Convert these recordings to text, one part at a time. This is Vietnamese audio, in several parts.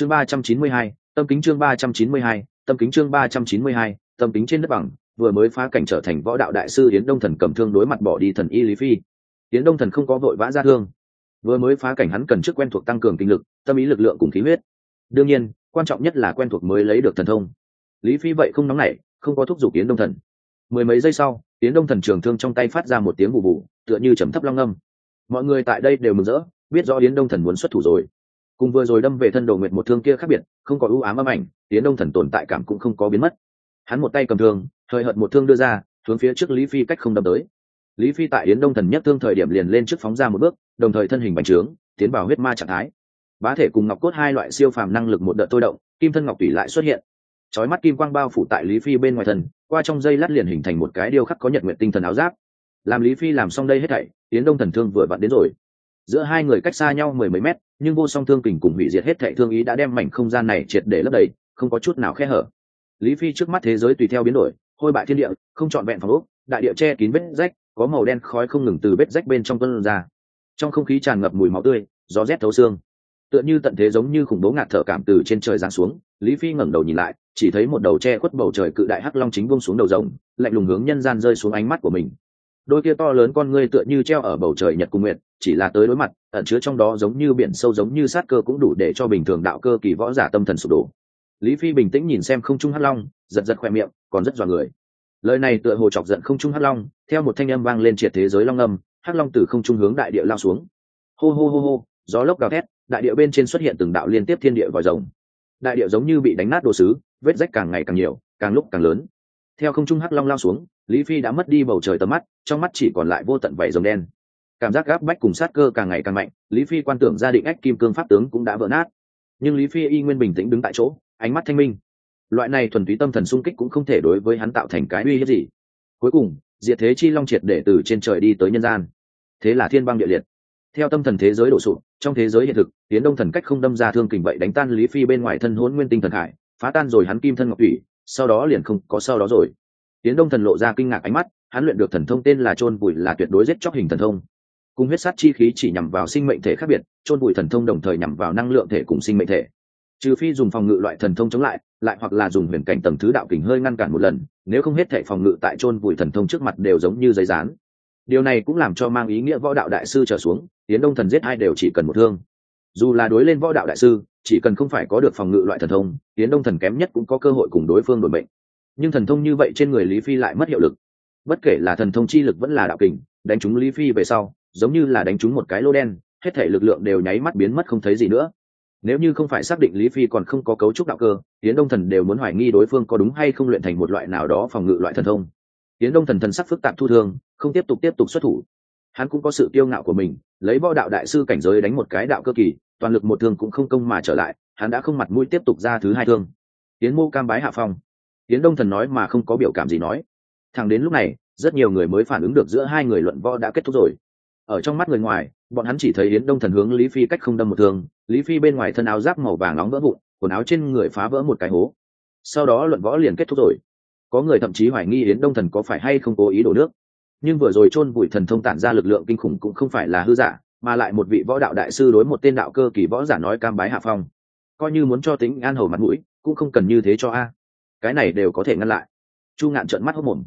chương ba trăm chín mươi hai, tâm kính chương ba trăm chín mươi hai, tâm kính chương ba trăm chín mươi hai, tâm kính trên đất bằng, vừa mới phá cảnh trở thành võ đạo đại sư yến đông thần cầm thương đối mặt bỏ đi thần y lý phi. Yến đông thần không có vội vã ra thương. Vừa mới phá cảnh hắn cần trước quen thuộc tăng cường kinh lực, tâm ý lực lượng cùng khí huyết. Đương nhiên, quan trọng nhất là quen thuộc mới lấy được thần thông. Lý phi vậy không nóng nảy, không có thúc giục yến đông thần. Mười mấy giây sau, yến đông thần trường thương trong tay phát ra một tiếng vụ vụ tựa như trầm thấp long âm. Mọi người tại đây đều mừng rỡ, biết rõ yến đông thần muốn xuất thủ rồi cùng vừa rồi đâm về thân đồ nguyệt một thương kia khác biệt, không có ưu ám âm ảnh, yến đông thần tồn tại cảm cũng không có biến mất. Hắn một tay cầm thương thời hợt một thương đưa ra, hướng phía trước lý phi cách không đâm tới. Lý phi tại yến đông thần nhất thương thời điểm liền lên trước phóng ra một bước, đồng thời thân hình bành trướng, tiến vào huyết ma trạng thái. Bá thể cùng ngọc cốt hai loại siêu phàm năng lực một đợt tôi động, kim thân ngọc tủy lại xuất hiện. Chói mắt kim quang bao phủ tại lý phi bên ngoài thân, qua trong dây lát liền hình thành một cái điêu khắc có nhật nguyện tinh thần áo giáp. Làm lý phi làm xong đây hết thảy tiến đông thần thương vừa vặn đến rồi. Giữa hai người cách xa nhau mười mấy mét nhưng vô song thương kình cùng hủy diệt hết thệ thương ý đã đem mảnh không gian này triệt để lấp đầy, không có chút nào khe hở. Lý phi trước mắt thế giới tùy theo biến đổi, hôi bại thiên địa, không trọn vẹn phòng ốc, đại địa che kín vết rách, có màu đen khói không ngừng từ vết rách bên trong tuân ra. Trong không khí tràn ngập mùi máu tươi, gió rét thấu xương. Tựa như tận thế giống như khủng bố ngạt thở cảm từ trên trời giáng xuống, lý phi ngẩng đầu nhìn lại, chỉ thấy một đầu che khuất bầu trời cự đại hắc long chính vung xuống đầu rồng, lạnh lùng hướng nhân gian rơi xuống ánh mắt của mình. Đôi kia to lớn con ngươi tựa như treo ở bầu trời nhật cung nguyện chỉ là tới đối mặt, ẩn chứa trong đó giống như biển sâu giống như sát cơ cũng đủ để cho bình thường đạo cơ kỳ võ giả tâm thần sụp đổ. Lý phi bình tĩnh nhìn xem không trung hắc long, giật giật khoe miệng, còn rất dọa người. Lời này tựa hồ chọc giận không trung hắc long, theo một thanh âm vang lên triệt thế giới long âm, hắc long từ không trung hướng đại địa lao xuống. Hô hô hô hô, gió lốc gào thét, đại địa bên trên xuất hiện từng đạo liên tiếp thiên địa vòi rồng. Đại địa giống như bị đánh nát đồ sứ, vết rách càng ngày càng nhiều, càng lúc càng lớn. Theo không trung hắc long lao xuống, lý phi đã mất đi bầu trời tầm mắt, trong mắt chỉ còn lại vô tận vảy rồng đen cảm giác gáp bách cùng sát cơ càng ngày càng mạnh, lý phi quan tưởng gia định ách kim cương pháp tướng cũng đã vỡ nát. Nhưng lý phi y nguyên bình tĩnh đứng tại chỗ, ánh mắt thanh minh. Loại này thuần túy tâm thần sung kích cũng không thể đối với hắn tạo thành cái uy hiếp gì. Cuối cùng, diệt thế chi long triệt để từ trên trời đi tới nhân gian. Thế là thiên băng địa liệt. Theo tâm thần thế giới đổ sụp, trong thế giới hiện thực tiến đông thần cách không đâm ra thương kình vậy đánh tan lý phi bên ngoài thân hỗn nguyên tinh thần hải, phá tan rồi hắn kim thân ngọc thủy, sau đó liền không có sau đó rồi. Tiến đông thần lộ ra kinh ngạc ánh mắt, hắn luyện được thần thông tên là chôn bụi là tuyệt đối giết chóc hình thần thông cùng huyết sát chi khí chỉ nhằm vào sinh mệnh thể khác biệt, chôn bụi thần thông đồng thời nhằm vào năng lượng thể cùng sinh mệnh thể. Trừ phi dùng phòng ngự loại thần thông chống lại lại hoặc là dùng huyền cảnh tầng thứ đạo kình hơi ngăn cản một lần, nếu không hết thể phòng ngự tại chôn bụi thần thông trước mặt đều giống như giấy rán điều này cũng làm cho mang ý nghĩa võ đạo đại sư trở xuống tiến đông thần giết hai đều chỉ cần một thương. Dù là đối lên võ đạo đại sư, chỉ cần không phải có được phòng ngự loại thần thông tiến đông thần kém nhất cũng có cơ hội cùng đối phương đổi bệnh nhưng thần thông như vậy trên người lý phi lại mất hiệu lực. Bất kể là thần thông chi lực vẫn là đạo kình, đánh trúng lý phi về sau giống như là đánh trúng một cái lô đen, hết thể lực lượng đều nháy mắt biến mất không thấy gì nữa. Nếu như không phải xác định lý phi còn không có cấu trúc đạo cơ tiến đông thần đều muốn hoài nghi đối phương có đúng hay không luyện thành một loại nào đó phòng ngự loại thần thông. Tiến đông thần thần sắc phức tạp thu thương, không tiếp tục tiếp tục xuất thủ. Hắn cũng có sự kiêu ngạo của mình, lấy võ đạo đại sư cảnh giới đánh một cái đạo cơ kỳ, toàn lực một thương cũng không công mà trở lại, hắn đã không mặt mũi tiếp tục ra thứ hai thương. Tiến mô cam bái hạ phong. Tiến đông thần nói mà không có biểu cảm gì nói. Thẳng đến lúc này, rất nhiều người mới phản ứng được giữa hai người luận võ đã kết thúc rồi ở trong mắt người ngoài, bọn hắn chỉ thấy yến đông thần hướng lý phi cách không đâm một thương. Lý phi bên ngoài thân áo giáp màu vàng nóng vỡ vụn, quần áo trên người phá vỡ một cái hố. Sau đó luận võ liền kết thúc rồi. Có người thậm chí hoài nghi yến đông thần có phải hay không cố ý đổ nước. Nhưng vừa rồi chôn bụi thần thông tản ra lực lượng kinh khủng cũng không phải là hư giả, mà lại một vị võ đạo đại sư đối một tên đạo cơ kỳ võ giả nói cam bái hạ phong. Coi như muốn cho tính an hầu mặt mũi, cũng không cần như thế cho a. Cái này đều có thể ngăn lại. Chu ngạn trợn mắt hốc mồm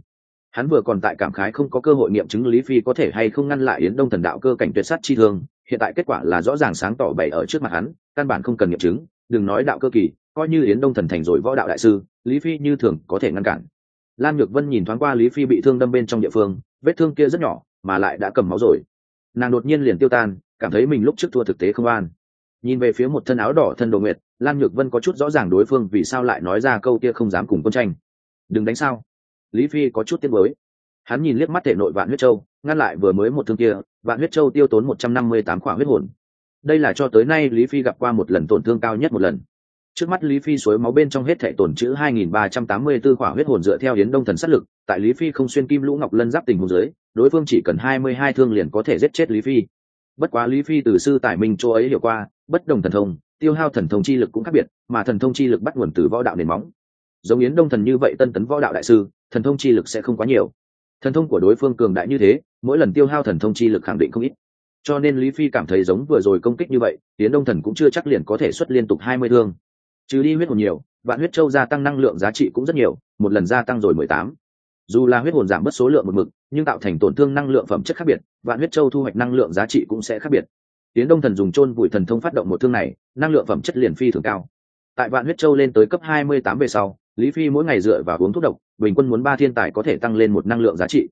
hắn vừa còn tại cảm khái không có cơ hội nghiệm chứng lý phi có thể hay không ngăn lại yến đông thần đạo cơ cảnh tuyệt sát chi thương, hiện tại kết quả là rõ ràng sáng tỏ bày ở trước mặt hắn, căn bản không cần nghiệm chứng, đừng nói đạo cơ kỳ, coi như yến đông thần thành rồi võ đạo đại sư, lý phi như thường có thể ngăn cản. Lan nhược vân nhìn thoáng qua lý phi bị thương đâm bên trong địa phương, vết thương kia rất nhỏ, mà lại đã cầm máu rồi. Nàng đột nhiên liền tiêu tan, cảm thấy mình lúc trước thua thực tế không an. Nhìn về phía một thân áo đỏ thân đồ nguyệt lan nhược vân có chút rõ ràng đối phương vì sao lại nói ra câu kia không dám cùng quân tranh. Đừng đánh sao? Lý phi có chút tiếc mới hắn nhìn liếc mắt thể nội vạn huyết châu, ngăn lại vừa mới một thương kia, vạn huyết châu tiêu tốn một trăm năm mươi tám khỏa huyết hồn. Đây là cho tới nay lý phi gặp qua một lần tổn thương cao nhất một lần. Trước mắt lý phi suối máu bên trong hết thể tổn chữ 2.384 khỏa huyết hồn dựa theo hiến đông thần sát lực, tại lý phi không xuyên kim lũ ngọc lân giáp tình hồ dưới, đối phương chỉ cần 22 thương liền có thể giết chết lý phi. Bất quá lý phi từ sư tài minh chỗ ấy hiểu qua, bất đồng thần thông, tiêu hao thần thông chi lực cũng khác biệt, mà thần thông chi lực bắt nguồn từ võ đạo nền móng giống yến đông thần như vậy tân tấn võ đạo đại sư, thần thông chi lực sẽ không quá nhiều. Thần thông của đối phương cường đại như thế, mỗi lần tiêu hao thần thông chi lực khẳng định không ít. Cho nên lý phi cảm thấy giống vừa rồi công kích như vậy, Yến đông thần cũng chưa chắc liền có thể xuất liên tục hai mươi thương. Trừ đi huyết hồn nhiều, vạn huyết châu gia tăng năng lượng giá trị cũng rất nhiều, một lần gia tăng rồi mười tám. Dù là huyết hồn giảm bớt số lượng một mực, nhưng tạo thành tổn thương năng lượng phẩm chất khác biệt, vạn huyết châu thu hoạch năng lượng giá trị cũng sẽ khác biệt. Tiến đông thần dùng chôn vùi thần thông phát động một thương này, năng lượng phẩm chất liền phi thường cao. Tại vạn huyết châu lên tới cấp hai mươi tám về sau lý phi mỗi ngày dựa vào uống thuốc độc, bình quân muốn ba thiên tài có thể tăng lên một năng lượng giá trị.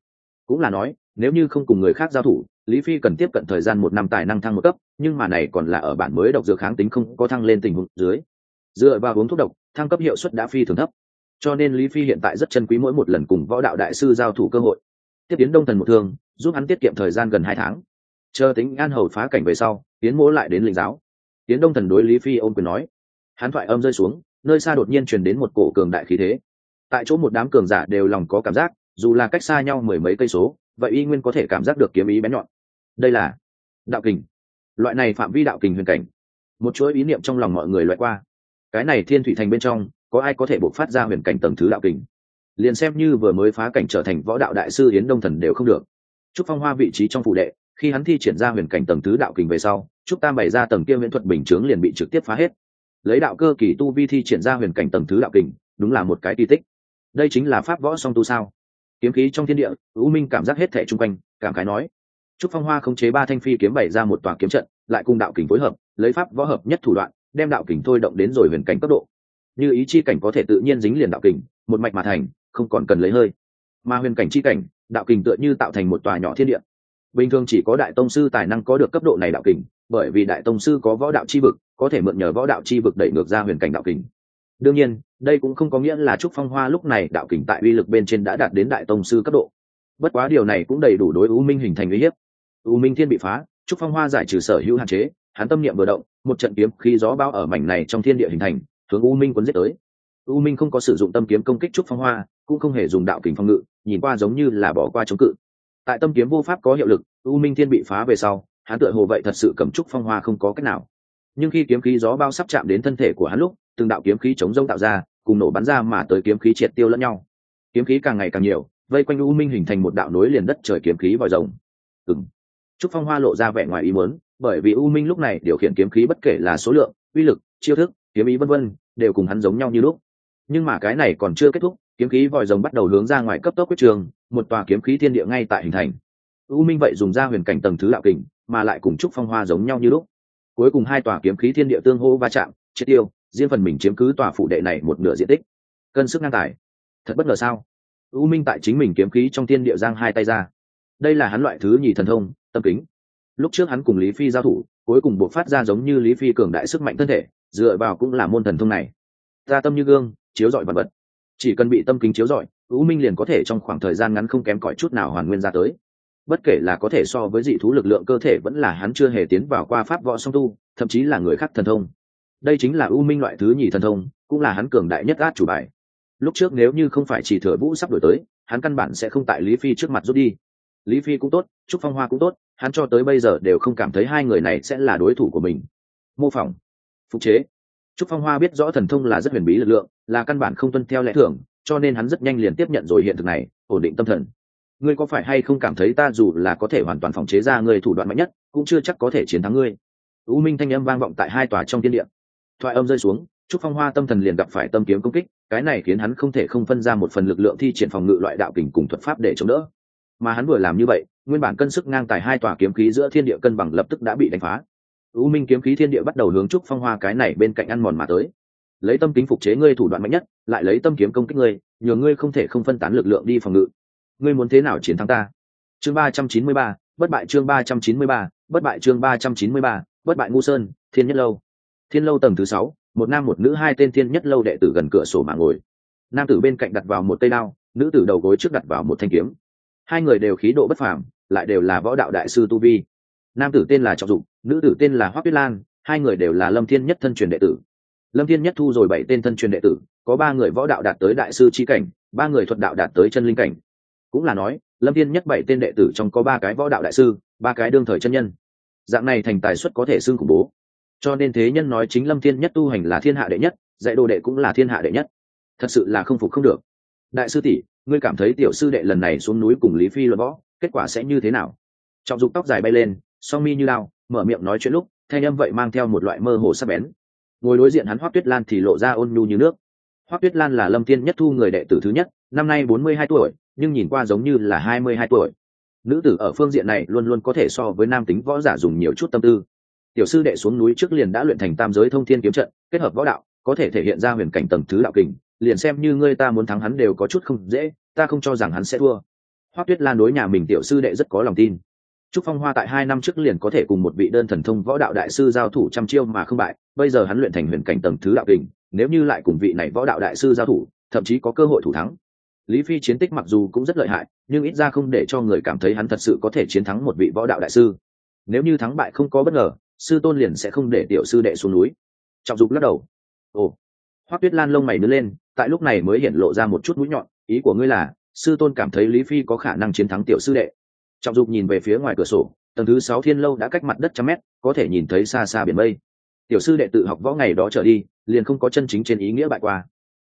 Cũng là nói, nếu như không cùng người khác giao thủ, lý phi cần tiếp cận thời gian một năm tài năng thăng một cấp, nhưng mà này còn là ở bản mới độc dược kháng tính không có thăng lên tình huống dưới. Dựa vào uống thuốc độc, thăng cấp hiệu suất đã phi thường thấp. Cho nên lý phi hiện tại rất chân quý mỗi một lần cùng võ đạo đại sư giao thủ cơ hội. Tiếp tiến đông thần một thương, giúp hắn tiết kiệm thời gian gần hai tháng. Chờ tính an hầu phá cảnh về sau tiến mỗ lại đến linh giáo. Tiến đông thần đối lý phi ôm quyền nói, hắn thoại âm rơi xuống nơi xa đột nhiên truyền đến một cổ cường đại khí thế. Tại chỗ một đám cường giả đều lòng có cảm giác, dù là cách xa nhau mười mấy cây số, vậy y nguyên có thể cảm giác được kiếm ý bén nhọn. Đây là đạo kình. Loại này phạm vi đạo kình huyền cảnh, một chuỗi ý niệm trong lòng mọi người loại qua. Cái này thiên thủy thành bên trong, có ai có thể bộc phát ra huyền cảnh tầng thứ đạo kình? Liền xem như vừa mới phá cảnh trở thành võ đạo đại sư yến đông thần đều không được. Trúc phong hoa vị trí trong phụ đệ, khi hắn thi triển ra huyền cảnh tầng thứ đạo kình về sau trúc tam bày ra tầng kia viễn thuật bình chướng liền bị trực tiếp phá hết lấy đạo cơ kỳ tu vi thi triển ra huyền cảnh tầng thứ đạo kình, đúng là một cái kỳ tích. Đây chính là pháp võ song tu sao? Kiếm khí trong thiên địa, u minh cảm giác hết thẻ chung quanh, cảm khái nói. Trúc phong hoa khống chế ba thanh phi kiếm bày ra một tòa kiếm trận, lại cùng đạo kình phối hợp, lấy pháp võ hợp nhất thủ đoạn, đem đạo kình thôi động đến rồi huyền cảnh cấp độ. Như ý chi cảnh có thể tự nhiên dính liền đạo kình, một mạch mà thành, không còn cần lấy hơi. Mà huyền cảnh chi cảnh, đạo kình tựa như tạo thành một tòa nhỏ thiên địa. Bình thường chỉ có đại tông sư tài năng có được cấp độ này đạo kình bởi vì đại tông sư có võ đạo chi vực, có thể mượn nhờ võ đạo chi vực đẩy ngược ra huyền cảnh đạo kình. Đương nhiên, đây cũng không có nghĩa là trúc phong hoa lúc này đạo kình tại uy lực bên trên đã đạt đến đại tông sư cấp độ. Bất quá điều này cũng đầy đủ đối u minh hình thành uy hiếp. U minh thiên bị phá, trúc phong hoa giải trừ sở hữu hạn chế, hắn tâm niệm vừa động, một trận kiếm khí gió bao ở mảnh này trong thiên địa hình thành, hướng u minh quấn giết tới. U minh không có sử dụng tâm kiếm công kích trúc phong hoa, cũng không hề dùng đạo kình phong ngự, nhìn qua giống như là bỏ qua chống cự. Tại tâm kiếm vô pháp có hiệu lực, u minh thiên bị phá về sau hắn tựa hồ vậy thật sự cầm trúc phong hoa không có cách nào. Nhưng khi kiếm khí gió bao sắp chạm đến thân thể của hắn lúc, từng đạo kiếm khí chống rông tạo ra, cùng nổ bắn ra mà tới kiếm khí triệt tiêu lẫn nhau. Kiếm khí càng ngày càng nhiều, vây quanh u minh hình thành một đạo nối liền đất trời kiếm khí vòi rồng. Ừng trúc phong hoa lộ ra vẻ ngoài ý muốn, bởi vì u minh lúc này điều khiển kiếm khí bất kể là số lượng, uy lực, chiêu thức, kiếm ý vân vân, đều cùng hắn giống nhau như lúc. Nhưng mà cái này còn chưa kết thúc, kiếm khí vòi rồng bắt đầu hướng ra ngoài cấp tốc quyết trường, một tòa kiếm khí thiên địa ngay tại hình thành. U minh vậy dùng ra huyền cảnh tầng thứ đạo kình mà lại cùng trúc phong hoa giống nhau như lúc. Cuối cùng hai tòa kiếm khí thiên địa tương hô va chạm, chết tiêu, riêng phần mình chiếm cứ tòa phụ đệ này một nửa diện tích. Cân sức ngang tài. Thật bất ngờ sao? U minh tại chính mình kiếm khí trong thiên địa giang hai tay ra. Đây là hắn loại thứ nhì thần thông, tâm kính. Lúc trước hắn cùng lý phi giao thủ, cuối cùng buộc phát ra giống như lý phi cường đại sức mạnh thân thể, dựa vào cũng là môn thần thông này. Ra tâm như gương, chiếu rọi vật vật. Chỉ cần bị tâm kính chiếu rọi, u minh liền có thể trong khoảng thời gian ngắn không kém cỏi chút nào hoàn nguyên ra tới bất kể là có thể so với dị thú lực lượng cơ thể vẫn là hắn chưa hề tiến vào qua pháp võ song tu, thậm chí là người khác thần thông. Đây chính là ưu minh loại thứ nhì thần thông, cũng là hắn cường đại nhất át chủ bài. Lúc trước nếu như không phải chỉ thừa vũ sắp đổi tới, hắn căn bản sẽ không tại lý phi trước mặt rút đi. Lý phi cũng tốt, trúc phong hoa cũng tốt, hắn cho tới bây giờ đều không cảm thấy hai người này sẽ là đối thủ của mình. Mô phỏng, phục chế. Trúc phong hoa biết rõ thần thông là rất huyền bí lực lượng, là căn bản không tuân theo lẽ thường, cho nên hắn rất nhanh liền tiếp nhận rồi hiện thực này, ổn định tâm thần ngươi có phải hay không cảm thấy ta dù là có thể hoàn toàn phòng chế ra người thủ đoạn mạnh nhất, cũng chưa chắc có thể chiến thắng ngươi? U minh thanh âm vang vọng tại hai tòa trong tiên điện thoại âm rơi xuống, trúc phong hoa tâm thần liền gặp phải tâm kiếm công kích, cái này khiến hắn không thể không phân ra một phần lực lượng thi triển phòng ngự loại đạo kình cùng thuật pháp để chống đỡ. Mà hắn vừa làm như vậy, nguyên bản cân sức ngang tài hai tòa kiếm khí giữa thiên địa cân bằng lập tức đã bị đánh phá. U minh kiếm khí thiên địa bắt đầu hướng trúc phong hoa cái này bên cạnh ăn mòn mà tới. Lấy tâm kính phục chế ngươi thủ đoạn mạnh nhất, lại lấy tâm kiếm công kích ngươi, nhờ ngươi không thể không phân tán lực lượng đi phòng ngự ngươi muốn thế nào chiến thắng ta? Chương ba trăm chín mươi ba, bất bại chương ba trăm chín mươi ba, bất bại chương ba trăm chín mươi ba, bất bại ngu sơn, thiên nhất lâu. Thiên lâu tầng thứ sáu, một nam một nữ hai tên thiên nhất lâu đệ tử gần cửa sổ mà ngồi. Nam tử bên cạnh đặt vào một cây đao, nữ tử đầu gối trước đặt vào một thanh kiếm. Hai người đều khí độ bất phàm, lại đều là võ đạo đại sư tu vi. Nam tử tên là trọng dụng nữ tử tên là hoác tuyết lan, hai người đều là lâm thiên nhất thân truyền đệ tử. Lâm thiên nhất thu rồi bảy tên thân truyền đệ tử, có ba người võ đạo đạt tới đại sư chi cảnh, ba người thuật đạo đạt tới chân linh cảnh cũng là nói, lâm thiên nhất bảy tên đệ tử trong có ba cái võ đạo đại sư, ba cái đương thời chân nhân. Dạng này thành tài xuất có thể xưng khủng bố. Cho nên thế nhân nói chính lâm thiên nhất tu hành là thiên hạ đệ nhất, dạy đồ đệ cũng là thiên hạ đệ nhất. Thật sự là không phục không được. Đại sư tỷ, ngươi cảm thấy tiểu sư đệ lần này xuống núi cùng lý phi luận võ, kết quả sẽ như thế nào? Trọng dục tóc dài bay lên, song mi như lao, mở miệng nói chuyện lúc, thanh âm vậy mang theo một loại mơ hồ sắc bén. Ngồi đối diện hắn hoắc tuyết lan thì lộ ra ôn nhu như nước. Hoắc tuyết lan là lâm thiên nhất thu người đệ tử thứ nhất, năm nay bốn mươi hai tuổi nhưng nhìn qua giống như là hai mươi hai tuổi. Nữ tử ở phương diện này luôn luôn có thể so với nam tính võ giả dùng nhiều chút tâm tư. Tiểu sư đệ xuống núi trước liền đã luyện thành tam giới thông thiên kiếm trận, kết hợp võ đạo, có thể thể hiện ra huyền cảnh tầng thứ đạo kình, liền xem như ngươi ta muốn thắng hắn đều có chút không dễ, ta không cho rằng hắn sẽ thua. Hoắc tuyết lan đối nhà mình tiểu sư đệ rất có lòng tin. Trúc phong hoa tại hai năm trước liền có thể cùng một vị đơn thần thông võ đạo đại sư giao thủ trăm chiêu mà không bại, bây giờ hắn luyện thành huyền cảnh tầng thứ đạo kình, nếu như lại cùng vị này võ đạo đại sư giao thủ, thậm chí có cơ hội thủ thắng lý phi chiến tích mặc dù cũng rất lợi hại, nhưng ít ra không để cho người cảm thấy hắn thật sự có thể chiến thắng một vị võ đạo đại sư. Nếu như thắng bại không có bất ngờ, sư tôn liền sẽ không để tiểu sư đệ xuống núi. Trọng dục lắc đầu. Ồ. Hoắc tuyết lan lông mày nứt lên, tại lúc này mới hiện lộ ra một chút mũi nhọn, ý của ngươi là, sư tôn cảm thấy lý phi có khả năng chiến thắng tiểu sư đệ. Trọng dục nhìn về phía ngoài cửa sổ, tầng thứ sáu thiên lâu đã cách mặt đất trăm mét, có thể nhìn thấy xa xa biển mây. Tiểu sư đệ tự học võ ngày đó trở đi, liền không có chân chính trên ý nghĩa bại qua.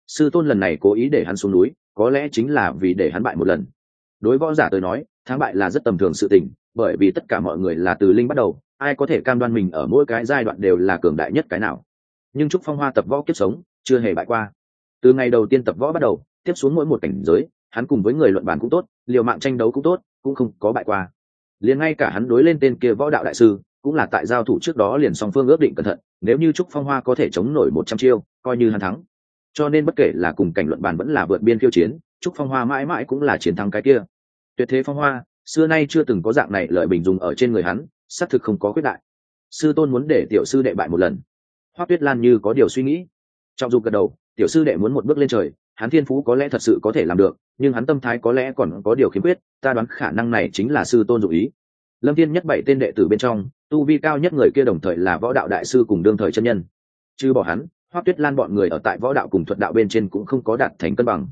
Sư tôn lần này cố ý để hắn xuống núi có lẽ chính là vì để hắn bại một lần. Đối võ giả tôi nói, thắng bại là rất tầm thường sự tình, bởi vì tất cả mọi người là từ linh bắt đầu, ai có thể cam đoan mình ở mỗi cái giai đoạn đều là cường đại nhất cái nào. Nhưng trúc phong hoa tập võ kiếp sống, chưa hề bại qua. Từ ngày đầu tiên tập võ bắt đầu, tiếp xuống mỗi một cảnh giới, hắn cùng với người luận bàn cũng tốt, liều mạng tranh đấu cũng tốt, cũng không có bại qua. Liền ngay cả hắn đối lên tên kia võ đạo đại sư, cũng là tại giao thủ trước đó liền song phương ước định cẩn thận, nếu như trúc phong hoa có thể chống nổi một trăm chiêu, coi như hắn thắng cho nên bất kể là cùng cảnh luận bàn vẫn là vượt biên khiêu chiến, trúc phong hoa mãi mãi cũng là chiến thắng cái kia. Tuyệt thế phong hoa, xưa nay chưa từng có dạng này lợi bình dùng ở trên người hắn, xác thực không có quyết đại. Sư tôn muốn để tiểu sư đệ bại một lần. Hoa tuyết lan như có điều suy nghĩ. Trọng dục gật đầu, tiểu sư đệ muốn một bước lên trời, hắn thiên phú có lẽ thật sự có thể làm được, nhưng hắn tâm thái có lẽ còn có điều khiếm khuyết, ta đoán khả năng này chính là sư tôn dụ ý. Lâm thiên nhất bảy tên đệ tử bên trong, tu vi cao nhất người kia đồng thời là võ đạo đại sư cùng đương thời chân nhân. Chứ bỏ hắn hoắc tuyết lan bọn người ở tại võ đạo cùng thuật đạo bên trên cũng không có đạt thành cân bằng.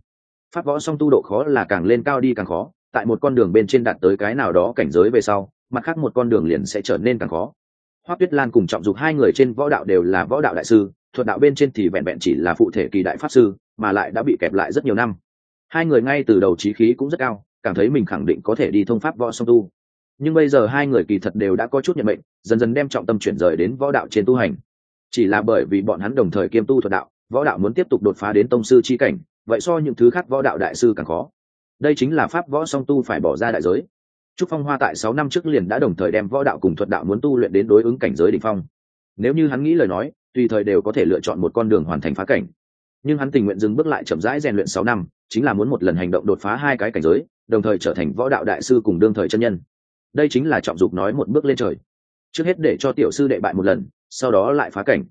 Pháp võ song tu độ khó là càng lên cao đi càng khó, tại một con đường bên trên đạt tới cái nào đó cảnh giới về sau, mặt khác một con đường liền sẽ trở nên càng khó. Hoắc tuyết lan cùng trọng dục hai người trên võ đạo đều là võ đạo đại sư, thuật đạo bên trên thì vẹn vẹn chỉ là phụ thể kỳ đại pháp sư, mà lại đã bị kẹp lại rất nhiều năm. Hai người ngay từ đầu trí khí cũng rất cao, cảm thấy mình khẳng định có thể đi thông pháp võ song tu. Nhưng bây giờ hai người kỳ thật đều đã có chút nhận mệnh, dần dần đem trọng tâm chuyển rời đến võ đạo trên tu hành chỉ là bởi vì bọn hắn đồng thời kiêm tu thuật đạo, võ đạo muốn tiếp tục đột phá đến tông sư c h i cảnh, vậy so những thứ khác võ đạo đại sư càng khó. Đây chính là pháp võ song tu phải bỏ ra đại giới. Trúc phong hoa tại sáu năm trước liền đã đồng thời đem võ đạo cùng thuật đạo muốn tu luyện đến đối ứng cảnh giới đ ỉ n h phong. Nếu như hắn nghĩ lời nói, tùy thời đều có thể lựa chọn một con đường hoàn thành phá cảnh. Nhưng hắn tình nguyện dừng bước lại chậm rãi rèn luyện sáu năm, chính là muốn một lần hành động đột phá hai cái cảnh giới, đồng thời trở thành võ đạo đại sư cùng đương thời chân nhân. Đây chính là trọng dục nói một bước lên trời. Trước hết để cho tiểu sư đệ bại một lần sau đó lại phá cảnh.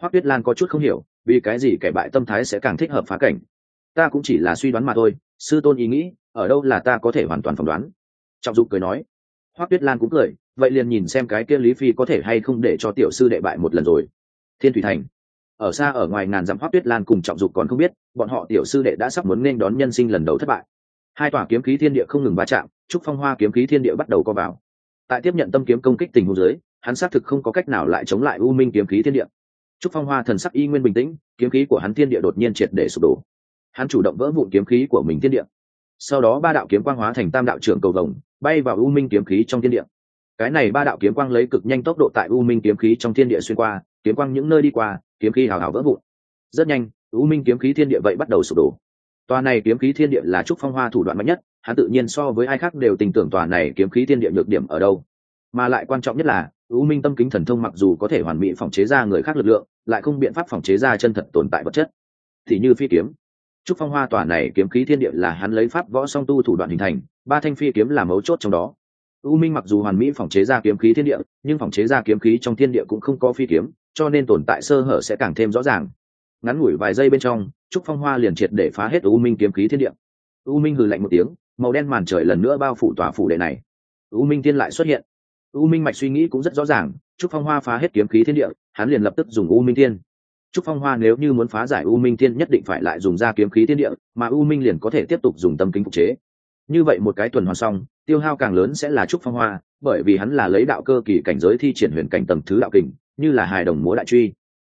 Hoắc tuyết lan có chút không hiểu, vì cái gì kẻ bại tâm thái sẽ càng thích hợp phá cảnh? Ta cũng chỉ là suy đoán mà thôi, sư tôn ý nghĩ, ở đâu là ta có thể hoàn toàn phỏng đoán? Trọng dục cười nói. Hoắc tuyết lan cũng cười, vậy liền nhìn xem cái kia lý phi có thể hay không để cho tiểu sư đệ bại một lần rồi. Thiên thủy thành. Ở xa ở ngoài ngàn dặm hoắc tuyết lan cùng trọng dục còn không biết, bọn họ tiểu sư đệ đã sắp muốn nên đón nhân sinh lần đầu thất bại. Hai tòa kiếm khí thiên địa không ngừng va chạm, trúc phong hoa kiếm khí thiên địa bắt đầu co vào tại tiếp nhận tâm kiếm công kích tình huống dưới, hắn xác thực không có cách nào lại chống lại u minh kiếm khí thiên địa. Trúc phong hoa thần sắc y nguyên bình tĩnh, kiếm khí của hắn thiên địa đột nhiên triệt để sụp đổ. Hắn chủ động vỡ vụn kiếm khí của mình thiên địa. Sau đó ba đạo kiếm quang hóa thành tam đạo trưởng cầu vồng, bay vào u minh kiếm khí trong thiên địa. Cái này ba đạo kiếm quang lấy cực nhanh tốc độ tại u minh kiếm khí trong thiên địa xuyên qua, kiếm quang những nơi đi qua, kiếm khí hào hào vỡ vụn. Rất nhanh, u minh kiếm khí thiên địa vậy bắt đầu sụp đổ. Tòa này kiếm khí thiên địa là trúc phong hoa thủ đoạn mạnh nhất hắn tự nhiên so với ai khác đều tình tưởng tòa này kiếm khí thiên địa nhược điểm ở đâu. Mà lại quan trọng nhất là, u minh tâm kính thần thông mặc dù có thể hoàn mỹ phòng chế ra người khác lực lượng, lại không biện pháp phòng chế ra chân thật tồn tại vật chất. Thì như phi kiếm. Trúc phong hoa tòa này kiếm khí thiên địa là hắn lấy pháp võ song tu thủ đoạn hình thành, ba thanh phi kiếm là mấu chốt trong đó. U minh mặc dù hoàn mỹ phòng chế ra kiếm khí thiên địa, nhưng phòng chế ra kiếm khí trong thiên địa cũng không có phi kiếm, cho nên tồn tại sơ hở sẽ càng thêm rõ ràng. Ngắn ngủi vài giây bên trong, trúc phong hoa liền triệt để phá hết u minh kiếm khí thiên địa. U minh hừ lạnh một tiếng màu đen màn trời lần nữa bao phủ tòa phủ đệ này. U minh Thiên lại xuất hiện. U minh mạch suy nghĩ cũng rất rõ ràng, trúc phong hoa phá hết kiếm khí thiên địa, hắn liền lập tức dùng u minh Thiên. trúc phong hoa nếu như muốn phá giải u minh Thiên nhất định phải lại dùng ra kiếm khí thiên địa, mà u minh liền có thể tiếp tục dùng tâm kính phục chế. Như vậy một cái tuần hoàn xong, tiêu hao càng lớn sẽ là trúc phong hoa, bởi vì hắn là lấy đạo cơ kỳ cảnh giới thi triển huyền cảnh tầng thứ đạo kình, như là hài đồng múa đại truy.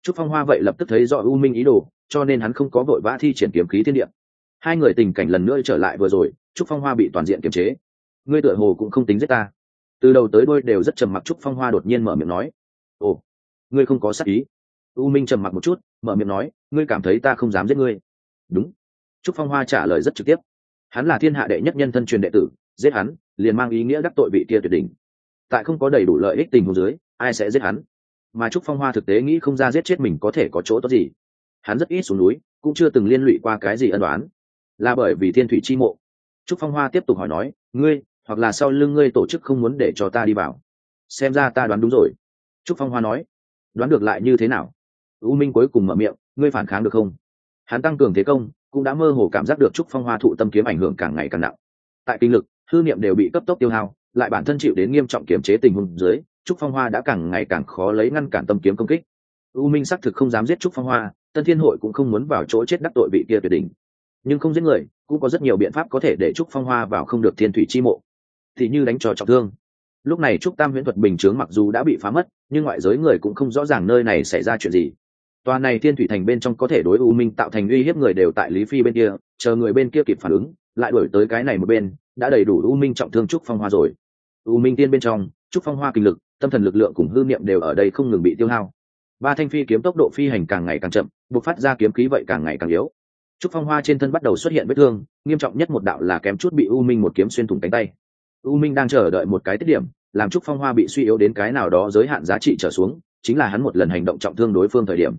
Trúc phong hoa vậy lập tức thấy rõ u minh ý đồ, cho nên hắn không có vội vã thi triển kiếm khí thiên địa. Hai người tình cảnh lần nữa trở lại vừa rồi trúc phong hoa bị toàn diện kiềm chế. Ngươi tựa hồ cũng không tính giết ta. Từ đầu tới đôi đều rất trầm mặc trúc phong hoa đột nhiên mở miệng nói. Ồ, ngươi không có sắc ý. U minh trầm mặc một chút, mở miệng nói, ngươi cảm thấy ta không dám giết ngươi. Đúng. Trúc phong hoa trả lời rất trực tiếp. Hắn là thiên hạ đệ nhất nhân thân truyền đệ tử, giết hắn, liền mang ý nghĩa đắc tội vị kia tuyệt đỉnh. Tại không có đầy đủ lợi ích tình hồ dưới, ai sẽ giết hắn? Mà trúc phong hoa thực tế nghĩ không ra giết chết mình có thể có chỗ tốt gì. Hắn rất ít xuống núi, cũng chưa từng liên lụy qua cái gì ân đoán là bởi vì thiên thủy chi mộ trúc phong hoa tiếp tục hỏi nói, ngươi, hoặc là sau lưng ngươi tổ chức không muốn để cho ta đi vào. Xem ra ta đoán đúng rồi. Trúc phong hoa nói, đoán được lại như thế nào? U minh cuối cùng mở miệng, ngươi phản kháng được không? Hắn tăng cường thế công, cũng đã mơ hồ cảm giác được trúc phong hoa thụ tâm kiếm ảnh hưởng càng ngày càng nặng. Tại kinh lực, hư niệm đều bị cấp tốc tiêu hao, lại bản thân chịu đến nghiêm trọng kiểm chế tình huống dưới, trúc phong hoa đã càng ngày càng khó lấy ngăn cản tâm kiếm công kích. U minh xác thực không dám giết trúc phong hoa, tân thiên hội cũng không muốn vào chỗ chết đắc tội vị kia tuyệt đỉnh. Nhưng không giết người cũng có rất nhiều biện pháp có thể để trúc phong hoa vào không được thiên thủy chi mộ. Thì như đánh trò trọng thương. Lúc này trúc tam huyễn thuật bình chướng mặc dù đã bị phá mất, nhưng ngoại giới người cũng không rõ ràng nơi này xảy ra chuyện gì. Tòa này thiên thủy thành bên trong có thể đối u minh tạo thành uy hiếp người đều tại lý phi bên kia, chờ người bên kia kịp phản ứng, lại đổi tới cái này một bên, đã đầy đủ u minh trọng thương trúc phong hoa rồi. U minh tiên bên trong, trúc phong hoa kinh lực, tâm thần lực lượng cùng hư niệm đều ở đây không ngừng bị tiêu hao. Ba thanh phi kiếm tốc độ phi hành càng ngày càng chậm buộc phát ra kiếm khí vậy càng ngày càng yếu trúc phong hoa trên thân bắt đầu xuất hiện vết thương, nghiêm trọng nhất một đạo là kém chút bị u minh một kiếm xuyên thủng cánh tay. U minh đang chờ đợi một cái tiết điểm, làm trúc phong hoa bị suy yếu đến cái nào đó giới hạn giá trị trở xuống, chính là hắn một lần hành động trọng thương đối phương thời điểm.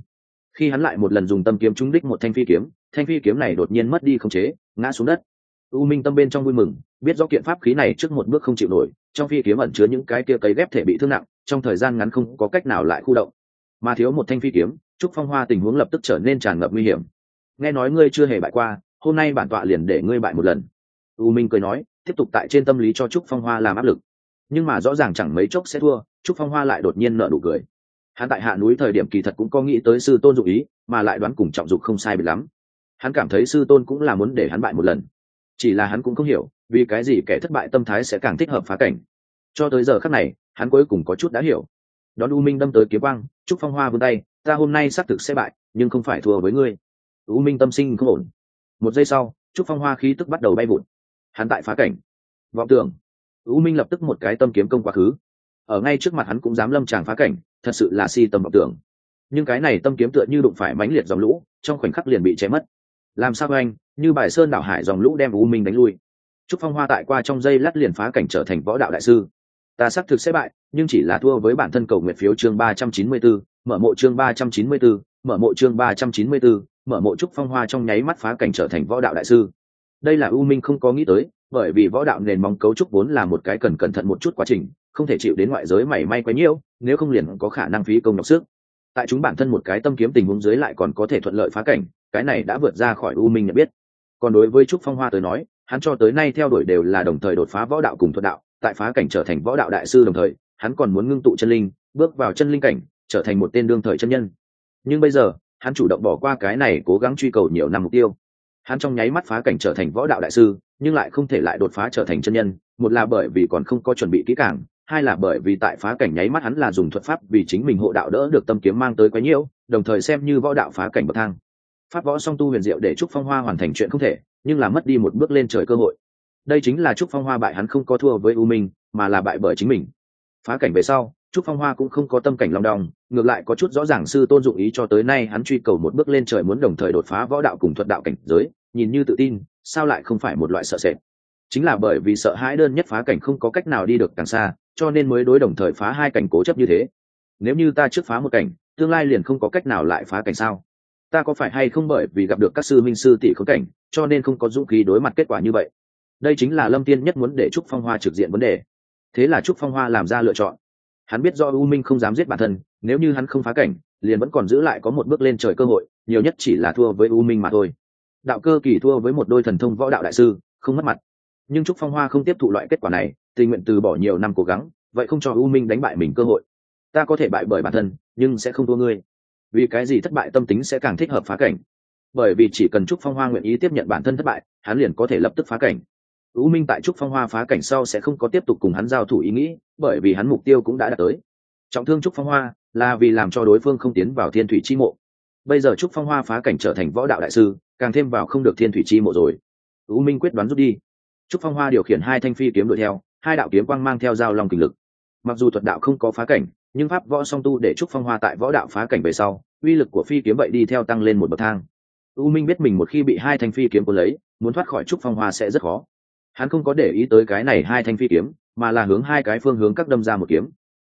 Khi hắn lại một lần dùng tâm kiếm trúng đích một thanh phi kiếm, thanh phi kiếm này đột nhiên mất đi không chế, ngã xuống đất. U minh tâm bên trong vui mừng, biết do kiện pháp khí này trước một bước không chịu nổi, trong phi kiếm ẩn chứa những cái kia cấy ghép thể bị thương nặng, trong thời gian ngắn không có cách nào lại khu động. Mà thiếu một thanh phi kiếm, trúc phong hoa tình huống lập tức trở nên tràn ngập nguy hiểm nghe nói ngươi chưa hề bại qua, hôm nay bản tọa liền để ngươi bại một lần. U minh cười nói, tiếp tục tại trên tâm lý cho trúc phong hoa làm áp lực. Nhưng mà rõ ràng chẳng mấy chốc sẽ thua, trúc phong hoa lại đột nhiên nợ đủ cười. Hắn tại hạ núi thời điểm kỳ thật cũng có nghĩ tới sư tôn dụng ý, mà lại đoán cùng trọng dục không sai bị lắm. Hắn cảm thấy sư tôn cũng là muốn để hắn bại một lần. Chỉ là hắn cũng không hiểu, vì cái gì kẻ thất bại tâm thái sẽ càng thích hợp phá cảnh. Cho tới giờ khắc này, hắn cuối cùng có chút đã hiểu. Đón u minh đâm tới kiếm quang, trúc phong hoa vươn tay, ta hôm nay xác thực sẽ bại, nhưng không phải thua với ngươi u minh tâm sinh không ổn. Một giây sau trúc phong hoa khí tức bắt đầu bay vụn hắn tại phá cảnh. Vọng tưởng. U minh lập tức một cái tâm kiếm công quá khứ. Ở ngay trước mặt hắn cũng dám lâm tràng phá cảnh thật sự là si tầm vọng tưởng. Nhưng cái này tâm kiếm tựa như đụng phải mãnh liệt dòng lũ trong khoảnh khắc liền bị cháy mất. Làm sao anh? Như bài sơn đảo hải dòng lũ đem u minh đánh lui. Trúc phong hoa tại qua trong dây lát liền phá cảnh trở thành võ đạo đại sư. Ta xác thực sẽ bại nhưng chỉ là thua với bản thân cầu nguyện phiếu chương ba trăm chín mươi 394, mở mộ chương ba trăm chín mươi 394, mở mộ chương ba trăm chín mươi 394, mở mộ trúc phong hoa trong nháy mắt phá cảnh trở thành võ đạo đại sư. Đây là u minh không có nghĩ tới, bởi vì võ đạo nền móng cấu trúc vốn là một cái cần cẩn thận một chút quá trình, không thể chịu đến ngoại giới mảy may quấy nhiêu nếu không liền có khả năng phí công nhọc sức. Tại chúng bản thân một cái tâm kiếm tình huống dưới lại còn có thể thuận lợi phá cảnh, cái này đã vượt ra khỏi u minh nhận biết. Còn đối với trúc phong hoa tới nói, hắn cho tới nay theo đuổi đều là đồng thời đột phá võ đạo cùng thuật đạo, tại phá cảnh trở thành võ đạo đại sư đồng thời, hắn còn muốn ngưng tụ chân linh, bước vào chân linh cảnh, trở thành một tên đương thời chân nhân. Nhưng bây giờ hắn chủ động bỏ qua cái này cố gắng truy cầu nhiều năm mục tiêu. Hắn trong nháy mắt phá cảnh trở thành võ đạo đại sư, nhưng lại không thể lại đột phá trở thành chân nhân, một là bởi vì còn không có chuẩn bị kỹ càng, hai là bởi vì tại phá cảnh nháy mắt hắn là dùng thuật pháp vì chính mình hộ đạo đỡ được tâm kiếm mang tới quá nhiễu, đồng thời xem như võ đạo phá cảnh bậc thang. Pháp võ song tu huyền diệu để trúc phong hoa hoàn thành chuyện không thể, nhưng là mất đi một bước lên trời cơ hội. Đây chính là trúc phong hoa bại hắn không có thua với u minh, mà là bại bởi chính mình. Phá cảnh về sau, trúc phong hoa cũng không có tâm cảnh long đong ngược lại có chút rõ ràng sư tôn dụng ý cho tới nay hắn truy cầu một bước lên trời muốn đồng thời đột phá võ đạo cùng thuật đạo cảnh giới, nhìn như tự tin, sao lại không phải một loại sợ sệt? Chính là bởi vì sợ hãi đơn nhất phá cảnh không có cách nào đi được càng xa, cho nên mới đối đồng thời phá hai cảnh cố chấp như thế. Nếu như ta trước phá một cảnh, tương lai liền không có cách nào lại phá cảnh sao? Ta có phải hay không bởi vì gặp được các sư minh sư tỷ khống cảnh, cho nên không có dũng khí đối mặt kết quả như vậy? Đây chính là lâm tiên nhất muốn để trúc phong hoa trực diện vấn đề. Thế là trúc phong hoa làm ra lựa chọn hắn biết do u minh không dám giết bản thân, nếu như hắn không phá cảnh, liền vẫn còn giữ lại có một bước lên trời cơ hội, nhiều nhất chỉ là thua với u minh mà thôi. Đạo cơ kỳ thua với một đôi thần thông võ đạo đại sư, không mất mặt. Nhưng trúc phong hoa không tiếp thụ loại kết quả này, tình nguyện từ bỏ nhiều năm cố gắng, vậy không cho u minh đánh bại mình cơ hội. Ta có thể bại bởi bản thân, nhưng sẽ không thua ngươi. Vì cái gì thất bại tâm tính sẽ càng thích hợp phá cảnh? Bởi vì chỉ cần trúc phong hoa nguyện ý tiếp nhận bản thân thất bại, hắn liền có thể lập tức phá cảnh u minh tại trúc phong hoa phá cảnh sau sẽ không có tiếp tục cùng hắn giao thủ ý nghĩ, bởi vì hắn mục tiêu cũng đã đạt tới. Trọng thương trúc phong hoa là vì làm cho đối phương không tiến vào thiên thủy chi mộ. Bây giờ trúc phong hoa phá cảnh trở thành võ đạo đại sư, càng thêm vào không được thiên thủy chi mộ rồi. U minh quyết đoán rút đi. Trúc phong hoa điều khiển hai thanh phi kiếm đuổi theo, hai đạo kiếm quang mang theo dao lòng kình lực. Mặc dù thuật đạo không có phá cảnh, nhưng pháp võ song tu để trúc phong hoa tại võ đạo phá cảnh về sau, uy lực của phi kiếm vậy đi theo tăng lên một bậc thang. U minh biết mình một khi bị hai thanh phi kiếm cuốn lấy, muốn thoát khỏi trúc phong hoa sẽ rất khó hắn không có để ý tới cái này hai thanh phi kiếm, mà là hướng hai cái phương hướng các đâm ra một kiếm.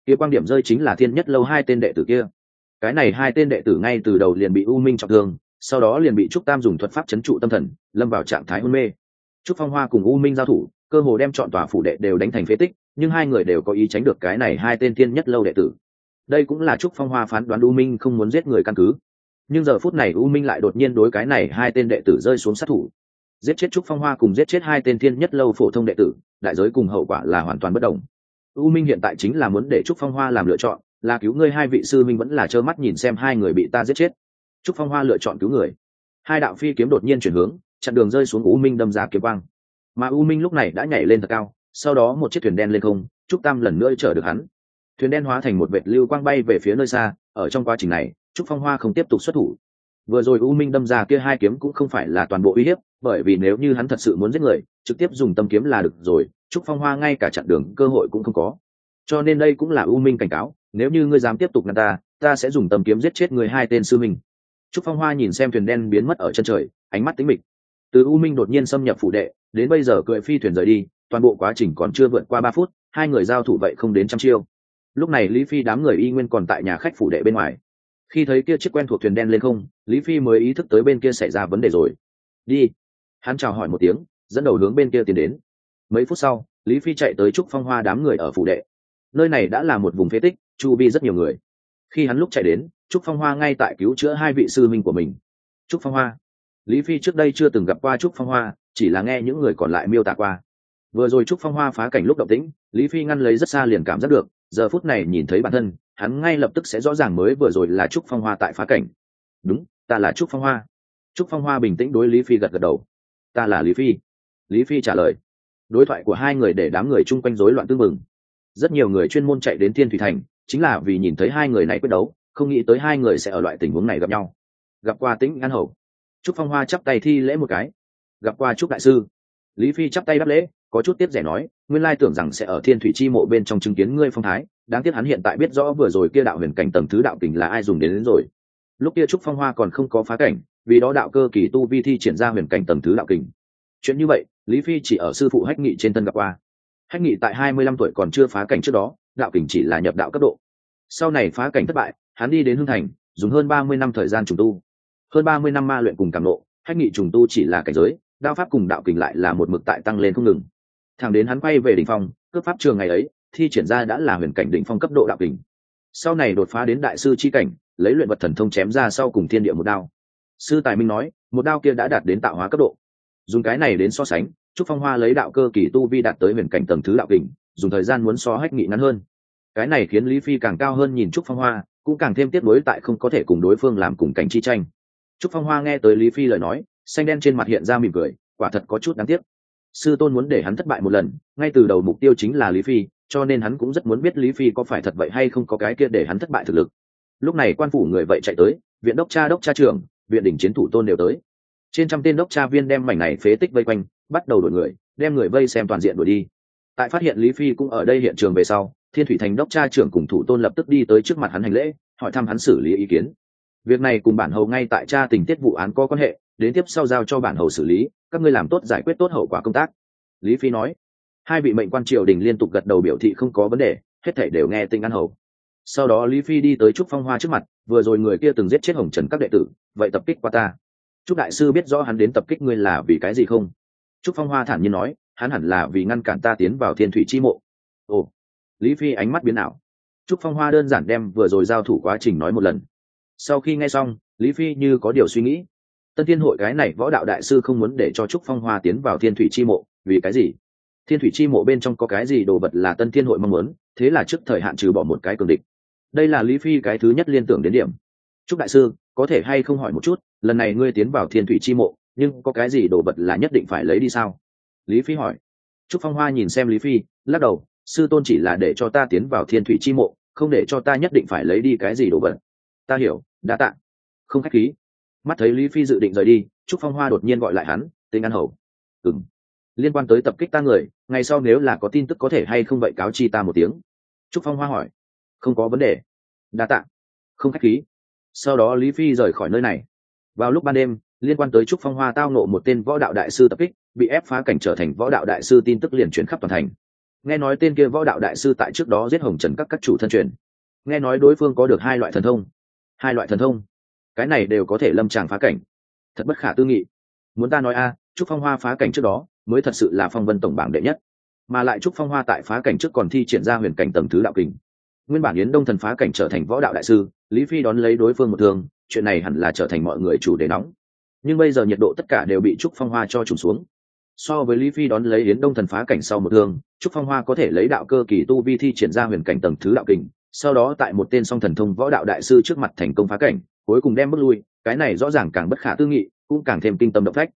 Kia quan điểm rơi chính là thiên nhất lâu hai tên đệ tử kia. Cái này hai tên đệ tử ngay từ đầu liền bị u minh trọng thương, sau đó liền bị trúc tam dùng thuật pháp chấn trụ tâm thần, lâm vào trạng thái hôn mê. Trúc phong hoa cùng u minh giao thủ, cơ hồ đem chọn tòa phủ đệ đều đánh thành phế tích, nhưng hai người đều có ý tránh được cái này hai tên thiên nhất lâu đệ tử. Đây cũng là trúc phong hoa phán đoán u minh không muốn giết người căn cứ. Nhưng giờ phút này u minh lại đột nhiên đối cái này hai tên đệ tử rơi xuống sát thủ giết chết trúc phong hoa cùng giết chết hai tên thiên nhất lâu phổ thông đệ tử, đại giới cùng hậu quả là hoàn toàn bất đồng. U minh hiện tại chính là muốn để trúc phong hoa làm lựa chọn, là cứu ngươi hai vị sư minh vẫn là trơ mắt nhìn xem hai người bị ta giết chết. Trúc phong hoa lựa chọn cứu người. Hai đạo phi kiếm đột nhiên chuyển hướng, chặn đường rơi xuống u minh đâm ra kiếm quang. Mà u minh lúc này đã nhảy lên thật cao, sau đó một chiếc thuyền đen lên không, trúc tam lần nữa chở được hắn. Thuyền đen hóa thành một vệt lưu quang bay về phía nơi xa, ở trong quá trình này, trúc phong hoa không tiếp tục xuất thủ vừa rồi u minh đâm ra kia hai kiếm cũng không phải là toàn bộ uy hiếp, bởi vì nếu như hắn thật sự muốn giết người, trực tiếp dùng tâm kiếm là được rồi, trúc phong hoa ngay cả chặn đường cơ hội cũng không có. Cho nên đây cũng là u minh cảnh cáo, nếu như ngươi dám tiếp tục ngăn ta ta sẽ dùng tâm kiếm giết chết người hai tên sư minh trúc phong hoa nhìn xem thuyền đen biến mất ở chân trời, ánh mắt tính mịch. Từ u minh đột nhiên xâm nhập phủ đệ, đến bây giờ cưỡi phi thuyền rời đi, toàn bộ quá trình còn chưa vượt qua ba phút, hai người giao thủ vậy không đến trăm chiêu. Lúc này lý phi đám người y nguyên còn tại nhà khách phủ đệ bên ngoài khi thấy kia chiếc quen thuộc thuyền đen lên không, lý phi mới ý thức tới bên kia xảy ra vấn đề rồi. Đi. Hắn chào hỏi một tiếng, dẫn đầu hướng bên kia tiến đến. Mấy phút sau, lý phi chạy tới trúc phong hoa đám người ở phủ đệ. Nơi này đã là một vùng phế tích, chu vi rất nhiều người. Khi hắn lúc chạy đến trúc phong hoa ngay tại cứu chữa hai vị sư minh của mình. Trúc phong hoa. Lý phi trước đây chưa từng gặp qua trúc phong hoa, chỉ là nghe những người còn lại miêu tả qua. Vừa rồi trúc phong hoa phá cảnh lúc động tĩnh lý phi ngăn lấy rất xa liền cảm giác được, giờ phút này nhìn thấy bản thân, hắn ngay lập tức sẽ rõ ràng mới vừa rồi là trúc phong hoa tại phá cảnh. Đúng, ta là trúc phong hoa. Trúc phong hoa bình tĩnh đối lý phi gật gật đầu. Ta là lý phi. Lý phi trả lời. Đối thoại của hai người để đám người chung quanh rối loạn tương mừng rất nhiều người chuyên môn chạy đến thiên thủy thành, chính là vì nhìn thấy hai người này quyết đấu, không nghĩ tới hai người sẽ ở loại tình huống này gặp nhau. Gặp qua tĩnh an hầu. Trúc phong hoa chắp tay thi lễ một cái. Gặp qua trúc đại sư. Lý phi chắp tay đáp lễ có chút tiếc rẻ nói nguyên lai tưởng rằng sẽ ở thiên thủy chi mộ bên trong chứng kiến ngươi phong thái đáng tiếc hắn hiện tại biết rõ vừa rồi kia đạo huyền cảnh tầng thứ đạo kình là ai dùng đến, đến rồi. Lúc kia trúc phong hoa còn không có phá cảnh vì đó đạo cơ kỳ tu vi thi triển ra huyền cảnh tầng thứ đạo kình. Chuyện như vậy lý phi chỉ ở sư phụ hách nghị trên thân gặp qua. Hách nghị tại hai mươi lăm tuổi còn chưa phá cảnh trước đó đạo kình chỉ là nhập đạo cấp độ. Sau này phá cảnh thất bại hắn đi đến hưng thành dùng hơn ba mươi năm thời gian trùng tu. Hơn ba mươi năm ma luyện cùng cảm nộ hách nghị trùng tu chỉ là cảnh giới đao pháp cùng đạo kình lại là một mực tại tăng lên không ngừng thẳng đến hắn quay về đỉnh phong, cướp pháp trường ngày ấy, thi triển ra đã là huyền cảnh đỉnh phong cấp độ đạo đỉnh sau này đột phá đến đại sư chi cảnh, lấy luyện vật thần thông chém ra sau cùng thiên địa một đao. Sư tài minh nói, một đao kia đã đạt đến tạo hóa cấp độ. Dùng cái này đến so sánh, trúc phong hoa lấy đạo cơ kỳ tu vi đạt tới huyền cảnh tầng thứ đạo đỉnh dùng thời gian muốn so hách nghị ngắn hơn. Cái này khiến lý phi càng cao hơn nhìn trúc phong hoa, cũng càng thêm tiếp đối tại không có thể cùng đối phương làm cùng cảnh chi tranh. Trúc phong hoa nghe tới lý phi lời nói, xanh đen trên mặt hiện ra mỉm cười, quả thật có chút đáng tiếc sư tôn muốn để hắn thất bại một lần, ngay từ đầu mục tiêu chính là lý phi, cho nên hắn cũng rất muốn biết lý phi có phải thật vậy hay không có cái kia để hắn thất bại thực lực. Lúc này quan phủ người vậy chạy tới, viện đốc cha đốc cha trưởng, viện đỉnh chiến thủ tôn đều tới. Trên trăm tên đốc cha viên đem mảnh này phế tích vây quanh, bắt đầu đổi người, đem người vây xem toàn diện đuổi đi. Tại phát hiện lý phi cũng ở đây hiện trường về sau, thiên thủy thành đốc cha trưởng cùng thủ tôn lập tức đi tới trước mặt hắn hành lễ, hỏi thăm hắn xử lý ý kiến. Việc này cùng bản hầu ngay tại cha tình tiết vụ án có quan hệ, đến tiếp sau giao cho bản hầu xử lý các ngươi làm tốt giải quyết tốt hậu quả công tác. Lý phi nói. Hai vị mệnh quan triều đình liên tục gật đầu biểu thị không có vấn đề, hết thể đều nghe tinh an hầu. Sau đó lý phi đi tới trúc phong hoa trước mặt, vừa rồi người kia từng giết chết hồng trần các đệ tử, vậy tập kích qua ta. Trúc đại sư biết rõ hắn đến tập kích ngươi là vì cái gì không? Trúc phong hoa thản nhiên nói, hắn hẳn là vì ngăn cản ta tiến vào thiên thủy chi mộ. Ồ. Lý phi ánh mắt biến ảo. Trúc phong hoa đơn giản đem vừa rồi giao thủ quá trình nói một lần. Sau khi nghe xong, lý phi như có điều suy nghĩ tân thiên hội cái này võ đạo đại sư không muốn để cho trúc phong hoa tiến vào thiên thủy chi mộ, vì cái gì? Thiên thủy chi mộ bên trong có cái gì đồ vật là tân thiên hội mong muốn, thế là trước thời hạn trừ bỏ một cái cường địch. Đây là lý phi cái thứ nhất liên tưởng đến điểm. Trúc đại sư, có thể hay không hỏi một chút, lần này ngươi tiến vào thiên thủy chi mộ, nhưng có cái gì đồ vật là nhất định phải lấy đi sao? Lý phi hỏi. Trúc phong hoa nhìn xem lý phi, lắc đầu, sư tôn chỉ là để cho ta tiến vào thiên thủy chi mộ, không để cho ta nhất định phải lấy đi cái gì đồ vật. Ta hiểu đã tạ. Không khách khí mắt thấy lý phi dự định rời đi, trúc phong hoa đột nhiên gọi lại hắn tên ăn hầu. Ừng liên quan tới tập kích ta người, ngày sau nếu là có tin tức có thể hay không vậy cáo chi ta một tiếng. Trúc phong hoa hỏi. Không có vấn đề. Đa t ạ không k h á c h khí. Sau đó lý phi rời khỏi nơi này. Vào lúc ban đêm, liên quan tới trúc phong hoa tao nộ một tên võ đạo đại sư tập kích, bị ép phá cảnh trở thành võ đạo đại sư tin tức liền chuyển khắp toàn thành. Nghe nói tên kia võ đạo đại sư tại trước đó giết hồng trần các các chủ thân truyền. Nghe nói đối phương có được hai loại thần thông. Hai loại thần thông cái này đều có thể lâm tràng phá cảnh. Thật bất khả tư nghị. Muốn ta nói a, trúc phong hoa phá cảnh trước đó, mới thật sự là phong vân tổng bảng đệ nhất. Mà lại trúc phong hoa tại phá cảnh trước còn thi triển ra huyền cảnh tầng thứ đạo kình. Nguyên bản yến đông thần phá cảnh trở thành võ đạo đại sư, lý phi đón lấy đối phương một thương, chuyện này hẳn là trở thành mọi người chủ đề nóng. Nhưng bây giờ nhiệt độ tất cả đều bị trúc phong hoa cho trùng xuống. So với lý phi đón lấy yến đông thần phá cảnh sau một thương, trúc phong hoa có thể lấy đạo cơ kỳ tu vi thi triển ra huyền cảnh tầng thứ đạo kình, sau đó tại một tên song thần thông võ đạo đại sư trước mặt thành công phá cảnh cuối cùng đem bước lui, cái này rõ ràng càng bất khả tư nghị, cũng càng thêm kinh tâm động phách.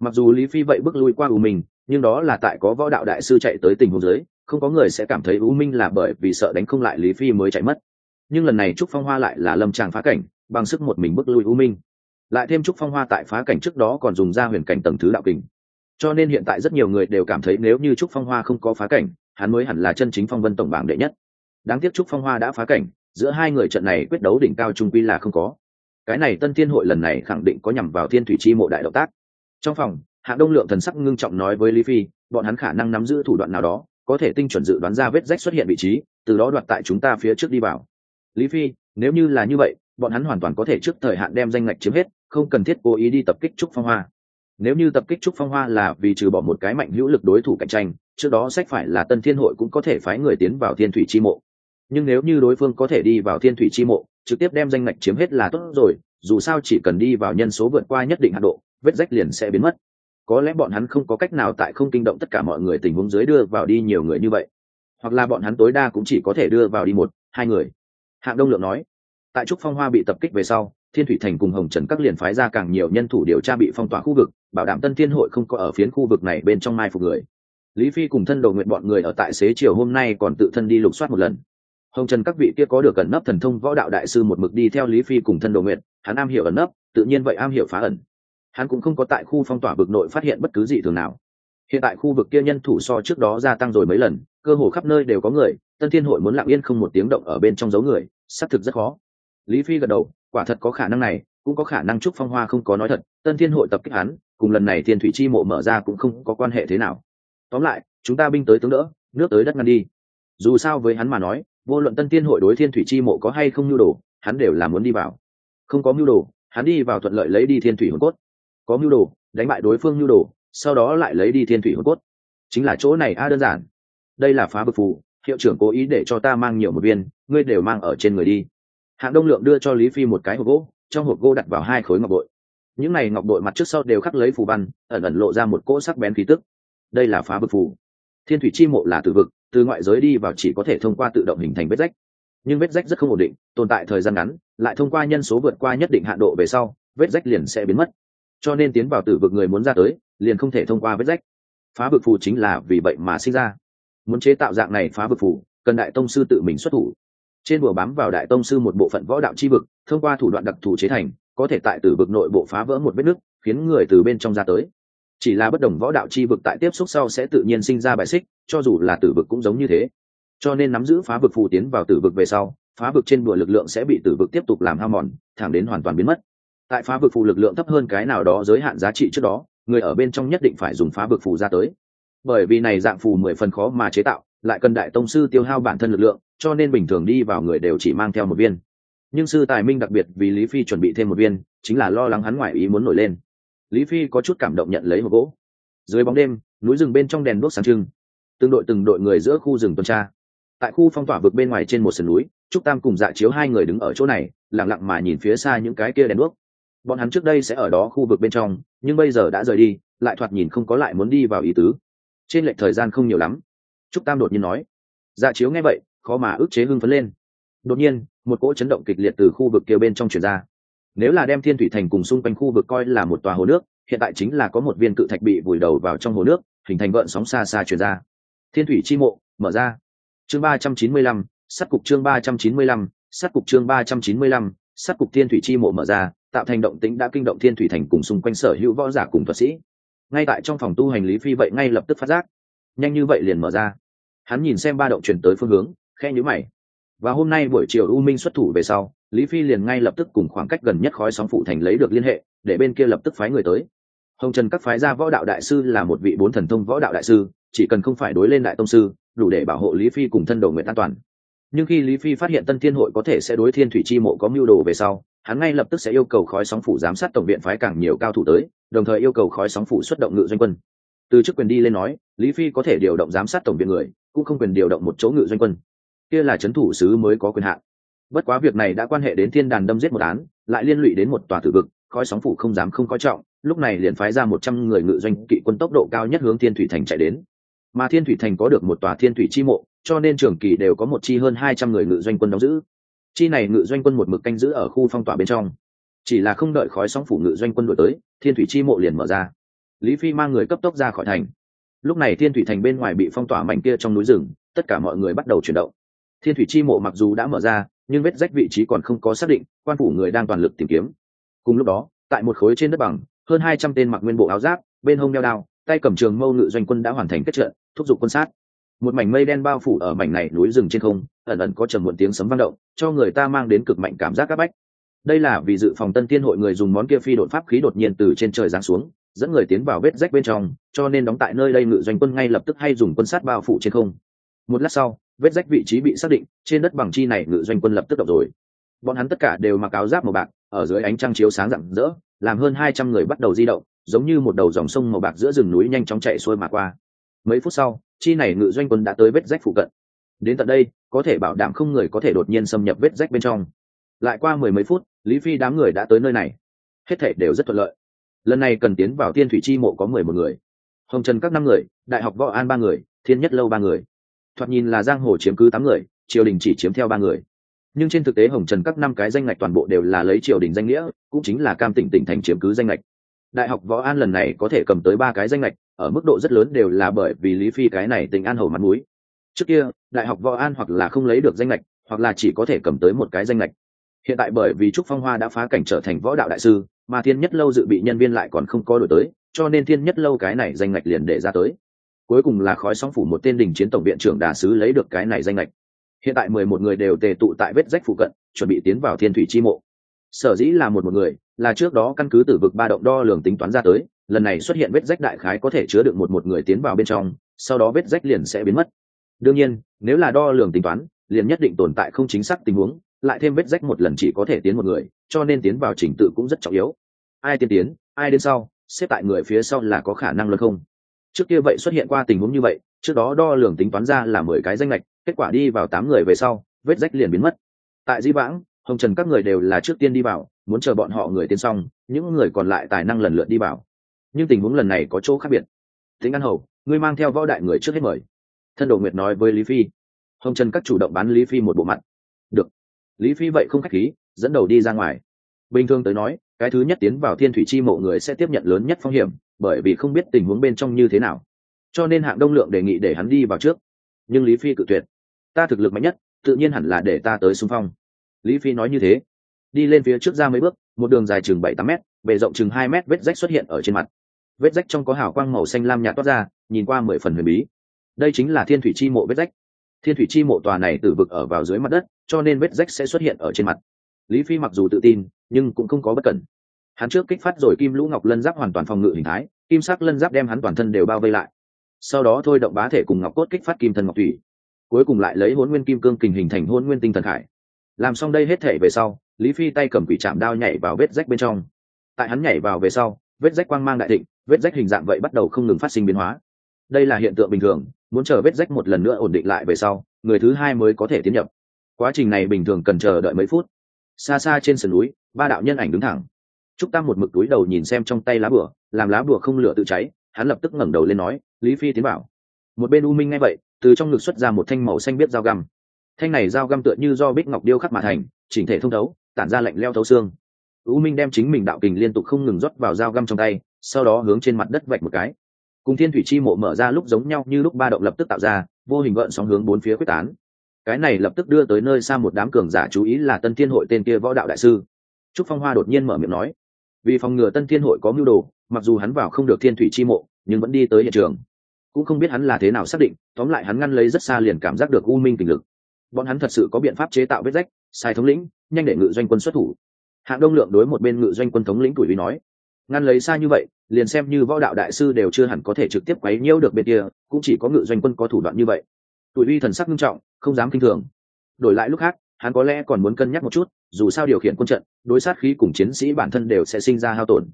Mặc dù lý phi vậy bước lui qua u minh, nhưng đó là tại có võ đạo đại sư chạy tới tình huống giới không có người sẽ cảm thấy u minh là bởi vì sợ đánh không lại lý phi mới chạy mất. Nhưng lần này trúc phong hoa lại là lâm tràng phá cảnh, bằng sức một mình bước lui u minh. Lại thêm trúc phong hoa tại phá cảnh trước đó còn dùng ra huyền cảnh tầng thứ đạo kình. Cho nên hiện tại rất nhiều người đều cảm thấy nếu như trúc phong hoa không có phá cảnh, hắn mới hẳn là chân chính phong vân tổng bảng đệ nhất. Đáng tiếc trúc phong hoa đã phá cảnh, giữa hai người trận này quyết đấu đỉnh cao trung quy là không có cái này tân thiên hội lần này khẳng định có nhằm vào thiên thủy chi mộ đại động tác. Trong phòng hạ đông lượng thần sắc ngưng trọng nói với lý phi, bọn hắn khả năng nắm giữ thủ đoạn nào đó, có thể tinh chuẩn dự đoán ra vết rách xuất hiện vị trí, từ đó đoạt tại chúng ta phía trước đi vào. Lý phi, nếu như là như vậy, bọn hắn hoàn toàn có thể trước thời hạn đem danh ngạch chiếm hết, không cần thiết cố ý đi tập kích trúc phong hoa. Nếu như tập kích trúc phong hoa là vì trừ bỏ một cái mạnh hữu lực đối thủ cạnh tranh, trước đó sách phải là tân thiên hội cũng có thể phái người tiến vào thiên thủy chi mộ. Nhưng nếu như đối phương có thể đi vào thiên thủy chi mộ trực tiếp đem danh ngạch chiếm hết là tốt rồi, dù sao chỉ cần đi vào nhân số vượt qua nhất định hạ độ, vết rách liền sẽ biến mất. Có lẽ bọn hắn không có cách nào tại không kinh động tất cả mọi người tình huống dưới đưa vào đi nhiều người như vậy. Hoặc là bọn hắn tối đa cũng chỉ có thể đưa vào đi một, hai người. Hạng đông lượng nói, tại trúc phong hoa bị tập kích về sau, thiên thủy thành cùng hồng trần các liền phái ra càng nhiều nhân thủ điều tra bị phong tỏa khu vực, bảo đảm tân thiên hội không có ở phiến khu vực này bên trong mai phục người. Lý phi cùng thân đầu nguyện bọn người ở tại xế chiều hôm nay còn tự thân đi lục soát một lần hồng trần các vị kia có được ẩn nấp thần thông võ đạo đại sư một mực đi theo lý phi cùng thân đồ nguyện hắn am hiểu ẩn nấp, tự nhiên vậy am hiểu phá ẩn. Hắn cũng không có tại khu phong tỏa vực nội phát hiện bất cứ gì thường nào. Hiện tại khu vực kia nhân thủ so trước đó gia tăng rồi mấy lần, cơ hồ khắp nơi đều có người, tân thiên hội muốn lặng yên không một tiếng động ở bên trong dấu người, xác thực rất khó. Lý phi gật đầu, quả thật có khả năng này, cũng có khả năng trúc phong hoa không có nói thật, tân thiên hội tập kích hắn, cùng lần này thiên thủy chi mộ mở ra cũng không có quan hệ thế nào. Tóm lại, chúng ta binh tới tướng đỡ, nước tới đất ngăn đi. Dù sao với hắn mà nói vô luận tân tiên hội đối thiên thủy chi mộ có hay không nhu đồ, hắn đều là muốn đi vào. Không có mưu đồ, hắn đi vào thuận lợi lấy đi thiên thủy hồn cốt. Có mưu đồ, đánh bại đối phương mưu đồ, sau đó lại lấy đi thiên thủy hồn cốt. Chính là chỗ này a, đơn giản. Đây là phá bực phù, hiệu trưởng cố ý để cho ta mang nhiều một viên, ngươi đều mang ở trên người đi. Hạng đông lượng đưa cho lý phi một cái hộp gỗ, trong hộp gỗ đặt vào hai khối ngọc bội. Những này ngọc bội mặt trước sau đều khắc lấy phù văn, ẩn ẩn lộ ra một cỗ sắc bén khí tức. Đây là phá bực phù. Thiên thủy chi mộ là từ vực từ ngoại giới đi vào chỉ có thể thông qua tự động hình thành vết rách. Nhưng vết rách rất không ổn định, tồn tại thời gian ngắn, lại thông qua nhân số vượt qua nhất định hạn độ về sau, vết rách liền sẽ biến mất. Cho nên tiến vào tử vực người muốn ra tới, liền không thể thông qua vết rách. Phá vực phù chính là vì vậy mà sinh ra. Muốn chế tạo dạng này phá vực phù, cần đại tông sư tự mình xuất thủ. Trên bùa bám vào đại tông sư một bộ phận võ đạo chi vực, thông qua thủ đoạn đặc thù chế thành, có thể tại tử vực nội bộ phá vỡ một vết nứt, khiến người từ bên trong ra tới chỉ là bất đồng võ đạo chi vực tại tiếp xúc sau sẽ tự nhiên sinh ra bài xích, cho dù là tử vực cũng giống như thế. Cho nên nắm giữ phá vực phù tiến vào tử vực về sau, phá vực trên bụa lực lượng sẽ bị tử vực tiếp tục làm hao mòn, thẳng đến hoàn toàn biến mất. Tại phá vực phù lực lượng thấp hơn cái nào đó giới hạn giá trị trước đó, người ở bên trong nhất định phải dùng phá vực phù ra tới. Bởi vì này dạng phù mười phần khó mà chế tạo, lại cần đại tông sư tiêu hao bản thân lực lượng, cho nên bình thường đi vào người đều chỉ mang theo một viên. Nhưng sư tài minh đặc biệt vì lý phi chuẩn bị thêm một viên, chính là lo lắng hắn ngoại ý muốn nổi lên lý phi có chút cảm động nhận lấy một gỗ. Dưới bóng đêm, núi rừng bên trong đèn đuốc sáng trưng. Từng đội từng đội người giữa khu rừng tuần tra. Tại khu phong tỏa vực bên ngoài trên một sườn núi, trúc tam cùng dạ chiếu hai người đứng ở chỗ này, lặng lặng mà nhìn phía xa những cái kia đèn đuốc. Bọn hắn trước đây sẽ ở đó khu vực bên trong, nhưng bây giờ đã rời đi, lại thoạt nhìn không có lại muốn đi vào ý tứ. Trên lệch thời gian không nhiều lắm. Trúc tam đột nhiên nói. Dạ chiếu nghe vậy, khó mà ức chế hưng phấn lên. Đột nhiên, một cỗ chấn động kịch liệt từ khu vực kia bên trong chuyển ra nếu là đem thiên thủy thành cùng xung quanh khu vực coi là một tòa hồ nước, hiện tại chính là có một viên cự thạch bị vùi đầu vào trong hồ nước, hình thành gợn sóng xa xa chuyển ra. Thiên thủy chi mộ, mở ra. Chương ba trăm chín mươi lăm sắt cục chương ba trăm chín mươi lăm sắt cục chương ba trăm chín mươi lăm sắt cục thiên thủy chi mộ mở ra, tạo thành động tĩnh đã kinh động thiên thủy thành cùng xung quanh sở hữu võ giả cùng thuật sĩ. Ngay tại trong phòng tu hành lý phi vậy ngay lập tức phát giác. Nhanh như vậy liền mở ra. Hắn nhìn xem ba động chuyển tới phương hướng khe nhữ mày. Và hôm nay buổi chiều u minh xuất thủ về sau lý phi liền ngay lập tức cùng khoảng cách gần nhất khói sóng phụ thành lấy được liên hệ, để bên kia lập tức phái người tới. Hồng trần các phái gia võ đạo đại sư là một vị bốn thần thông võ đạo đại sư, chỉ cần không phải đối lên đại tông sư, đủ để bảo hộ lý phi cùng thân đồ nguyện an toàn. Nhưng khi lý phi phát hiện tân thiên hội có thể sẽ đối thiên thủy chi mộ có mưu đồ về sau, hắn ngay lập tức sẽ yêu cầu khói sóng phủ giám sát tổng viện phái càng nhiều cao thủ tới, đồng thời yêu cầu khói sóng phủ xuất động ngự doanh quân. Từ chức quyền đi lên nói, lý phi có thể điều động giám sát tổng viện người, cũng không quyền điều động một chỗ ngự doanh quân. Kia là c h ấ n thủ sứ mới có quyền hạn bất quá việc này đã quan hệ đến thiên đàn đâm giết một án, lại liên lụy đến một tòa tử vực, khói sóng phủ không dám không coi trọng, lúc này liền phái ra một trăm người ngự doanh kỵ quân tốc độ cao nhất hướng thiên thủy thành chạy đến. Mà thiên thủy thành có được một tòa thiên thủy chi mộ, cho nên trường kỳ đều có một chi hơn hai trăm người ngự doanh quân đóng giữ. Chi này ngự doanh quân một mực canh giữ ở khu phong tỏa bên trong. Chỉ là không đợi khói sóng phủ ngự doanh quân đổi tới, thiên thủy chi mộ liền mở ra. Lý phi mang người cấp tốc ra khỏi thành. Lúc này thiên thủy thành bên ngoài bị phong tỏa mảnh kia trong núi rừng, tất cả mọi người bắt đầu chuyển động. Thiên thủy chi mộ mặc dù đã mở ra nhưng vết rách vị trí còn không có xác định, quan phủ người đang toàn lực tìm kiếm. Cùng lúc đó, tại một khối trên đất bằng, hơn hai trăm tên mặc nguyên bộ áo giáp, bên hông đeo đao, tay cầm trường mâu ngự doanh quân đã hoàn thành kết trận, thúc giục quân sát. Một mảnh mây đen bao phủ ở mảnh này núi rừng trên không, ẩn ẩn có trầm muộn tiếng sấm vang động, cho người ta mang đến cực mạnh cảm giác áp bách. Đây là vì dự phòng tân tiên hội người dùng món kia phi đột pháp khí đột nhiên từ trên trời giáng xuống, dẫn người tiến vào vết rách bên trong, cho nên đóng tại nơi đây ngự doanh quân ngay lập tức hay dùng quân sát bao phủ trên không. Một lát sau vết rách vị trí bị xác định, trên đất bằng chi này ngự doanh quân lập tức động rồi. Bọn hắn tất cả đều mặc áo giáp màu bạc, ở dưới ánh trăng chiếu sáng rạng rỡ, làm hơn hai trăm người bắt đầu di động, giống như một đầu dòng sông màu bạc giữa rừng núi nhanh chóng chạy xuôi mà qua. Mấy phút sau, chi này ngự doanh quân đã tới vết rách phụ cận. Đến tận đây, có thể bảo đảm không người có thể đột nhiên xâm nhập vết rách bên trong. Lại qua mười mấy phút, lý phi đám người đã tới nơi này. Hết thể đều rất thuận lợi. Lần này cần tiến vào tiên thủy chi mộ có mười một người. Hồng trần các năm người, đại học võ an ba người, thiên nhất lâu ba người thoạt nhìn là giang hồ chiếm cứ tám người, triều đình chỉ chiếm theo ba người. Nhưng trên thực tế hồng trần các năm cái danh ngạch toàn bộ đều là lấy triều đình danh nghĩa, cũng chính là cam tỉnh tỉnh thành chiếm cứ danh ngạch. Đại học võ an lần này có thể cầm tới ba cái danh ngạch, ở mức độ rất lớn đều là bởi vì lý phi cái này tình an hầu mặt mũi. Trước kia, đại học võ an hoặc là không lấy được danh lệch hoặc là chỉ có thể cầm tới một cái danh lệch hiện tại bởi vì trúc phong hoa đã phá cảnh trở thành võ đạo đại sư, mà thiên nhất lâu dự bị nhân viên lại còn không có đổi tới, cho nên thiên nhất lâu cái này danh lệch liền để ra tới cuối cùng là khói sóng phủ một tên đình chiến tổng viện trưởng đà sứ lấy được cái này danh lệch hiện tại mười một người đều tề tụ tại vết rách phụ cận, chuẩn bị tiến vào thiên thủy chi mộ. Sở dĩ là một một người, là trước đó căn cứ từ vực ba động đo lường tính toán ra tới, lần này xuất hiện vết rách đại khái có thể chứa được một một người tiến vào bên trong, sau đó vết rách liền sẽ biến mất. Đương nhiên, nếu là đo lường tính toán, liền nhất định tồn tại không chính xác tình huống, lại thêm vết rách một lần chỉ có thể tiến một người, cho nên tiến vào trình tự cũng rất trọng yếu. Ai tiên tiến, ai đến sau, xếp tại người phía sau là có khả năng luôn không trước kia vậy xuất hiện qua tình huống như vậy, trước đó đo lường tính toán ra là mười cái danh lệch kết quả đi vào tám người về sau, vết rách liền biến mất. Tại di vãng, hồng trần các người đều là trước tiên đi vào, muốn chờ bọn họ người tiên xong, những người còn lại tài năng lần lượt đi vào. Nhưng tình huống lần này có chỗ khác biệt. Tính ăn hầu, ngươi mang theo võ đại người trước hết mời. Thân đồ nguyệt nói với lý phi. Hồng trần các chủ động bán lý phi một bộ mặt. Được. Lý phi vậy không k h á c h khí, dẫn đầu đi ra ngoài. Bình thường tới nói cái thứ nhất tiến vào thiên thủy chi mộ người sẽ tiếp nhận lớn nhất phong hiểm, bởi vì không biết tình huống bên trong như thế nào. Cho nên hạng đông lượng đề nghị để hắn đi vào trước. Nhưng lý phi cự tuyệt. Ta thực lực mạnh nhất, tự nhiên hẳn là để ta tới xung phong. Lý phi nói như thế. Đi lên phía trước ra mấy bước, một đường dài chừng bảy tám m bề rộng chừng hai m vết rách xuất hiện ở trên mặt. Vết rách trong có hào quang màu xanh lam nhạt toát ra, nhìn qua mười phần huyền bí. Đây chính là thiên thủy chi mộ vết rách. Thiên thủy chi mộ tòa này từ vực ở vào dưới mặt đất, cho nên vết rách sẽ xuất hiện ở trên mặt lý phi mặc dù tự tin, nhưng cũng không có bất cẩn. Hắn trước kích phát rồi kim lũ ngọc lân giáp hoàn toàn phòng ngự hình thái, kim sắc lân giáp đem hắn toàn thân đều bao vây lại. Sau đó thôi động bá thể cùng ngọc cốt kích phát kim thần ngọc thủy. Cuối cùng lại lấy hôn nguyên kim cương kình hình thành hôn nguyên tinh thần khải. Làm xong đây hết thể về sau, lý phi tay cầm quỷ chạm đao nhảy vào vết rách bên trong. Tại hắn nhảy vào về sau, vết rách quang mang đại thịnh, vết rách hình dạng vậy bắt đầu không ngừng phát sinh biến hóa. Đây là hiện tượng bình thường, muốn chờ vết rách một lần nữa ổn định lại về sau, người thứ hai mới có thể tiến nhập. Quá trình này bình thường cần chờ đợi mấy phút xa xa trên sườn núi, ba đạo nhân ảnh đứng thẳng. Trúc tam một mực túi đầu nhìn xem trong tay lá bửa làm lá bửa không lửa tự cháy, hắn lập tức ngẩng đầu lên nói, lý phi tiến bảo. Một bên u minh nghe vậy, từ trong ngực xuất ra một thanh màu xanh biết dao găm. Thanh này dao găm tựa như do bích ngọc điêu khắc mà thành, chỉnh thể thông thấu, tản ra lạnh leo thấu xương. U minh đem chính mình đạo kình liên tục không ngừng rót vào dao găm trong tay, sau đó hướng trên mặt đất vạch một cái. Cùng thiên thủy chi mộ mở ra lúc giống nhau như lúc ba động lập tức tạo ra, vô hình gợn sóng hướng bốn phía quyết tán cái này lập tức đưa tới nơi xa một đám cường giả chú ý là tân thiên hội tên kia võ đạo đại sư. Trúc phong hoa đột nhiên mở miệng nói, vì phòng ngừa tân thiên hội có mưu đồ, mặc dù hắn vào không được thiên thủy chi mộ, nhưng vẫn đi tới hiện trường. Cũng không biết hắn là thế nào xác định, tóm lại hắn ngăn lấy rất xa liền cảm giác được u minh tình lực. Bọn hắn thật sự có biện pháp chế tạo vết rách, sai thống lĩnh, nhanh để ngự doanh quân xuất thủ. Hạng đông lượng đối một bên ngự doanh quân thống lĩnh tuổi vì nói, ngăn lấy xa như vậy, liền xem như võ đạo đại sư đều chưa hẳn có thể trực tiếp quấy nhiễu được bên kia, cũng chỉ có ngự doanh quân có thủ đoạn như vậy tuổi uy thần sắc nghiêm trọng, không dám kinh thường. Đổi lại lúc khác, hắn có lẽ còn muốn cân nhắc một chút, dù sao điều khiển quân trận, đối sát khí cùng chiến sĩ bản thân đều sẽ sinh ra hao tổn.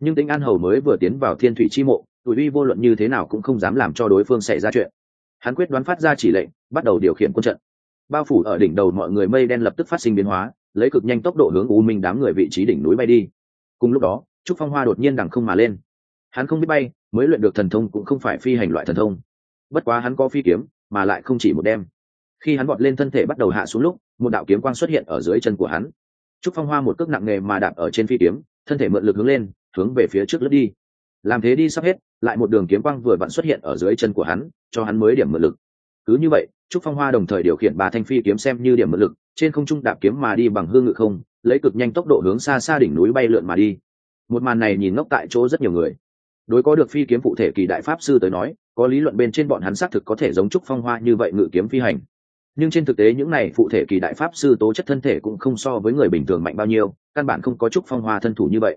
Nhưng tính an hầu mới vừa tiến vào thiên thủy chi mộ, tuổi uy vô luận như thế nào cũng không dám làm cho đối phương xảy ra chuyện. Hắn quyết đoán phát ra chỉ lệnh, bắt đầu điều khiển quân trận. Bao phủ ở đỉnh đầu mọi người mây đen lập tức phát sinh biến hóa, lấy cực nhanh tốc độ hướng u minh đám người vị trí đỉnh núi bay đi. Cùng lúc đó, trúc phong hoa đột nhiên đằng không mà lên. Hắn không biết bay, mới luyện được thần thông cũng không phải phi hành loại thần thông. Bất quá hắn có phi kiếm mà lại không chỉ một đêm. khi hắn vọt lên thân thể bắt đầu hạ xuống lúc, một đạo kiếm quang xuất hiện ở dưới chân của hắn. Trúc phong hoa một cước nặng nề mà đạp ở trên phi kiếm, thân thể mượn lực hướng lên, hướng về phía trước lướt đi. Làm thế đi sắp hết, lại một đường kiếm quang vừa vặn xuất hiện ở dưới chân của hắn, cho hắn mới điểm mượn lực. Cứ như vậy, trúc phong hoa đồng thời điều khiển ba thanh phi kiếm xem như điểm mượn lực, trên không trung đạp kiếm mà đi bằng hương ngự không, lấy cực nhanh tốc độ hướng xa xa đỉnh núi bay lượn mà đi. Một màn này nhìn ngốc tại chỗ rất nhiều người đối có được phi kiếm phụ thể kỳ đại pháp sư tới nói, có lý luận bên trên bọn hắn xác thực có thể giống trúc phong hoa như vậy ngự kiếm phi hành. Nhưng trên thực tế những này phụ thể kỳ đại pháp sư tố chất thân thể cũng không so với người bình thường mạnh bao nhiêu, căn bản không có trúc phong hoa thân thủ như vậy.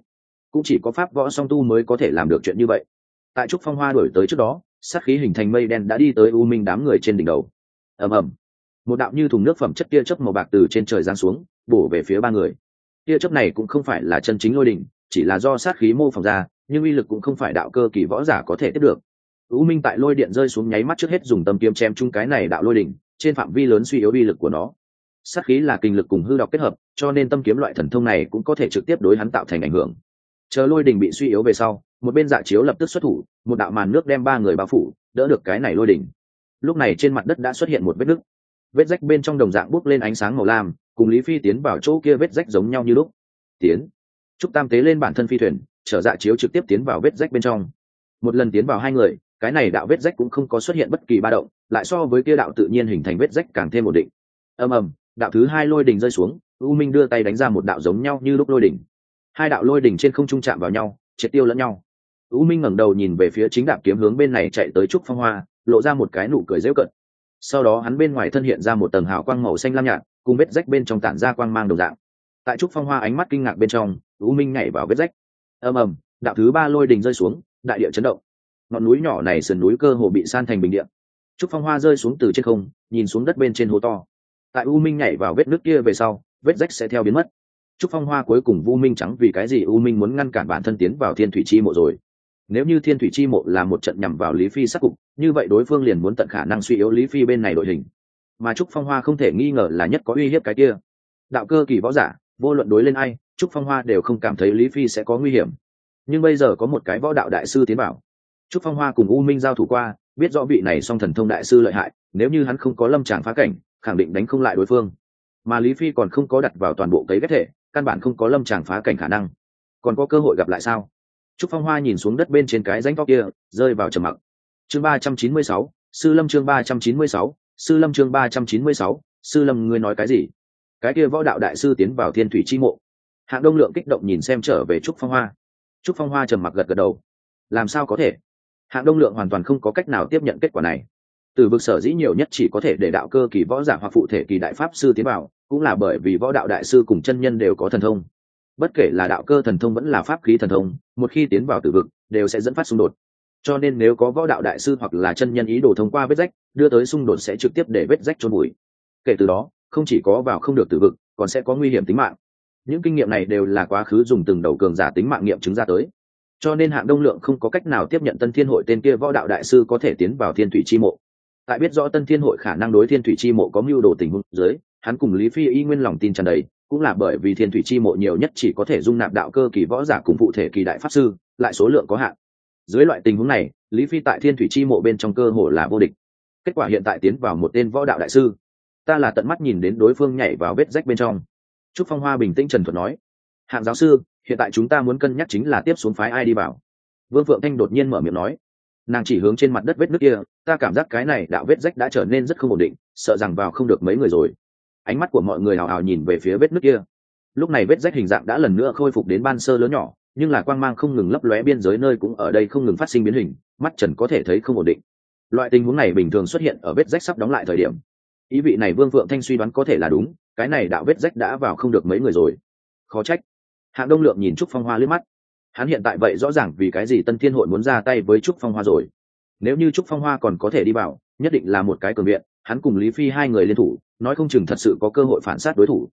Cũng chỉ có pháp võ song tu mới có thể làm được chuyện như vậy. Tại trúc phong hoa đổi tới trước đó, sát khí hình thành mây đen đã đi tới u minh đám người trên đỉnh đầu. Ầm ầm. Một đạo như thùng nước phẩm chất tia chớp màu bạc từ trên trời giáng xuống, bổ về phía ba người. Tia chớp này cũng không phải là chân chính lôi đỉnh, chỉ là do sát khí mô phỏng ra nhưng uy lực cũng không phải đạo cơ kỳ võ giả có thể tiếp được. U minh tại lôi điện rơi xuống nháy mắt trước hết dùng tầm kiếm chém chung cái này đạo lôi đỉnh, trên phạm vi lớn suy yếu uy lực của nó. Sát khí là kinh lực cùng hư đọc kết hợp, cho nên tâm kiếm loại thần thông này cũng có thể trực tiếp đối hắn tạo thành ảnh hưởng. Chờ lôi đỉnh bị suy yếu về sau, một bên dạ chiếu lập tức xuất thủ, một đạo màn nước đem ba người bao phủ, đỡ được cái này lôi đỉnh. Lúc này trên mặt đất đã xuất hiện một vết nứt. Vết rách bên trong đồng dạng bốc lên ánh sáng màu lam, cùng lý phi tiến vào chỗ kia vết rách giống nhau như lúc. Tiến trúc tam tế lên bản thân phi thuyền chở dạ chiếu trực tiếp tiến vào vết rách bên trong. Một lần tiến vào hai người, cái này đạo vết rách cũng không có xuất hiện bất kỳ ba động, lại so với kia đạo tự nhiên hình thành vết rách càng thêm ổn định. Ầm ầm, đạo thứ hai lôi đỉnh rơi xuống, u minh đưa tay đánh ra một đạo giống nhau như lúc lôi đỉnh hai đạo lôi đỉnh trên không trung chạm vào nhau, triệt tiêu lẫn nhau. U minh ngẩng đầu nhìn về phía chính đạp kiếm hướng bên này chạy tới trúc phong hoa, lộ ra một cái nụ cười dễu cận sau đó hắn bên ngoài thân hiện ra một tầng hào quang màu xanh lam nhạt, cùng vết rách bên trong tản ra quang mang đầu dạng. Tại trúc phong hoa ánh mắt kinh ngạc bên trong, u minh nhảy vào vết rách ầm ầm, đạo thứ ba lôi đình rơi xuống, đại địa chấn động. Ngọn núi nhỏ này sườn núi cơ hồ bị san thành bình địa. trúc phong hoa rơi xuống từ trên không, nhìn xuống đất bên trên hố to. Tại u minh nhảy vào vết nước kia về sau, vết rách sẽ theo biến mất. Trúc phong hoa cuối cùng vu minh trắng vì cái gì u minh muốn ngăn cản bản thân tiến vào thiên thủy chi mộ rồi. Nếu như thiên thủy chi mộ là một trận nhằm vào lý phi sắc cục, như vậy đối phương liền muốn tận khả năng suy yếu lý phi bên này đội hình. Mà trúc phong hoa không thể nghi ngờ là nhất có uy hiếp cái kia. Đạo cơ kỳ võ giả, vô luận đối lên ai trúc phong hoa đều không cảm thấy lý phi sẽ có nguy hiểm. Nhưng bây giờ có một cái võ đạo đại sư tiến bảo trúc phong hoa cùng u minh giao thủ qua, biết rõ vị này song thần thông đại sư lợi hại, nếu như hắn không có lâm tràng phá cảnh, khẳng định đánh không lại đối phương. Mà lý phi còn không có đặt vào toàn bộ cấy ghép thể, căn bản không có lâm tràng phá cảnh khả năng. Còn có cơ hội gặp lại sao? Trúc phong hoa nhìn xuống đất bên trên cái rãnh tóc kia, rơi vào trầm mặc. Chương ba trăm chín mươi sáu, sư lâm chương ba trăm chín mươi sáu, sư lâm chương ba trăm chín mươi sáu, sư lâm ngươi nói cái gì? Cái kia võ đạo đại sư tiến vào thiên thủy chi mộ hạng đông lượng kích động nhìn xem trở về trúc phong hoa. Trúc phong hoa trầm mặc gật gật đầu. Làm sao có thể? Hạng đông lượng hoàn toàn không có cách nào tiếp nhận kết quả này. Từ vực sở dĩ nhiều nhất chỉ có thể để đạo cơ kỳ võ giả hoặc phụ thể kỳ đại pháp sư tiến vào, cũng là bởi vì võ đạo đại sư cùng chân nhân đều có thần thông. Bất kể là đạo cơ thần thông vẫn là pháp khí thần thông, một khi tiến vào tử vực, đều sẽ dẫn phát xung đột. Cho nên nếu có võ đạo đại sư hoặc là chân nhân ý đồ thông qua vết rách, đưa tới xung đột sẽ trực tiếp để vết rách trôn bụi kể từ đó, không chỉ có vào không được tử vực, còn sẽ có nguy hiểm tính mạng những kinh nghiệm này đều là quá khứ dùng từng đầu cường giả tính mạng nghiệm chứng ra tới. Cho nên hạng đông lượng không có cách nào tiếp nhận tân thiên hội tên kia võ đạo đại sư có thể tiến vào thiên thủy chi mộ. Tại biết rõ tân thiên hội khả năng đối thiên thủy chi mộ có mưu đồ tình huống dưới, hắn cùng lý phi y nguyên lòng tin tràn đầy, cũng là bởi vì thiên thủy chi mộ nhiều nhất chỉ có thể dung nạp đạo cơ kỳ võ giả cùng phụ thể kỳ đại pháp sư, lại số lượng có hạn. Dưới loại tình huống này, lý phi tại thiên thủy chi mộ bên trong cơ hồ là vô địch. Kết quả hiện tại tiến vào một tên võ đạo đại sư. Ta là tận mắt nhìn đến đối phương nhảy vào vết rách bên trong trúc phong hoa bình tĩnh trần thuật nói, hạng giáo sư, hiện tại chúng ta muốn cân nhắc chính là tiếp xuống phái ai đi vào. Vương phượng thanh đột nhiên mở miệng nói, nàng chỉ hướng trên mặt đất vết nước kia, ta cảm giác cái này đạo vết rách đã trở nên rất không ổn định, sợ rằng vào không được mấy người rồi. Ánh mắt của mọi người hào hào nhìn về phía vết nước kia. Lúc này vết rách hình dạng đã lần nữa khôi phục đến ban sơ lớn nhỏ, nhưng là quang mang không ngừng lấp lóe biên giới nơi cũng ở đây không ngừng phát sinh biến hình, mắt trần có thể thấy không ổn định. Loại tình huống này bình thường xuất hiện ở vết rách sắp đóng lại thời điểm ý vị này vương phượng thanh suy đoán có thể là đúng, cái này đạo vết rách đã vào không được mấy người rồi. Khó trách. Hạng đông lượng nhìn trúc phong hoa liếc mắt. Hắn hiện tại vậy rõ ràng vì cái gì tân thiên hội muốn ra tay với trúc phong hoa rồi. Nếu như trúc phong hoa còn có thể đi vào, nhất định là một cái cường viện, hắn cùng lý phi hai người liên thủ, nói không chừng thật sự có cơ hội phản sát đối thủ.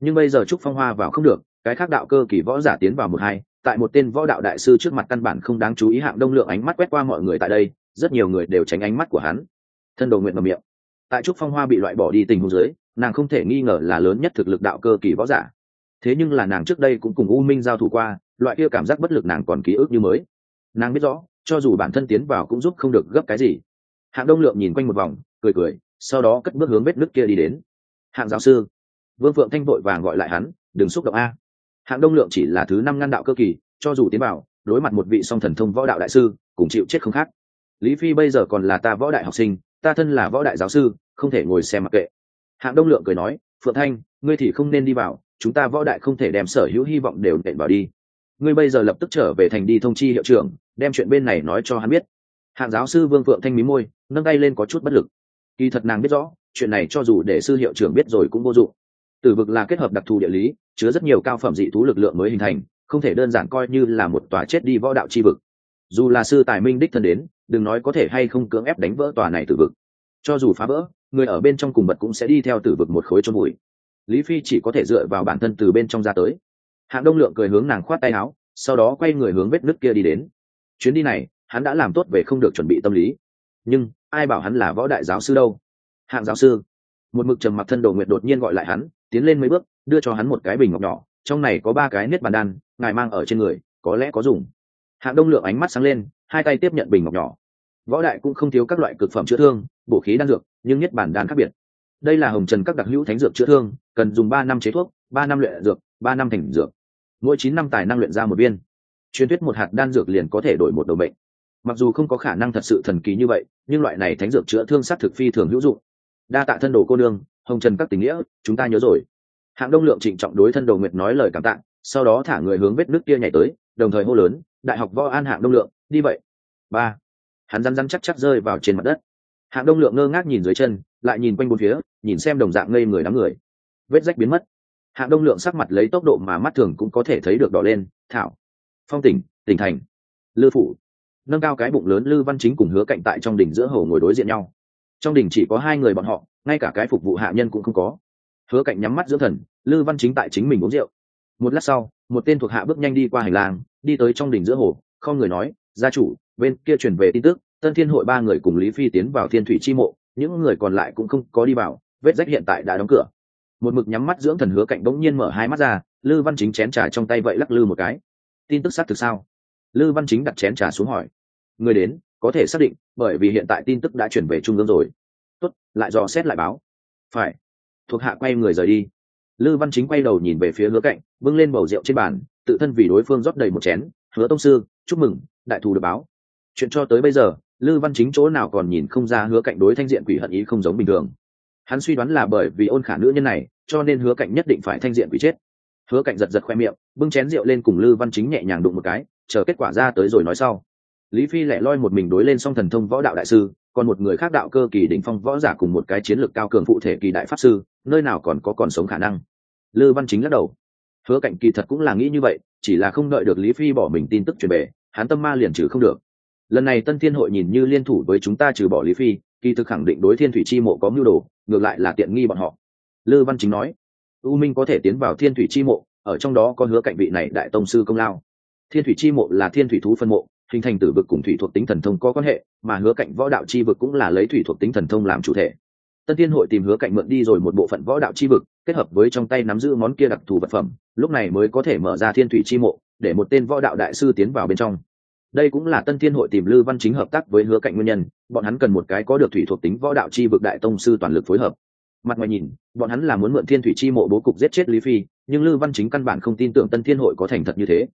Nhưng bây giờ trúc phong hoa vào không được, cái khác đạo cơ kỳ võ giả tiến vào một hai, tại một tên võ đạo đại sư trước mặt căn bản không đáng chú ý hạng đông lượng ánh mắt quét qua mọi người tại đây, rất nhiều người đều tránh ánh mắt của hắn. Thân đồ nguyện mầm miệng tại trúc phong hoa bị loại bỏ đi tình huống dưới, nàng không thể nghi ngờ là lớn nhất thực lực đạo cơ kỳ võ giả. Thế nhưng là nàng trước đây cũng cùng u minh giao thủ qua, loại kia cảm giác bất lực nàng còn ký ức như mới. Nàng biết rõ, cho dù bản thân tiến vào cũng giúp không được gấp cái gì. Hạng đông lượng nhìn quanh một vòng, cười cười, sau đó cất bước hướng vết nước kia đi đến. Hạng giáo sư, vương phượng thanh vội vàng gọi lại hắn, đừng xúc động a. Hạng đông lượng chỉ là thứ năm ngăn đạo cơ kỳ, cho dù tiến vào, đối mặt một vị song thần thông võ đạo đại sư, cùng chịu chết không khác. Lý phi bây giờ còn là ta võ đại học sinh ta thân là võ đại giáo sư, không thể ngồi xem mặc kệ. Hạng đông lượng cười nói, phượng thanh, ngươi thì không nên đi vào, chúng ta võ đại không thể đem sở hữu hy vọng đều nện vào đi. Ngươi bây giờ lập tức trở về thành đi thông chi hiệu trưởng, đem chuyện bên này nói cho hắn biết. Hạng giáo sư vương phượng thanh mí môi, nâng tay lên có chút bất lực. Kỳ thật nàng biết rõ, chuyện này cho dù để sư hiệu trưởng biết rồi cũng vô dụng. Tử vực là kết hợp đặc thù địa lý, chứa rất nhiều cao phẩm dị thú lực lượng mới hình thành, không thể đơn giản coi như là một tòa chết đi võ đạo chi vực. Dù là sư tài minh đích thân đến đừng nói có thể hay không cưỡng ép đánh vỡ tòa này tử vực. Cho dù phá vỡ, người ở bên trong cùng vật cũng sẽ đi theo tử vực một khối cho bụi lý phi chỉ có thể dựa vào bản thân từ bên trong ra tới. Hạng đông lượng cười hướng nàng khoát tay áo, sau đó quay người hướng vết nứt kia đi đến. Chuyến đi này, hắn đã làm tốt về không được chuẩn bị tâm lý. Nhưng, ai bảo hắn là võ đại giáo sư đâu? Hạng giáo sư. Một mực trầm mặc thân đồ nguyện đột nhiên gọi lại hắn, tiến lên mấy bước, đưa cho hắn một cái bình ngọc nhỏ, trong này có ba cái nết bàn đan, ngài mang ở trên người, có lẽ có dùng. Hạng đông lượng ánh mắt sáng lên hai tay tiếp nhận bình ngọc nhỏ. Võ đại cũng không thiếu các loại cực phẩm chữa thương, bổ khí đan dược, nhưng nhất bản đan khác biệt. Đây là hồng trần các đặc hữu thánh dược chữa thương, cần dùng ba năm chế thuốc, ba năm luyện dược, ba năm thành dược. Mỗi chín năm tài năng luyện ra một viên. Truyền thuyết một hạt đan dược liền có thể đổi một đầu bệnh mặc dù không có khả năng thật sự thần kỳ như vậy, nhưng loại này thánh dược chữa thương sát thực phi thường hữu dụng. Đa tạ thân đồ cô nương, hồng trần các tình nghĩa, chúng ta nhớ rồi. Hạng đông lượng trịnh trọng đối thân đồ nguyệt nói lời cảm tạ, sau đó thả người hướng vết nước kia nhảy tới, đồng thời hô lớn, đại học võ an hạng đông lượng đi vậy. Ba. Hắn răn răn chắc chắc rơi vào trên mặt đất. Hạng đông lượng ngơ ngác nhìn dưới chân, lại nhìn quanh bốn phía, nhìn xem đồng dạng ngây người đám người. Vết rách biến mất. Hạng đông lượng sắc mặt lấy tốc độ mà mắt thường cũng có thể thấy được đỏ lên, thảo. Phong tỉnh tỉnh thành. Lư phủ. Nâng cao cái bụng lớn lư văn chính cùng hứa cạnh tại trong đỉnh giữa hồ ngồi đối diện nhau. Trong đỉnh chỉ có hai người bọn họ, ngay cả cái phục vụ hạ nhân cũng không có. Hứa cạnh nhắm mắt dưỡng thần, lư văn chính tại chính mình uống rượu. Một lát sau, một tên thuộc hạ bước nhanh đi qua hành lang, đi tới trong đỉnh giữa hồ, không người nói gia chủ, bên kia truyền về tin tức, tân thiên hội ba người cùng lý phi tiến vào thiên thủy chi mộ, những người còn lại cũng không có đi vào, vết rách hiện tại đã đóng cửa. Một mực nhắm mắt dưỡng thần hứa cạnh bỗng nhiên mở hai mắt ra, lư văn chính chén trà trong tay vậy lắc lư một cái. Tin tức xác thực sao? Lư văn chính đặt chén trà xuống hỏi. Người đến, có thể xác định, bởi vì hiện tại tin tức đã chuyển về trung ương rồi. Tốt, lại dò xét lại báo. Phải. Thuộc hạ quay người rời đi. Lư văn chính quay đầu nhìn về phía hứa cạnh, bưng lên bầu rượu trên bàn, tự thân vì đối phương rót đầy một chén. Hứa tông sư, chúc mừng đại thù được báo. Chuyện cho tới bây giờ, lư văn chính chỗ nào còn nhìn không ra hứa cạnh đối thanh diện quỷ hận ý không giống bình thường. Hắn suy đoán là bởi vì ôn khả nữ nhân này, cho nên hứa cạnh nhất định phải thanh diện quỷ chết. Hứa cạnh giật giật khoe miệng, bưng chén rượu lên cùng lư văn chính nhẹ nhàng đụng một cái, chờ kết quả ra tới rồi nói sau. Lý phi lẻ loi một mình đối lên song thần thông võ đạo đại sư, còn một người khác đạo cơ kỳ đỉnh phong võ giả cùng một cái chiến lược cao cường phụ thể kỳ đại pháp sư, nơi nào còn có còn sống khả năng? Lư văn chính lắc đầu. Hứa cạnh kỳ thật cũng là nghĩ như vậy, chỉ là không đợi được lý phi bỏ mình tin tức truyền về hắn tâm ma liền trừ không được. Lần này tân thiên hội nhìn như liên thủ với chúng ta trừ bỏ lý phi, kỳ thực khẳng định đối thiên thủy chi mộ có mưu đồ, ngược lại là tiện nghi bọn họ. Lư văn chính nói, u minh có thể tiến vào thiên thủy chi mộ, ở trong đó có hứa cạnh vị này đại tông sư công lao. Thiên thủy chi mộ là thiên thủy thú phân mộ, hình thành tử vực cùng thủy thuộc tính thần thông có quan hệ, mà hứa cạnh võ đạo chi vực cũng là lấy thủy thuộc tính thần thông làm chủ thể. Tân thiên hội tìm hứa cạnh mượn đi rồi một bộ phận võ đạo chi vực, kết hợp với trong tay nắm giữ món kia đặc thù vật phẩm, lúc này mới có thể mở ra thiên thủy chi mộ để một tên võ đạo đại sư tiến vào bên trong. Đây cũng là tân thiên hội tìm lư văn chính hợp tác với hứa cạnh nguyên nhân, bọn hắn cần một cái có được thủy thuộc tính võ đạo chi vực đại tông sư toàn lực phối hợp. Mặt ngoài nhìn, bọn hắn là muốn mượn thiên thủy chi mộ bố cục giết chết lý phi, nhưng lư văn chính căn bản không tin tưởng tân thiên hội có thành thật như thế.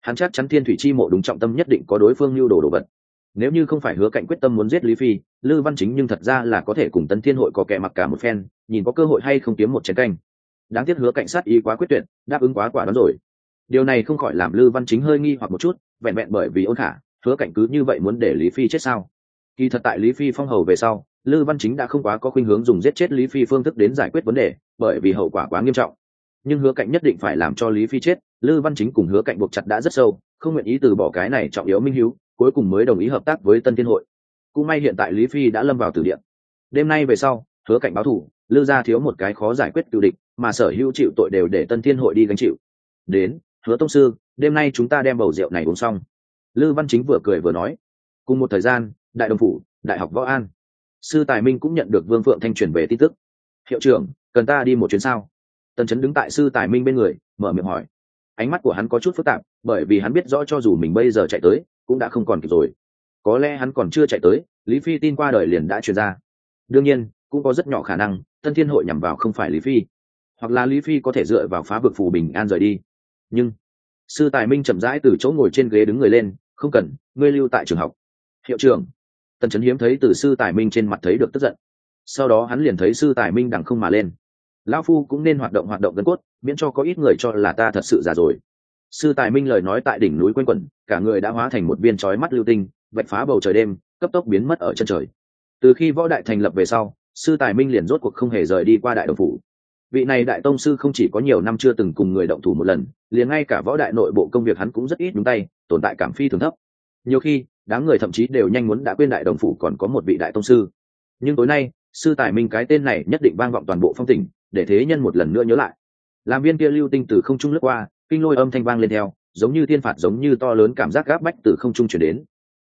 Hắn chắc chắn thiên thủy chi mộ đúng trọng tâm nhất định có đối phương lưu đồ đồ vật. Nếu như không phải hứa cạnh quyết tâm muốn giết lý phi, lư văn chính nhưng thật ra là có thể cùng tân thiên hội có kẻ mặc cả một phen, nhìn có cơ hội hay không kiếm một chiến canh. Đáng tiếc hứa cảnh sát ý quá quyết tuyệt, đáp ứng quá quả đó rồi điều này không khỏi làm lư văn chính hơi nghi hoặc một chút, vẹn vẹn bởi vì ôn khả, hứa Cảnh cứ như vậy muốn để lý phi chết sao? Kỳ thật tại lý phi phong hầu về sau, lư văn chính đã không quá có khuynh hướng dùng giết chết lý phi phương thức đến giải quyết vấn đề, bởi vì hậu quả quá nghiêm trọng. Nhưng hứa cạnh nhất định phải làm cho lý phi chết, lư văn chính cùng hứa cạnh buộc chặt đã rất sâu, không nguyện ý từ bỏ cái này trọng yếu minh hữu cuối cùng mới đồng ý hợp tác với tân thiên hội. Cũng may hiện tại lý phi đã lâm vào tử điện đêm nay về sau, hứa cạnh báo thủ, lư gia thiếu một cái khó giải quyết cựu địch, mà sở hữu chịu tội đều để tân thiên hội đi gánh chịu. Đến hứa tông sư, đêm nay chúng ta đem bầu rượu này uống xong. Lư văn chính vừa cười vừa nói. Cùng một thời gian, đại đồng phủ, đại học võ an, sư tài minh cũng nhận được vương phượng thanh truyền về tin tức. Hiệu trưởng, cần ta đi một chuyến sao? Tần chấn đứng tại sư tài minh bên người, mở miệng hỏi. Ánh mắt của hắn có chút phức tạp, bởi vì hắn biết rõ cho dù mình bây giờ chạy tới, cũng đã không còn kịp rồi. Có lẽ hắn còn chưa chạy tới, lý phi tin qua đời liền đã truyền ra. Đương nhiên, cũng có rất nhỏ khả năng, tân thiên hội nhằm vào không phải lý phi. Hoặc là lý phi có thể dựa vào phá vực phù bình an rời đi nhưng, sư tài minh chậm rãi từ chỗ ngồi trên ghế đứng người lên, không cần, ngươi lưu tại trường học. Hiệu trưởng. Tần trấn hiếm thấy từ sư tài minh trên mặt thấy được tức giận. Sau đó hắn liền thấy sư tài minh đằng không mà lên. Lão phu cũng nên hoạt động hoạt động gân cốt, miễn cho có ít người cho là ta thật sự già rồi. Sư tài minh lời nói tại đỉnh núi quanh quẩn, cả người đã hóa thành một viên trói mắt lưu tinh, vạch phá bầu trời đêm, cấp tốc biến mất ở chân trời. Từ khi võ đại thành lập về sau, sư tài minh liền rốt cuộc không hề rời đi qua đại đồng phủ vị này đại tông sư không chỉ có nhiều năm chưa từng cùng người động thủ một lần, liền ngay cả võ đại nội bộ công việc hắn cũng rất ít đúng tay, tồn tại cảm phi thường thấp. Nhiều khi, đám người thậm chí đều nhanh muốn đã quên đại đồng phủ còn có một vị đại tông sư. Nhưng tối nay, sư tài minh cái tên này nhất định vang vọng toàn bộ phong tỉnh, để thế nhân một lần nữa nhớ lại. Làm viên kia lưu tinh từ không trung lướt qua, kinh lôi âm thanh vang lên theo, giống như thiên phạt giống như to lớn cảm giác gáp bách từ không trung chuyển đến.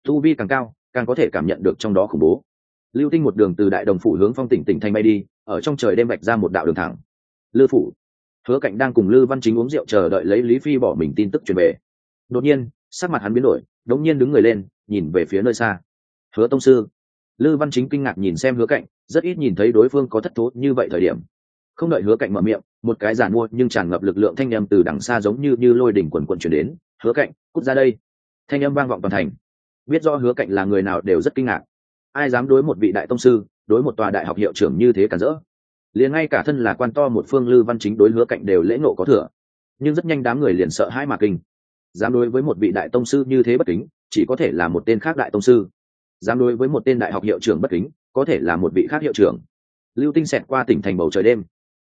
Tu vi càng cao, càng có thể cảm nhận được trong đó khủng bố lưu tinh một đường từ đại đồng phủ hướng phong tỉnh tỉnh thành bay đi, ở trong trời đêm vạch ra một đạo đường thẳng. Lư phủ. Hứa cạnh đang cùng lư văn chính uống rượu chờ đợi lấy lý phi bỏ mình tin tức truyền về. Đột nhiên, sắc mặt hắn biến đổi đống nhiên đứng người lên, nhìn về phía nơi xa. Hứa tông sư. Lư văn chính kinh ngạc nhìn xem hứa cạnh rất ít nhìn thấy đối phương có thất thố như vậy thời điểm. Không đợi hứa cạnh mở miệng, một cái giản mua nhưng tràn ngập lực lượng thanh â m từ đằng xa giống như như lôi đỉnh quần quần chuyển đến. Hứa cạnh cút ra đây. Thanh em vang vọng toàn thành. Biết do hứa cạnh là người nào đều rất kinh ngạc ai dám đối một vị đại tông sư, đối một tòa đại học hiệu trưởng như thế cản rỡ? Liền ngay cả thân là quan to một phương lư văn chính đối hứa cạnh đều lễ ngộ có thừa. Nhưng rất nhanh đám người liền sợ hãi mà kinh. Dám đối với một vị đại tông sư như thế bất kính, chỉ có thể là một tên khác đại tông sư. Dám đối với một tên đại học hiệu trưởng bất kính, có thể là một vị khác hiệu trưởng. Lưu tinh xẹt qua tỉnh thành bầu trời đêm.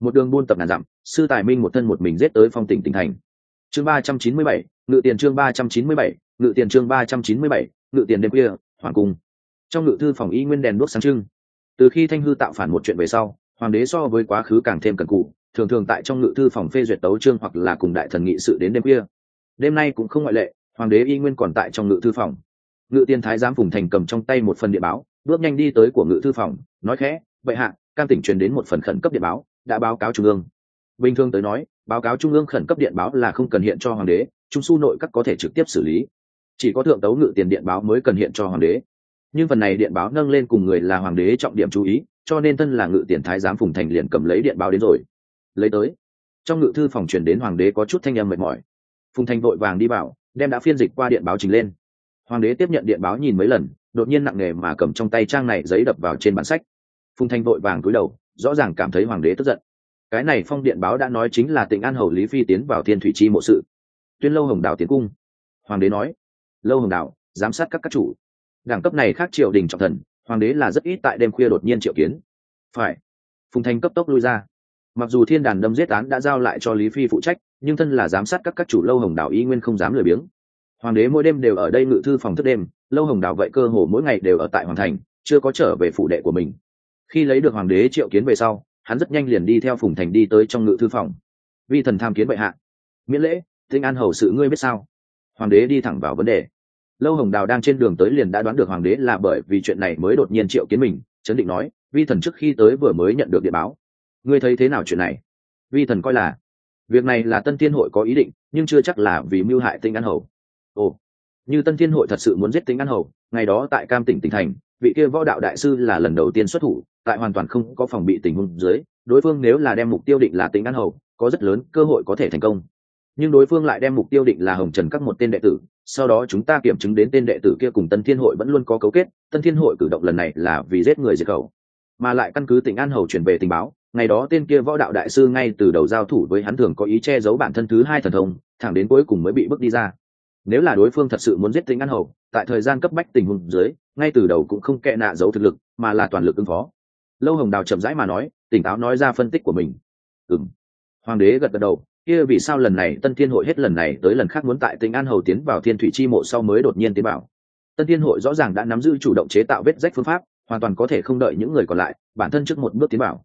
Một đường buôn tập ngàn dặm, sư tài minh một thân một mình giết tới phong tỉnh tỉnh thành. Chương ba trăm chín mươi bảy, ngự tiền chương ba trăm chín mươi bảy, ngự tiền chương ba trăm chín mươi bảy, ngự tiền đêm khuya, hoàng cung trong ngự thư phòng y nguyên đèn đuốc sáng trưng. Từ khi thanh hư tạo phản một chuyện về sau, hoàng đế so với quá khứ càng thêm cần cụ thường thường tại trong ngự thư phòng phê duyệt tấu trương hoặc là cùng đại thần nghị sự đến đêm khuya. Đêm nay cũng không ngoại lệ, hoàng đế y nguyên còn tại trong ngự thư phòng. Ngự tiên thái giám phùng thành cầm trong tay một phần điện báo, bước nhanh đi tới của ngự thư phòng, nói khẽ vậy hạ, can tỉnh truyền đến một phần khẩn cấp điện báo, đã báo cáo trung ương. Bình thường tới nói, báo cáo trung ương khẩn cấp điện báo là không cần hiện cho hoàng đế, trung su nội các có thể trực tiếp xử lý. Chỉ có thượng tấu ngự tiền điện báo mới cần hiện cho hoàng đế nhưng phần này điện báo nâng lên cùng người là hoàng đế trọng điểm chú ý, cho nên thân là ngự tiền thái giám phùng thành liền cầm lấy điện báo đến rồi. Lấy tới. Trong ngự thư phòng chuyển đến hoàng đế có chút thanh âm mệt mỏi. Phùng thành vội vàng đi vào, đem đã phiên dịch qua điện báo trình lên. Hoàng đế tiếp nhận điện báo nhìn mấy lần, đột nhiên nặng nề mà cầm trong tay trang này giấy đập vào trên bản sách. Phùng thành vội vàng cúi đầu, rõ ràng cảm thấy hoàng đế tức giận. Cái này phong điện báo đã nói chính là tỉnh an hầu lý phi tiến vào thiên thủy chi mộ sự. Tuyên lâu hồng đào tiến cung. Hoàng đế nói, lâu hồng đào giám sát các các chủ đẳng cấp này khác triều đình trọng thần, hoàng đế là rất ít tại đêm khuya đột nhiên triệu kiến. Phải. Phùng thanh cấp tốc lui ra. Mặc dù thiên đàn đâm giết án đã giao lại cho lý phi phụ trách, nhưng thân là giám sát các các chủ lâu hồng đảo y nguyên không dám lười biếng. Hoàng đế mỗi đêm đều ở đây ngự thư phòng thức đêm, lâu hồng đảo vậy cơ hồ mỗi ngày đều ở tại hoàng thành, chưa có trở về phủ đệ của mình. Khi lấy được hoàng đế triệu kiến về sau, hắn rất nhanh liền đi theo phùng thành đi tới trong ngự thư phòng. Vi thần tham kiến bệ hạ. Miễn lễ, tinh an hầu sự ngươi biết sao? Hoàng đế đi thẳng vào vấn đề lâu hồng đào đang trên đường tới liền đã đoán được hoàng đế là bởi vì chuyện này mới đột nhiên triệu kiến mình, chấn định nói, vi thần trước khi tới vừa mới nhận được điện báo. Ngươi thấy thế nào chuyện này? Vi thần coi là, việc này là tân thiên hội có ý định, nhưng chưa chắc là vì mưu hại tinh an hầu. Ồ, như tân thiên hội thật sự muốn giết tinh an hầu, ngày đó tại cam tỉnh tỉnh thành, vị kia võ đạo đại sư là lần đầu tiên xuất thủ, tại hoàn toàn không có phòng bị tình huống dưới, đối phương nếu là đem mục tiêu định là tinh an hầu, có rất lớn cơ hội có thể thành công. Nhưng đối phương lại đem mục tiêu định là hồng trần các một tên đệ tử sau đó chúng ta kiểm chứng đến tên đệ tử kia cùng tân thiên hội vẫn luôn có cấu kết, tân thiên hội cử động lần này là vì giết người diệt khẩu. Mà lại căn cứ tỉnh an hầu chuyển về tình báo, ngày đó tên kia võ đạo đại sư ngay từ đầu giao thủ với hắn thường có ý che giấu bản thân thứ hai thần thông, thẳng đến cuối cùng mới bị bước đi ra. Nếu là đối phương thật sự muốn giết Tỉnh An hầu, tại thời gian cấp bách tình huống dưới, ngay từ đầu cũng không kệ nạ giấu thực lực, mà là toàn lực ứng phó. Lâu hồng đào chậm rãi mà nói, tỉnh táo nói ra phân tích của mình. Ừ m hoàng đế gật gật đầu kia vì sao lần này tân thiên hội hết lần này tới lần khác muốn tại tỉnh an hầu tiến vào thiên thủy chi mộ sau mới đột nhiên tiến bảo tân thiên hội rõ ràng đã nắm giữ chủ động chế tạo vết rách phương pháp, hoàn toàn có thể không đợi những người còn lại, bản thân trước một bước tiến bảo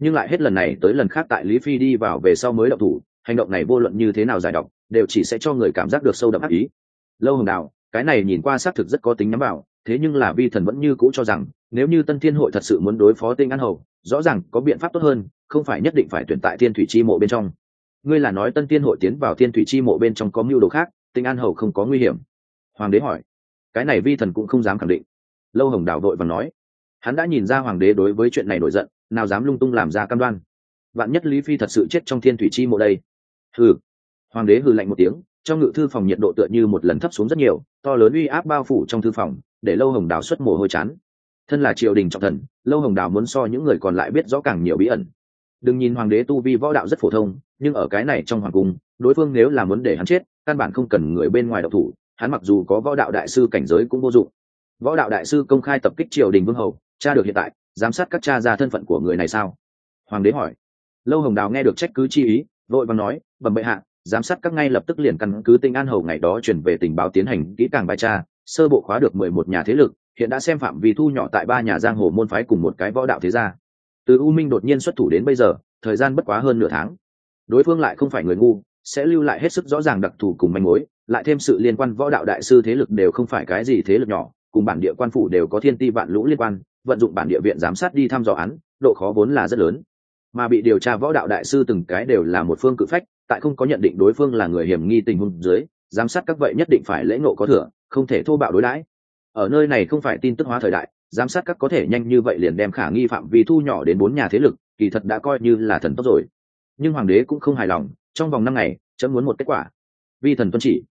nhưng lại hết lần này tới lần khác tại lý phi đi vào về sau mới động thủ, hành động này vô luận như thế nào giải độc, đều chỉ sẽ cho người cảm giác được sâu đậm ác ý. Lâu hồng đạo cái này nhìn qua xác thực rất có tính nhắm vào, thế nhưng là vi thần vẫn như cũ cho rằng, nếu như tân thiên hội thật sự muốn đối phó tinh an hầu, rõ ràng có biện pháp tốt hơn, không phải nhất định phải tuyển tại thiên thủy chi mộ bên trong ngươi là nói tân thiên hội tiến vào thiên thủy chi mộ bên trong có mưu đồ khác, tinh an hầu không có nguy hiểm. Hoàng đế hỏi. Cái này vi thần cũng không dám khẳng định. Lâu hồng đảo đội và nói. Hắn đã nhìn ra hoàng đế đối với chuyện này nổi giận, nào dám lung tung làm ra cam đoan. Vạn nhất lý phi thật sự chết trong thiên thủy chi mộ đây. Hừ. Hoàng đế hừ lạnh một tiếng, trong ngự thư phòng nhiệt độ tựa như một lần thấp xuống rất nhiều, to lớn uy áp bao phủ trong thư phòng, để lâu hồng đào xuất mồ hôi chán. Thân là triều đình trọng thần, lâu hồng đào muốn so những người còn lại biết rõ càng nhiều bí ẩn đừng nhìn hoàng đế tu vi võ đạo rất phổ thông, nhưng ở cái này trong hoàng cung, đối phương nếu là muốn để hắn chết, căn bản không cần người bên ngoài độc thủ, hắn mặc dù có võ đạo đại sư cảnh giới cũng vô dụng. Võ đạo đại sư công khai tập kích triều đình vương hầu, cha được hiện tại, giám sát các cha ra thân phận của người này sao? Hoàng đế hỏi. Lâu hồng đào nghe được trách cứ chi ý, vội vàng nói, bẩm bệ hạ, giám sát các ngay lập tức liền căn cứ tinh an hầu ngày đó chuyển về tình báo tiến hành kỹ càng bài tra, sơ bộ khóa được mười một nhà thế lực, hiện đã xem phạm vi thu nhỏ tại ba nhà giang hồ môn phái cùng một cái võ đạo thế gia từ u minh đột nhiên xuất thủ đến bây giờ, thời gian bất quá hơn nửa tháng. Đối phương lại không phải người ngu, sẽ lưu lại hết sức rõ ràng đặc thù cùng manh mối, lại thêm sự liên quan võ đạo đại sư thế lực đều không phải cái gì thế lực nhỏ, cùng bản địa quan phủ đều có thiên ti vạn lũ liên quan, vận dụng bản địa viện giám sát đi thăm dò án, độ khó vốn là rất lớn. Mà bị điều tra võ đạo đại sư từng cái đều là một phương cự phách, tại không có nhận định đối phương là người hiểm nghi tình huống dưới, giám sát các vậy nhất định phải lễ ngộ có thừa, không thể thô bạo đối đãi. Ở nơi này không phải tin tức hóa thời đại giám sát các có thể nhanh như vậy liền đem khả nghi phạm vi thu nhỏ đến bốn nhà thế lực, kỳ thật đã coi như là thần tốt rồi. Nhưng hoàng đế cũng không hài lòng, trong vòng năm ngày, chấm muốn một kết quả. Vi thần tuân chỉ.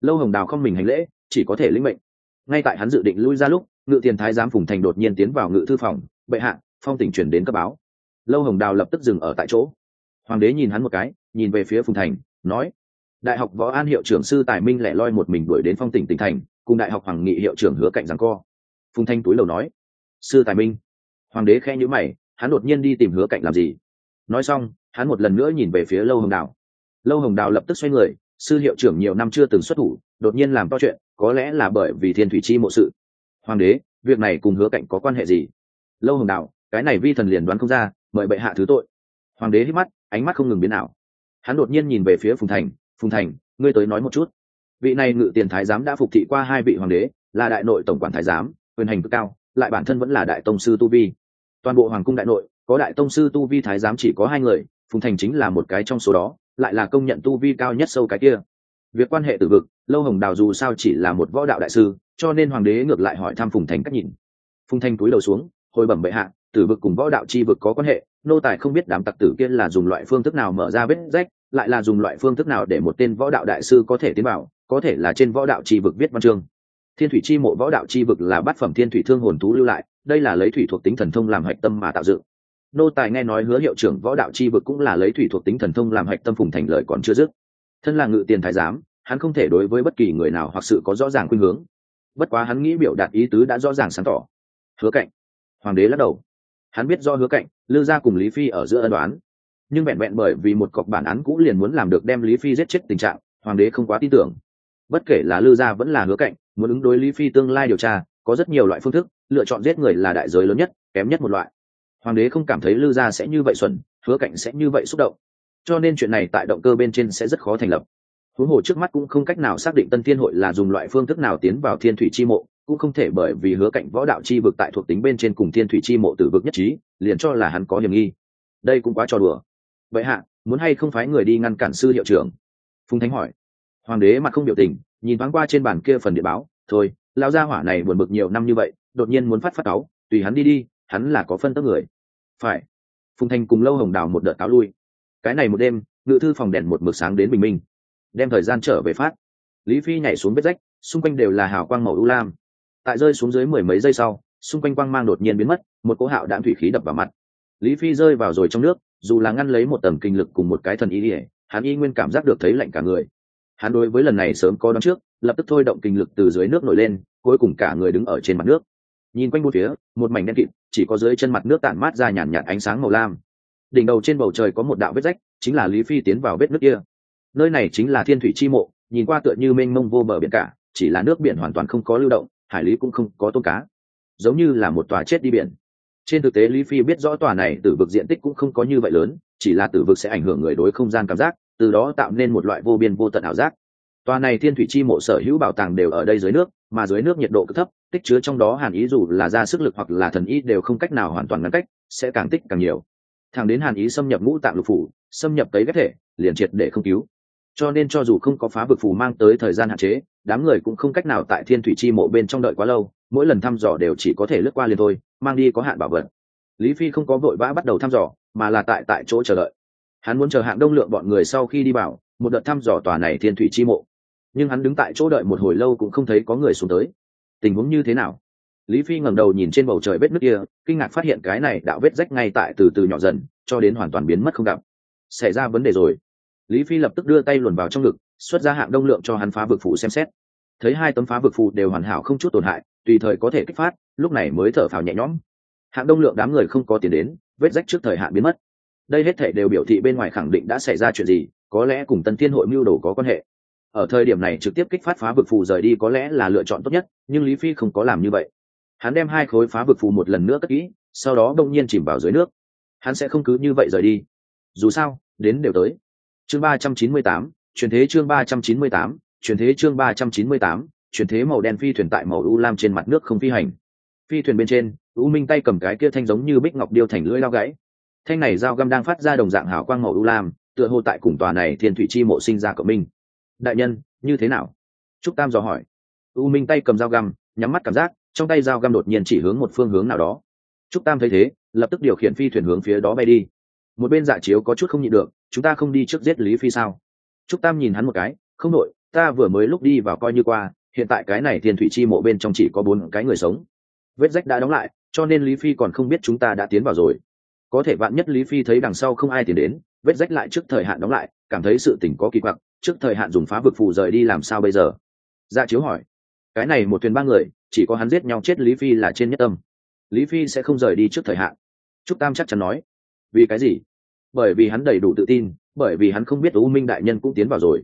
Lâu hồng đào không mình hành lễ, chỉ có thể lĩnh mệnh. Ngay tại hắn dự định lui ra lúc, ngự tiền thái giám phùng thành đột nhiên tiến vào ngự thư phòng, bệ hạ, phong tỉnh chuyển đến cấp báo. Lâu hồng đào lập tức dừng ở tại chỗ. Hoàng đế nhìn hắn một cái, nhìn về phía phùng thành, nói, đại học võ an hiệu trưởng sư tài minh lẻ loi một mình đuổi đến phong tỉnh tỉnh thành, cùng đại học hoàng nghị hiệu trưởng hứa cạnh rằng co phùng thanh túi đầu nói, sư tài minh. Hoàng đế khe nhữ mày, hắn đột nhiên đi tìm hứa cạnh làm gì? Nói xong, hắn một lần nữa nhìn về phía lâu hồng đào. Lâu hồng đào lập tức xoay người, sư hiệu trưởng nhiều năm chưa từng xuất thủ, đột nhiên làm to chuyện, có lẽ là bởi vì thiên thủy chi mộ sự. Hoàng đế, việc này cùng hứa cạnh có quan hệ gì? Lâu hồng đào, cái này vi thần liền đoán không ra, mời bệ hạ thứ tội. Hoàng đế hít mắt, ánh mắt không ngừng biến ảo. Hắn đột nhiên nhìn về phía phùng thành phùng thành, ngươi tới nói một chút. Vị này ngự tiền thái giám đã phục thị qua hai vị hoàng đế, là đại nội tổng quản thái giám quyền hành cực cao, lại bản thân vẫn là đại tông sư tu vi. Toàn bộ hoàng cung đại nội, có đại tông sư tu vi thái giám chỉ có hai người, phùng thành chính là một cái trong số đó, lại là công nhận tu vi cao nhất sâu cái kia. Việc quan hệ tử vực, lâu hồng đào dù sao chỉ là một võ đạo đại sư, cho nên hoàng đế ngược lại hỏi thăm phùng thành cách nhìn. Phùng thành cúi đầu xuống, hồi bẩm bệ hạ, tử vực cùng võ đạo chi vực có quan hệ, nô tài không biết đám tặc tử kia là dùng loại phương thức nào mở ra vết rách, lại là dùng loại phương thức nào để một tên võ đạo đại sư có thể tiến vào, có thể là trên võ đạo chi vực viết văn chương thiên thủy chi mộ võ đạo chi vực là bát phẩm thiên thủy thương hồn thú lưu lại, đây là lấy thủy thuộc tính thần thông làm hạch tâm mà tạo dựng. Nô tài nghe nói hứa hiệu trưởng võ đạo chi vực cũng là lấy thủy thuộc tính thần thông làm hạch tâm phùng thành lợi còn chưa dứt. Thân là ngự tiền thái giám, hắn không thể đối với bất kỳ người nào hoặc sự có rõ ràng khuynh hướng. Bất quá hắn nghĩ biểu đạt ý tứ đã rõ ràng sáng tỏ. Hứa cạnh. Hoàng đế lắc đầu. Hắn biết do hứa cạnh, lư gia cùng lý phi ở giữa ân đoán nhưng vẹn vẹn bởi vì một cọc bản án cũ liền muốn làm được đem lý phi giết chết tình trạng, hoàng đế không quá tin tưởng. Bất kể là lư gia vẫn là hứa cạnh muốn ứng đối lý phi tương lai điều tra, có rất nhiều loại phương thức, lựa chọn giết người là đại giới lớn nhất, kém nhất một loại. Hoàng đế không cảm thấy lư gia sẽ như vậy xuẩn, hứa Cảnh sẽ như vậy xúc động. Cho nên chuyện này tại động cơ bên trên sẽ rất khó thành lập. Huống hồ trước mắt cũng không cách nào xác định tân thiên hội là dùng loại phương thức nào tiến vào thiên thủy chi mộ, cũng không thể bởi vì hứa Cảnh võ đạo chi vực tại thuộc tính bên trên cùng thiên thủy chi mộ tử vực nhất trí, liền cho là hắn có hiểm nghi. Đây cũng quá trò đùa. Vậy hạ, muốn hay không phái người đi ngăn cản sư hiệu trưởng? Phùng thánh hỏi. Hoàng đế mặt không biểu tình nhìn thoáng qua trên bàn kia phần địa báo, thôi lao gia hỏa này buồn bực nhiều năm như vậy, đột nhiên muốn phát phát cáo tùy hắn đi đi, hắn là có phân tấp người. Phải. Phùng thanh cùng lâu hồng đào một đợt táo lui. Cái này một đêm, ngự thư phòng đèn một mực sáng đến bình minh. Đem thời gian trở về phát. Lý phi nhảy xuống vết rách, xung quanh đều là hào quang màu u lam. Tại rơi xuống dưới mười mấy giây sau, xung quanh quang mang đột nhiên biến mất, một cỗ hạo đạm thủy khí đập vào mặt. Lý phi rơi vào rồi trong nước, dù là ngăn lấy một tầm kinh lực cùng một cái thần ý ỉa hắn y nguyên cảm giác được thấy lạnh cả người hắn đối với lần này sớm có đón trước, lập tức thôi động kinh lực từ dưới nước nổi lên, cuối cùng cả người đứng ở trên mặt nước. Nhìn quanh bốn phía, một mảnh đen kịt, chỉ có dưới chân mặt nước tản mát ra nhàn nhạt ánh sáng màu lam. Đỉnh đầu trên bầu trời có một đạo vết rách, chính là lý phi tiến vào vết nước kia. Nơi này chính là thiên thủy chi mộ, nhìn qua tựa như mênh mông vô bờ biển cả, chỉ là nước biển hoàn toàn không có lưu động, hải lý cũng không có tôm cá. Giống như là một tòa chết đi biển. Trên thực tế lý phi biết rõ tòa này tử vực diện tích cũng không có như vậy lớn, chỉ là tử vực sẽ ảnh hưởng người đối không gian cảm giác từ đó tạo nên một loại vô biên vô tận ảo giác. Tòa này thiên thủy chi mộ sở hữu bảo tàng đều ở đây dưới nước, mà dưới nước nhiệt độ cực thấp, tích chứa trong đó hàn ý dù là ra sức lực hoặc là thần ý đều không cách nào hoàn toàn ngăn cách, sẽ càng tích càng nhiều. Thẳng đến hàn ý xâm nhập ngũ tạng lục phủ, xâm nhập tới ghép thể, liền triệt để không cứu. Cho nên cho dù không có phá vực phù mang tới thời gian hạn chế, đám người cũng không cách nào tại thiên thủy chi mộ bên trong đợi quá lâu, mỗi lần thăm dò đều chỉ có thể lướt qua liền thôi, mang đi có hạn bảo vật. Lý phi không có vội vã bắt đầu thăm dò, mà là tại tại chỗ chờ đợi hắn muốn chờ hạng đông lượng bọn người sau khi đi vào, một đợt thăm dò tòa này thiên thủy chi mộ. Nhưng hắn đứng tại chỗ đợi một hồi lâu cũng không thấy có người xuống tới. Tình huống như thế nào? Lý phi ngẩng đầu nhìn trên bầu trời vết nước kia, kinh ngạc phát hiện cái này đạo vết rách ngay tại từ từ nhỏ dần, cho đến hoàn toàn biến mất không gặp. Xảy ra vấn đề rồi. Lý phi lập tức đưa tay luồn vào trong ngực, xuất ra hạng đông lượng cho hắn phá vực phủ xem xét. Thấy hai tấm phá vực phù đều hoàn hảo không chút tổn hại, tùy thời có thể kích phát, lúc này mới thở phào nhẹ nhõm. Hạng đông lượng đám người không có tiền đến, vết rách trước thời hạn biến mất đây hết thể đều biểu thị bên ngoài khẳng định đã xảy ra chuyện gì, có lẽ cùng tân thiên hội mưu đồ có quan hệ. Ở thời điểm này trực tiếp kích phát phá vực phù rời đi có lẽ là lựa chọn tốt nhất, nhưng lý phi không có làm như vậy. Hắn đem hai khối phá vực phù một lần nữa cất kỹ, sau đó đông nhiên chìm vào dưới nước. Hắn sẽ không cứ như vậy rời đi. Dù sao, đến đều tới. Chương ba trăm chín mươi tám truyền thế chương ba trăm chín mươi tám truyền thế chương ba trăm chín mươi tám truyền thế màu đen phi thuyền tại màu u lam trên mặt nước không phi hành. Phi thuyền bên trên, u minh tay cầm cái kia thanh giống như bích ngọc điêu thành lưỡi lao gãy thanh này dao găm đang phát ra đồng dạng hào quang màu u lam, tựa hồ tại cùng tòa này thiên thủy chi mộ sinh ra cộng minh. Đại nhân, như thế nào? Trúc tam dò hỏi. U minh tay cầm dao găm, nhắm mắt cảm giác, trong tay dao găm đột nhiên chỉ hướng một phương hướng nào đó. Trúc tam thấy thế, lập tức điều khiển phi thuyền hướng phía đó bay đi. Một bên dạ chiếu có chút không nhịn được, chúng ta không đi trước giết lý phi sao? Trúc tam nhìn hắn một cái, không đội ta vừa mới lúc đi vào coi như qua, hiện tại cái này thiên thủy chi mộ bên trong chỉ có bốn cái người sống. Vết rách đã đóng lại, cho nên lý phi còn không biết chúng ta đã tiến vào rồi có thể vạn nhất lý phi thấy đằng sau không ai tìm đến, vết rách lại trước thời hạn đóng lại, cảm thấy sự tỉnh có kỳ quặc, trước thời hạn dùng phá vực phù rời đi làm sao bây giờ? Dạ chiếu hỏi. Cái này một thuyền ba người, chỉ có hắn giết nhau chết lý phi là trên nhất tâm. Lý phi sẽ không rời đi trước thời hạn. Trúc tam chắc chắn nói. Vì cái gì? Bởi vì hắn đầy đủ tự tin, bởi vì hắn không biết u minh đại nhân cũng tiến vào rồi.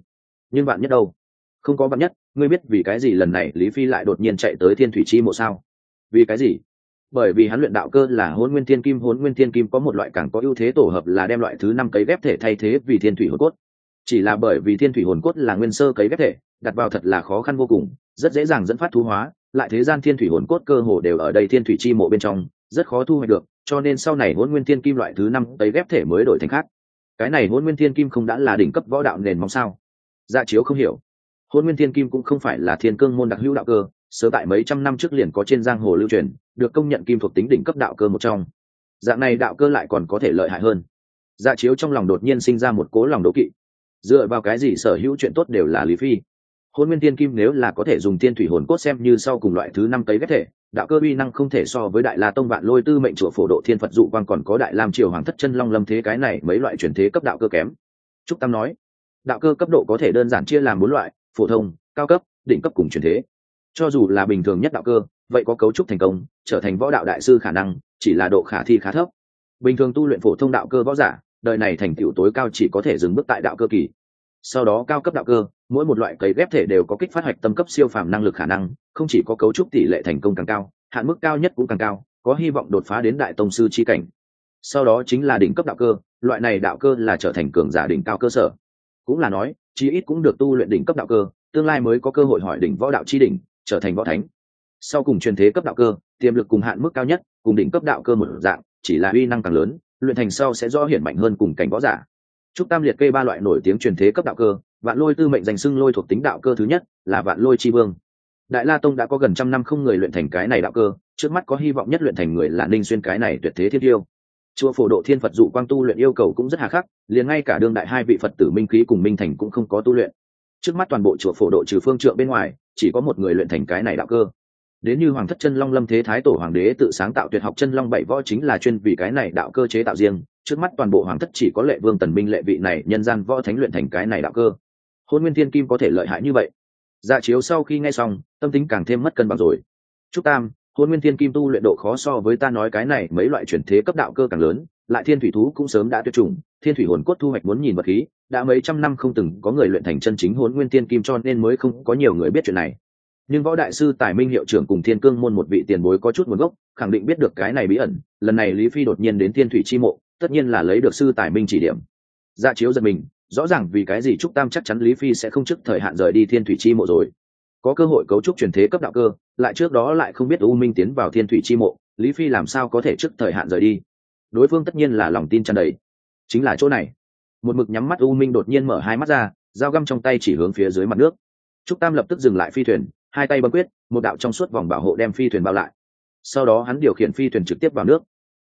Nhưng bạn nhất đâu? Không có bạn nhất, ngươi biết vì cái gì lần này lý phi lại đột nhiên chạy tới thiên thủy chi mộ sao? Vì cái gì? Bởi vì hắn luyện đạo cơ là hôn nguyên thiên kim hôn nguyên thiên kim có một loại càng có ưu thế tổ hợp là đem loại thứ năm cấy ghép thể thay thế vì thiên thủy hồn cốt. Chỉ là bởi vì thiên thủy hồn cốt là nguyên sơ cấy ghép thể, đặt vào thật là khó khăn vô cùng, rất dễ dàng dẫn phát thú hóa, lại thế gian thiên thủy hồn cốt cơ hồ đều ở đây thiên thủy chi mộ bên trong, rất khó thu hoạch được, cho nên sau này hôn nguyên thiên kim loại thứ năm cấy ghép thể mới đổi thành khác. Cái này hôn nguyên thiên kim không đã là đỉnh cấp võ đạo nền mong sao? Dạ chiếu không hiểu. Hôn nguyên thiên kim cũng không phải là thiên cương môn đặc hữu đạo cơ sớm tại mấy trăm năm trước liền có trên giang hồ lưu truyền, được công nhận kim thuộc tính đỉnh cấp đạo cơ một trong. Dạng này đạo cơ lại còn có thể lợi hại hơn. Dạ chiếu trong lòng đột nhiên sinh ra một cố lòng đố kỵ. Dựa vào cái gì sở hữu chuyện tốt đều là lý phi? Hôn nguyên thiên kim nếu là có thể dùng tiên thủy hồn cốt xem như sau cùng loại thứ năm tấy ghép thể, đạo cơ uy năng không thể so với đại la tông vạn lôi tư mệnh chùa phổ độ thiên phật dụ quan còn có đại lam triều hoàng thất chân long lâm thế cái này mấy loại chuyển thế cấp đạo cơ kém. Trúc tam nói, đạo cơ cấp độ có thể đơn giản chia làm bốn loại, phổ thông, cao cấp, đỉnh cấp cùng chuyển thế cho dù là bình thường nhất đạo cơ, vậy có cấu trúc thành công, trở thành võ đạo đại sư khả năng, chỉ là độ khả thi khá thấp. Bình thường tu luyện phổ thông đạo cơ võ giả, đời này thành tựu tối cao chỉ có thể dừng bước tại đạo cơ kỳ. Sau đó cao cấp đạo cơ, mỗi một loại cấy ghép thể đều có kích phát hoạch tâm cấp siêu phàm năng lực khả năng, không chỉ có cấu trúc tỷ lệ thành công càng cao, hạn mức cao nhất cũng càng cao, có hy vọng đột phá đến đại tông sư chi cảnh. Sau đó chính là đỉnh cấp đạo cơ, loại này đạo cơ là trở thành cường giả đỉnh cao cơ sở. Cũng là nói, chí ít cũng được tu luyện đỉnh cấp đạo cơ, tương lai mới có cơ hội hỏi đỉnh võ đạo chi đỉnh trở thành võ thánh. Sau cùng truyền thế cấp đạo cơ, tiềm lực cùng hạn mức cao nhất, cùng đỉnh cấp đạo cơ một dạng, chỉ là uy năng càng lớn, luyện thành sau sẽ do hiển mạnh hơn cùng cảnh võ giả. Trúc tam liệt kê ba loại nổi tiếng truyền thế cấp đạo cơ, vạn lôi tư mệnh danh xưng lôi thuộc tính đạo cơ thứ nhất là vạn lôi chi vương. Đại la tông đã có gần trăm năm không người luyện thành cái này đạo cơ, trước mắt có hy vọng nhất luyện thành người là ninh xuyên cái này tuyệt thế thiết yêu. chùa phổ độ thiên phật dụ quang tu luyện yêu cầu cũng rất hà khắc, liền ngay cả đương đại hai vị phật tử minh khí cùng minh thành cũng không có tu luyện trước mắt toàn bộ chùa phổ độ trừ phương trượng bên ngoài, chỉ có một người luyện thành cái này đạo cơ. Đến như hoàng thất chân long lâm thế thái tổ hoàng đế tự sáng tạo tuyệt học chân long bảy võ chính là chuyên vì cái này đạo cơ chế tạo riêng. Trước mắt toàn bộ hoàng thất chỉ có lệ vương tần minh lệ vị này nhân gian võ thánh luyện thành cái này đạo cơ. Hôn nguyên thiên kim có thể lợi hại như vậy. Dạ chiếu sau khi nghe xong, tâm tính càng thêm mất cân bằng rồi. Chúc tam, hôn nguyên thiên kim tu luyện độ khó so với ta nói cái này mấy loại chuyển thế cấp đạo cơ càng lớn lại thiên thủy thú cũng sớm đã tuyệt chủng, thiên thủy hồn cốt thu hoạch muốn nhìn vật khí, đã mấy trăm năm không từng có người luyện thành chân chính hồn nguyên tiên kim cho nên mới không có nhiều người biết chuyện này. Nhưng võ đại sư tài minh hiệu trưởng cùng thiên cương môn một vị tiền bối có chút nguồn gốc, khẳng định biết được cái này bí ẩn, lần này lý phi đột nhiên đến thiên thủy chi mộ, tất nhiên là lấy được sư tài minh chỉ điểm. Dạ chiếu giật mình, rõ ràng vì cái gì trúc tam chắc chắn lý phi sẽ không trước thời hạn rời đi thiên thủy chi mộ rồi. Có cơ hội cấu trúc truyền thế cấp đạo cơ, lại trước đó lại không biết u minh tiến vào thiên thủy chi mộ, lý phi làm sao có thể trước thời hạn rời đi? Đối phương tất nhiên là lòng tin tràn đầy. Chính là chỗ này. Một mực nhắm mắt u minh đột nhiên mở hai mắt ra, dao găm trong tay chỉ hướng phía dưới mặt nước. Trúc tam lập tức dừng lại phi thuyền, hai tay bấm quyết, một đạo trong suốt vòng bảo hộ đem phi thuyền bao lại. Sau đó hắn điều khiển phi thuyền trực tiếp vào nước.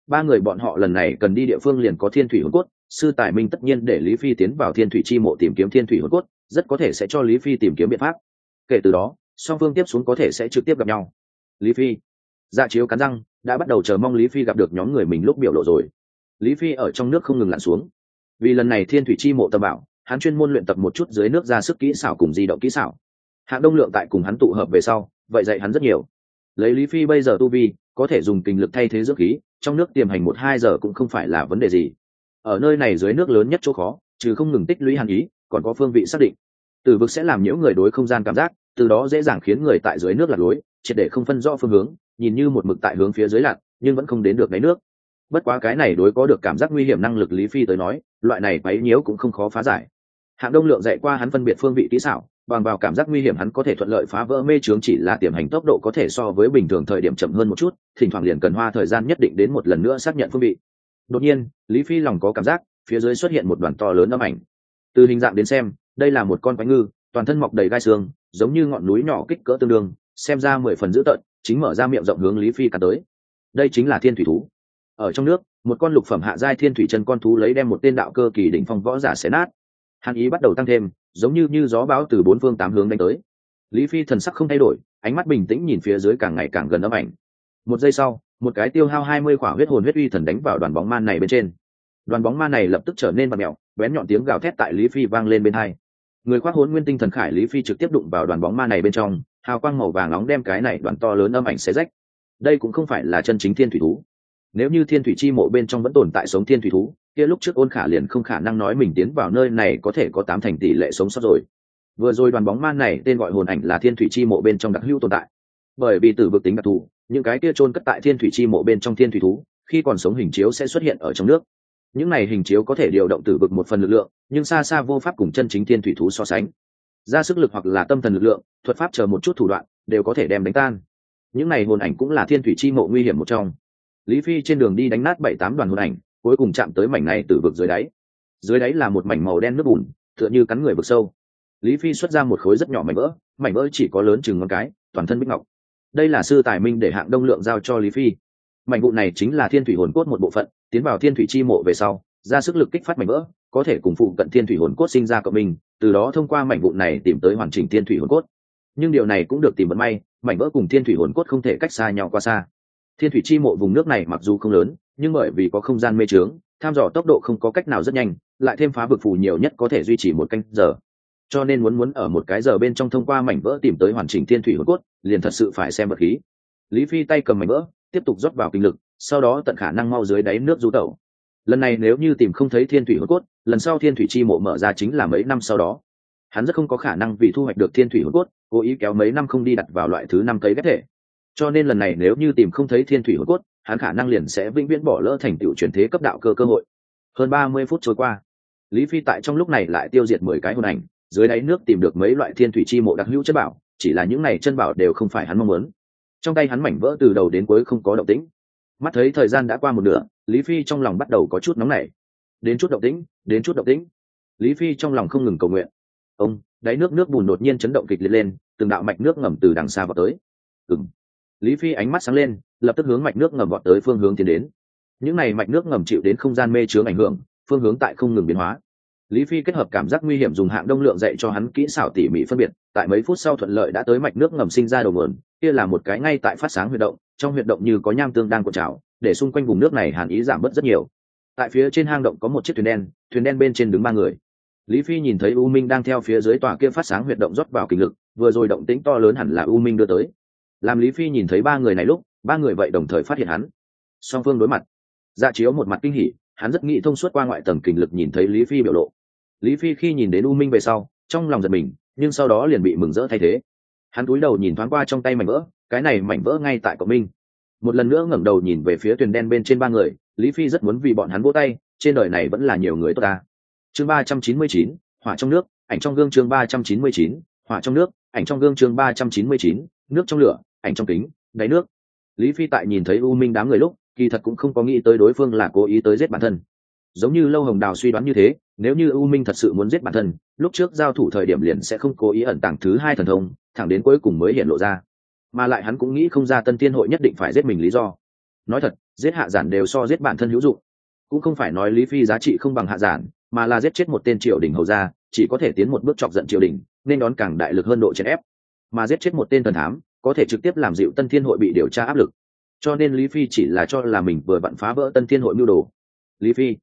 Ba người bọn họ lần này cần đi địa phương liền có thiên thủy hồn cốt, sư tài minh tất nhiên để lý phi tiến vào thiên thủy chi mộ tìm kiếm thiên thủy hồn cốt, rất có thể sẽ cho lý phi tìm kiếm biện pháp. Kể từ đó, song phương tiếp xuống có thể sẽ trực tiếp gặp nhau. Lý phi dạ chiếu cắn răng đã bắt đầu chờ mong lý phi gặp được nhóm người mình lúc biểu lộ rồi. Lý phi ở trong nước không ngừng lặn xuống. Vì lần này thiên thủy chi mộ tâm bảo, hắn chuyên môn luyện tập một chút dưới nước ra sức kỹ xảo cùng di động kỹ xảo. Hạng đông lượng tại cùng hắn tụ hợp về sau, vậy dạy hắn rất nhiều. Lấy lý phi bây giờ tu vi, có thể dùng kinh lực thay thế dưỡng khí, trong nước tiềm hành một hai giờ cũng không phải là vấn đề gì. Ở nơi này dưới nước lớn nhất chỗ khó, trừ không ngừng tích lũy hàn ý, còn có phương vị xác định. Từ vực sẽ làm nhiễu người đối không gian cảm giác, từ đó dễ dàng khiến người tại dưới nước lạc lối, triệt để không phân rõ phương hướng nhìn như một mực tại hướng phía dưới lặn, nhưng vẫn không đến được đáy nước. Bất quá cái này đối có được cảm giác nguy hiểm năng lực lý phi tới nói loại này quấy nhiễu cũng không khó phá giải. Hạng đông lượng dạy qua hắn phân biệt phương vị kỹ xảo bằng vào cảm giác nguy hiểm hắn có thể thuận lợi phá vỡ mê trướng chỉ là tiềm hành tốc độ có thể so với bình thường thời điểm chậm hơn một chút thỉnh thoảng liền cần hoa thời gian nhất định đến một lần nữa xác nhận phương vị. Đột nhiên lý phi lòng có cảm giác phía dưới xuất hiện một đoàn to lớn âm ảnh. Từ hình dạng đến xem đây là một con quái ngư toàn thân mọc đầy gai xương giống như ngọn núi nhỏ kích cỡ tương đương xem ra mười phần dữ tợn chính mở ra miệng rộng hướng lý phi cả tới. Đây chính là thiên thủy thú. Ở trong nước, một con lục phẩm hạ giai thiên thủy chân con thú lấy đem một tên đạo cơ kỳ đỉnh phong võ giả xé nát. Hàn ý bắt đầu tăng thêm, giống như như gió bão từ bốn phương tám hướng đánh tới. Lý phi thần sắc không thay đổi, ánh mắt bình tĩnh nhìn phía dưới càng ngày càng gần âm ảnh. Một giây sau, một cái tiêu hao hai mươi khỏa huyết hồn huyết uy thần đánh vào đoàn bóng man này bên trên. Đoàn bóng ma này lập tức trở nên bạt mẹo bén nhọn tiếng gào thét tại lý phi vang lên bên hai. Người khoác hốn nguyên tinh thần khải lý phi trực tiếp đụng vào đoàn bóng ma này bên trong hào quang màu vàng nóng đem cái này đoàn to lớn âm ảnh xé rách. Đây cũng không phải là chân chính thiên thủy thú. Nếu như thiên thủy chi mộ bên trong vẫn tồn tại sống thiên thủy thú, kia lúc trước ôn khả liền không khả năng nói mình tiến vào nơi này có thể có tám thành tỷ lệ sống sót rồi. Vừa rồi đoàn bóng ma này tên gọi hồn ảnh là thiên thủy chi mộ bên trong đặc hữu tồn tại. Bởi vì tử vực tính đặc thù, những cái kia trôn cất tại thiên thủy chi mộ bên trong thiên thủy thú, khi còn sống hình chiếu sẽ xuất hiện ở trong nước. Những này hình chiếu có thể điều động tử vực một phần lực lượng, nhưng xa xa vô pháp cùng chân chính thiên thủy thú so sánh ra sức lực hoặc là tâm thần lực lượng, thuật pháp chờ một chút thủ đoạn, đều có thể đem đánh tan. Những này hồn ảnh cũng là thiên thủy chi mộ nguy hiểm một trong. Lý phi trên đường đi đánh nát bảy tám đoàn hồn ảnh, cuối cùng chạm tới mảnh này từ vực dưới đáy. Dưới đáy là một mảnh màu đen nước bùn, tựa như cắn người vực sâu. Lý phi xuất ra một khối rất nhỏ mảnh vỡ mảnh vỡ chỉ có lớn chừng ngón cái, toàn thân bích ngọc. Đây là sư tài minh để hạng đông lượng giao cho lý phi. Mảnh vụ này chính là thiên thủy hồn cốt một bộ phận, tiến vào thiên thủy chi mộ về sau, ra sức lực kích phát mảnh vỡ có thể cùng phụ cận thiên thủy hồn cốt sinh ra cộng minh, từ đó thông qua mảnh vụ này tìm tới hoàn chỉnh thiên thủy hồn cốt. Nhưng điều này cũng được tìm vận may, mảnh vỡ cùng thiên thủy hồn cốt không thể cách xa nhau qua xa. Thiên thủy chi mộ vùng nước này mặc dù không lớn, nhưng bởi vì có không gian mê trướng, tham dò tốc độ không có cách nào rất nhanh, lại thêm phá vực phù nhiều nhất có thể duy trì một canh giờ. Cho nên muốn muốn ở một cái giờ bên trong thông qua mảnh vỡ tìm tới hoàn chỉnh thiên thủy hồn cốt, liền thật sự phải xem vật khí. Lý phi tay cầm mảnh vỡ, tiếp tục rót vào kinh lực, sau đó tận khả năng mau dưới đáy nước du tẩu. Lần này nếu như tìm không thấy thiên thủy hồn cốt lần sau thiên thủy chi mộ mở ra chính là mấy năm sau đó. Hắn rất không có khả năng vì thu hoạch được thiên thủy hồn cốt, cố ý kéo mấy năm không đi đặt vào loại thứ năm cấy ghép thể. Cho nên lần này nếu như tìm không thấy thiên thủy hồn cốt, hắn khả năng liền sẽ vĩnh viễn bỏ lỡ thành tựu truyền thế cấp đạo cơ cơ hội. Hơn ba mươi phút trôi qua, lý phi tại trong lúc này lại tiêu diệt mười cái hồn ảnh, dưới đáy nước tìm được mấy loại thiên thủy chi mộ đặc hữu chất bảo, chỉ là những này chân bảo đều không phải hắn mong muốn. Trong tay hắn mảnh vỡ từ đầu đến cuối không có động tĩnh. Mắt thấy thời gian đã qua một nửa, lý phi trong lòng bắt đầu có chút nóng nảy đến chút động tĩnh, đến chút động tĩnh. Lý phi trong lòng không ngừng cầu nguyện. Ông, đáy nước nước bùn đột nhiên chấn động kịch liệt lên, từng đạo mạch nước ngầm từ đằng xa vào tới. Ừng lý phi ánh mắt sáng lên, lập tức hướng mạch nước ngầm vọt tới phương hướng tiến đến. Những này mạch nước ngầm chịu đến không gian mê chướng ảnh hưởng, phương hướng tại không ngừng biến hóa. Lý phi kết hợp cảm giác nguy hiểm dùng hạng đông lượng dạy cho hắn kỹ xảo tỉ mỉ phân biệt, tại mấy phút sau thuận lợi đã tới mạch nước ngầm sinh ra đầu nguồn, kia là một cái ngay tại phát sáng huy động, trong huy động như có nham tương đang cuộn trào, để xung quanh vùng nước này hàn ý giảm bớt rất nhiều tại phía trên hang động có một chiếc thuyền đen thuyền đen bên trên đứng ba người. Lý phi nhìn thấy u minh đang theo phía dưới tòa kia phát sáng huy động rót vào kinh lực, vừa rồi động tĩnh to lớn hẳn là u minh đưa tới. Làm lý phi nhìn thấy ba người này lúc, ba người vậy đồng thời phát hiện hắn. Song phương đối mặt. Dạ chiếu một mặt kinh hỉ, hắn rất nghĩ thông suốt qua ngoại tầng kinh lực nhìn thấy lý phi biểu lộ. Lý phi khi nhìn đến u minh về sau, trong lòng giật mình, nhưng sau đó liền bị mừng rỡ thay thế. Hắn cúi đầu nhìn thoáng qua trong tay mảnh vỡ, cái này mảnh vỡ ngay tại cộng minh một lần nữa ngẩng đầu nhìn về phía thuyền đen bên trên ba người, lý phi rất muốn vì bọn hắn vỗ tay, trên đời này vẫn là nhiều người tốt ta. Chương ba trăm chín mươi chín, hỏa trong nước, ảnh trong gương chương ba trăm chín mươi chín, hỏa trong nước, ảnh trong gương chương ba trăm chín mươi chín, nước trong lửa, ảnh trong kính, đáy nước. Lý phi tại nhìn thấy u minh đám người lúc, kỳ thật cũng không có nghĩ tới đối phương là cố ý tới giết bản thân. Giống như lâu hồng đào suy đoán như thế, nếu như u minh thật sự muốn giết bản thân, lúc trước giao thủ thời điểm liền sẽ không cố ý ẩn tàng thứ hai thần thông, thẳng đến cuối cùng mới hiện lộ ra mà lại hắn cũng nghĩ không ra tân tiên hội nhất định phải giết mình lý do. Nói thật, giết hạ giản đều so giết bản thân hữu dụng. Cũng không phải nói lý phi giá trị không bằng hạ giản, mà là giết chết một tên triều đình hầu ra chỉ có thể tiến một bước chọc giận triều đình, nên đón càng đại lực hơn độ chèn ép. Mà giết chết một tên thần thám, có thể trực tiếp làm dịu tân thiên hội bị điều tra áp lực. Cho nên lý phi chỉ là cho là mình vừa vặn phá vỡ tân thiên hội mưu đồ. Lý phi,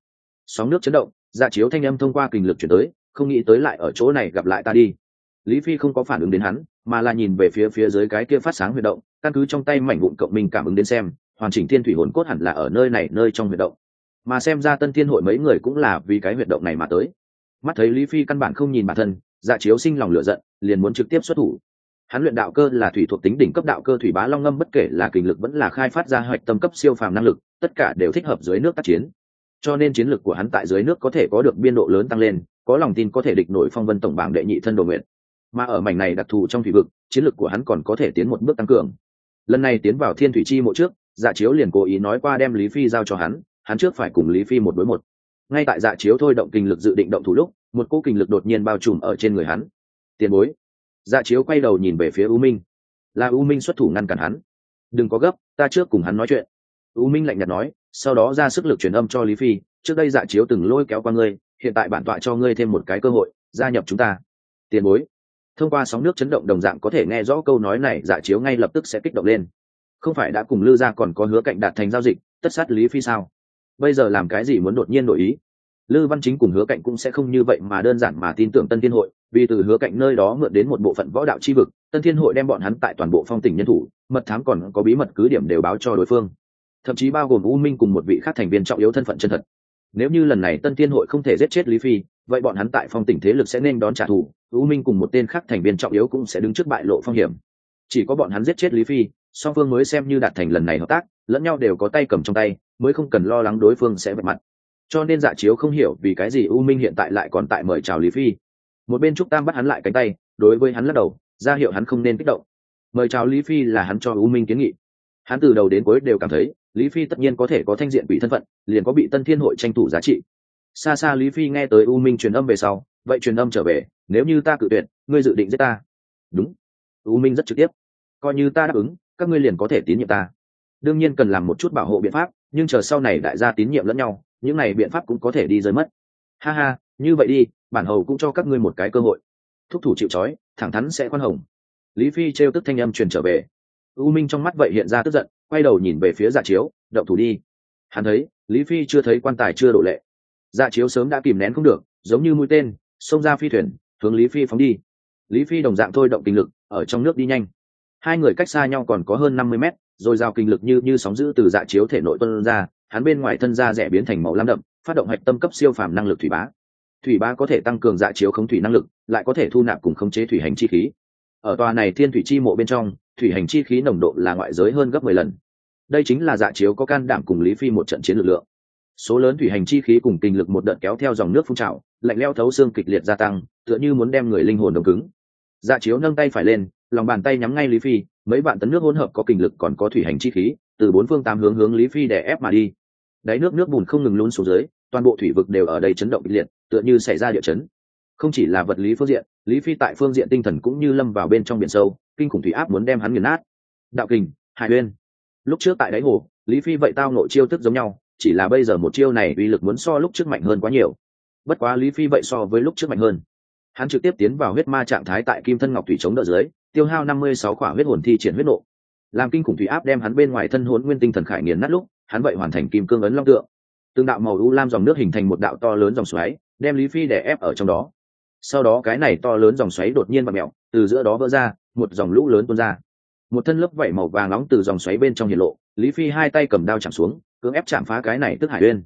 sóng nước chấn động dạ chiếu thanh âm thông qua kình lực chuyển tới, không nghĩ tới lại ở chỗ này gặp lại ta đi. Lý phi không có phản ứng đến hắn mà là nhìn về phía phía dưới cái kia phát sáng huyệt động, căn cứ trong tay mảnh vụn cộng mình cảm ứng đến xem, hoàn chỉnh thiên thủy hồn cốt hẳn là ở nơi này, nơi trong huyệt động. Mà xem ra tân thiên hội mấy người cũng là vì cái huyệt động này mà tới. Mắt thấy lý phi căn bản không nhìn bản thân dạ chiếu sinh lòng lửa giận, liền muốn trực tiếp xuất thủ. Hắn luyện đạo cơ là thủy thuộc tính đỉnh cấp đạo cơ, thủy bá long ngâm bất kể là kình lực vẫn là khai phát ra hoạch tâm cấp siêu phàm năng lực, tất cả đều thích hợp dưới nước tác chiến. Cho nên chiến lược của hắn tại dưới nước có thể có được biên độ lớn tăng lên, có lòng tin có thể địch nổi phong vân tổng bảng đệ nhị thân đồ nguyện mà ở mảnh này đặc thù trong thủy vực, chiến lược của hắn còn có thể tiến một bước tăng cường. Lần này tiến vào thiên thủy chi mộ trước dạ chiếu liền cố ý nói qua đem lý phi giao cho hắn hắn trước phải cùng lý phi một đối một. Ngay tại dạ chiếu thôi động kinh lực dự định động thủ lúc, một cô kinh lực đột nhiên bao trùm ở trên người hắn. Tiền bối. Dạ chiếu quay đầu nhìn về phía u minh. Là u minh xuất thủ ngăn cản hắn. Đừng có gấp, ta trước cùng hắn nói chuyện. U minh lạnh nhạt nói, sau đó ra sức lực truyền âm cho lý phi, trước đây dạ chiếu từng lôi kéo qua ngươi, hiện tại bản tọa cho ngươi thêm một cái cơ hội, gia nhập chúng ta. Tiền bối thông qua sóng nước chấn động đồng dạng có thể nghe rõ câu nói này dạ chiếu ngay lập tức sẽ kích động lên. Không phải đã cùng lư gia còn có hứa cạnh đạt thành giao dịch, tất sát lý phi sao? Bây giờ làm cái gì muốn đột nhiên đổi ý? Lư văn chính cùng hứa cạnh cũng sẽ không như vậy mà đơn giản mà tin tưởng tân thiên hội, vì từ hứa cạnh nơi đó mượn đến một bộ phận võ đạo chi vực, tân thiên hội đem bọn hắn tại toàn bộ phong tỉnh nhân thủ, mật thám còn có bí mật cứ điểm đều báo cho đối phương. Thậm chí bao gồm u minh cùng một vị khác thành viên trọng yếu thân phận chân thật. Nếu như lần này tân thiên hội không thể giết chết lý phi vậy bọn hắn tại phong tỉnh thế lực sẽ nên đón trả thù, u minh cùng một tên khác thành viên trọng yếu cũng sẽ đứng trước bại lộ phong hiểm. Chỉ có bọn hắn giết chết lý phi, song phương mới xem như đạt thành lần này hợp tác, lẫn nhau đều có tay cầm trong tay, mới không cần lo lắng đối phương sẽ vạch mặt. Cho nên dạ chiếu không hiểu vì cái gì u minh hiện tại lại còn tại mời chào lý phi. Một bên trúc tam bắt hắn lại cánh tay, đối với hắn lắc đầu, ra hiệu hắn không nên kích động. Mời chào lý phi là hắn cho u minh kiến nghị. Hắn từ đầu đến cuối đều cảm thấy, lý phi tất nhiên có thể có thanh diện bị thân phận, liền có bị tân thiên hội tranh thủ giá trị xa xa lý phi nghe tới u minh truyền âm về sau, vậy truyền âm trở về, nếu như ta cự tuyệt, ngươi dự định giết ta. Đúng. U minh rất trực tiếp. Coi như ta đáp ứng, các ngươi liền có thể tín nhiệm ta. Đương nhiên cần làm một chút bảo hộ biện pháp, nhưng chờ sau này đại gia tín nhiệm lẫn nhau, những này biện pháp cũng có thể đi rơi mất. Ha ha, như vậy đi, bản hầu cũng cho các ngươi một cái cơ hội. Thúc thủ chịu trói, thẳng thắn sẽ khoan hồng. Lý phi trêu tức thanh âm truyền trở về. U minh trong mắt vậy hiện ra tức giận, quay đầu nhìn về phía giả chiếu, động thủ đi. Hắn thấy, lý phi chưa thấy quan tài chưa đổ lệ dạ chiếu sớm đã kìm nén không được, giống như mũi tên, xông ra phi thuyền, hướng lý phi phóng đi. Lý phi đồng dạng thôi động kinh lực, ở trong nước đi nhanh. Hai người cách xa nhau còn có hơn năm mươi mét, rồi giao kinh lực như như sóng giữ từ dạ chiếu thể nội tuân ra, hắn bên ngoài thân da rẻ biến thành màu lam đậm, phát động hạch tâm cấp siêu phàm năng lực thủy bá. Thủy bá có thể tăng cường dạ chiếu khống thủy năng lực, lại có thể thu nạp cùng khống chế thủy hành chi khí. Ở tòa này thiên thủy chi mộ bên trong, thủy hành chi khí nồng độ là ngoại giới hơn gấp mười lần. Đây chính là dạ chiếu có can đảm cùng lý phi một trận chiến lực lượng số lớn thủy hành chi khí cùng kinh lực một đợt kéo theo dòng nước phun trào, lạnh leo thấu xương kịch liệt gia tăng, tựa như muốn đem người linh hồn đông cứng. Dạ chiếu nâng tay phải lên, lòng bàn tay nhắm ngay lý phi, mấy vạn tấn nước hỗn hợp có kinh lực còn có thủy hành chi khí, từ bốn phương tám hướng hướng lý phi để ép mà đi. Đáy nước nước bùn không ngừng lún xuống dưới, toàn bộ thủy vực đều ở đây chấn động kịch liệt, tựa như xảy ra địa chấn. Không chỉ là vật lý phương diện, lý phi tại phương diện tinh thần cũng như lâm vào bên trong biển sâu, kinh khủng thủy áp muốn đem hắn nghiền nát. Đạo kình, hải uyên. Lúc trước tại đáy hồ, lý phi vậy tao nội chiêu thức giống nhau chỉ là bây giờ một chiêu này uy lực muốn so lúc trước mạnh hơn quá nhiều. Bất quá lý phi vậy so với lúc trước mạnh hơn. Hắn trực tiếp tiến vào huyết ma trạng thái tại kim thân ngọc thủy chống đỡ dưới, tiêu hao năm mươi sáu khỏa huyết hồn thi triển huyết nộ. Làm kinh khủng thủy áp đem hắn bên ngoài thân hồn nguyên tinh thần khải nghiền nát lúc, hắn vậy hoàn thành kim cương ấn long tượng. Tương đạo màu u lam dòng nước hình thành một đạo to lớn dòng xoáy, đem lý phi đè ép ở trong đó. Sau đó cái này to lớn dòng xoáy đột nhiên và mẹo từ giữa đó vỡ ra, một dòng lũ lớn tuôn ra. Một thân lớp vảy màu vàng nóng từ dòng xoáy bên trong hiện lộ, lý phi hai tay cầm đao chạm xuống cưỡng ép chạm phá cái này tức hải uyên.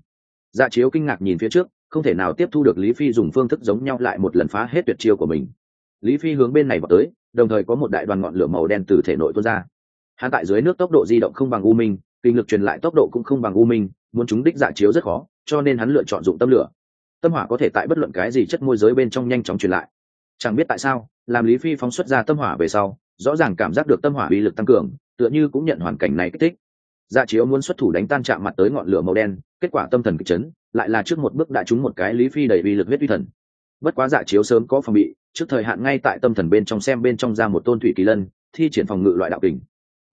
Dạ chiếu kinh ngạc nhìn phía trước, không thể nào tiếp thu được lý phi dùng phương thức giống nhau lại một lần phá hết tuyệt chiêu của mình. Lý phi hướng bên này vào tới, đồng thời có một đại đoàn ngọn lửa màu đen từ thể nội tuôn ra. Hắn tại dưới nước tốc độ di động không bằng u minh, kinh lực truyền lại tốc độ cũng không bằng u minh, muốn chúng đích dạ chiếu rất khó, cho nên hắn lựa chọn dụng tâm lửa. Tâm hỏa có thể tại bất luận cái gì chất môi giới bên trong nhanh chóng truyền lại. Chẳng biết tại sao, làm lý phi phóng xuất ra tâm hỏa về sau, rõ ràng cảm giác được tâm hỏa uy lực tăng cường, tựa như cũng nhận hoàn cảnh này kích thích dạ chiếu muốn xuất thủ đánh tan chạm mặt tới ngọn lửa màu đen, kết quả tâm thần kịch chấn, lại là trước một bước đã trúng một cái lý phi đầy uy lực huyết uy thần. Bất quá dạ chiếu sớm có phòng bị, trước thời hạn ngay tại tâm thần bên trong xem bên trong ra một tôn thủy kỳ lân, thi triển phòng ngự loại đạo kình.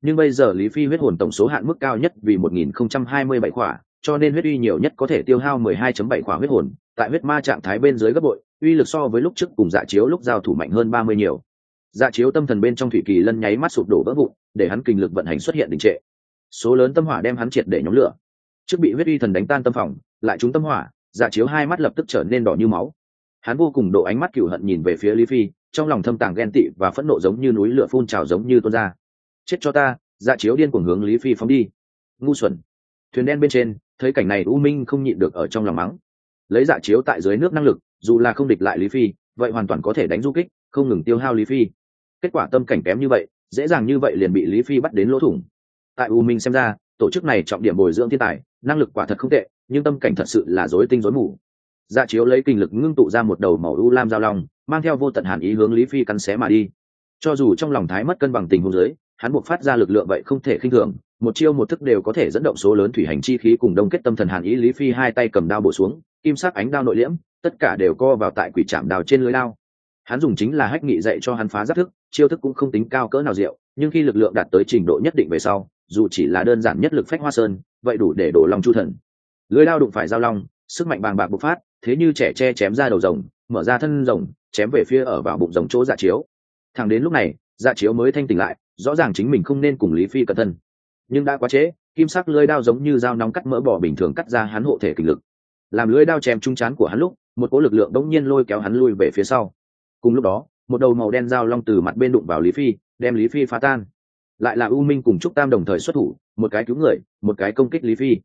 Nhưng bây giờ lý phi huyết hồn tổng số hạn mức cao nhất vì một nghìn không trăm hai mươi bảy khỏa, cho nên huyết uy nhiều nhất có thể tiêu hao mười hai chấm bảy khỏa huyết hồn, tại huyết ma trạng thái bên dưới gấp bội, uy lực so với lúc trước cùng dạ chiếu lúc giao thủ mạnh hơn ba mươi nhiều. Dạ chiếu tâm thần bên trong thủy kỳ lân nháy mắt sụp đổ vỡ vụn, để hắn kinh lực vận hành xuất hiện đình trệ số lớn tâm hỏa đem hắn triệt để nhóm lửa. Trước bị huyết uy thần đánh tan tâm phòng, lại trúng tâm hỏa dạ chiếu hai mắt lập tức trở nên đỏ như máu. Hắn vô cùng độ ánh mắt cựu hận nhìn về phía lý phi, trong lòng thâm tàng ghen tị và phẫn nộ giống như núi lửa phun trào giống như tuôn ra. Chết cho ta dạ chiếu điên cuồng hướng lý phi phóng đi. Ngu xuẩn. Thuyền đen bên trên, thấy cảnh này u minh không nhịn được ở trong lòng mắng. Lấy dạ chiếu tại dưới nước năng lực, dù là không địch lại lý phi, vậy hoàn toàn có thể đánh du kích, không ngừng tiêu hao lý phi. Kết quả tâm cảnh kém như vậy, dễ dàng như vậy liền bị lý phi bắt đến lỗ thủng tại u minh xem ra, tổ chức này trọng điểm bồi dưỡng thiên tài, năng lực quả thật không tệ, nhưng tâm cảnh thật sự là dối tinh dối mù. Dạ chiếu lấy kinh lực ngưng tụ ra một đầu màu u lam giao long, mang theo vô tận hàn ý hướng lý phi cắn xé mà đi. Cho dù trong lòng thái mất cân bằng tình huống giới hắn buộc phát ra lực lượng vậy không thể khinh thường, một chiêu một thức đều có thể dẫn động số lớn thủy hành chi khí cùng đông kết tâm thần hàn ý lý phi hai tay cầm đao bổ xuống, kim sắc ánh đao nội liễm, tất cả đều co vào tại quỷ trạm đào trên lưới đao. Hắn dùng chính là hách nghị dạy cho hắn phá giáp thức, chiêu thức cũng không tính cao cỡ nào diệu, nhưng khi lực lượng đạt tới trình độ nhất định về sau dù chỉ là đơn giản nhất lực phách hoa sơn, vậy đủ để đổ lòng chu thần. Lưới đao đụng phải giao long, sức mạnh bàng bạc bộc phát, thế như trẻ che chém ra đầu rồng, mở ra thân rồng, chém về phía ở vào bụng rồng chỗ dạ chiếu. Thẳng đến lúc này dạ chiếu mới thanh tỉnh lại, rõ ràng chính mình không nên cùng lý phi cẩn thân. Nhưng đã quá trễ, kim sắc lưới đao giống như dao nóng cắt mỡ bỏ bình thường cắt ra hắn hộ thể kinh lực. Làm lưới đao chém trung chán của hắn lúc, một cỗ lực lượng đống nhiên lôi kéo hắn lui về phía sau. Cùng lúc đó, một đầu màu đen dao long từ mặt bên đụng vào lý phi, đem lý phi phá tan lại là u minh cùng trúc tam đồng thời xuất thủ, một cái cứu người, một cái công kích lý phi.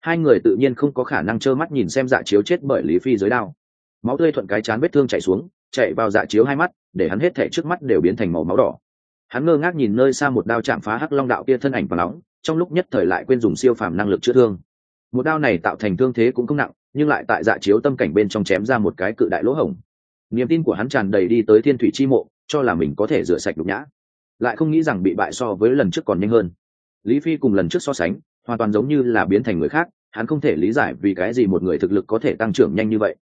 Hai người tự nhiên không có khả năng trơ mắt nhìn xem dạ chiếu chết bởi lý phi dưới đao. Máu tươi thuận cái chán vết thương chảy xuống, chạy vào dạ chiếu hai mắt, để hắn hết thể trước mắt đều biến thành màu máu đỏ. Hắn ngơ ngác nhìn nơi xa một đao chạm phá hắc long đạo kia thân ảnh và nóng, trong lúc nhất thời lại quên dùng siêu phàm năng lực chữa thương. Một đao này tạo thành thương thế cũng không nặng, nhưng lại tại dạ chiếu tâm cảnh bên trong chém ra một cái cự đại lỗ hổng. Niềm tin của hắn tràn đầy đi tới thiên thủy chi mộ, cho là mình có thể rửa sạch đục nhã lại không nghĩ rằng bị bại so với lần trước còn nhanh hơn. Lý phi cùng lần trước so sánh, hoàn toàn giống như là biến thành người khác, hắn không thể lý giải vì cái gì một người thực lực có thể tăng trưởng nhanh như vậy.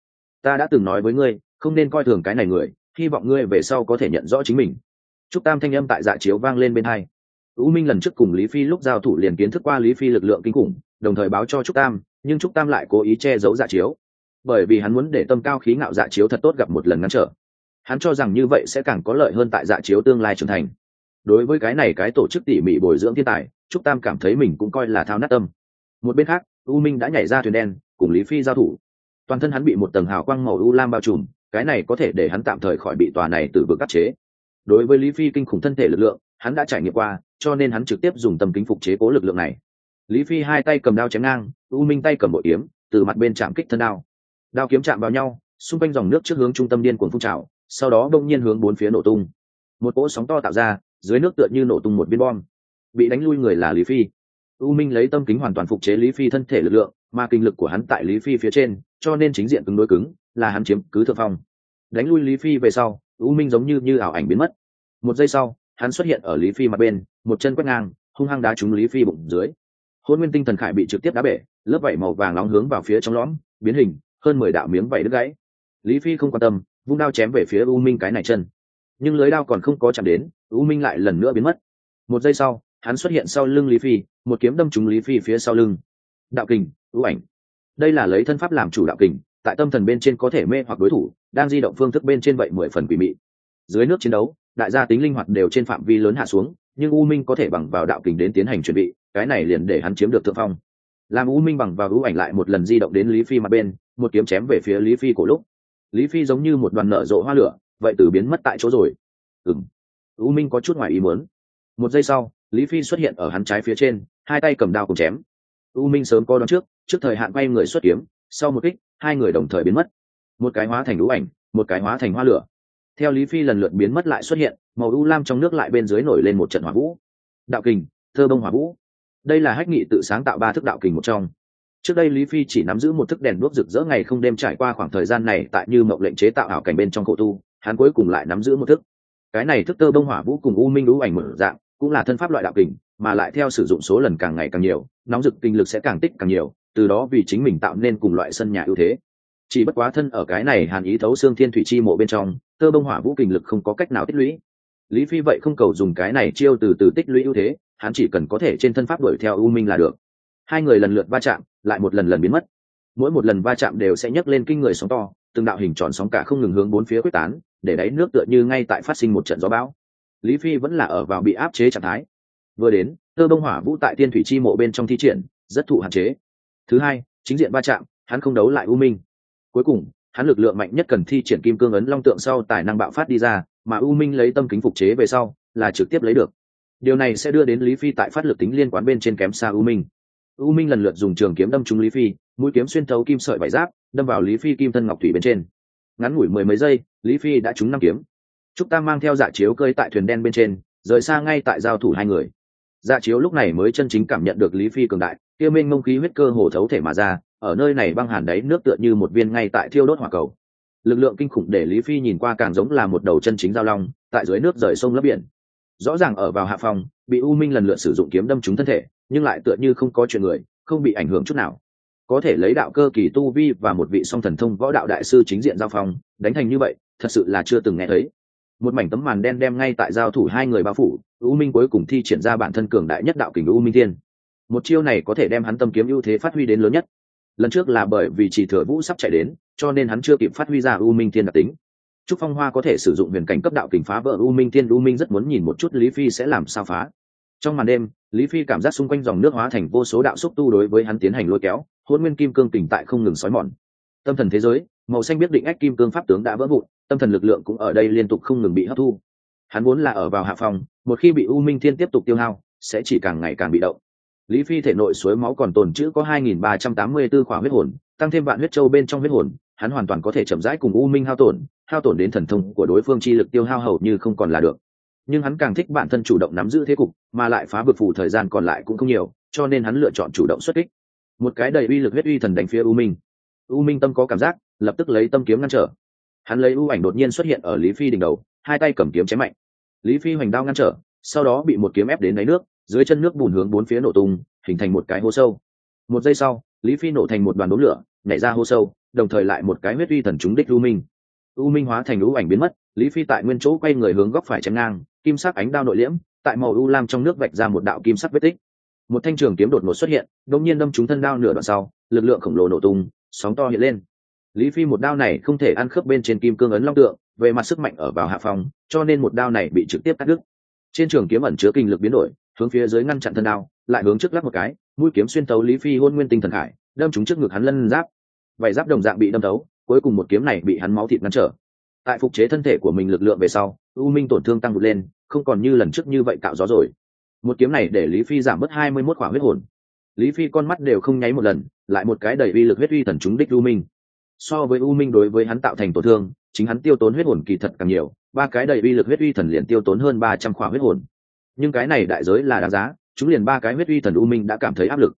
Ta đã từng nói với ngươi, không nên coi thường cái này người, hy vọng ngươi về sau có thể nhận rõ chính mình. Trúc tam thanh âm tại dạ chiếu vang lên bên hai. U minh lần trước cùng lý phi lúc giao thủ liền kiến thức qua lý phi lực lượng kinh khủng, đồng thời báo cho trúc tam, nhưng trúc tam lại cố ý che giấu dạ chiếu. Bởi vì hắn muốn để tâm cao khí ngạo dạ chiếu thật tốt gặp một lần ngăn trở. Hắn cho rằng như vậy sẽ càng có lợi hơn tại dạ chiếu tương lai trưởng thành đối với cái này cái tổ chức tỉ mỉ bồi dưỡng thiên tài, trúc tam cảm thấy mình cũng coi là thao nát tâm. Một bên khác, u minh đã nhảy ra thuyền đen, cùng lý phi giao thủ. Toàn thân hắn bị một tầng hào quang màu u lam bao trùm, cái này có thể để hắn tạm thời khỏi bị tòa này từ vực áp chế. Đối với lý phi kinh khủng thân thể lực lượng, hắn đã trải nghiệm qua, cho nên hắn trực tiếp dùng tầm kính phục chế cố lực lượng này. Lý phi hai tay cầm đao chém ngang, u minh tay cầm bội kiếm, từ mặt bên chạm kích thân đao. Đao kiếm chạm vào nhau, xung quanh dòng nước trước hướng trung tâm điên cuồng phun trào, sau đó đông nhiên hướng bốn phía nổ tung. Một cỗ sóng to tạo ra dưới nước tựa như nổ tung một viên bom. Bị đánh lui người là lý phi. U minh lấy tâm kính hoàn toàn phục chế lý phi thân thể lực lượng, mà kinh lực của hắn tại lý phi phía trên, cho nên chính diện cứng đối cứng, là hắn chiếm cứ thượng phong. Đánh lui lý phi về sau, u minh giống như như ảo ảnh biến mất. Một giây sau, hắn xuất hiện ở lý phi mặt bên, một chân quét ngang, hung hăng đá trúng lý phi bụng dưới. Hôn nguyên tinh thần khải bị trực tiếp đá bể, lớp vảy màu vàng nóng hướng vào phía trong lõm, biến hình, hơn mười đạo miếng vảy đứt gãy. Lý phi không quan tâm, vung đao chém về phía u minh cái này chân nhưng lưới đao còn không có chạm đến, u minh lại lần nữa biến mất. Một giây sau, hắn xuất hiện sau lưng lý phi, một kiếm đâm trúng lý phi phía sau lưng. Đạo kình ưu ảnh. Đây là lấy thân pháp làm chủ đạo kình, tại tâm thần bên trên có thể mê hoặc đối thủ, đang di động phương thức bên trên vậy mười phần quỷ mị. Dưới nước chiến đấu, đại gia tính linh hoạt đều trên phạm vi lớn hạ xuống, nhưng u minh có thể bằng vào đạo kình đến tiến hành chuẩn bị, cái này liền để hắn chiếm được thượng phong. Làm u minh bằng vào ưu ảnh lại một lần di động đến lý phi mặt bên, một kiếm chém về phía lý phi cổ lúc. Lý phi giống như một đoàn nở rộ hoa lửa vậy từ biến mất tại chỗ rồi. Ừng u minh có chút ngoài ý muốn. Một giây sau, lý phi xuất hiện ở hắn trái phía trên, hai tay cầm đao cùng chém. U minh sớm co đón trước trước thời hạn quay người xuất kiếm, sau một kích, hai người đồng thời biến mất. Một cái hóa thành lũ ảnh, một cái hóa thành hoa lửa. Theo lý phi lần lượt biến mất lại xuất hiện, màu u lam trong nước lại bên dưới nổi lên một trận hỏa vũ. Đạo kình, thơ bông hỏa vũ. Đây là hách nghị tự sáng tạo ba thức đạo kình một trong. Trước đây lý phi chỉ nắm giữ một thức đèn đuốc rực rỡ ngày không đêm trải qua khoảng thời gian này tại như mộng lệnh chế tạo ảo cảnh bên trong khổ tu hắn cuối cùng lại nắm giữ một thức. Cái này thức tơ bông hỏa vũ cùng u minh lũ ảnh mở dạng, cũng là thân pháp loại đạo kình, mà lại theo sử dụng số lần càng ngày càng nhiều, nóng rực kinh lực sẽ càng tích càng nhiều, từ đó vì chính mình tạo nên cùng loại sân nhà ưu thế. Chỉ bất quá thân ở cái này hàn ý thấu xương thiên thủy chi mộ bên trong, tơ bông hỏa vũ kinh lực không có cách nào tích lũy. Lý phi vậy không cầu dùng cái này chiêu từ từ tích lũy ưu thế, hắn chỉ cần có thể trên thân pháp đuổi theo u minh là được. Hai người lần lượt va chạm, lại một lần lần biến mất. Mỗi một lần va chạm đều sẽ nhấc lên kinh người sóng to, từng đạo hình tròn sóng cả không ngừng hướng bốn phía quyết tán để đáy nước tựa như ngay tại phát sinh một trận gió bão. Lý phi vẫn là ở vào bị áp chế trạng thái. Vừa đến, tơ bông hỏa vũ tại tiên thủy chi mộ bên trong thi triển, rất thụ hạn chế. Thứ hai, chính diện va chạm, hắn không đấu lại u minh. Cuối cùng, hắn lực lượng mạnh nhất cần thi triển kim cương ấn long tượng sau tài năng bạo phát đi ra, mà u minh lấy tâm kính phục chế về sau, là trực tiếp lấy được. Điều này sẽ đưa đến lý phi tại phát lực tính liên quan bên trên kém xa u minh. U minh lần lượt dùng trường kiếm đâm trúng lý phi, mũi kiếm xuyên thấu kim sợi vải giáp, đâm vào lý phi kim thân ngọc thủy bên trên ngắn ngủi mười mấy giây, lý phi đã trúng năm kiếm. Trúc tam mang theo dạ chiếu cơi tại thuyền đen bên trên, rời xa ngay tại giao thủ hai người. Dạ chiếu lúc này mới chân chính cảm nhận được lý phi cường đại, kia minh mông khí huyết cơ hồ thấu thể mà ra, ở nơi này băng hàn đấy nước tựa như một viên ngay tại thiêu đốt hỏa cầu. Lực lượng kinh khủng để lý phi nhìn qua càng giống là một đầu chân chính giao long, tại dưới nước rời sông lấp biển. Rõ ràng ở vào hạ phòng, bị u minh lần lượt sử dụng kiếm đâm trúng thân thể, nhưng lại tựa như không có chuyện người, không bị ảnh hưởng chút nào có thể lấy đạo cơ kỳ tu vi và một vị song thần thông võ đạo đại sư chính diện giao phong, đánh thành như vậy, thật sự là chưa từng nghe thấy. Một mảnh tấm màn đen đem ngay tại giao thủ hai người bao phủ, u minh cuối cùng thi triển ra bản thân cường đại nhất đạo kình u minh thiên. Một chiêu này có thể đem hắn tâm kiếm ưu thế phát huy đến lớn nhất. Lần trước là bởi vì chỉ thừa vũ sắp chạy đến, cho nên hắn chưa kịp phát huy ra u minh thiên đặc tính. Trúc phong hoa có thể sử dụng huyền cảnh cấp đạo kình phá vỡ u minh thiên, u minh rất muốn nhìn một chút lý phi sẽ làm sao phá trong màn đêm, lý phi cảm giác xung quanh dòng nước hóa thành vô số đạo xúc tu đối với hắn tiến hành lôi kéo, hôn nguyên kim cương tỉnh tại không ngừng xói mòn. Tâm thần thế giới, màu xanh biết định ách kim cương pháp tướng đã vỡ vụn, tâm thần lực lượng cũng ở đây liên tục không ngừng bị hấp thu. Hắn vốn là ở vào hạ phòng, một khi bị u minh thiên tiếp tục tiêu hao, sẽ chỉ càng ngày càng bị động. Lý phi thể nội suối máu còn tồn chữ có 2.384 khỏa huyết hồn, tăng thêm vạn huyết châu bên trong huyết hồn, hắn hoàn toàn có thể chậm rãi cùng u minh hao tổn hao tổn đến thần thông của đối phương chi lực tiêu hao hầu như không còn là được nhưng hắn càng thích bản thân chủ động nắm giữ thế cục, mà lại phá bực phủ thời gian còn lại cũng không nhiều, cho nên hắn lựa chọn chủ động xuất kích. Một cái đầy uy lực huyết uy thần đánh phía u minh. U minh tâm có cảm giác, lập tức lấy tâm kiếm ngăn trở. Hắn lấy u ảnh đột nhiên xuất hiện ở lý phi đỉnh đầu, hai tay cầm kiếm chém mạnh. Lý phi hoành đao ngăn trở, sau đó bị một kiếm ép đến đáy nước, dưới chân nước bùn hướng bốn phía nổ tung, hình thành một cái hố sâu. Một giây sau, lý phi nổ thành một đoàn đốm lửa, nhảy ra hố sâu, đồng thời lại một cái huyết uy thần trúng đích u minh. U minh hóa thành u ảnh biến mất, lý phi tại nguyên chỗ quay người hướng góc phải chém ngang kim sắc ánh đao nội liễm tại màu u lam trong nước vạch ra một đạo kim sắc vết tích. Một thanh trường kiếm đột ngột xuất hiện đột nhiên đâm trúng thân đao nửa đoạn sau lực lượng khổng lồ nổ tung sóng to hiện lên. Lý phi một đao này không thể ăn khớp bên trên kim cương ấn long tượng về mặt sức mạnh ở vào hạ phòng cho nên một đao này bị trực tiếp cắt đứt. Trên trường kiếm ẩn chứa kinh lực biến đổi hướng phía dưới ngăn chặn thân đao lại hướng trước lắc một cái mũi kiếm xuyên tấu lý phi hôn nguyên tinh thần hải, đâm trúng trước ngực hắn lân giáp. Vảy giáp đồng dạng bị đâm tấu cuối cùng một kiếm này bị hắn máu thịt ngăn trở tại phục chế thân thể của mình lực lượng về sau, u minh tổn thương tăng vượt lên, không còn như lần trước như vậy cạo gió rồi. Một kiếm này để lý phi giảm mất hai mươi mốt quả huyết hồn. Lý phi con mắt đều không nháy một lần, lại một cái đầy uy lực huyết uy thần trúng đích u minh. So với u minh đối với hắn tạo thành tổn thương, chính hắn tiêu tốn huyết hồn kỳ thật càng nhiều, ba cái đầy uy lực huyết uy thần liền tiêu tốn hơn ba trăm khỏa huyết hồn. Nhưng cái này đại giới là đáng giá, chúng liền ba cái huyết uy thần u minh đã cảm thấy áp lực.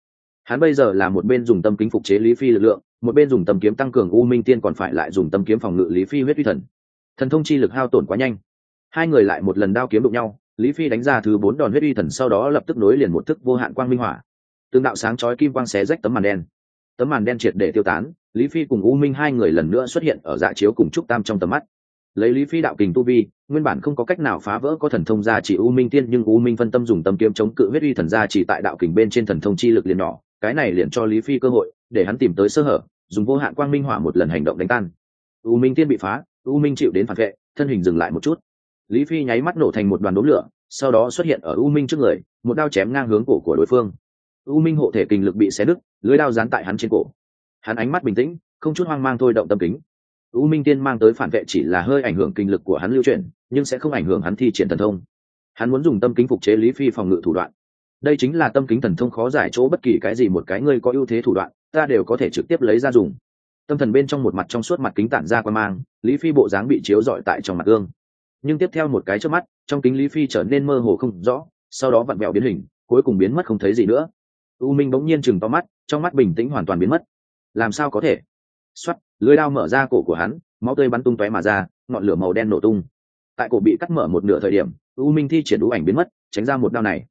Hắn bây giờ là một bên dùng tâm kính phục chế lý phi lực lượng một bên dùng tâm kiếm tăng cường u minh tiên còn phải lại dùng tâm kiếm phòng ngự lý phi huyết uy thần. Thần thông chi lực hao tổn quá nhanh. Hai người lại một lần đao kiếm đụng nhau, lý phi đánh ra thứ bốn đòn huyết uy thần sau đó lập tức nối liền một thức vô hạn quang minh hỏa. Tương đạo sáng chói kim quang xé rách tấm màn đen. Tấm màn đen triệt để tiêu tán, lý phi cùng u minh hai người lần nữa xuất hiện ở dạ chiếu cùng trúc tam trong tầm mắt. Lấy lý phi đạo kình tu vi, nguyên bản không có cách nào phá vỡ có thần thông gia chỉ u minh tiên nhưng u minh phân tâm dùng tâm kiếm chống cự huyết uy thần gia chỉ tại đạo kình bên trên thần thông chi lực liền nhỏ, cái này liền cho lý phi cơ hội để hắn tìm tới sơ hở dùng vô hạn quang minh hỏa một lần hành động đánh tan. U minh tiên bị phá, u minh chịu đến phản vệ, thân hình dừng lại một chút. Lý phi nháy mắt nổ thành một đoàn đốm lửa, sau đó xuất hiện ở u minh trước người, một đao chém ngang hướng cổ của đối phương. U minh hộ thể kinh lực bị xé nứt lưới đao dán tại hắn trên cổ. Hắn ánh mắt bình tĩnh, không chút hoang mang thôi động tâm kính. U minh tiên mang tới phản vệ chỉ là hơi ảnh hưởng kinh lực của hắn lưu chuyển, nhưng sẽ không ảnh hưởng hắn thi triển thần thông. Hắn muốn dùng tâm kính phục chế lý phi phòng ngự thủ đoạn. Đây chính là tâm kính thần thông khó giải chỗ bất kỳ cái gì một cái ngươi có ưu thế thủ đoạn ta đều có thể trực tiếp lấy ra dùng. Tâm thần bên trong một mặt trong suốt mặt kính tản ra qua mang, lý phi bộ dáng bị chiếu dọi tại trong mặt gương. Nhưng tiếp theo một cái trước mắt, trong kính lý phi trở nên mơ hồ không rõ, sau đó vặn vẹo biến hình, cuối cùng biến mất không thấy gì nữa. U minh bỗng nhiên chừng to mắt, trong mắt bình tĩnh hoàn toàn biến mất. Làm sao có thể? Xoắt lưới đao mở ra cổ của hắn, máu tươi bắn tung tóe mà ra, ngọn lửa màu đen nổ tung. Tại cổ bị cắt mở một nửa thời điểm, u minh thi triển đũ ảnh biến mất, tránh ra một đao này.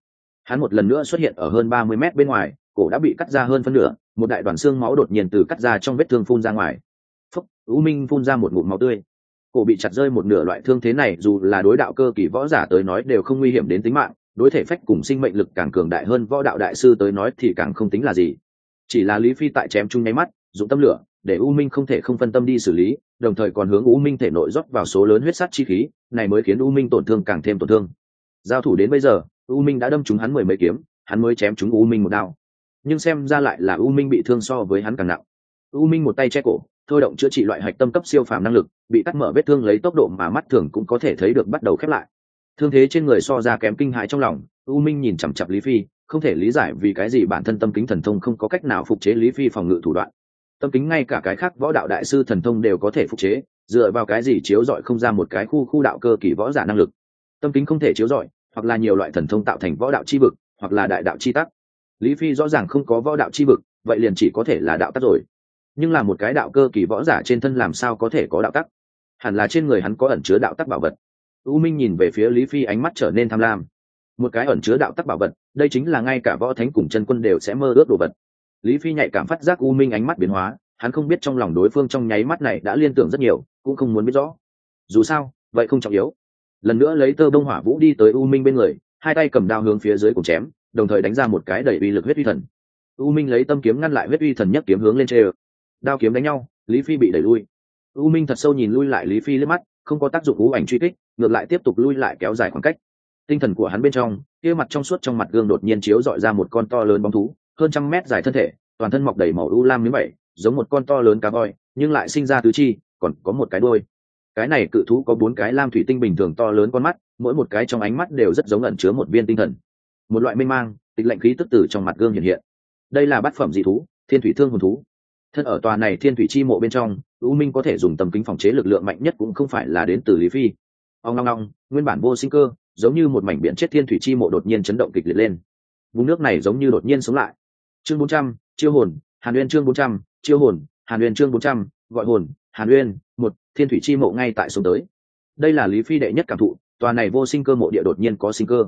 Hắn một lần nữa xuất hiện ở hơn ba mươi mét bên ngoài cổ đã bị cắt ra hơn phân nửa, một đại đoàn xương máu đột nhiên từ cắt ra trong vết thương phun ra ngoài. Phúc, u minh phun ra một ngụm máu tươi. Cổ bị chặt rơi một nửa loại thương thế này, dù là đối đạo cơ kỳ võ giả tới nói đều không nguy hiểm đến tính mạng, đối thể phách cùng sinh mệnh lực càng cường đại hơn võ đạo đại sư tới nói thì càng không tính là gì. Chỉ là lý phi tại chém chung nháy mắt, dụng tâm lửa, để u minh không thể không phân tâm đi xử lý, đồng thời còn hướng u minh thể nội rót vào số lớn huyết sắt chi khí, này mới khiến u minh tổn thương càng thêm tổn thương. Giao thủ đến bây giờ, u minh đã đâm trúng hắn mười mấy kiếm, hắn mới chém trúng u minh một đao nhưng xem ra lại là u minh bị thương so với hắn càng nặng. U minh một tay che cổ, thôi động chữa trị loại hạch tâm cấp siêu phàm năng lực, bị cắt mở vết thương lấy tốc độ mà mắt thường cũng có thể thấy được bắt đầu khép lại. Thương thế trên người so ra kém kinh hại trong lòng, u minh nhìn chằm chặp lý phi, không thể lý giải vì cái gì bản thân tâm kính thần thông không có cách nào phục chế lý phi phòng ngự thủ đoạn. Tâm kính ngay cả cái khác võ đạo đại sư thần thông đều có thể phục chế, dựa vào cái gì chiếu rọi không ra một cái khu khu đạo cơ kỳ võ giả năng lực. Tâm kính không thể chiếu rọi, hoặc là nhiều loại thần thông tạo thành võ đạo chi vực, hoặc là đại đạo chi tắc lý phi rõ ràng không có võ đạo chi vực, vậy liền chỉ có thể là đạo tắc rồi. Nhưng là một cái đạo cơ kỳ võ giả trên thân làm sao có thể có đạo tắc? Hẳn là trên người hắn có ẩn chứa đạo tắc bảo vật. U minh nhìn về phía lý phi ánh mắt trở nên tham lam. Một cái ẩn chứa đạo tắc bảo vật, đây chính là ngay cả võ thánh cùng chân quân đều sẽ mơ ước đồ vật. Lý phi nhạy cảm phát giác u minh ánh mắt biến hóa, hắn không biết trong lòng đối phương trong nháy mắt này đã liên tưởng rất nhiều, cũng không muốn biết rõ. Dù sao, vậy không trọng yếu. Lần nữa lấy tơ bông hỏa vũ đi tới u minh bên người, hai tay cầm đao hướng phía dưới cùng chém đồng thời đánh ra một cái đẩy uy lực huyết uy thần. U minh lấy tâm kiếm ngăn lại huyết uy thần nhất kiếm hướng lên chê đao kiếm đánh nhau, lý phi bị đẩy lui. U minh thật sâu nhìn lui lại lý phi liếc mắt, không có tác dụng ú ảnh truy kích, ngược lại tiếp tục lui lại kéo dài khoảng cách. Tinh thần của hắn bên trong, kia mặt trong suốt trong mặt gương đột nhiên chiếu dọi ra một con to lớn bóng thú, hơn trăm mét dài thân thể, toàn thân mọc đầy màu u lam miếng bảy, giống một con to lớn cá voi, nhưng lại sinh ra tứ chi, còn có một cái đôi cái này cự thú có bốn cái lam thủy tinh bình thường to lớn con mắt, mỗi một cái trong ánh mắt đều rất giống ẩn chứa một viên tinh thần một loại mênh mang, tịch lệnh khí tức tử trong mặt gương hiện hiện. Đây là bát phẩm dị thú, thiên thủy thương hồn thú. Thân ở tòa này thiên thủy chi mộ bên trong, u minh có thể dùng tầm kính phòng chế lực lượng mạnh nhất cũng không phải là đến từ lý phi. Ông long long nguyên bản vô sinh cơ, giống như một mảnh biển chết thiên thủy chi mộ đột nhiên chấn động kịch liệt lên. Vùng nước này giống như đột nhiên sống lại. Chương bốn trăm, chiêu hồn, hàn uyên chương bốn trăm, chiêu hồn, hàn uyên chương bốn trăm, gọi hồn, hàn uyên, một, thiên thủy chi mộ ngay tại sông tới. Đây là lý phi đệ nhất cảm thụ, tòa này vô sinh cơ mộ địa đột nhiên có sinh cơ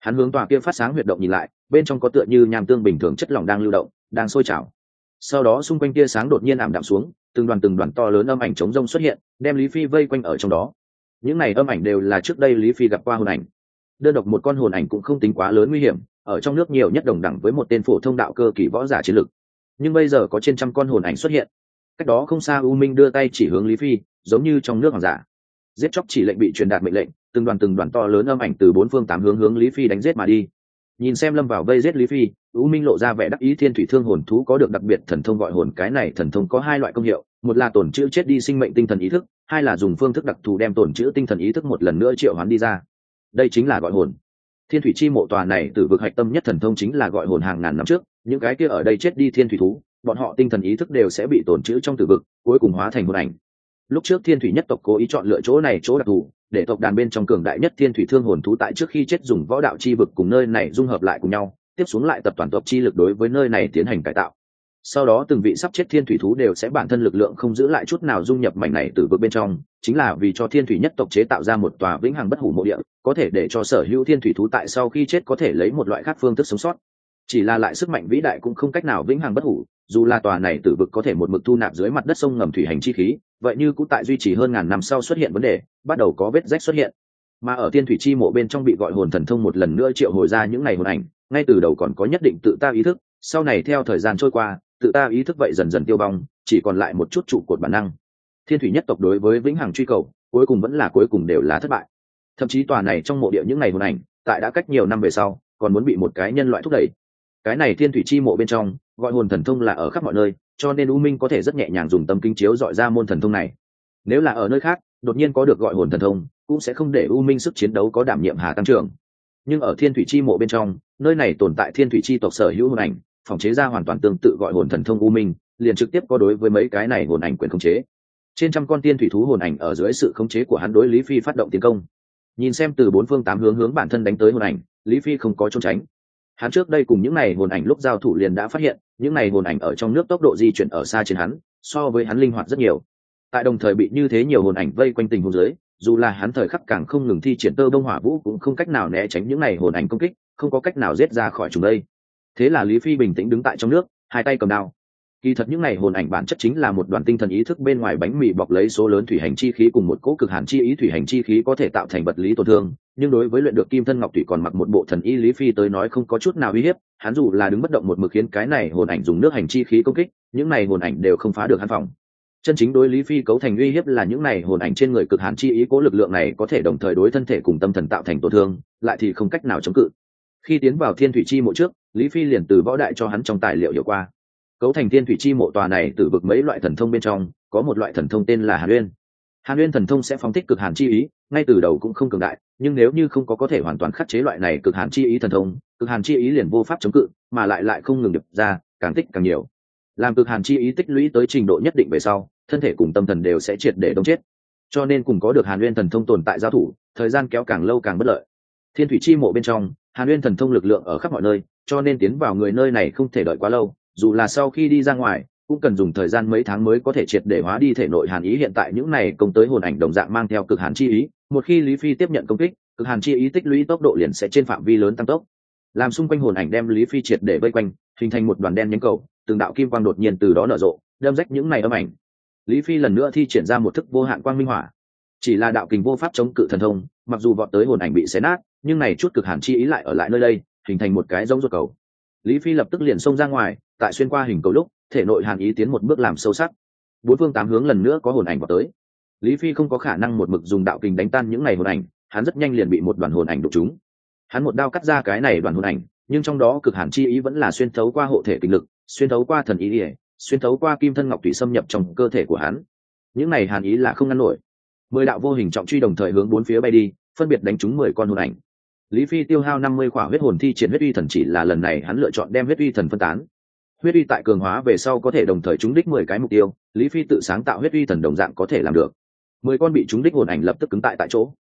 hắn hướng tòa kia phát sáng huyệt động nhìn lại, bên trong có tựa như nhàm tương bình thường chất lỏng đang lưu động, đang sôi trào. Sau đó xung quanh tia sáng đột nhiên ảm đạm xuống, từng đoàn từng đoàn to lớn âm ảnh chống rông xuất hiện, đem lý phi vây quanh ở trong đó. Những này âm ảnh đều là trước đây lý phi gặp qua hồn ảnh. Đơn độc một con hồn ảnh cũng không tính quá lớn nguy hiểm, ở trong nước nhiều nhất đồng đẳng với một tên phổ thông đạo cơ kỳ võ giả chiến lực. Nhưng bây giờ có trên trăm con hồn ảnh xuất hiện. Cách đó không xa u minh đưa tay chỉ hướng lý phi, giống như trong nước hoàng giả. Giết chóc chỉ lệnh bị truyền đạt mệnh lệnh từng đoàn từng đoàn to lớn âm ảnh từ bốn phương tám hướng hướng lý phi đánh giết mà đi. Nhìn xem lâm vào vây giết lý phi, u minh lộ ra vẻ đắc ý thiên thủy thương hồn thú có được đặc biệt thần thông gọi hồn, cái này thần thông có hai loại công hiệu, một là tổn chữ chết đi sinh mệnh tinh thần ý thức, hai là dùng phương thức đặc thù đem tổn chữ tinh thần ý thức một lần nữa triệu hoán đi ra. Đây chính là gọi hồn. Thiên thủy chi mộ tòa này từ vực hạch tâm nhất thần thông chính là gọi hồn hàng ngàn năm trước, những cái kia ở đây chết đi thiên thủy thú, bọn họ tinh thần ý thức đều sẽ bị tổn chữ trong tử vực, cuối cùng hóa thành hồn ảnh lúc trước thiên thủy nhất tộc cố ý chọn lựa chỗ này chỗ đặc thù, để tộc đàn bên trong cường đại nhất thiên thủy thương hồn thú tại trước khi chết dùng võ đạo chi vực cùng nơi này dung hợp lại cùng nhau, tiếp xuống lại tập toàn tộc chi lực đối với nơi này tiến hành cải tạo. Sau đó từng vị sắp chết thiên thủy thú đều sẽ bản thân lực lượng không giữ lại chút nào dung nhập mảnh này từ vực bên trong, chính là vì cho thiên thủy nhất tộc chế tạo ra một tòa vĩnh hằng bất hủ mộ địa, có thể để cho sở hữu thiên thủy thú tại sau khi chết có thể lấy một loại khác phương thức sống sót. Chỉ là lại sức mạnh vĩ đại cũng không cách nào vĩnh hằng bất hủ, dù là tòa này tử vực có thể một mực thu nạp dưới mặt đất sông ngầm thủy hành chi khí vậy như cũng tại duy trì hơn ngàn năm sau xuất hiện vấn đề, bắt đầu có vết rách xuất hiện. Mà ở tiên thủy chi mộ bên trong bị gọi hồn thần thông một lần nữa triệu hồi ra những ngày hồn ảnh, ngay từ đầu còn có nhất định tự ta ý thức, sau này theo thời gian trôi qua, tự ta ý thức vậy dần dần tiêu vong, chỉ còn lại một chút trụ cột bản năng. Thiên thủy nhất tộc đối với vĩnh hằng truy cầu, cuối cùng vẫn là cuối cùng đều là thất bại. Thậm chí tòa này trong mộ địa những ngày hồn ảnh, tại đã cách nhiều năm về sau, còn muốn bị một cái nhân loại thúc đẩy cái này thiên thủy chi mộ bên trong, gọi hồn thần thông là ở khắp mọi nơi, cho nên u minh có thể rất nhẹ nhàng dùng tâm kinh chiếu dọi ra môn thần thông này. Nếu là ở nơi khác, đột nhiên có được gọi hồn thần thông, cũng sẽ không để u minh sức chiến đấu có đảm nhiệm hà tăng trưởng. Nhưng ở thiên thủy chi mộ bên trong, nơi này tồn tại thiên thủy chi tộc sở hữu hồn ảnh, phòng chế ra hoàn toàn tương tự gọi hồn thần thông u minh, liền trực tiếp có đối với mấy cái này hồn ảnh quyền khống chế. Trên trăm con tiên thủy thú hồn ảnh ở dưới sự khống chế của hắn đối lý phi phát động tiến công. Nhìn xem từ bốn phương tám hướng hướng bản thân đánh tới hồn ảnh, lý phi không có trốn tránh hắn trước đây cùng những này hồn ảnh lúc giao thủ liền đã phát hiện, những này hồn ảnh ở trong nước tốc độ di chuyển ở xa trên hắn, so với hắn linh hoạt rất nhiều. Tại đồng thời bị như thế nhiều hồn ảnh vây quanh tình hồn dưới, dù là hắn thời khắc càng không ngừng thi triển tơ bông hỏa vũ cũng không cách nào né tránh những này hồn ảnh công kích, không có cách nào giết ra khỏi chúng đây. Thế là lý phi bình tĩnh đứng tại trong nước, hai tay cầm đao kỳ thật những n à y hồn ảnh bản chất chính là một đoàn tinh thần ý thức bên ngoài bánh mì bọc lấy số lớn thủy hành chi khí cùng một cỗ cực hàn chi ý thủy hành chi khí có thể tạo thành vật lý tổn thương, nhưng đối với luyện được kim thân ngọc thủy còn mặc một bộ thần y lý phi tới nói không có chút nào uy hiếp, hắn dù là đứng bất động một mực khiến cái này hồn ảnh dùng nước hành chi khí công kích, những này hồn ảnh đều không phá được hắn phòng. Chân chính đối lý phi cấu thành uy hiếp là những này hồn ảnh trên người cực hàn chi ý cố lực lượng này có thể đồng thời đối thân thể cùng tâm thần tạo thành tổn thương, lại thì không cách nào chống cự. Khi tiến vào thiên thủy chi mộ trước, lý phi liền từ võ đại cho hắn trong tài liệu hiệu qua cấu thành thiên thủy chi mộ tòa này từ vực mấy loại thần thông bên trong, có một loại thần thông tên là hàn uyên. Hàn uyên thần thông sẽ phóng thích cực hàn chi ý, ngay từ đầu cũng không cường đại, nhưng nếu như không có có thể hoàn toàn khắc chế loại này cực hàn chi ý thần thông, cực hàn chi ý liền vô pháp chống cự, mà lại lại không ngừng được ra, càng tích càng nhiều. Làm cực hàn chi ý tích lũy tới trình độ nhất định về sau, thân thể cùng tâm thần đều sẽ triệt để đông chết. Cho nên cùng có được hàn uyên thần thông tồn tại giao thủ, thời gian kéo càng lâu càng bất lợi. Thiên thủy chi mộ bên trong, hàn uyên thần thông lực lượng ở khắp mọi nơi, cho nên tiến vào người nơi này không thể đợi quá lâu dù là sau khi đi ra ngoài, cũng cần dùng thời gian mấy tháng mới có thể triệt để hóa đi thể nội hàn ý. Hiện tại những này công tới hồn ảnh đồng dạng mang theo cực hàn chi ý, một khi lý phi tiếp nhận công kích, cực hàn chi ý tích lũy tốc độ liền sẽ trên phạm vi lớn tăng tốc. Làm xung quanh hồn ảnh đem lý phi triệt để vây quanh, hình thành một đoàn đen nhánh cầu, từng đạo kim quang đột nhiên từ đó nở rộ, đâm rách những này âm ảnh. Lý phi lần nữa thi triển ra một thức vô hạn quang minh hỏa. Chỉ là đạo kình vô pháp chống cự thần thông, mặc dù vọt tới hồn ảnh bị xé nát, nhưng này chút cực hàn chi ý lại ở lại nơi đây, hình thành một cái giống ruột cầu. Lý phi lập tức liền xông ra ngoài tại xuyên qua hình cầu lúc, thể nội hàn ý tiến một bước làm sâu sắc. Bốn phương tám hướng lần nữa có hồn ảnh vào tới. Lý phi không có khả năng một mực dùng đạo kình đánh tan những ngày hồn ảnh, hắn rất nhanh liền bị một đoàn hồn ảnh đục chúng hắn một đao cắt ra cái này đoàn hồn ảnh, nhưng trong đó cực hàn chi ý vẫn là xuyên thấu qua hộ thể kinh lực, xuyên thấu qua thần ý ỉa, xuyên thấu qua kim thân ngọc thủy xâm nhập trong cơ thể của hắn. Những này hàn ý là không ngăn nổi. Mười đạo vô hình trọng truy đồng thời hướng bốn phía bay đi, phân biệt đánh trúng mười con hồn ảnh. Lý phi tiêu hao năm mươi khỏa huyết hồn thi triển huyết uy thần chỉ là lần này hắn lựa chọn đem huyết uy thần phân tán huyết uy tại cường hóa về sau có thể đồng thời trúng đích mười cái mục tiêu, lý phi tự sáng tạo huyết uy thần đồng dạng có thể làm được. Mười con bị trúng đích hồn ảnh lập tức cứng tại tại chỗ.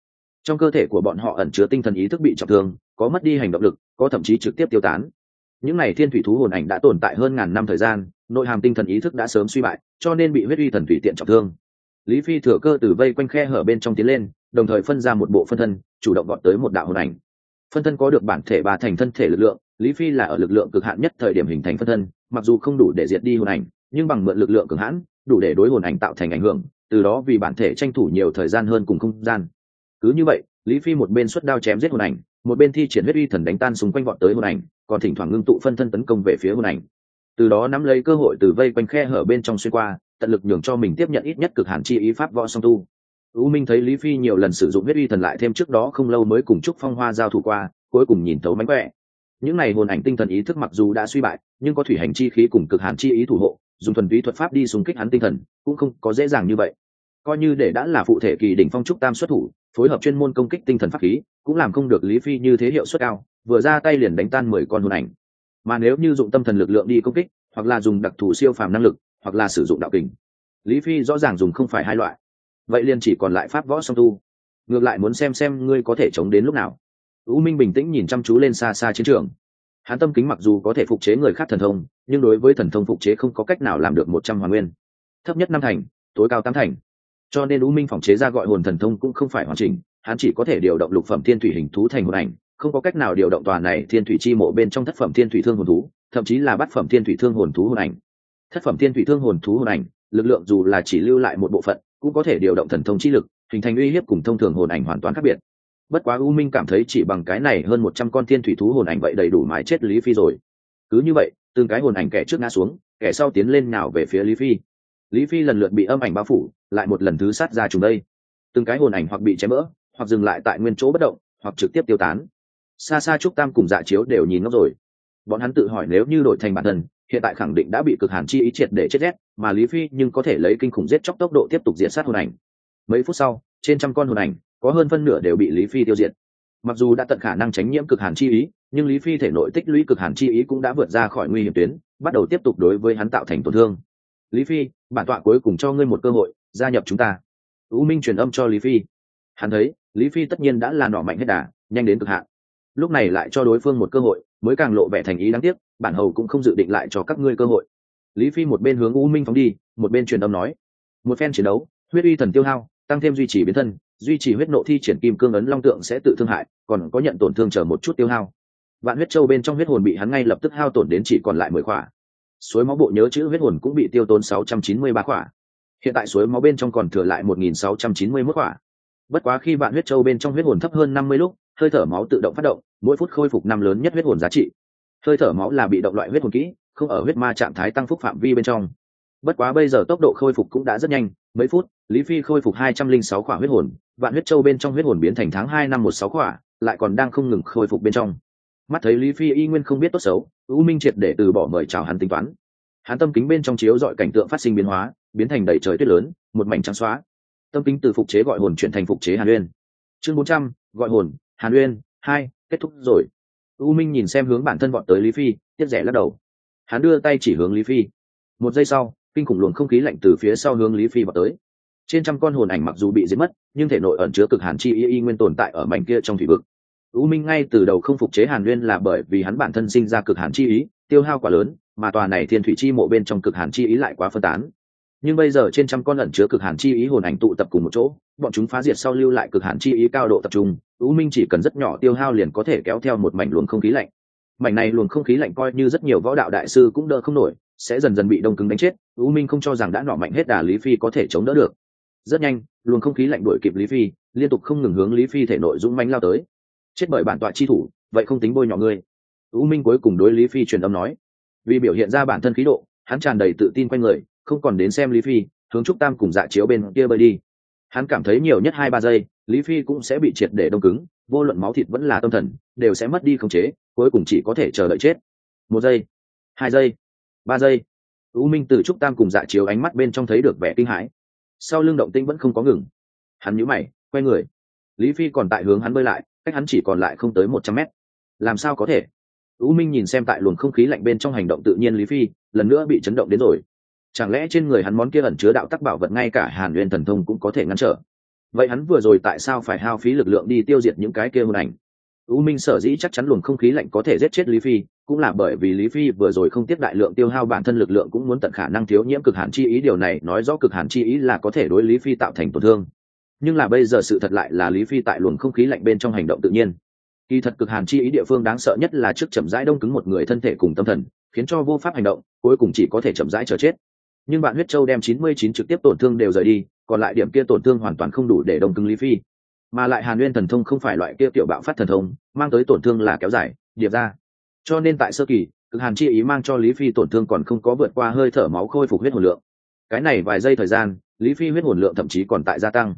Trong cơ thể của bọn họ ẩn chứa tinh thần ý thức bị trọng thương, có mất đi hành động lực, có thậm chí trực tiếp tiêu tán. Những n à y thiên thủy thú hồn ảnh đã tồn tại hơn ngàn năm thời gian, nội hàm tinh thần ý thức đã sớm suy bại, cho nên bị huyết uy thần thủy tiện trọng thương. Lý phi thừa cơ từ vây quanh khe hở bên trong tiến lên, đồng thời phân ra một bộ phân thân, chủ động gọn tới một đạo hồn ảnh. Phân thân có được bản thể ba thành thân thể lực lượng, lý phi là ở lực lượng cực hạn nhất thời điểm hình thành phân thân mặc dù không đủ để diệt đi hồn ảnh, nhưng bằng mượn lực lượng cường hãn, đủ để đối hồn ảnh tạo thành ảnh hưởng, từ đó vì bản thể tranh thủ nhiều thời gian hơn cùng không gian. Cứ như vậy, lý phi một bên xuất đao chém giết hồn ảnh, một bên thi triển huyết uy thần đánh tan xung quanh vọt tới hồn ảnh, còn thỉnh thoảng ngưng tụ phân thân tấn công về phía hồn ảnh. Từ đó nắm lấy cơ hội từ vây quanh khe hở bên trong xuyên qua, tận lực nhường cho mình tiếp nhận ít nhất cực hàn chi ý pháp võ song tu. U minh thấy lý phi nhiều lần sử dụng huyết uy thần lại thêm trước đó không lâu mới cùng trúc phong hoa giao thủ qua, cuối cùng nhìn thấu mánh quẹ những này hồn ảnh tinh thần ý thức mặc dù đã suy bại, nhưng có thủy hành chi khí cùng cực hàn chi ý thủ hộ, dùng thuần túy thuật pháp đi xung kích hắn tinh thần, cũng không có dễ dàng như vậy. Coi như để đã là phụ thể kỳ đỉnh phong trúc tam xuất thủ, phối hợp chuyên môn công kích tinh thần pháp khí, cũng làm không được lý phi như thế hiệu suất cao, vừa ra tay liền đánh tan mười con hồn ảnh. Mà nếu như dụng tâm thần lực lượng đi công kích, hoặc là dùng đặc thù siêu phàm năng lực, hoặc là sử dụng đạo kình, lý phi rõ ràng dùng không phải hai loại. Vậy liền chỉ còn lại pháp võ song tu. Ngược lại muốn xem xem ngươi có thể chống đến lúc nào u minh bình tĩnh nhìn chăm chú lên xa xa chiến trường. Hắn tâm kính mặc dù có thể phục chế người khác thần thông, nhưng đối với thần thông phục chế không có cách nào làm được một trăm hoàn nguyên. Thấp nhất năm thành, tối cao tám thành. Cho nên u minh phòng chế ra gọi hồn thần thông cũng không phải hoàn chỉnh, hắn chỉ có thể điều động lục phẩm thiên thủy hình thú thành hồn ảnh, không có cách nào điều động tòa này thiên thủy chi mộ bên trong thất phẩm thiên thủy thương hồn thú, thậm chí là bát phẩm thiên thủy thương hồn thú hồn ảnh. Thất phẩm thiên thủy thương hồn thú hồn ảnh, lực lượng dù là chỉ lưu lại một bộ phận, cũng có thể điều động thần thông chi lực, hình thành uy hiếp cùng thông thường hồn ảnh hoàn toàn khác biệt bất quá u minh cảm thấy chỉ bằng cái này hơn một trăm con thiên thủy thú hồn ảnh vậy đầy đủ mái chết lý phi rồi. Cứ như vậy, từng cái hồn ảnh kẻ trước ngã xuống, kẻ sau tiến lên nào về phía lý phi. Lý phi lần lượt bị âm ảnh bao phủ, lại một lần thứ sát ra chúng đây. Từng cái hồn ảnh hoặc bị chém mỡ hoặc dừng lại tại nguyên chỗ bất động, hoặc trực tiếp tiêu tán. Xa xa trúc tam cùng dạ chiếu đều nhìn ngốc rồi. Bọn hắn tự hỏi nếu như đổi thành bản thân, hiện tại khẳng định đã bị cực hàn chi ý triệt để chết rét, mà lý phi nhưng có thể lấy kinh khủng giết chóc tốc độ tiếp tục diệt sát hồn ảnh. Mấy phút sau, trên trăm con hồn ảnh có hơn phân nửa đều bị lý phi tiêu diệt. Mặc dù đã tận khả năng tránh nhiễm cực hàn chi ý, nhưng lý phi thể nội tích lũy cực hàn chi ý cũng đã vượt ra khỏi nguy hiểm tuyến, bắt đầu tiếp tục đối với hắn tạo thành tổn thương. Lý phi, bản tọa cuối cùng cho ngươi một cơ hội, gia nhập chúng ta. U minh truyền âm cho lý phi. Hắn thấy, lý phi tất nhiên đã là nọ mạnh hết đà, nhanh đến cực hạn. Lúc này lại cho đối phương một cơ hội, mới càng lộ vẻ thành ý đáng tiếc, bản hầu cũng không dự định lại cho các ngươi cơ hội. Lý phi một bên hướng u minh phóng đi, một bên truyền âm nói. Một phen chiến đấu, huyết uy thần tiêu hao tăng thêm duy trì biến thân, duy trì huyết nộ thi triển kim cương ấn long tượng sẽ tự thương hại, còn có nhận tổn thương chờ một chút tiêu hao. Vạn huyết châu bên trong huyết hồn bị hắn ngay lập tức hao tổn đến chỉ còn lại mười khỏa. Suối máu bộ nhớ chữ huyết hồn cũng bị tiêu tốn sáu trăm chín mươi ba khỏa. Hiện tại suối máu bên trong còn thừa lại một nghìn sáu trăm chín mươi mốt khỏa. Bất quá khi vạn huyết châu bên trong huyết hồn thấp hơn năm mươi lúc, hơi thở máu tự động phát động, mỗi phút khôi phục năm lớn nhất huyết hồn giá trị. Hơi thở máu là bị động loại huyết hồn kỹ, không ở huyết ma trạng thái tăng phúc phạm vi bên trong bất quá bây giờ tốc độ khôi phục cũng đã rất nhanh, mấy phút, lý phi khôi phục hai trăm linh sáu khỏa huyết hồn, vạn huyết châu bên trong huyết hồn biến thành tháng hai năm một sáu khỏa, lại còn đang không ngừng khôi phục bên trong. Mắt thấy lý phi y nguyên không biết tốt xấu, u minh triệt để từ bỏ mời chào hắn tính toán. Hắn tâm kính bên trong chiếu dọi cảnh tượng phát sinh biến hóa, biến thành đầy trời tuyết lớn, một mảnh trắng xóa. Tâm kính từ phục chế gọi hồn chuyển thành phục chế hàn uyên. Chương bốn trăm, gọi hồn, hàn uyên, hai, kết thúc rồi. U minh nhìn xem hướng bản thân bọn tới lý phi, tiếc rẻ lắc đầu. Hắn đưa tay chỉ hướng lý phi. Một giây sau kinh khủng luồng không khí lạnh từ phía sau hướng lý phi vào tới. Trên trăm con hồn ảnh mặc dù bị giết mất, nhưng thể nội ẩn chứa cực hàn chi y y nguyên tồn tại ở mảnh kia trong thủy vực. U minh ngay từ đầu không phục chế hàn nguyên là bởi vì hắn bản thân sinh ra cực hàn chi ý, tiêu hao quá lớn, mà tòa này thiên thủy chi mộ bên trong cực hàn chi ý lại quá phân tán. Nhưng bây giờ trên trăm con ẩn chứa cực hàn chi ý hồn ảnh tụ tập cùng một chỗ, bọn chúng phá diệt sau lưu lại cực hàn chi ý cao độ tập trung, u minh chỉ cần rất nhỏ tiêu hao liền có thể kéo theo một mảnh luồng không khí lạnh. Mảnh này luồng không khí lạnh coi như rất nhiều võ đạo đại sư cũng đỡ không nổi sẽ dần dần bị đông cứng đánh chết, u minh không cho rằng đã nọ mạnh hết đà lý phi có thể chống đỡ được. Rất nhanh, luồng không khí lạnh đuổi kịp lý phi, liên tục không ngừng hướng lý phi thể nội dũng manh lao tới. Chết bởi bản tọa chi thủ, vậy không tính bôi nhọ ngươi. U minh cuối cùng đối lý phi truyền âm nói. Vì biểu hiện ra bản thân khí độ, hắn tràn đầy tự tin quanh người, không còn đến xem lý phi, hướng trúc tam cùng dạ chiếu bên kia bơi đi. Hắn cảm thấy nhiều nhất hai ba giây, lý phi cũng sẽ bị triệt để đông cứng, vô luận máu thịt vẫn là tâm thần, đều sẽ mất đi khống chế, cuối cùng chỉ có thể chờ đợi chết. Một giây, hai giây ba giây. U minh từ trúc tam cùng dạ chiếu ánh mắt bên trong thấy được vẻ kinh hãi. Sau lưng động tĩnh vẫn không có ngừng. Hắn nhíu mày, quay người. Lý phi còn tại hướng hắn bơi lại, cách hắn chỉ còn lại không tới một trăm mét. Làm sao có thể? U minh nhìn xem tại luồng không khí lạnh bên trong hành động tự nhiên lý phi, lần nữa bị chấn động đến rồi. Chẳng lẽ trên người hắn món kia ẩn chứa đạo tắc bảo vật ngay cả hàn nguyên thần thông cũng có thể ngăn trở? Vậy hắn vừa rồi tại sao phải hao phí lực lượng đi tiêu diệt những cái kia hôn ảnh? U minh sở dĩ chắc chắn luồng không khí lạnh có thể giết chết lý phi, cũng là bởi vì lý phi vừa rồi không tiếp đại lượng tiêu hao bản thân lực lượng cũng muốn tận khả năng thiếu nhiễm cực hạn chi ý, điều này nói rõ cực hạn chi ý là có thể đối lý phi tạo thành tổn thương. Nhưng là bây giờ sự thật lại là lý phi tại luồng không khí lạnh bên trong hành động tự nhiên. Kỳ thật cực hàn chi ý địa phương đáng sợ nhất là trước chậm rãi đông cứng một người thân thể cùng tâm thần, khiến cho vô pháp hành động, cuối cùng chỉ có thể chậm rãi chờ chết. Nhưng bạn huyết châu đem chín mươi chín trực tiếp tổn thương đều rời đi, còn lại điểm kia tổn thương hoàn toàn không đủ để đông cứng lý phi mà lại hàn nguyên thần thông không phải loại kia tiểu bạo phát thần thông, mang tới tổn thương là kéo dài, điệp ra. Cho nên tại sơ kỳ, cực hàn chi ý mang cho lý phi tổn thương còn không có vượt qua hơi thở máu khôi phục huyết hồn lượng. Cái này vài giây thời gian, lý phi huyết hồn lượng thậm chí còn tại gia tăng.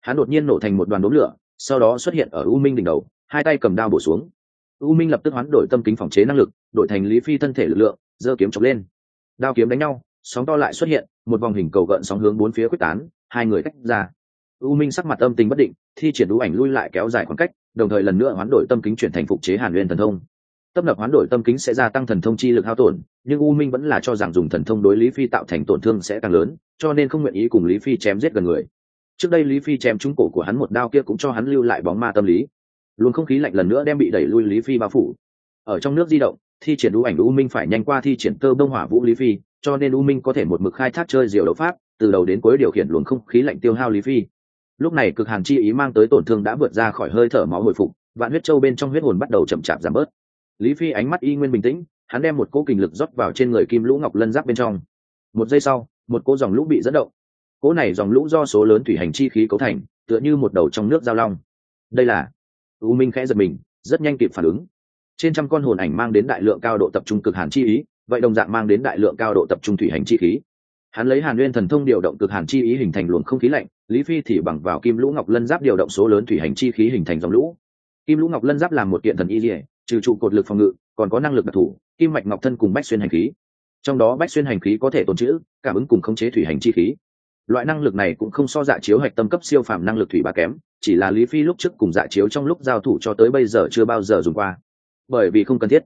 Hắn đột nhiên nổ thành một đoàn đốm lửa, sau đó xuất hiện ở u minh đỉnh đầu, hai tay cầm đao bổ xuống. U minh lập tức hoán đổi tâm kính phòng chế năng lực, đổi thành lý phi thân thể lực lượng, giơ kiếm chọc lên. Đao kiếm đánh nhau, sóng to lại xuất hiện, một vòng hình cầu gợn sóng hướng bốn phía quyết tán, hai người tách ra u minh sắc mặt âm tình bất định, thi triển đũ ảnh lui lại kéo dài khoảng cách, đồng thời lần nữa hoán đổi tâm kính chuyển thành phục chế hàn nguyên thần thông. Tâm lập hoán đổi tâm kính sẽ gia tăng thần thông chi lực hao tổn, nhưng u minh vẫn là cho rằng dùng thần thông đối lý phi tạo thành tổn thương sẽ càng lớn, cho nên không nguyện ý cùng lý phi chém giết gần người. Trước đây lý phi chém trúng cổ của hắn một đao kia cũng cho hắn lưu lại bóng ma tâm lý. Luôn không khí lạnh lần nữa đem bị đẩy lui lý phi bao phủ. Ở trong nước di động, thi triển u ảnh u minh phải nhanh qua thi triển Tơ bông hỏa vũ lý phi, cho nên u minh có thể một mực khai thác chơi diều đấu pháp, từ đầu đến cuối điều khiển luồng không khí lạnh tiêu hao lý phi lúc này cực hàn chi ý mang tới tổn thương đã vượt ra khỏi hơi thở máu hồi phục, vạn huyết châu bên trong huyết hồn bắt đầu chậm chạp giảm bớt. Lý phi ánh mắt y nguyên bình tĩnh, hắn đem một cỗ kình lực rót vào trên người kim lũ ngọc lân giáp bên trong. Một giây sau, một cỗ dòng lũ bị dẫn động. Cỗ này dòng lũ do số lớn thủy hành chi khí cấu thành, tựa như một đầu trong nước giao long. Đây là, u minh khẽ giật mình, rất nhanh kịp phản ứng. Trên trăm con hồn ảnh mang đến đại lượng cao độ tập trung cực hàn chi ý, vậy đồng dạng mang đến đại lượng cao độ tập trung thủy hành chi khí. Hắn lấy hàn nguyên thần thông điều động cực hàn chi ý hình thành luồng không khí lạnh lý phi thì bằng vào kim lũ ngọc lân giáp điều động số lớn thủy hành chi khí hình thành dòng lũ. Kim lũ ngọc lân giáp làm một kiện thần y dỉa trừ trụ cột lực phòng ngự, còn có năng lực đặc thù kim mạch ngọc thân cùng bách xuyên hành khí. Trong đó bách xuyên hành khí có thể tồn trữ, cảm ứng cùng khống chế thủy hành chi khí. Loại năng lực này cũng không so dạ chiếu hạch tâm cấp siêu phàm năng lực thủy ba kém, chỉ là lý phi lúc trước cùng dạ chiếu trong lúc giao thủ cho tới bây giờ chưa bao giờ dùng qua. Bởi vì không cần thiết.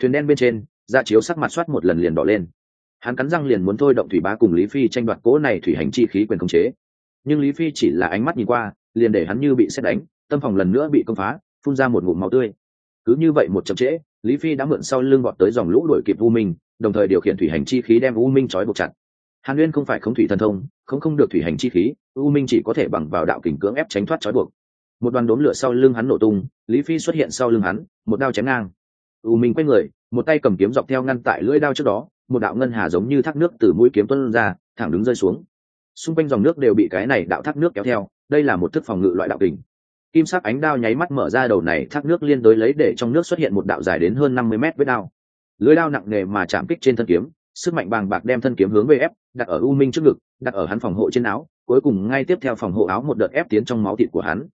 Thuyền đen bên trên dạ chiếu sắc mặt soát một lần liền đỏ lên. Hắn cắn răng liền muốn thôi động thủy bá cùng lý phi tranh đoạt cỗ này thủy hành chi khí quyền khống chế nhưng lý phi chỉ là ánh mắt nhìn qua, liền để hắn như bị xét đánh, tâm phòng lần nữa bị công phá, phun ra một ngụm máu tươi. Cứ như vậy một chậm trễ, lý phi đã mượn sau lưng gọt tới dòng lũ đuổi kịp u minh, đồng thời điều khiển thủy hành chi khí đem u minh trói buộc chặt. Hàn uyên không phải không thủy thần thông, không không được thủy hành chi khí, u minh chỉ có thể bằng vào đạo kình cưỡng ép tránh thoát trói buộc. Một đoàn đốm lửa sau lưng hắn nổ tung, lý phi xuất hiện sau lưng hắn, một đao chém ngang. U minh quay người, một tay cầm kiếm dọc theo ngăn tại lưỡi đao trước đó, một đạo ngân hà giống như thác nước từ mũi kiếm tuân ra, thẳng đứng rơi xuống xung quanh dòng nước đều bị cái này đạo thác nước kéo theo, đây là một thức phòng ngự loại đạo kình. Kim sắc ánh đao nháy mắt mở ra đầu này, thác nước liên đối lấy để trong nước xuất hiện một đạo dài đến hơn năm mươi mét với đao. Lưới đao nặng nề mà chạm kích trên thân kiếm, sức mạnh bàng bạc đem thân kiếm hướng về ép, đặt ở u minh trước ngực, đặt ở hắn phòng hộ trên áo, cuối cùng ngay tiếp theo phòng hộ áo một đợt ép tiến trong máu thịt của hắn.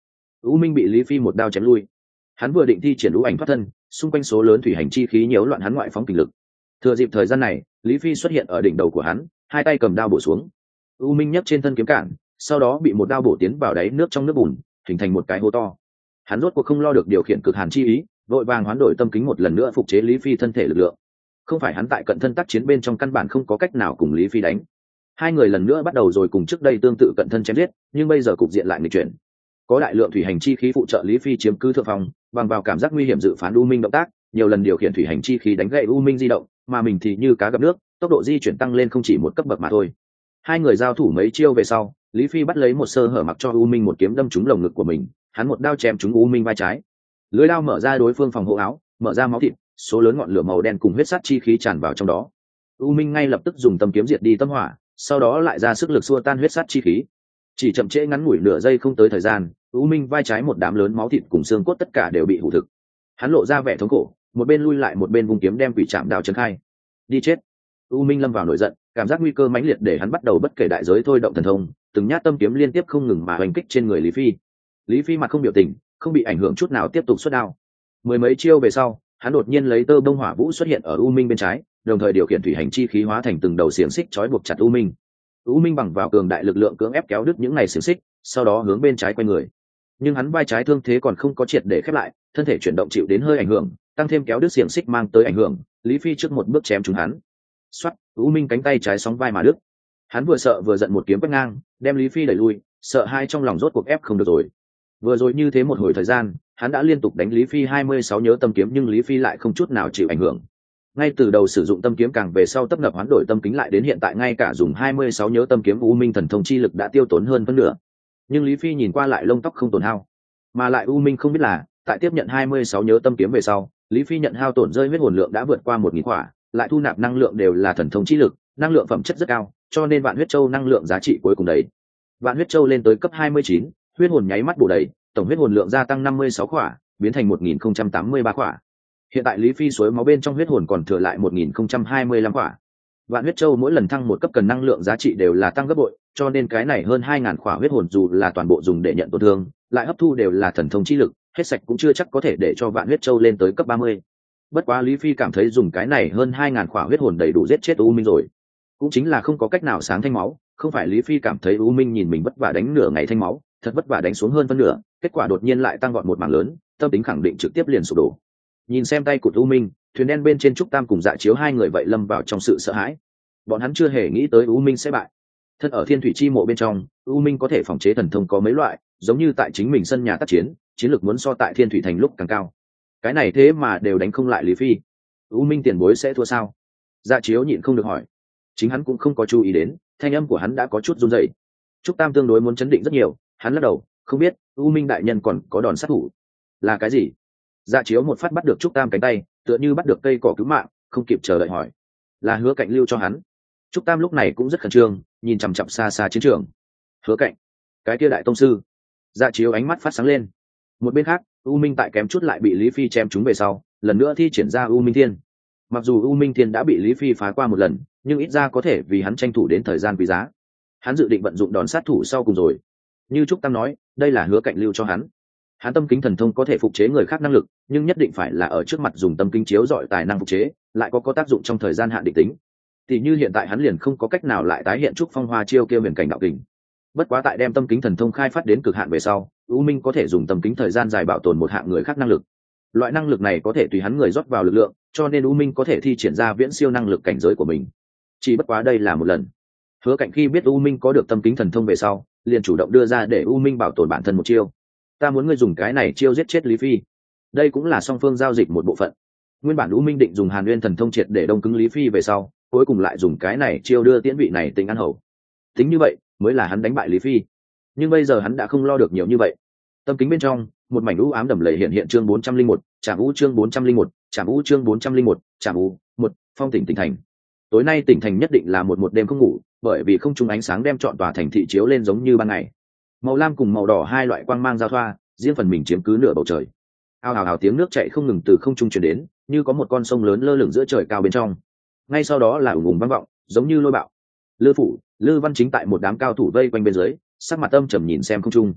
U minh bị lý phi một đao chém lui. Hắn vừa định thi triển lũ ảnh thoát thân, xung quanh số lớn thủy hành chi khí nhiễu loạn hắn ngoại phóng kình lực. Thừa dịp thời gian này, lý phi xuất hiện ở đỉnh đầu của hắn, hai tay cầm đao bổ xuống u minh nhấc trên thân kiếm cản, sau đó bị một đao bổ tiến vào đáy nước trong nước bùn, hình thành một cái hố to. Hắn rốt cuộc không lo được điều khiển cực hàn chi ý, vội vàng hoán đổi tâm kính một lần nữa phục chế lý phi thân thể lực lượng. Không phải hắn tại cận thân tác chiến bên trong căn bản không có cách nào cùng lý phi đánh. Hai người lần nữa bắt đầu rồi cùng trước đây tương tự cận thân chém giết, nhưng bây giờ cục diện lại nghịch chuyển. Có đại lượng thủy hành chi khí phụ trợ lý phi chiếm cứ thượng phòng bằng vào cảm giác nguy hiểm dự phán u minh động tác, nhiều lần điều khiển thủy hành chi khí đánh gậy u minh di động, mà mình thì như cá gặp nước, tốc độ di chuyển tăng lên không chỉ một cấp bậc mà thôi hai người giao thủ mấy chiêu về sau, lý phi bắt lấy một sơ hở mặc cho u minh một kiếm đâm trúng lồng ngực của mình, hắn một đao chém trúng u minh vai trái. Lưới đao mở ra đối phương phòng hộ áo, mở ra máu thịt, số lớn ngọn lửa màu đen cùng huyết sắt chi khí tràn vào trong đó. U minh ngay lập tức dùng tâm kiếm diệt đi tâm hỏa, sau đó lại ra sức lực xua tan huyết sắt chi khí. Chỉ chậm trễ ngắn ngủi nửa giây không tới thời gian, u minh vai trái một đám lớn máu thịt cùng xương cốt tất cả đều bị hủ thực. Hắn lộ ra vẻ thống khổ, một bên lui lại một bên vùng kiếm đem quỷ chạm đào trấn khai. Đi chết. U minh lâm vào nổi giận cảm giác nguy cơ mãnh liệt để hắn bắt đầu bất kể đại giới thôi động thần thông, từng nhát tâm kiếm liên tiếp không ngừng mà hành kích trên người lý phi. Lý phi mặt không biểu tình, không bị ảnh hưởng chút nào tiếp tục xuất đao. Mười mấy chiêu về sau, hắn đột nhiên lấy tơ bông hỏa vũ xuất hiện ở u minh bên trái, đồng thời điều khiển thủy hành chi khí hóa thành từng đầu xiềng xích trói buộc chặt u minh. U minh bằng vào cường đại lực lượng cưỡng ép kéo đứt những ngày xiềng xích, sau đó hướng bên trái quay người. Nhưng hắn vai trái thương thế còn không có triệt để khép lại, thân thể chuyển động chịu đến hơi ảnh hưởng, tăng thêm kéo đứt xiềng xích mang tới ảnh hưởng, lý phi trước một bước chém chúng hắn xoắt u minh cánh tay trái sóng vai mà đứt. Hắn vừa sợ vừa giận một kiếm quét ngang, đem lý phi đẩy lui, sợ hai trong lòng rốt cuộc ép không được rồi. Vừa rồi như thế một hồi thời gian, hắn đã liên tục đánh lý phi hai mươi sáu nhớ tâm kiếm nhưng lý phi lại không chút nào chịu ảnh hưởng. Ngay từ đầu sử dụng tâm kiếm càng về sau tấp nập hoán đổi tâm kính lại đến hiện tại ngay cả dùng hai mươi sáu nhớ tâm kiếm u minh thần thông chi lực đã tiêu tốn hơn phân nửa. Nhưng lý phi nhìn qua lại lông tóc không tổn hao. Mà lại u minh không biết là, tại tiếp nhận hai mươi sáu nhớ tâm kiếm về sau, lý phi nhận hao tổn rơi huyết hồn lượng đã vượt qua một nghìn quả lại thu nạp năng lượng đều là thần thông chi lực, năng lượng phẩm chất rất cao, cho nên vạn huyết châu năng lượng giá trị cuối cùng đấy vạn huyết châu lên tới cấp hai mươi chín, huyết hồn nháy mắt bổ đầy, tổng huyết hồn lượng gia tăng năm mươi sáu khỏa, biến thành một nghìn không trăm tám mươi ba khỏa. Hiện tại lý phi suối máu bên trong huyết hồn còn thừa lại một nghìn không trăm hai mươi lăm khỏa. Vạn huyết châu mỗi lần thăng một cấp cần năng lượng giá trị đều là tăng gấp bội, cho nên cái này hơn 2.000 khỏa huyết hồn dù là toàn bộ dùng để nhận tổn thương, lại hấp thu đều là thần thông chi lực, hết sạch cũng chưa chắc có thể để cho vạn huyết châu lên tới cấp ba mươi bất quá lý phi cảm thấy dùng cái này hơn hai ngàn khỏa huyết hồn đầy đủ giết chết u minh rồi. Cũng chính là không có cách nào sáng thanh máu, không phải lý phi cảm thấy u minh nhìn mình vất vả đánh nửa ngày thanh máu, thật vất vả đánh xuống hơn phân nửa, kết quả đột nhiên lại tăng gọn một mảng lớn, tâm tính khẳng định trực tiếp liền sụp đổ. Nhìn xem tay của u minh, thuyền đen bên trên trúc tam cùng dạ chiếu hai người vậy lâm vào trong sự sợ hãi. Bọn hắn chưa hề nghĩ tới u minh sẽ bại. Thân ở thiên thủy chi mộ bên trong, u minh có thể phòng chế thần thông có mấy loại, giống như tại chính mình sân nhà tác chiến chiến lược muốn so tại thiên thủy thành lúc càng cao cái này thế mà đều đánh không lại lý phi u minh tiền bối sẽ thua sao dạ chiếu nhịn không được hỏi chính hắn cũng không có chú ý đến thanh âm của hắn đã có chút run dậy trúc tam tương đối muốn chấn định rất nhiều hắn lắc đầu không biết u minh đại nhân còn có đòn sát thủ là cái gì dạ chiếu một phát bắt được trúc tam cánh tay tựa như bắt được cây cỏ cứu mạng không kịp chờ đợi hỏi là hứa cạnh lưu cho hắn trúc tam lúc này cũng rất khẩn trương nhìn chằm chặp xa xa chiến trường hứa cạnh cái kia đại tông sư dạ chiếu ánh mắt phát sáng lên một bên khác u minh tại kém chút lại bị lý phi chém chúng về sau, lần nữa thi triển ra u minh thiên. Mặc dù u minh thiên đã bị lý phi phá qua một lần, nhưng ít ra có thể vì hắn tranh thủ đến thời gian quý giá. Hắn dự định vận dụng đòn sát thủ sau cùng rồi. Như trúc tam nói, đây là hứa cạnh lưu cho hắn. Hắn tâm kính thần thông có thể phục chế người khác năng lực, nhưng nhất định phải là ở trước mặt dùng tâm kính chiếu dọi tài năng phục chế, lại có có tác dụng trong thời gian hạn định tính. Thì như hiện tại hắn liền không có cách nào lại tái hiện trúc phong hoa chiêu kêu huyền cảnh đạo kình. Bất quá tại đem tâm kính thần thông khai phát đến cực hạn về sau u minh có thể dùng tâm kính thời gian dài bảo tồn một hạng người khác năng lực. Loại năng lực này có thể tùy hắn người rót vào lực lượng, cho nên u minh có thể thi triển ra viễn siêu năng lực cảnh giới của mình. Chỉ bất quá đây là một lần. Hứa cạnh khi biết u minh có được tâm kính thần thông về sau, liền chủ động đưa ra để u minh bảo tồn bản thân một chiêu. Ta muốn ngươi dùng cái này chiêu giết chết lý phi. Đây cũng là song phương giao dịch một bộ phận. Nguyên bản u minh định dùng hàn nguyên thần thông triệt để đông cứng lý phi về sau, cuối cùng lại dùng cái này chiêu đưa tiễn vị này tính ăn hầu. Tính như vậy, mới là hắn đánh bại lý phi nhưng bây giờ hắn đã không lo được nhiều như vậy. Tâm kính bên trong, một mảnh u ám đầm lầy hiện hiện chương bốn trăm linh một trạm u chương bốn trăm linh một trạm u chương bốn trăm linh một trạm u, một, phong tỉnh tỉnh thành. Tối nay tỉnh thành nhất định là một một đêm không ngủ, bởi vì không trung ánh sáng đem chọn tòa thành thị chiếu lên giống như ban ngày. Màu lam cùng màu đỏ hai loại quang mang giao thoa, riêng phần mình chiếm cứ nửa bầu trời. Ao hào hào tiếng nước chạy không ngừng từ không trung chuyển đến, như có một con sông lớn lơ lửng giữa trời cao bên trong. Ngay sau đó là ủng ủng vang vọng, giống như lôi bạo. Lư phủ, lư văn chính tại một đám cao thủ vây quanh bên dưới sắc mặt âm trầm nhìn xem không trung.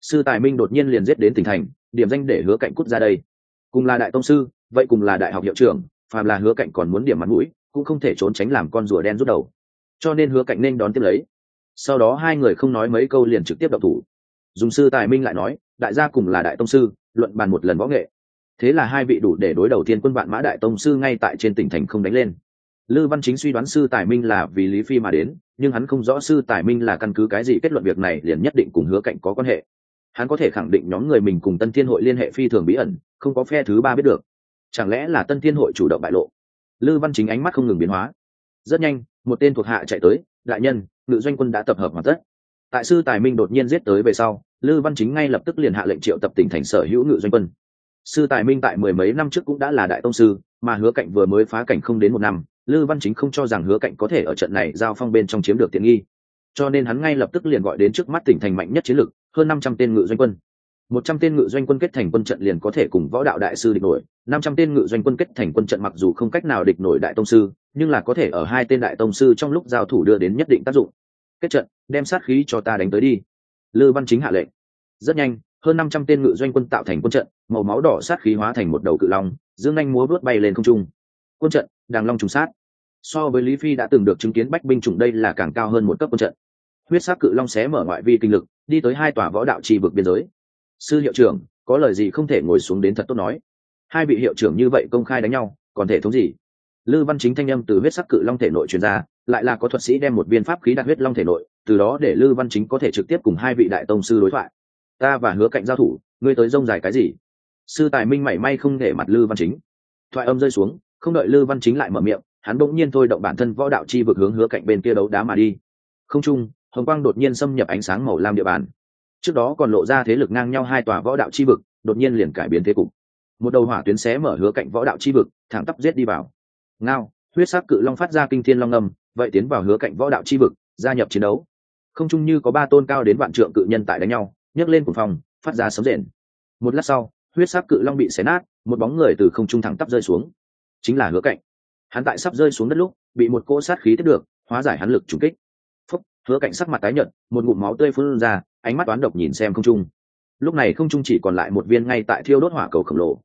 Sư tài minh đột nhiên liền giết đến tỉnh thành, điểm danh để hứa cạnh cút ra đây. Cùng là đại tông sư, vậy cùng là đại học hiệu trưởng, phàm là hứa cạnh còn muốn điểm mặt mũi, cũng không thể trốn tránh làm con rùa đen rút đầu. Cho nên hứa cạnh nên đón tiếp lấy. Sau đó hai người không nói mấy câu liền trực tiếp đậu thủ. Dùng sư tài minh lại nói, đại gia cùng là đại tông sư, luận bàn một lần võ nghệ. Thế là hai vị đủ để đối đầu tiên quân vạn mã đại tông sư ngay tại trên tỉnh thành không đánh lên. Lư văn chính suy đoán sư tài minh là vì lý phi mà đến nhưng hắn không rõ sư tài minh là căn cứ cái gì kết luận việc này, liền nhất định cùng hứa cạnh có quan hệ. Hắn có thể khẳng định nhóm người mình cùng tân thiên hội liên hệ phi thường bí ẩn, không có phe thứ ba biết được. Chẳng lẽ là tân thiên hội chủ động bại lộ? Lư văn chính ánh mắt không ngừng biến hóa. Rất nhanh, một tên thuộc hạ chạy tới, đại nhân, ngự doanh quân đã tập hợp hoàn tất. Tại sư tài minh đột nhiên giết tới về sau, lư văn chính ngay lập tức liền hạ lệnh triệu tập tỉnh thành sở hữu ngự doanh quân. Sư tài minh tại mười mấy năm trước cũng đã là đại tông sư, mà hứa cạnh vừa mới phá cảnh không đến một năm lư văn chính không cho rằng hứa cạnh có thể ở trận này giao phong bên trong chiếm được tiện nghi. Cho nên hắn ngay lập tức liền gọi đến trước mắt tỉnh thành mạnh nhất chiến lực hơn năm trăm tên ngự doanh quân. Một trăm tên ngự doanh quân kết thành quân trận liền có thể cùng võ đạo đại sư địch nổi, năm trăm tên ngự doanh quân kết thành quân trận mặc dù không cách nào địch nổi đại tông sư, nhưng là có thể ở hai tên đại tông sư trong lúc giao thủ đưa đến nhất định tác dụng. Kết trận, đem sát khí cho ta đánh tới đi. Lư văn chính hạ lệnh. Rất nhanh, hơn năm trăm tên ngự doanh quân tạo thành quân trận, màu máu đỏ sát khí hóa thành một đầu cự long, dương anh múa vớt bay lên không trung quân trận, đàng long trùng sát. So với lý phi đã từng được chứng kiến bách binh chủng đây là càng cao hơn một cấp quân trận. Huyết sắc cự long xé mở ngoại vi kinh lực, đi tới hai tòa võ đạo trì vực biên giới. Sư hiệu trưởng, có lời gì không thể ngồi xuống đến thật tốt nói. Hai vị hiệu trưởng như vậy công khai đánh nhau, còn thể thống gì? Lư văn chính thanh âm từ huyết sắc cự long thể nội truyền ra, lại là có thuật sĩ đem một viên pháp khí đặt huyết long thể nội, từ đó để lư văn chính có thể trực tiếp cùng hai vị đại tông sư đối thoại. Ta và hứa cạnh giao thủ, ngươi tới rông dài cái gì? Sư tài minh mảy may không để mặt lư văn chính. Thoại âm rơi xuống không đợi lư văn chính lại mở miệng, hắn bỗng nhiên thôi động bản thân võ đạo chi vực hướng hứa cạnh bên kia đấu đá mà đi. Không trung, hồng quang đột nhiên xâm nhập ánh sáng màu lam địa bàn. Trước đó còn lộ ra thế lực ngang nhau hai tòa võ đạo chi vực, đột nhiên liền cải biến thế cục. Một đầu hỏa tuyến xé mở hứa cạnh võ đạo chi vực, thẳng tắp giết đi vào. Ngao, huyết sắc cự long phát ra kinh thiên long ngầm vậy tiến vào hứa cạnh võ đạo chi vực, gia nhập chiến đấu. Không chung như có ba tôn cao đến vạn trượng cự nhân tại đánh nhau, nhấc lên cùng phòng phát ra sấm rền. Một lát sau, huyết sắc cự long bị xé nát, một bóng người từ không trung thẳng tắp rơi xuống chính là hứa cạnh. Hắn tại sắp rơi xuống đất lúc, bị một cỗ sát khí tiếp được, hóa giải hắn lực trùng kích. Phúc, hứa cạnh sắc mặt tái nhợt, một ngụm máu tươi phun ra, ánh mắt toán độc nhìn xem không trung. Lúc này không trung chỉ còn lại một viên ngay tại thiêu đốt hỏa cầu khổng lồ.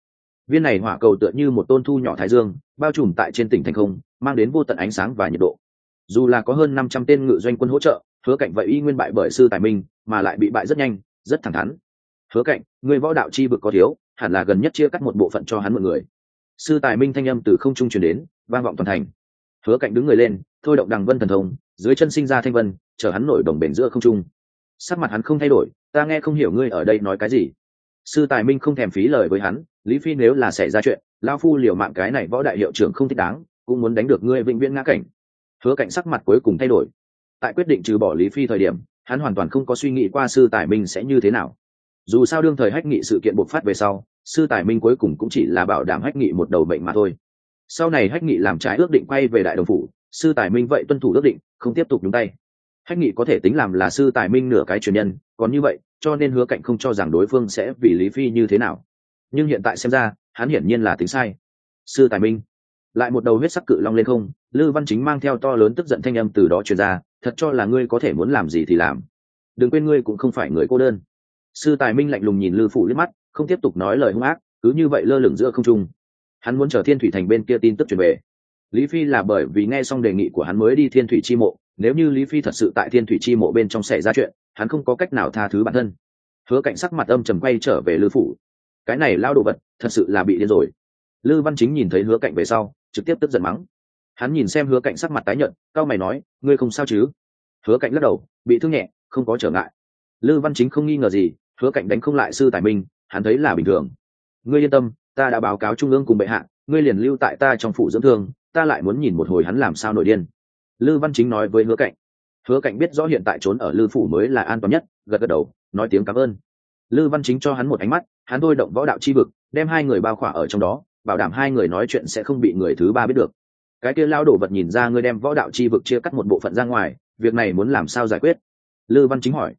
Viên này hỏa cầu tựa như một tôn thu nhỏ thái dương, bao trùm tại trên tỉnh thành không, mang đến vô tận ánh sáng và nhiệt độ. Dù là có hơn năm trăm tên ngự doanh quân hỗ trợ, hứa cạnh vậy y nguyên bại bởi sư tài minh, mà lại bị bại rất nhanh, rất thẳng thắn. Hứa cạnh người võ đạo chi vực có thiếu, hẳn là gần nhất chia cắt một bộ phận cho hắn mọi người sư tài minh thanh âm từ không trung truyền đến, vang vọng toàn thành. Hứa cạnh đứng người lên, thôi động đằng vân thần thông, dưới chân sinh ra thanh vân, chở hắn nổi đồng bền giữa không trung. Sắc mặt hắn không thay đổi, ta nghe không hiểu ngươi ở đây nói cái gì. Sư tài minh không thèm phí lời với hắn, lý phi nếu là xảy ra chuyện lao phu liều mạng cái này võ đại hiệu trưởng không thích đáng, cũng muốn đánh được ngươi vĩnh viễn ngã cảnh. Hứa Cạnh sắc mặt cuối cùng thay đổi. Tại quyết định trừ bỏ lý phi thời điểm, hắn hoàn toàn không có suy nghĩ qua sư tài minh sẽ như thế nào dù sao đương thời hách nghị sự kiện bộc phát về sau, sư tài minh cuối cùng cũng chỉ là bảo đảm hách nghị một đầu bệnh mà thôi. Sau này hách nghị làm trái ước định quay về đại đồng phủ, sư tài minh vậy tuân thủ ước định, không tiếp tục nhúng tay. Hách nghị có thể tính làm là sư tài minh nửa cái truyền nhân, còn như vậy, cho nên hứa cạnh không cho rằng đối phương sẽ vì lý phi như thế nào. Nhưng hiện tại xem ra, hắn hiển nhiên là tính sai. Sư tài minh, lại một đầu huyết sắc cự long lên không, lư văn chính mang theo to lớn tức giận thanh âm từ đó truyền ra, thật cho là ngươi có thể muốn làm gì thì làm. Đừng quên ngươi cũng không phải người cô đơn sư tài minh lạnh lùng nhìn lư phủ liếc mắt, không tiếp tục nói lời hung ác, cứ như vậy lơ lửng giữa không trung. Hắn muốn chờ thiên thủy thành bên kia tin tức truyền về. Lý phi là bởi vì nghe xong đề nghị của hắn mới đi thiên thủy chi mộ, nếu như lý phi thật sự tại thiên thủy chi mộ bên trong xảy ra chuyện, hắn không có cách nào tha thứ bản thân. Hứa cảnh sắc mặt âm trầm quay trở về lư phủ. Cái này lao đồ vật, thật sự là bị điên rồi. Lư văn chính nhìn thấy hứa cạnh về sau, trực tiếp tức giận mắng. Hắn nhìn xem hứa cạnh sắc mặt tái nhợt, cao mày nói, ngươi không sao chứ? Hứa cạnh lắc đầu, bị thương nhẹ, không có trở ngại. Lư văn chính không nghi ngờ gì hứa cạnh đánh không lại sư tài minh, hắn thấy là bình thường. Ngươi yên tâm, ta đã báo cáo trung ương cùng bệ hạ, ngươi liền lưu tại ta trong phủ dưỡng thương, ta lại muốn nhìn một hồi hắn làm sao nổi điên. Lư văn chính nói với hứa cạnh. Hứa cạnh biết rõ hiện tại trốn ở lư phủ mới là an toàn nhất, gật gật đầu, nói tiếng cảm ơn. Lư văn chính cho hắn một ánh mắt, hắn thôi động võ đạo chi vực, đem hai người bao khỏa ở trong đó, bảo đảm hai người nói chuyện sẽ không bị người thứ ba biết được. Cái kia lao đổ vật nhìn ra ngươi đem võ đạo chi vực chia cắt một bộ phận ra ngoài, việc này muốn làm sao giải quyết? Lư văn chính hỏi.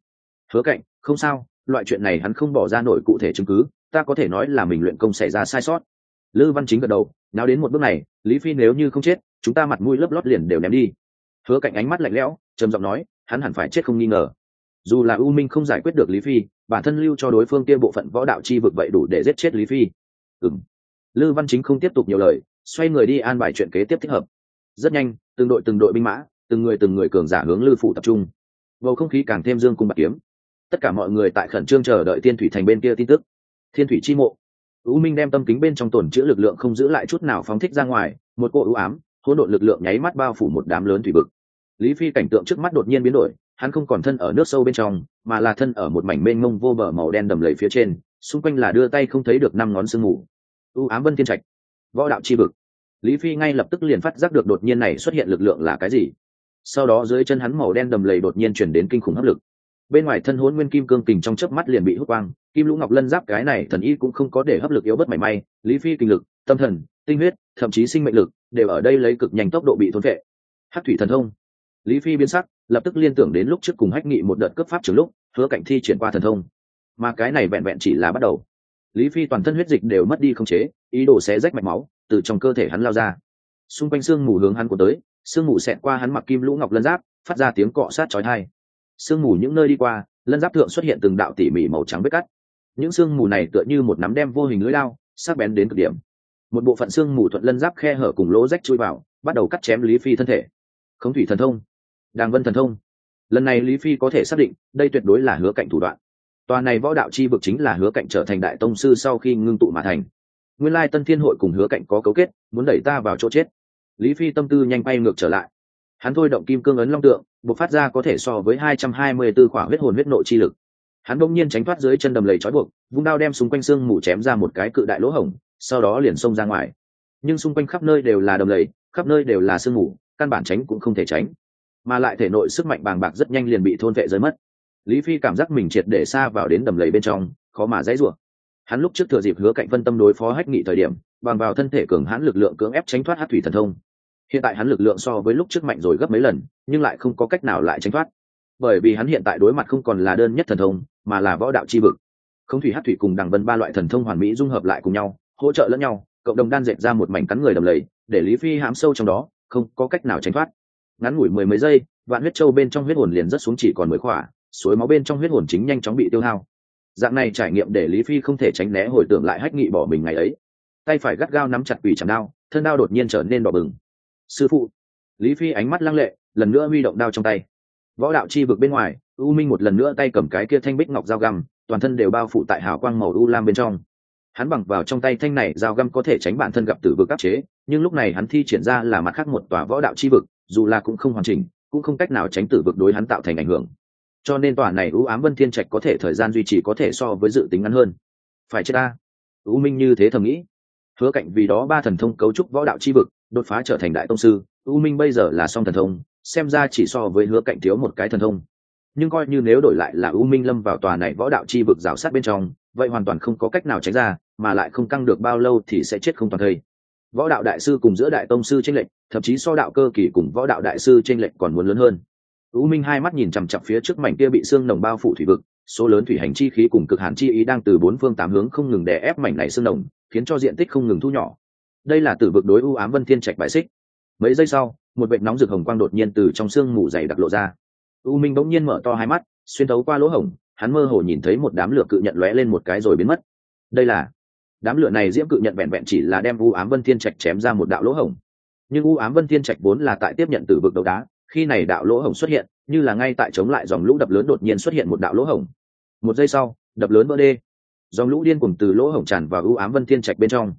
Hứa cạnh, không sao loại chuyện này hắn không bỏ ra nổi cụ thể chứng cứ, ta có thể nói là mình luyện công xảy ra sai sót. Lư văn chính gật đầu, nào đến một bước này, lý phi nếu như không chết, chúng ta mặt mũi lấp lót liền đều ném đi. Hứa cạnh ánh mắt lạnh lẽo, trầm giọng nói, hắn hẳn phải chết không nghi ngờ. Dù là u minh không giải quyết được lý phi, bản thân lưu cho đối phương kia bộ phận võ đạo chi vực vậy đủ để giết chết lý phi. Ừng lư văn chính không tiếp tục nhiều lời, xoay người đi an bài chuyện kế tiếp thích hợp. Rất nhanh, từng đội từng đội binh mã, từng người từng người cường giả hướng lư phủ tập trung. Bầu không khí càng thêm dương cung bạc kiếm tất cả mọi người tại khẩn trương chờ đợi thiên thủy thành bên kia tin tức. Thiên thủy chi mộ. U minh đem tâm kính bên trong tổn chữ lực lượng không giữ lại chút nào phóng thích ra ngoài, một cỗ ưu ám, hỗn độn lực lượng nháy mắt bao phủ một đám lớn thủy vực. Lý phi cảnh tượng trước mắt đột nhiên biến đổi, hắn không còn thân ở nước sâu bên trong, mà là thân ở một mảnh mênh mông vô bờ màu đen đầm lầy phía trên, xung quanh là đưa tay không thấy được năm ngón sương mù. U ám vân thiên trạch. Võ đạo chi vực. Lý phi ngay lập tức liền phát giác được đột nhiên này xuất hiện lực lượng là cái gì. Sau đó dưới chân hắn màu đen đầm lầy đột nhiên chuyển đến kinh khủng áp lực bên ngoài thân hôn nguyên kim cương kình trong chớp mắt liền bị hút quang, kim lũ ngọc lân giáp cái này thần y cũng không có để hấp lực yếu bất mảy may, lý phi kinh lực, tâm thần, tinh huyết, thậm chí sinh mệnh lực, đều ở đây lấy cực nhanh tốc độ bị thôn vệ. Hát thủy thần thông. Lý phi biến sắc, lập tức liên tưởng đến lúc trước cùng hách nghị một đợt cấp pháp trường lúc, hứa cảnh thi triển qua thần thông. Mà cái này vẹn vẹn chỉ là bắt đầu. Lý phi toàn thân huyết dịch đều mất đi không chế, ý đồ xé rách mạch máu, từ trong cơ thể hắn lao ra. Xung quanh sương mù hướng hắn của tới sương mù xẹt qua hắn mặc kim lũ ngọc lân giáp, phát ra tiếng cọ sát chói tai sương mù những nơi đi qua, lân giáp thượng xuất hiện từng đạo tỉ mỉ màu trắng vết cắt. Những sương mù này tựa như một nắm đem vô hình lưỡi lao, sắc bén đến cực điểm. Một bộ phận sương mù thuận lân giáp khe hở cùng lỗ rách chui vào, bắt đầu cắt chém lý phi thân thể. Khống thủy thần thông. Đàng vân thần thông. Lần này lý phi có thể xác định, đây tuyệt đối là hứa cạnh thủ đoạn. Tòa này võ đạo chi vực chính là hứa cạnh trở thành đại tông sư sau khi ngưng tụ mà thành. Nguyên lai tân thiên hội cùng hứa cạnh có cấu kết, muốn đẩy ta vào chỗ chết. Lý phi tâm tư nhanh bay ngược trở lại hắn thôi động kim cương ấn long tượng buộc phát ra có thể so với hai trăm hai mươi b ố khỏa huyết hồn huyết nội chi lực. Hắn bỗng nhiên tránh thoát dưới chân đầm lầy trói buộc, vung đao đem xung quanh xương mù chém ra một cái cự đại lỗ hổng, sau đó liền xông ra ngoài. Nhưng xung quanh khắp nơi đều là đầm lầy, khắp nơi đều là sương mù, căn bản tránh cũng không thể tránh. Mà lại thể nội sức mạnh bàng bạc rất nhanh liền bị thôn vệ rơi mất. Lý phi cảm giác mình triệt để xa vào đến đầm lầy bên trong, khó mà dãy rủa. Hắn lúc trước thừa dịp hứa cạnh phân tâm đối phó hách nghị thời điểm, bằng vào thân thể cường hãn lực lượng cưỡng ép tránh thoát hát thủy thần thông hiện tại hắn lực lượng so với lúc trước mạnh rồi gấp mấy lần, nhưng lại không có cách nào lại tránh thoát. Bởi vì hắn hiện tại đối mặt không còn là đơn nhất thần thông, mà là võ đạo c h i vực. Không thủy hát thủy cùng đằng vân ba loại thần thông hoàn mỹ dung hợp lại cùng nhau, hỗ trợ lẫn nhau, cộng đồng đan dệt ra một mảnh cắn người đầm lầy, để lý phi hãm sâu trong đó, không có cách nào tránh thoát. Ngắn ngủi mười mấy giây, vạn huyết trâu bên trong huyết hồn liền rất xuống chỉ còn mười khỏa, suối máu bên trong huyết hồn chính nhanh chóng bị tiêu hao. Dạng này trải nghiệm để lý phi không thể tránh né hồi tưởng lại hách nghị bỏ mình ngày ấy. Tay phải gắt gao nắm chặt quỷ chẳng đao, thân đao đột nhiên trở nên đỏ bừng sư phụ. Lý phi ánh mắt lăng lệ, lần nữa huy động đao trong tay. Võ đạo chi vực bên ngoài, u minh một lần nữa tay cầm cái kia thanh bích ngọc dao găm, toàn thân đều bao phủ tại hào quang màu u lam bên trong. Hắn bằng vào trong tay thanh này dao găm có thể tránh bản thân gặp tử vực áp chế, nhưng lúc này hắn thi triển ra là mặt khác một tòa võ đạo chi vực, dù là cũng không hoàn chỉnh, cũng không cách nào tránh tử vực đối hắn tạo thành ảnh hưởng. Cho nên tòa này ưu ám vân thiên trạch có thể thời gian duy trì có thể so với dự tính ngắn hơn. Phải chết ta. U minh như thế thầm nghĩ. Hứa cạnh vì đó ba thần thông cấu trúc võ đạo chi vực đột phá trở thành đại tông sư, U minh bây giờ là song thần thông, xem ra chỉ so với hứa cạnh thiếu một cái thần thông. Nhưng coi như nếu đổi lại là U minh lâm vào tòa này võ đạo chi vực rào sát bên trong, vậy hoàn toàn không có cách nào tránh ra, mà lại không căng được bao lâu thì sẽ chết không toàn thây. Võ đạo đại sư cùng giữa đại tông sư tranh lệch, thậm chí so đạo cơ kỳ cùng võ đạo đại sư tranh lệch còn muốn lớn hơn. U minh hai mắt nhìn chằm chặp phía trước mảnh kia bị xương nồng bao phủ thủy vực, số lớn thủy hành chi khí cùng cực hàn chi ý đang từ bốn phương tám hướng không ngừng đè ép mảnh này xương nồng, khiến cho diện tích không ngừng thu nhỏ đây là tử vực đối u ám vân thiên trạch bại xích. Mấy giây sau, một vệt nóng rực hồng quang đột nhiên từ trong sương mù dày đặc lộ ra. U minh bỗng nhiên mở to hai mắt, xuyên thấu qua lỗ hổng, hắn mơ hồ nhìn thấy một đám lửa cự nhận lóe lên một cái rồi biến mất. Đây là, đám lửa này diễm cự nhận vẹn vẹn chỉ là đem u ám vân thiên trạch chém ra một đạo lỗ hổng. Nhưng u ám vân thiên trạch vốn là tại tiếp nhận từ vực đầu đá, khi này đạo lỗ hổng xuất hiện, như là ngay tại chống lại dòng lũ đập lớn đột nhiên xuất hiện một đạo lỗ hổng. Một giây sau, đập lớn vỡ đê. Dòng lũ điên cùng từ lỗ hổng tràn vào u ám vân thiên trạch bên trong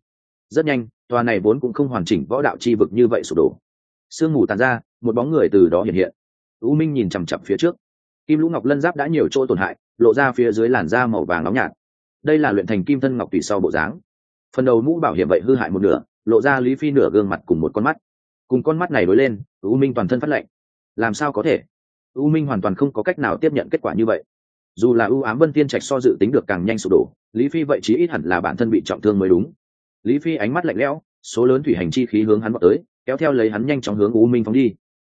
rất nhanh, tòa này vốn cũng không hoàn chỉnh võ đạo chi vực như vậy sụp đổ. Sương mù tàn ra, một bóng người từ đó hiện hiện. U minh nhìn chằm chặp phía trước. Kim lũ ngọc lân giáp đã nhiều chỗ tổn hại, lộ ra phía dưới làn da màu vàng nóng nhạt. Đây là luyện thành kim thân ngọc tùy sau bộ dáng. Phần đầu mũ bảo hiểm vậy hư hại một nửa, lộ ra lý phi nửa gương mặt cùng một con mắt. Cùng con mắt này đối lên, u minh toàn thân phát lệnh làm sao có thể? U minh hoàn toàn không có cách nào tiếp nhận kết quả như vậy. Dù là ưu ám vân tiên trạch so dự tính được càng nhanh sụp đổ, lý phi vậy chí ít hẳn là bản thân bị trọng thương mới đúng lý phi ánh mắt lạnh lẽo, số lớn thủy hành chi khí hướng hắn vào tới, kéo theo lấy hắn nhanh chóng hướng u minh phóng đi.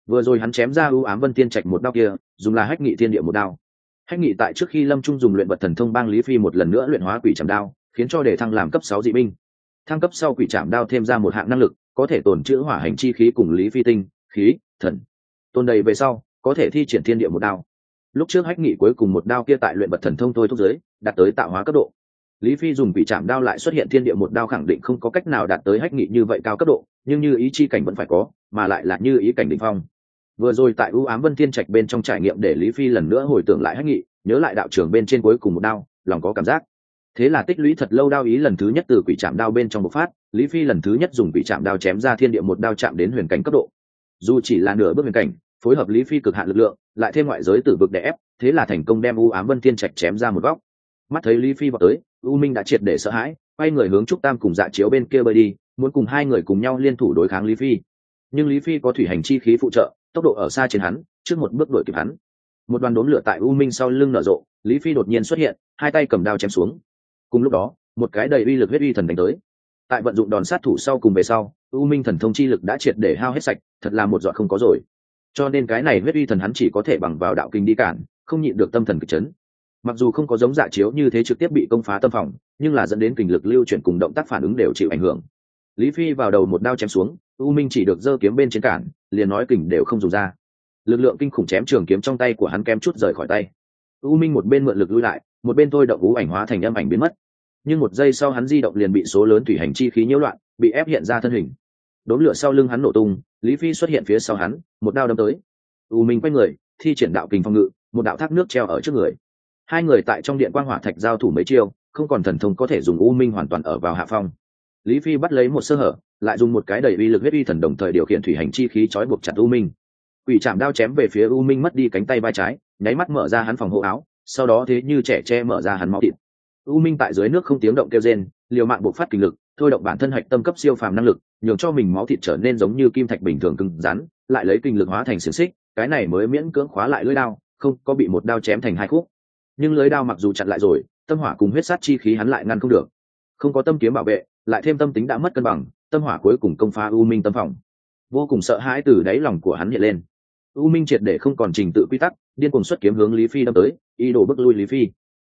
Vừa rồi hắn chém ra ưu ám vân tiên trạch một đao kia, dùng là hách nghị thiên địa một đao. Hách nghị tại trước khi lâm trung dùng luyện vật thần thông bang lý phi một lần nữa luyện hóa quỷ trảm đao, khiến cho để thăng làm cấp sáu dị binh. Thăng cấp sau quỷ trảm đao thêm ra một hạng năng lực, có thể tồn chữ hỏa hành chi khí cùng lý phi tinh, khí, thần. Tôn đầy về sau, có thể thi triển thiên địa một đao. Lúc trước hách nghị cuối cùng một đao kia tại luyện vật thần thông thôi thúc giới, đạt tới tạo hóa cấp độ lý phi dùng bị chạm đao lại xuất hiện thiên địa một đao khẳng định không có cách nào đạt tới hách nghị như vậy cao cấp độ, nhưng như ý chi cảnh vẫn phải có, mà lại là như ý cảnh đ ỉ n h phong. Vừa rồi tại ưu ám vân thiên trạch bên trong trải nghiệm để lý phi lần nữa hồi tưởng lại hách nghị, nhớ lại đạo trường bên trên cuối cùng một đao, lòng có cảm giác. Thế là tích lũy thật lâu đao ý lần thứ nhất từ quỷ chạm đao bên trong bộc phát, lý phi lần thứ nhất dùng quỷ chạm đao chém ra thiên địa một đao chạm đến huyền cảnh cấp độ. Dù chỉ là nửa bước huyền cảnh, phối hợp lý phi cực hạn lực lượng, lại thêm ngoại giới tử vực đè ép, thế là thành công đem u ám vân thiên trạch chém ra một góc mắt thấy lý phi vào tới, u minh đã triệt để sợ hãi, quay người hướng trúc tam cùng dạ chiếu bên kia bơi đi, muốn cùng hai người cùng nhau liên thủ đối kháng lý phi. Nhưng lý phi có thủy hành chi khí phụ trợ, tốc độ ở xa trên hắn, trước một bước đuổi kịp hắn. Một đoàn đốn lửa tại u minh sau lưng nở rộ, lý phi đột nhiên xuất hiện, hai tay cầm đao chém xuống. Cùng lúc đó, một cái đầy uy lực huyết uy thần đánh tới. Tại vận dụng đòn sát thủ sau cùng về sau, u minh thần thông chi lực đã triệt để hao hết sạch, thật là một dọn không có rồi. Cho nên cái này huyết uy thần hắn chỉ có thể bằng vào đạo kinh đi cản, không nhịn được tâm thần kịch chấn mặc dù không có giống dạ chiếu như thế trực tiếp bị công phá tâm phòng, nhưng là dẫn đến kình lực lưu chuyển cùng động tác phản ứng đều chịu ảnh hưởng. Lý phi vào đầu một đao chém xuống, u minh chỉ được giơ kiếm bên trên cản, liền nói kình đều không dùng ra. Lực lượng kinh khủng chém trường kiếm trong tay của hắn kém chút rời khỏi tay. U minh một bên mượn lực lui lại, một bên thôi động ú ảnh hóa thành âm ảnh biến mất. Nhưng một giây sau hắn di động liền bị số lớn thủy hành chi khí nhiễu loạn, bị ép hiện ra thân hình. Đốn lửa sau lưng hắn nổ tung, lý phi xuất hiện phía sau hắn, một đao đâm tới. U minh quay người, thi triển đạo kình phòng ngự, một đạo thác nước treo ở trước người hai người tại trong điện quang hỏa thạch giao thủ mấy chiêu, không còn thần thông có thể dùng u minh hoàn toàn ở vào hạ phong. Lý phi bắt lấy một sơ hở, lại dùng một cái đầy uy lực huyết uy thần đồng thời điều khiển thủy hành chi khí trói buộc chặt u minh. Quỷ chạm đao chém về phía u minh mất đi cánh tay vai trái, nháy mắt mở ra hắn phòng hộ áo, sau đó thế như trẻ che mở ra hắn máu thịt. U minh tại dưới nước không tiếng động kêu rên, liều mạng buộc phát kinh lực, thôi động bản thân hạch tâm cấp siêu phàm năng lực, nhường cho mình máu thịt trở nên giống như kim thạch bình thường cứng rắn, lại lấy kinh lực hóa thành xiềng xích, cái này mới miễn cưỡng khóa lại lưỡi đao, không có bị một đao chém thành hai khúc nhưng lưỡi đao mặc dù chặn lại rồi, tâm hỏa cùng huyết sát chi khí hắn lại ngăn không được. Không có tâm kiếm bảo vệ, lại thêm tâm tính đã mất cân bằng, tâm hỏa cuối cùng công phá u minh tâm phòng. Vô cùng sợ hãi từ đáy lòng của hắn hiện lên. U minh triệt để không còn trình tự quy tắc, điên cùng xuất kiếm hướng lý phi đâm tới, ý đồ bức lui lý phi.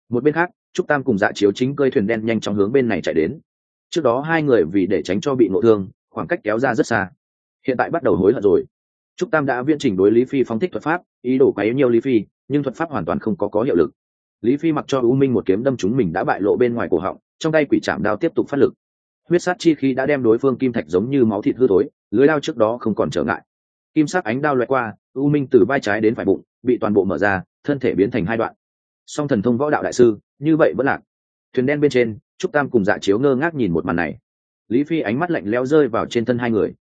Một bên khác, trúc tam cùng dạ chiếu chính cơi thuyền đen nhanh chóng hướng bên này chạy đến. Trước đó hai người vì để tránh cho bị ngộ thương, khoảng cách kéo ra rất xa. Hiện tại bắt đầu hối hận rồi. Trúc tam đã viễn trình đối lý phi phóng thích thuật pháp, ý đồ quấy nhiều lý phi, nhưng thuật pháp hoàn toàn không có có hiệu lực lý phi mặc cho u minh một kiếm đâm chúng mình đã bại lộ bên ngoài cổ họng, trong tay quỷ chạm đao tiếp tục phát lực. Huyết sát chi khi đã đem đối phương kim thạch giống như máu thịt hư thối, lưới đao trước đó không còn trở ngại. Kim sắc ánh đao loại qua, u minh từ vai trái đến phải bụng, bị toàn bộ mở ra, thân thể biến thành hai đoạn. Song thần thông võ đạo đại sư, như vậy vẫn lạc. Thuyền đen bên trên, trúc tam cùng dạ chiếu ngơ ngác nhìn một màn này. Lý phi ánh mắt lạnh leo rơi vào trên thân hai người.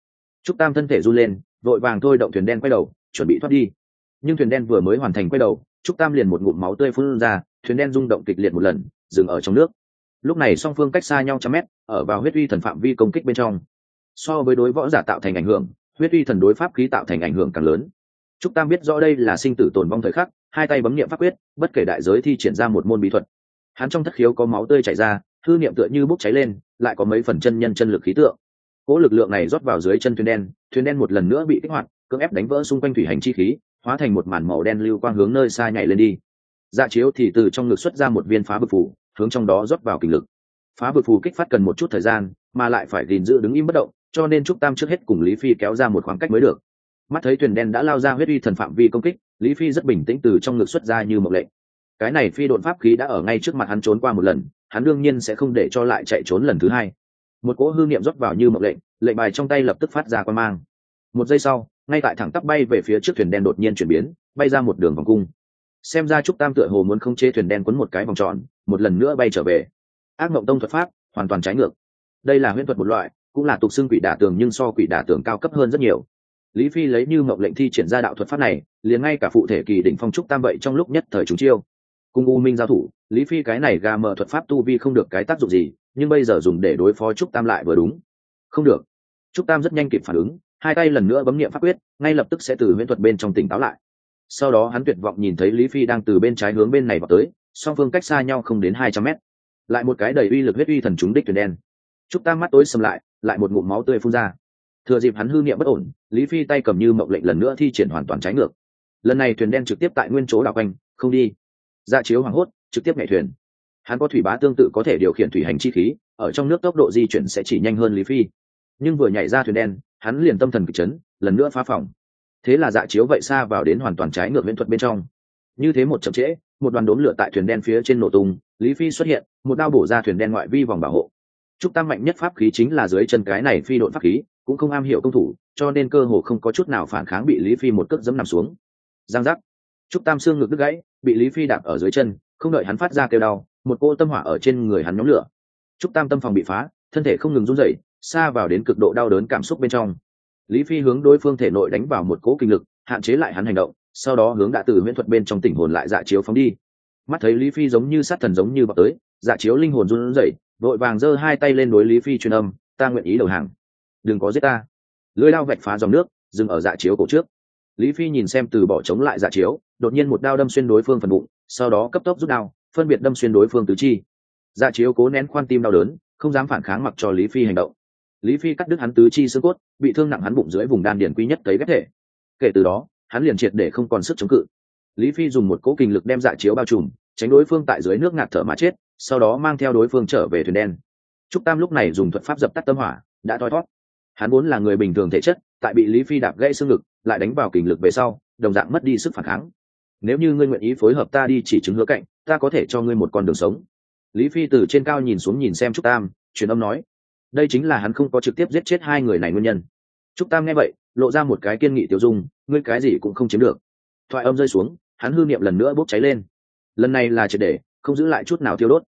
Trúc tam thân thể run lên, vội vàng thôi động thuyền đen quay đầu, chuẩn bị thoát đi. Nhưng thuyền đen vừa mới hoàn thành quay đầu trúc tam liền một ngụm máu tươi phun ra, thuyền đen rung động kịch liệt một lần, dừng ở trong nước. Lúc này song phương cách xa nhau trăm mét, ở vào huyết uy thần phạm vi công kích bên trong. So với đối võ giả tạo thành ảnh hưởng, huyết uy thần đối pháp khí tạo thành ảnh hưởng càng lớn. Trúc tam biết rõ đây là sinh tử tồn vong thời khắc, hai tay bấm niệm pháp quyết, bất kể đại giới thi triển ra một môn bí thuật. Hắn trong thất khiếu có máu tươi chảy ra thư niệm tựa như bốc cháy lên, lại có mấy phần chân nhân chân lực khí tượng. Cỗ lực lượng này rót vào dưới chân thuyền đen thuyền đen một lần nữa bị kích hoạt, cưỡng ép đánh vỡ xung quanh thủy hành chi khí hóa thành một màn màu đen lưu quang hướng nơi xa nhảy lên đi. Dạ chiếu thì từ trong ngực xuất ra một viên phá bực phủ hướng trong đó rót vào kình lực. Phá bực phù kích phát cần một chút thời gian, mà lại phải gìn giữ đứng im bất động, cho nên trúc tam trước hết cùng lý phi kéo ra một khoảng cách mới được. Mắt thấy thuyền đen đã lao ra huyết uy thần phạm vi công kích, lý phi rất bình tĩnh từ trong ngực xuất ra như mộng lệnh cái này phi độn pháp khí đã ở ngay trước mặt hắn trốn qua một lần, hắn đương nhiên sẽ không để cho lại chạy trốn lần thứ hai. Một cỗ hư niệm rót vào như mộng lệnh lệnh bài trong tay lập tức phát ra quan mang. Một giây sau ngay tại thẳng tắp bay về phía trước thuyền đen đột nhiên chuyển biến, bay ra một đường vòng cung. Xem ra trúc tam tựa hồ muốn không chế thuyền đen quấn một cái vòng tròn, một lần nữa bay trở về. Ác mộng tông thuật pháp, hoàn toàn trái ngược. Đây là huyễn thuật một loại, cũng là tục xưng quỷ đả tường nhưng so quỷ đả tường cao cấp hơn rất nhiều. Lý phi lấy như mộng lệnh thi triển ra đạo thuật pháp này, liền ngay cả phụ thể kỳ đỉnh phong trúc tam vậy trong lúc nhất thời chúng chiêu. Cùng u minh giao thủ, lý phi cái này gà mở thuật pháp tu vi không được cái tác dụng gì, nhưng bây giờ dùng để đối phó trúc tam lại vừa đúng. Không được. Trúc tam rất nhanh kịp phản ứng hai tay lần nữa bấm nghiệm pháp quyết, ngay lập tức sẽ từ huyễn thuật bên trong tỉnh táo lại. Sau đó hắn tuyệt vọng nhìn thấy lý phi đang từ bên trái hướng bên này vào tới, song phương cách xa nhau không đến hai trăm mét. Lại một cái đầy uy lực huyết uy thần trúng đích tuyển đen. Trúc ta mắt tối sầm lại lại một ngụm máu tươi phun ra. Thừa dịp hắn hư niệm bất ổn, lý phi tay cầm như mộng lệnh lần nữa thi triển hoàn toàn trái ngược. Lần này thuyền đen trực tiếp tại nguyên chỗ đảo quanh, không đi. Dạ chiếu hoảng hốt, trực tiếp nhảy thuyền. Hắn có thủy bá tương tự có thể điều khiển thủy hành chi khí, ở trong nước tốc độ di chuyển sẽ chỉ nhanh hơn lý phi. Nhưng vừa nhảy ra thuyền đen hắn liền tâm thần kịch chấn, lần nữa phá phòng. Thế là dạ chiếu vậy xa vào đến hoàn toàn trái ngược viễn thuật bên trong. Như thế một chậm trễ, một đoàn đốm lửa tại thuyền đen phía trên nổ tung, lý phi xuất hiện, một đao bổ ra thuyền đen ngoại vi vòng bảo hộ. Trúc tam mạnh nhất pháp khí chính là dưới chân cái này phi đội pháp khí, cũng không am hiểu công thủ, cho nên cơ hồ không có chút nào phản kháng bị lý phi một cước dẫm nằm xuống. Giang giác. Trúc tam xương ngực đứt gãy, bị lý phi đạp ở dưới chân, không đợi hắn phát ra kêu đau, một cô tâm hỏa ở trên người hắn nhóm lửa. Trúc tam tâm phòng bị phá, thân thể không ngừng run rẩy xa vào đến cực độ đau đớn cảm xúc bên trong. Lý phi hướng đối phương thể nội đánh vào một cỗ kinh lực, hạn chế lại hắn hành động, sau đó hướng đã từ miễn thuật bên trong tỉnh hồn lại dạ chiếu phóng đi. Mắt thấy lý phi giống như sát thần giống như bọc tới dạ chiếu linh hồn run rẩy, vội vàng giơ hai tay lên đối lý phi truyền âm, ta nguyện ý đầu hàng. Đừng có giết ta. Lưới đao vạch phá dòng nước, dừng ở dạ chiếu cổ trước. Lý phi nhìn xem từ bỏ chống lại dạ chiếu, đột nhiên một đao đâm xuyên đối phương phần bụng, sau đó cấp tốc rút đao, phân biệt đâm xuyên đối phương tứ chi. Dạ chiếu cố nén khoan tim đau đớn, không dám phản kháng mặc cho lý phi hành động lý phi cắt đứt hắn tứ chi xương cốt, bị thương nặng hắn bụng dưới vùng đan điền quý nhất cấy ghép thể. Kể từ đó, hắn liền triệt để không còn sức chống cự. Lý phi dùng một cỗ kinh lực đem dạ chiếu bao trùm, tránh đối phương tại dưới nước ngạt thở mà chết, sau đó mang theo đối phương trở về thuyền đen. Trúc tam lúc này dùng thuật pháp dập tắt tâm hỏa, đã thoi thót hắn vốn là người bình thường thể chất, tại bị lý phi đạp gãy xương lực lại đánh vào kình lực về sau, đồng dạng mất đi sức phản kháng. Nếu như ngươi nguyện ý phối hợp ta đi chỉ chứng hứa cạnh, ta có thể cho ngươi một con đường sống. Lý phi từ trên cao nhìn xuống nhìn xem trúc tam, truyền âm nói đây chính là hắn không có trực tiếp giết chết hai người này nguyên nhân. Trúc tam nghe vậy, lộ ra một cái kiên nghị tiêu dung, ngươi cái gì cũng không chiếm được. Thoại âm rơi xuống, hắn hư niệm lần nữa bốc cháy lên. Lần này là triệt để, không giữ lại chút nào tiêu đốt.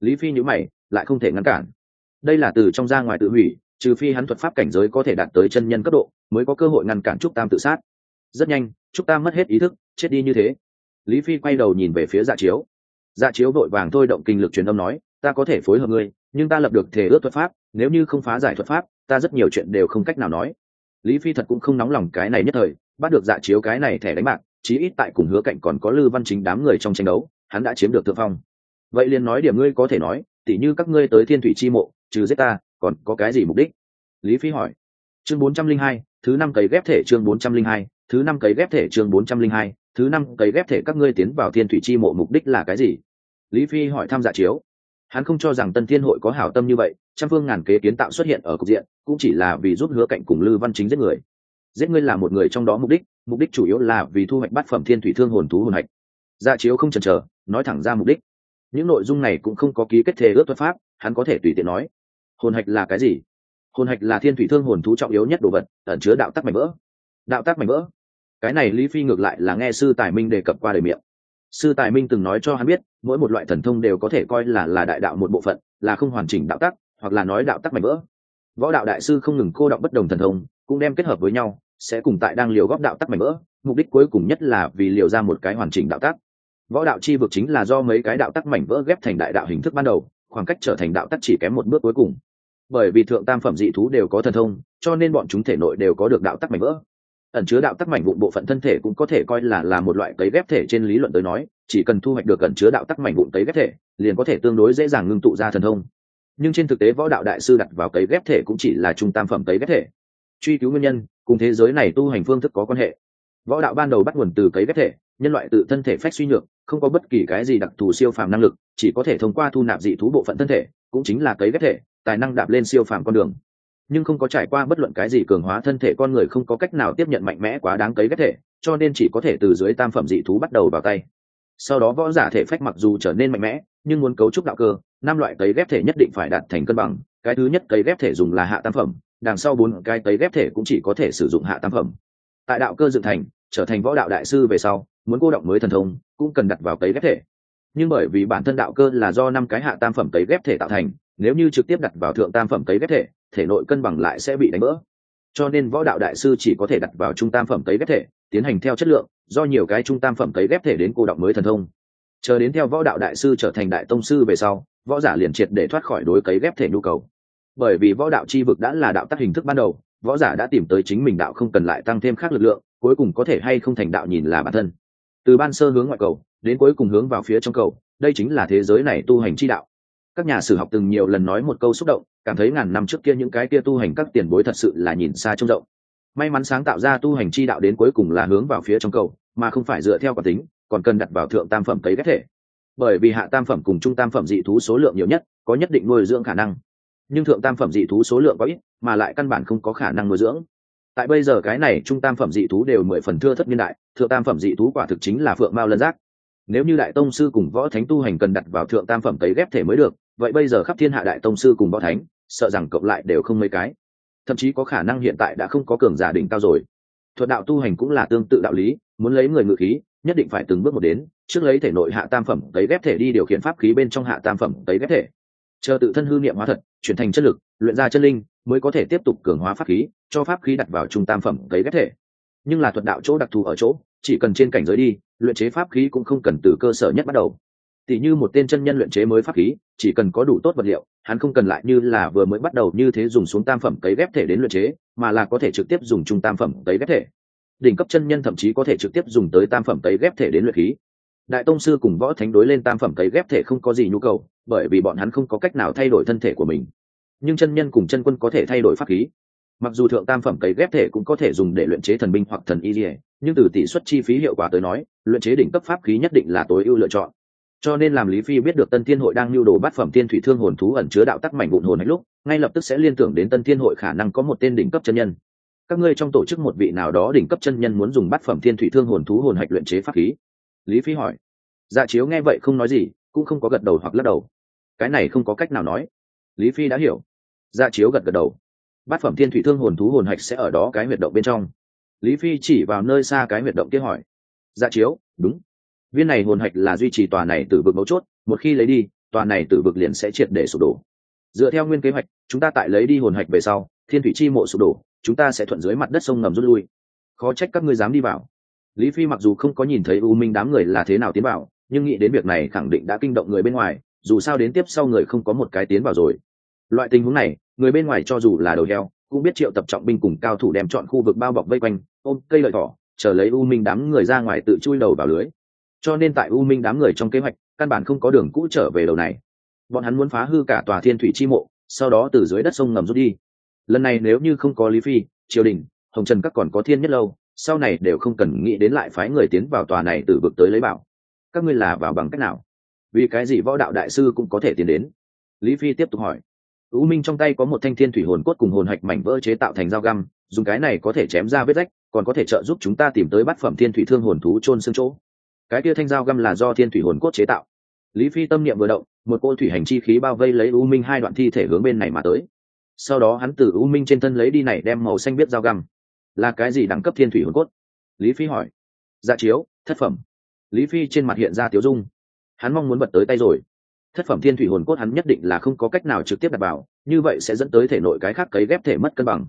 Lý phi nhữ mày, lại không thể ngăn cản. Đây là từ trong ra ngoài tự hủy, trừ phi hắn thuật pháp cảnh giới có thể đạt tới chân nhân cấp độ, mới có cơ hội ngăn cản trúc tam tự sát. Rất nhanh, trúc tam mất hết ý thức, chết đi như thế. Lý phi quay đầu nhìn về phía dạ chiếu. Dạ chiếu vội vàng thôi động kinh lực truyền âm nói, ta có thể phối hợp ngươi nhưng ta lập được thể ước thuật pháp, nếu như không phá giải thuật pháp, ta rất nhiều chuyện đều không cách nào nói. Lý phi thật cũng không nóng lòng cái này nhất thời, bắt được dạ chiếu cái này thẻ đánh bạc, chí ít tại cùng hứa cạnh còn có lư văn chính đám người trong tranh đấu, hắn đã chiếm được thượng phong. Vậy liền nói điểm ngươi có thể nói, tỉ như các ngươi tới thiên thủy chi mộ, trừ giết ta, còn có cái gì mục đích? Lý phi hỏi. Chương bốn trăm linh hai, thứ năm cấy ghép thể chương bốn trăm linh hai, thứ năm cấy ghép thể chương bốn trăm linh hai, thứ năm cấy ghép thể các ngươi tiến vào thiên thủy chi mộ mục đích là cái gì? Lý phi hỏi thăm dạ chiếu hắn không cho rằng tân thiên hội có hảo tâm như vậy, trăm phương ngàn kế kiến tạo xuất hiện ở cục diện, cũng chỉ là vì giúp hứa cạnh cùng lư văn chính giết người. Giết ngươi là một người trong đó mục đích mục đích chủ yếu là vì thu hoạch bát phẩm thiên thủy thương hồn thú hồn hạch. Dạ chiếu không chần chờ, nói thẳng ra mục đích. Những nội dung này cũng không có ký kết thề ước thuật pháp, hắn có thể tùy tiện nói. Hồn hạch là cái gì? Hồn hạch là thiên thủy thương hồn thú trọng yếu nhất đồ vật, ẩn chứa đạo tắc mảnh vỡ. Đạo tắc mảnh vỡ. Cái này lý phi ngược lại là nghe sư tài minh đề cập qua đời miệng sư tài minh từng nói cho hắn biết, mỗi một loại thần thông đều có thể coi là là đại đạo một bộ phận, là không hoàn chỉnh đạo tắc, hoặc là nói đạo tắc mảnh vỡ. Võ đạo đại sư không ngừng cô động bất đồng thần thông, cũng đem kết hợp với nhau, sẽ cùng tại đang liều góp đạo tắc mảnh vỡ, mục đích cuối cùng nhất là vì liều ra một cái hoàn chỉnh đạo tắc. Võ đạo chi vực chính là do mấy cái đạo tắc mảnh vỡ ghép thành đại đạo hình thức ban đầu, khoảng cách trở thành đạo tắc chỉ kém một bước cuối cùng. Bởi vì thượng tam phẩm dị thú đều có thần thông, cho nên bọn chúng thể nội đều có được đạo tắc mảnh vỡ ẩn chứa đạo tắc mảnh vụn bộ phận thân thể cũng có thể coi là là một loại cấy ghép thể trên lý luận tới nói, chỉ cần thu hoạch được ẩn chứa đạo tắc mảnh vụn cấy ghép thể, liền có thể tương đối dễ dàng ngưng tụ ra thần thông. Nhưng trên thực tế võ đạo đại sư đặt vào cấy ghép thể cũng chỉ là trung tam phẩm cấy ghép thể. Truy cứu nguyên nhân, cùng thế giới này tu hành phương thức có quan hệ. Võ đạo ban đầu bắt nguồn từ cấy ghép thể, nhân loại tự thân thể phách suy nhược, không có bất kỳ cái gì đặc thù siêu phàm năng lực, chỉ có thể thông qua thu nạp dị thú bộ phận thân thể, cũng chính là cấy ghép thể, tài năng đạp lên siêu phàm con đường nhưng không có trải qua bất luận cái gì cường hóa thân thể con người không có cách nào tiếp nhận mạnh mẽ quá đáng cấy ghép thể, cho nên chỉ có thể từ dưới tam phẩm dị thú bắt đầu vào tay. Sau đó võ giả thể phách mặc dù trở nên mạnh mẽ, nhưng muốn cấu trúc đạo cơ, năm loại cấy ghép thể nhất định phải đạt thành cân bằng, cái thứ nhất cấy ghép thể dùng là hạ tam phẩm, đằng sau bốn cái cấy ghép thể cũng chỉ có thể sử dụng hạ tam phẩm. Tại đạo cơ dựng thành, trở thành võ đạo đại sư về sau, muốn cô động mới thần thông, cũng cần đặt vào cấy ghép thể. Nhưng bởi vì bản thân đạo cơ là do năm cái hạ tam phẩm cấy ghép thể tạo thành nếu như trực tiếp đặt vào thượng tam phẩm cấy ghép thể thể nội cân bằng lại sẽ bị đánh vỡ. Cho nên võ đạo đại sư chỉ có thể đặt vào trung tam phẩm cấy ghép thể, tiến hành theo chất lượng, do nhiều cái trung tam phẩm cấy ghép thể đến cô động mới thần thông. Chờ đến theo võ đạo đại sư trở thành đại tông sư về sau, võ giả liền triệt để thoát khỏi đối cấy ghép thể nhu cầu. Bởi vì võ đạo chi vực đã là đạo tác hình thức ban đầu, võ giả đã tìm tới chính mình đạo không cần lại tăng thêm khác lực lượng, cuối cùng có thể hay không thành đạo nhìn là bản thân. Từ ban sơ hướng ngoại cầu, đến cuối cùng hướng vào phía trong cầu, đây chính là thế giới này tu hành chi đạo các nhà sử học từng nhiều lần nói một câu xúc động, cảm thấy ngàn năm trước kia những cái kia tu hành các tiền bối thật sự là nhìn xa trông rộng. May mắn sáng tạo ra tu hành chi đạo đến cuối cùng là hướng vào phía trong cầu, mà không phải dựa theo quả tính, còn cần đặt vào thượng tam phẩm cấy ghép thể. Bởi vì hạ tam phẩm cùng trung tam phẩm dị thú số lượng nhiều nhất, có nhất định nuôi dưỡng khả năng. Nhưng thượng tam phẩm dị thú số lượng có ít, mà lại căn bản không có khả năng nuôi dưỡng. Tại bây giờ cái này trung tam phẩm dị thú đều mười phần thưa thất niên đại, thượng tam phẩm dị thú quả thực chính là phượng mao lân giác. Nếu như đại tông sư cùng võ thánh tu hành cần đặt vào thượng tam phẩm cấy ghép thể mới được vậy bây giờ khắp thiên hạ đại tông sư cùng võ thánh, sợ rằng cộng lại đều không mấy cái. Thậm chí có khả năng hiện tại đã không có cường giả đỉnh cao rồi. Thuật đạo tu hành cũng là tương tự đạo lý, muốn lấy người ngự khí, nhất định phải từng bước một đến, trước lấy thể nội hạ tam phẩm tấy ghép thể đi điều khiển pháp khí bên trong hạ tam phẩm tấy ghép thể. Chờ tự thân hư niệm hóa thật, chuyển thành chất lực, luyện ra chân linh, mới có thể tiếp tục cường hóa pháp khí, cho pháp khí đặt vào trung tam phẩm tấy ghép thể. Nhưng là thuật đạo chỗ đặc thù ở chỗ, chỉ cần trên cảnh giới đi, luyện chế pháp khí cũng không cần từ cơ sở nhất bắt đầu tỷ như một tên chân nhân luyện chế mới pháp khí, chỉ cần có đủ tốt vật liệu, hắn không cần lại như là vừa mới bắt đầu như thế dùng xuống tam phẩm cấy ghép thể đến luyện chế, mà là có thể trực tiếp dùng trung tam phẩm cấy ghép thể. Đỉnh cấp chân nhân thậm chí có thể trực tiếp dùng tới tam phẩm cấy ghép thể đến luyện khí. Đại tông sư cùng võ thánh đối lên tam phẩm cấy ghép thể không có gì nhu cầu, bởi vì bọn hắn không có cách nào thay đổi thân thể của mình. Nhưng chân nhân cùng chân quân có thể thay đổi pháp khí. Mặc dù thượng tam phẩm cấy ghép thể cũng có thể dùng để luyện chế thần binh hoặc thần y dỉa nhưng từ tỷ suất chi phí hiệu quả tới nói, luyện chế đỉnh cấp pháp khí nhất định là tối ưu lựa chọn cho nên làm lý phi biết được tân thiên hội đang lưu đồ bát phẩm thiên thủy thương hồn thú ẩn chứa đạo tắc mảnh vụn hồn hết lúc, ngay lập tức sẽ liên tưởng đến tân thiên hội khả năng có một tên đỉnh cấp chân nhân. Các ngươi trong tổ chức một vị nào đó đỉnh cấp chân nhân muốn dùng bát phẩm thiên thủy thương hồn thú hồn hạch luyện chế pháp khí? Lý phi hỏi. Dạ chiếu nghe vậy không nói gì, cũng không có gật đầu hoặc lắc đầu. Cái này không có cách nào nói. Lý phi đã hiểu. Dạ chiếu gật gật đầu. Bát phẩm thiên thủy thương hồn thú hồn hạch sẽ ở đó cái huyệt động bên trong. Lý phi chỉ vào nơi xa cái huyệt động kia hỏi. Dạ chiếu, đúng viên này hồn hạch là duy trì tòa này từ vực mấu chốt, một khi lấy đi, tòa này từ vực liền sẽ triệt để sụp đổ. Dựa theo nguyên kế hoạch, chúng ta tại lấy đi hồn hạch về sau, thiên thủy chi mộ sụp đổ, chúng ta sẽ thuận dưới mặt đất sông ngầm rút lui. Khó trách các ngươi dám đi vào. Lý phi mặc dù không có nhìn thấy u minh đám người là thế nào tiến vào, nhưng nghĩ đến việc này khẳng định đã kinh động người bên ngoài, dù sao đến tiếp sau người không có một cái tiến vào rồi. Loại tình huống này, người bên ngoài cho dù là đầu heo, cũng biết triệu tập trọng binh cùng cao thủ đem chọn khu vực bao bọc vây quanh, ôm cây lợi thỏ, chờ lấy u minh đám người ra ngoài tự chui đầu vào lưới cho nên tại u minh đám người trong kế hoạch, căn bản không có đường cũ trở về đầu này. Bọn hắn muốn phá hư cả tòa thiên thủy chi mộ, sau đó từ dưới đất sông ngầm rút đi. Lần này nếu như không có lý phi, triều đình, hồng trần các còn có thiên nhất lâu, sau này đều không cần nghĩ đến lại phái người tiến vào tòa này từ vực tới lấy bảo. Các ngươi là vào bằng cách nào? Vì cái gì võ đạo đại sư cũng có thể tiến đến? Lý phi tiếp tục hỏi. U minh trong tay có một thanh thiên thủy hồn cốt cùng hồn hạch mảnh vỡ chế tạo thành dao găm, dùng cái này có thể chém ra vết rách, còn có thể trợ giúp chúng ta tìm tới bát phẩm thiên thủy thương hồn thú trôn xương chỗ cái kia thanh dao găm là do thiên thủy hồn cốt chế tạo. Lý phi tâm niệm vừa động, một cô thủy hành chi khí bao vây lấy u minh hai đoạn thi thể hướng bên này mà tới. Sau đó hắn từ u minh trên thân lấy đi này đem màu xanh biết dao găm. Là cái gì đẳng cấp thiên thủy hồn cốt? Lý phi hỏi. Dạ chiếu, thất phẩm. Lý phi trên mặt hiện ra tiếu dung. Hắn mong muốn bật tới tay rồi. Thất phẩm thiên thủy hồn cốt hắn nhất định là không có cách nào trực tiếp đặt vào như vậy sẽ dẫn tới thể nội cái khác cấy ghép thể mất cân bằng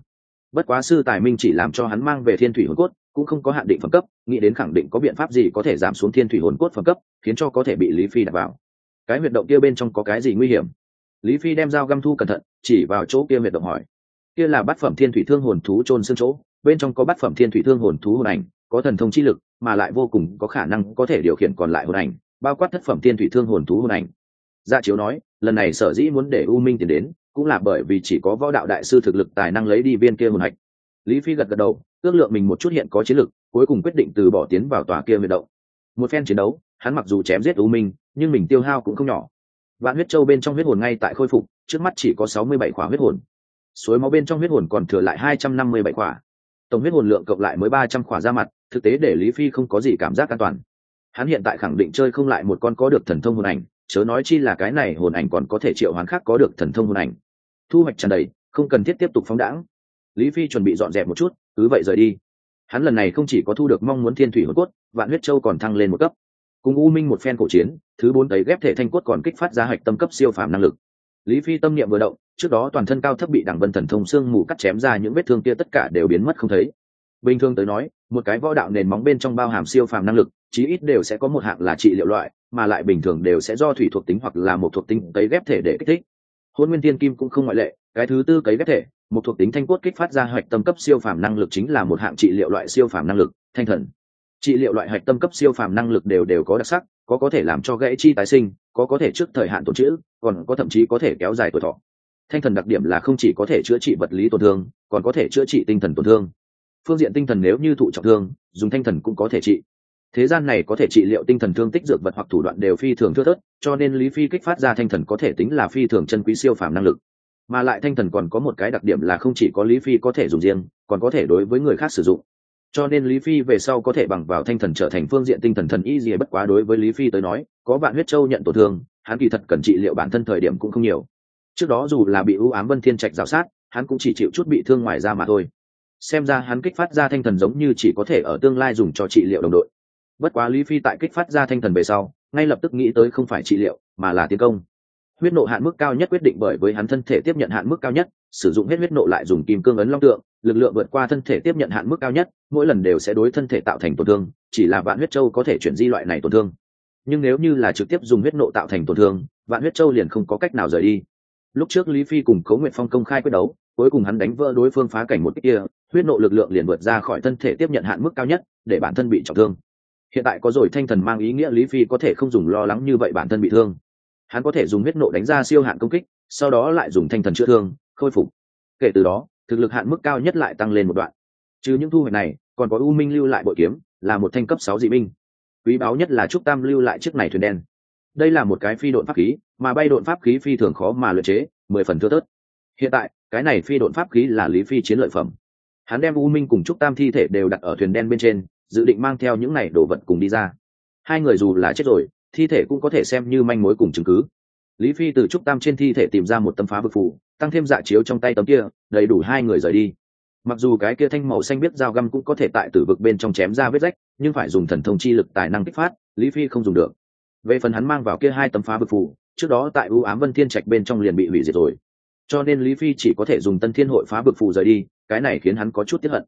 bất quá sư tài minh chỉ làm cho hắn mang về thiên thủy hồn cốt, cũng không có hạn định phẩm cấp, nghĩ đến khẳng định có biện pháp gì có thể giảm xuống thiên thủy hồn cốt phẩm cấp, khiến cho có thể bị lý phi đặt vào. Cái huyệt động kia bên trong có cái gì nguy hiểm? Lý phi đem dao găm thu cẩn thận, chỉ vào chỗ kia huyệt động hỏi. Kia là bát phẩm thiên thủy thương hồn thú trôn xương chỗ, bên trong có bát phẩm thiên thủy thương hồn thú hồn ảnh, có thần thông chi lực, mà lại vô cùng có khả năng có thể điều khiển còn lại hồn ảnh, bao quát thất phẩm thiên thủy thương hồn thú hồn ảnh. Gia chiếu nói, lần này sở dĩ muốn để u minh tiến đến cũng là bởi vì chỉ có võ đạo đại sư thực lực tài năng lấy đi viên kia hồn hạch. Lý phi gật gật đầu, ước lượng mình một chút hiện có chiến lực, cuối cùng quyết định từ bỏ tiến vào tòa kia huyệt động. Một phen chiến đấu, hắn mặc dù chém giết u minh, nhưng mình tiêu hao cũng không nhỏ. Vạn huyết châu bên trong huyết hồn ngay tại khôi phục, trước mắt chỉ có sáu mươi bảy khỏa huyết hồn. Suối máu bên trong huyết hồn còn thừa lại hai trăm năm mươi bảy khỏa. Tổng huyết hồn lượng cộng lại mới ba trăm khỏa ra mặt, thực tế để lý phi không có gì cảm giác an toàn. Hắn hiện tại khẳng định chơi không lại một con có được thần thông hồn ảnh, chớ nói chi là cái này hồn ảnh còn có thể triệu hoán khác có được thần thông hồn ảnh thu hoạch tràn đầy, không cần thiết tiếp tục phóng đãng. Lý phi chuẩn bị dọn dẹp một chút, cứ vậy rời đi. Hắn lần này không chỉ có thu được mong muốn thiên thủy hồn cốt, vạn huyết châu còn thăng lên một cấp. Cùng u minh một phen cổ chiến, thứ bốn tấy ghép thể thanh cốt còn kích phát ra hạch tâm cấp siêu phàm năng lực. Lý phi tâm niệm vừa động, trước đó toàn thân cao thấp bị đẳng vân thần thông xương mù cắt chém ra những vết thương kia tất cả đều biến mất không thấy. Bình thường tới nói, một cái võ đạo nền móng bên trong bao hàm siêu phàm năng lực, chí ít đều sẽ có một hạng là trị liệu loại, mà lại bình thường đều sẽ do thủy thuộc tính hoặc là một thuộc tính tấy ghép thể để kích thích hôn nguyên thiên kim cũng không ngoại lệ, cái thứ tư cấy ghép thể, một thuộc tính thanh cốt kích phát ra hạch tâm cấp siêu phàm năng lực chính là một hạng trị liệu loại siêu phàm năng lực, thanh thần. Trị liệu loại hạch tâm cấp siêu phàm năng lực đều đều có đặc sắc, có có thể làm cho gãy chi tái sinh, có có thể trước thời hạn tổn chữ còn có thậm chí có thể kéo dài tuổi thọ. Thanh thần đặc điểm là không chỉ có thể chữa trị vật lý tổn thương, còn có thể chữa trị tinh thần tổn thương. Phương diện tinh thần nếu như thụ trọng thương, dùng thanh thần cũng có thể trị thế gian này có thể trị liệu tinh thần thương tích dược vật hoặc thủ đoạn đều phi thường thưa thớt, cho nên lý phi kích phát ra thanh thần có thể tính là phi thường chân quý siêu phàm năng lực. Mà lại thanh thần còn có một cái đặc điểm là không chỉ có lý phi có thể dùng riêng, còn có thể đối với người khác sử dụng. Cho nên lý phi về sau có thể bằng vào thanh thần trở thành phương diện tinh thần thần y gì bất quá đối với lý phi tới nói, có bạn huyết châu nhận tổn thương, hắn kỳ thật cần trị liệu bản thân thời điểm cũng không nhiều. Trước đó dù là bị ưu ám vân thiên trạch g sát, hắn cũng chỉ chịu chút bị thương ngoài ra mà thôi. Xem ra hắn kích phát ra thanh thần giống như chỉ có thể ở tương lai dùng cho trị liệu đồng đội bất quá lý phi tại kích phát ra thanh thần về sau, ngay lập tức nghĩ tới không phải trị liệu, mà là tiến công. Huyết nộ hạn mức cao nhất quyết định bởi với hắn thân thể tiếp nhận hạn mức cao nhất, sử dụng hết huyết nộ lại dùng kim cương ấn long tượng, lực lượng vượt qua thân thể tiếp nhận hạn mức cao nhất, mỗi lần đều sẽ đối thân thể tạo thành tổn thương, chỉ là vạn huyết châu có thể chuyển di loại này tổn thương. Nhưng nếu như là trực tiếp dùng huyết nộ tạo thành tổn thương, vạn huyết châu liền không có cách nào rời đi. Lúc trước lý phi cùng cấu nguyện phong công khai quyết đấu, cuối cùng hắn đánh vỡ đối phương phá cảnh một cách kia, huyết nộ lực lượng liền vượt ra khỏi thân thể tiếp nhận hạn mức cao nhất, để bản thân bị trọng thương hiện tại có rồi thanh thần mang ý nghĩa lý phi có thể không dùng lo lắng như vậy bản thân bị thương. Hắn có thể dùng huyết nộ đánh ra siêu hạn công kích, sau đó lại dùng thanh thần chữa thương, khôi phục. Kể từ đó, thực lực hạn mức cao nhất lại tăng lên một đoạn. Trừ những thu hoạch này, còn có u minh lưu lại bội kiếm, là một thanh cấp sáu dị binh. Quý báu nhất là trúc tam lưu lại chiếc này thuyền đen. Đây là một cái phi độn pháp khí, mà bay độn pháp khí phi thường khó mà luyện chế, mười phần thưa tớt hiện tại, cái này phi độn pháp khí là lý phi chiến lợi phẩm. Hắn đem u minh cùng trúc tam thi thể đều đặt ở thuyền đen bên trên dự định mang theo những này đồ vật cùng đi ra. Hai người dù là chết rồi, thi thể cũng có thể xem như manh mối cùng chứng cứ. Lý phi từ trúc tam trên thi thể tìm ra một tấm phá vực phủ tăng thêm dạ chiếu trong tay tấm kia, đầy đủ hai người rời đi. Mặc dù cái kia thanh màu xanh biết dao găm cũng có thể tại tử vực bên trong chém ra vết rách, nhưng phải dùng thần thông chi lực tài năng kích phát, lý phi không dùng được. Về phần hắn mang vào kia hai tấm phá vực phủ trước đó tại ưu ám vân thiên trạch bên trong liền bị hủy diệt rồi. Cho nên lý phi chỉ có thể dùng tân thiên hội phá bực phù rời đi, cái này khiến hắn có chút tiếp hận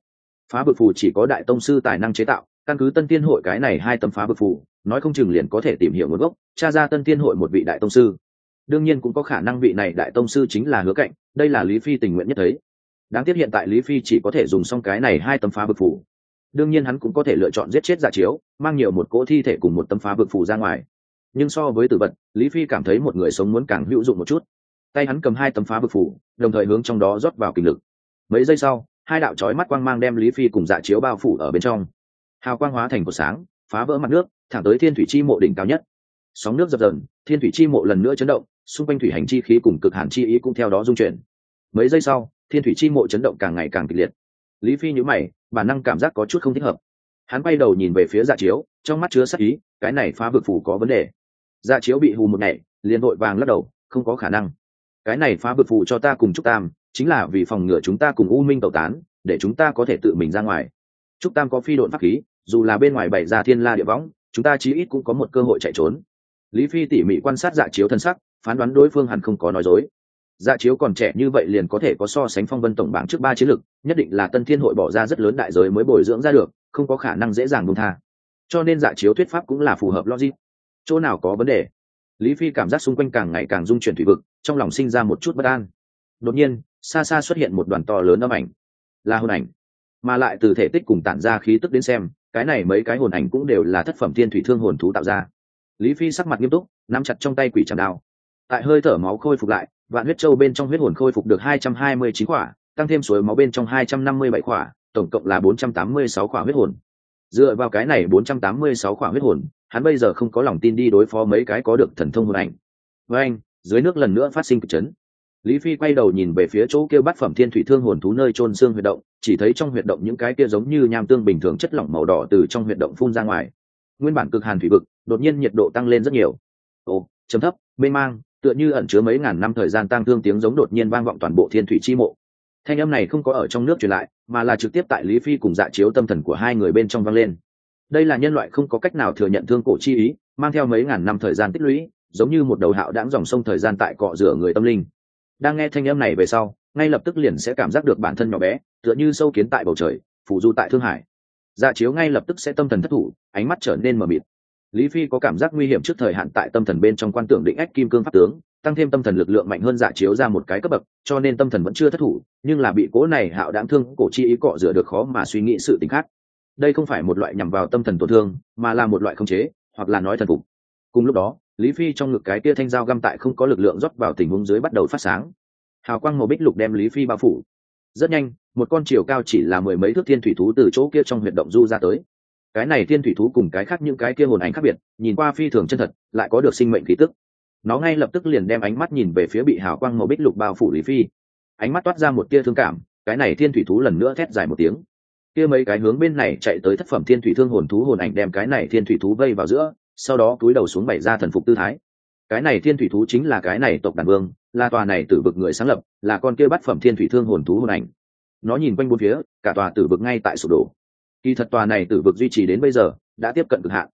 phá bực phù chỉ có đại tông sư tài năng chế tạo, căn cứ tân thiên hội cái này hai tấm phá bực phù, nói không chừng liền có thể tìm hiểu nguồn gốc, tra ra tân thiên hội một vị đại tông sư. Đương nhiên cũng có khả năng vị này đại tông sư chính là hứa cạnh, đây là lý phi tình nguyện nhất thấy. Đáng tiếc hiện tại lý phi chỉ có thể dùng xong cái này hai tấm phá bực phủ đương nhiên hắn cũng có thể lựa chọn giết chết giả chiếu, mang nhiều một cỗ thi thể cùng một tấm phá bực phủ ra ngoài. Nhưng so với tử vật, lý phi cảm thấy một người sống muốn càng hữu dụng một chút. Tay hắn cầm hai tấm phá bực phủ đồng thời hướng trong đó rót vào kinh lực. Mấy giây sau hai đạo trói mắt quang mang đem lý phi cùng dạ chiếu bao phủ ở bên trong. Hào quang hóa thành cột sáng, phá vỡ mặt nước, thẳng tới thiên thủy chi mộ đỉnh cao nhất. Sóng nước dập dần thiên thủy chi mộ lần nữa chấn động, xung quanh thủy hành chi khí cùng cực hàn chi ý cũng theo đó dung chuyển. Mấy giây sau, thiên thủy chi mộ chấn động càng ngày càng kịch liệt. Lý phi nhữ mày, bản năng cảm giác có chút không thích hợp. Hắn quay đầu nhìn về phía dạ chiếu, trong mắt chứa sắc ý, cái này phá vực phủ có vấn đề. Dạ chiếu bị hù một nhảy liền vội vàng lắc đầu, không có khả năng cái này phá bực phụ cho ta cùng trúc tam, chính là vì phòng ngừa chúng ta cùng u minh tẩu tán, để chúng ta có thể tự mình ra ngoài. Trúc tam có phi độn pháp khí, dù là bên ngoài bày ra thiên la địa võng, chúng ta chí ít cũng có một cơ hội chạy trốn. Lý phi tỉ mỉ quan sát dạ chiếu thân sắc, phán đoán đối phương hẳn không có nói dối. Dạ chiếu còn trẻ như vậy liền có thể có so sánh phong vân tổng bảng trước ba chiến lược, nhất định là tân thiên hội bỏ ra rất lớn đại giới mới bồi dưỡng ra được, không có khả năng dễ dàng buông tha. Cho nên dạ chiếu thuyết pháp cũng là phù hợp logic. Chỗ nào có vấn đề? Lý phi cảm giác xung quanh càng ngày càng dung chuyển thủy vực trong lòng sinh ra một chút bất an. Đột nhiên xa xa xuất hiện một đoàn to lớn âm ảnh. Là hồn ảnh. Mà lại từ thể tích cùng tản ra khí tức đến xem cái này mấy cái hồn ảnh cũng đều là thất phẩm thiên thủy thương hồn thú tạo ra. Lý phi sắc mặt nghiêm túc nắm chặt trong tay quỷ tràng đao. Tại hơi thở máu khôi phục lại vạn huyết châu bên trong huyết hồn khôi phục được hai trăm hai mươi chín quả, tăng thêm suối máu bên trong hai trăm năm mươi bảy quả, tổng cộng là bốn trăm tám mươi sáu quả huyết hồn. Dựa vào cái này bốn trăm tám mươi sáu quả huyết hồn hắn bây giờ không có lòng tin đi đối phó mấy cái có được thần thông hồn ảnh. Với anh dưới nước lần nữa phát sinh kịch chấn. Lý phi quay đầu nhìn về phía chỗ kia bát phẩm thiên thủy thương hồn thú nơi trôn xương huyệt động, chỉ thấy trong huyệt động những cái kia giống như nham tương bình thường chất lỏng màu đỏ từ trong huyệt động phun ra ngoài. Nguyên bản cực hàn thủy vực, đột nhiên nhiệt độ tăng lên rất nhiều. Ồ chấm thấp, mê mang, tựa như ẩn chứa mấy ngàn năm thời gian tăng thương tiếng giống đột nhiên vang vọng toàn bộ thiên thủy chi mộ. Thanh âm này không có ở trong nước truyền lại, mà là trực tiếp tại lý phi cùng dạ chiếu tâm thần của hai người bên trong vang lên. Đây là nhân loại không có cách nào thừa nhận thương cổ chi ý, mang theo mấy ngàn năm thời gian tích lũy giống như một đầu hạo đãng dòng sông thời gian tại cọ rửa người tâm linh. Đang nghe thanh âm này về sau, ngay lập tức liền sẽ cảm giác được bản thân nhỏ bé, tựa như sâu kiến tại bầu trời phủ du tại thương hải. Dạ chiếu ngay lập tức sẽ tâm thần thất thủ, ánh mắt trở nên mờ mịt. Lý phi có cảm giác nguy hiểm trước thời hạn tại tâm thần bên trong quan tưởng định ách kim cương pháp tướng, tăng thêm tâm thần lực lượng mạnh hơn dạ chiếu ra một cái cấp bậc, cho nên tâm thần vẫn chưa thất thủ, nhưng là bị cố này hạo đáng thương cổ chi ý cọ rửa được khó mà suy nghĩ sự tính khác. Đây không phải một loại nhằm vào tâm thần tổn thương, mà là một loại khống chế, hoặc là nói thần phục. Cùng lúc đó lý phi trong ngực cái tia thanh dao găm tại không có lực lượng rót vào tình huống dưới bắt đầu phát sáng. Hào quang màu bích lục đem lý phi bao phủ. Rất nhanh, một con chiều cao chỉ là mười mấy thước thiên thủy thú từ chỗ kia trong huyệt động du ra tới. Cái này thiên thủy thú cùng cái khác những cái kia hồn ảnh khác biệt, nhìn qua phi thường chân thật, lại có được sinh mệnh khí tức. Nó ngay lập tức liền đem ánh mắt nhìn về phía bị hào quang màu bích lục bao phủ lý phi. Ánh mắt toát ra một tia thương cảm, cái này thiên thủy thú lần nữa thét dài một tiếng. Kia mấy cái hướng bên này chạy tới thất phẩm thiên thủy thương hồn thú hồn ảnh đem cái này thiên thủy thú vây vào giữa sau đó cúi đầu xuống bày ra thần phục tư thái. Cái này thiên thủy thú chính là cái này tộc đàn vương, là tòa này tử vực người sáng lập, là con kia bát phẩm thiên thủy thương hồn thú hồn ảnh. Nó nhìn quanh bốn phía, cả tòa tử vực ngay tại sụp đổ. Kỳ thật tòa này tử vực duy trì đến bây giờ, đã tiếp cận cực hạn.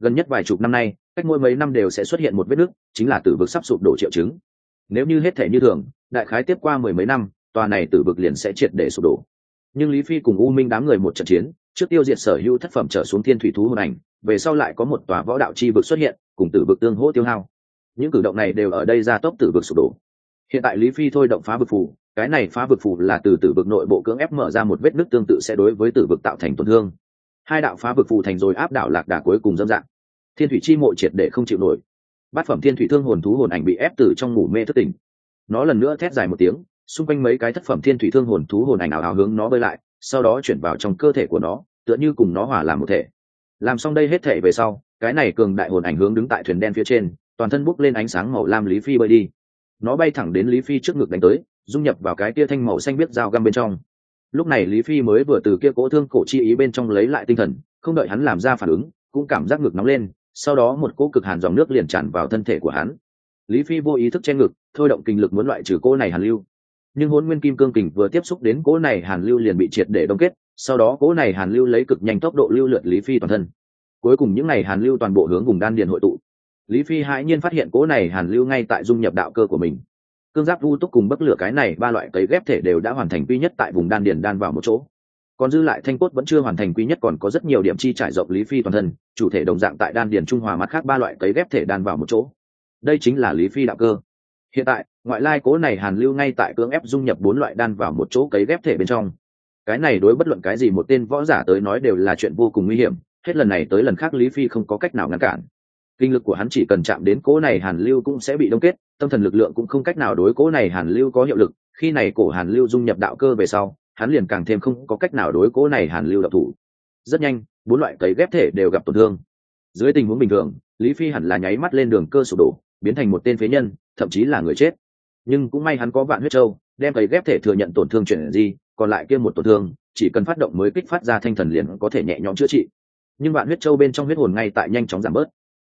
Gần nhất vài chục năm nay, cách mỗi mấy năm đều sẽ xuất hiện một vết nứt, chính là tử vực sắp sụp đổ triệu chứng. Nếu như hết thể như thường, đại khái tiếp qua mười mấy năm, tòa này tử vực liền sẽ triệt để sụp đổ. Nhưng lý phi cùng u minh đám người một trận chiến trước tiêu diệt sở hữu thất phẩm trở xuống thiên thủy thú hồn ảnh, về sau lại có một tòa võ đạo chi vực xuất hiện, cùng tử vực tương hỗ tiêu hao. Những cử động này đều ở đây ra tốc tử vực sụp đổ. Hiện tại lý phi thôi động phá vực phù, cái này phá vực phù là từ tử vực nội bộ cưỡng ép mở ra một vết nứt tương tự sẽ đối với tử vực tạo thành tổn thương. Hai đạo phá vực phù thành rồi áp đảo lạc đà cuối cùng dâm dạng. Thiên thủy chi mộ triệt để không chịu nổi. Bát phẩm thiên thủy thương hồn thú hồn ảnh bị ép từ trong ngủ mê thất tỉnh. Nó lần nữa thét dài một tiếng, xung quanh mấy cái thất phẩm thiên thủy thương hồn thú hồn ảnh ảo ảo hướng nó bơi lại sau đó chuyển vào trong cơ thể của nó, tựa như cùng nó hòa làm một thể. Làm xong đây hết thể về sau, cái này cường đại hồn ảnh hướng đứng tại thuyền đen phía trên, toàn thân bốc lên ánh sáng màu lam lý phi bơi đi. Nó bay thẳng đến lý phi trước ngực đánh tới, dung nhập vào cái kia thanh màu xanh biết dao găm bên trong. Lúc này lý phi mới vừa từ kia cỗ thương cổ chi ý bên trong lấy lại tinh thần, không đợi hắn làm ra phản ứng, cũng cảm giác ngực nóng lên, sau đó một cỗ cực hàn dòng nước liền tràn vào thân thể của hắn. Lý phi vô ý thức che ngực, thôi động kinh lực muốn loại trừ cỗ này hàn lưu nhưng hôn nguyên kim cương kình vừa tiếp xúc đến cỗ này hàn lưu liền bị triệt để đông kết, sau đó cỗ này hàn lưu lấy cực nhanh tốc độ lưu lượt lý phi toàn thân. Cuối cùng những này hàn lưu toàn bộ hướng vùng đan điền hội tụ. Lý phi hãi nhiên phát hiện cỗ này hàn lưu ngay tại dung nhập đạo cơ của mình. Cương giáp vu túc cùng bấc lửa cái này ba loại cấy ghép thể đều đã hoàn thành quy nhất tại vùng đan điền đan vào một chỗ. Còn dư lại thanh cốt vẫn chưa hoàn thành quy nhất còn có rất nhiều điểm chi trải rộng lý phi toàn thân, chủ thể đồng dạng tại đan điền trung hòa mặt khác ba loại cấy ghép thể đan vào một chỗ. Đây chính là lý phi đạo cơ hiện tại, ngoại lai cố này hàn lưu ngay tại cưỡng ép dung nhập bốn loại đan vào một chỗ cấy ghép thể bên trong. Cái này đối bất luận cái gì một tên võ giả tới nói đều là chuyện vô cùng nguy hiểm, hết lần này tới lần khác lý phi không có cách nào ngăn cản. Kinh lực của hắn chỉ cần chạm đến cố này hàn lưu cũng sẽ bị đông kết, tâm thần lực lượng cũng không cách nào đối cố này hàn lưu có hiệu lực, khi này cổ hàn lưu dung nhập đạo cơ về sau, hắn liền càng thêm không có cách nào đối cố này hàn lưu độc thủ. Rất nhanh, bốn loại cấy ghép thể đều gặp tổn thương. Dưới tình huống bình thường, lý phi hẳn là nháy mắt lên đường cơ sụp đổ, biến thành một tên phế nhân thậm chí là người chết. Nhưng cũng may hắn có vạn huyết châu, đem cấy ghép thể thừa nhận tổn thương chuyển gì, còn lại kia một tổn thương, chỉ cần phát động mới kích phát ra thanh thần liền có thể nhẹ nhõm chữa trị. Nhưng vạn huyết châu bên trong huyết hồn ngay tại nhanh chóng giảm bớt.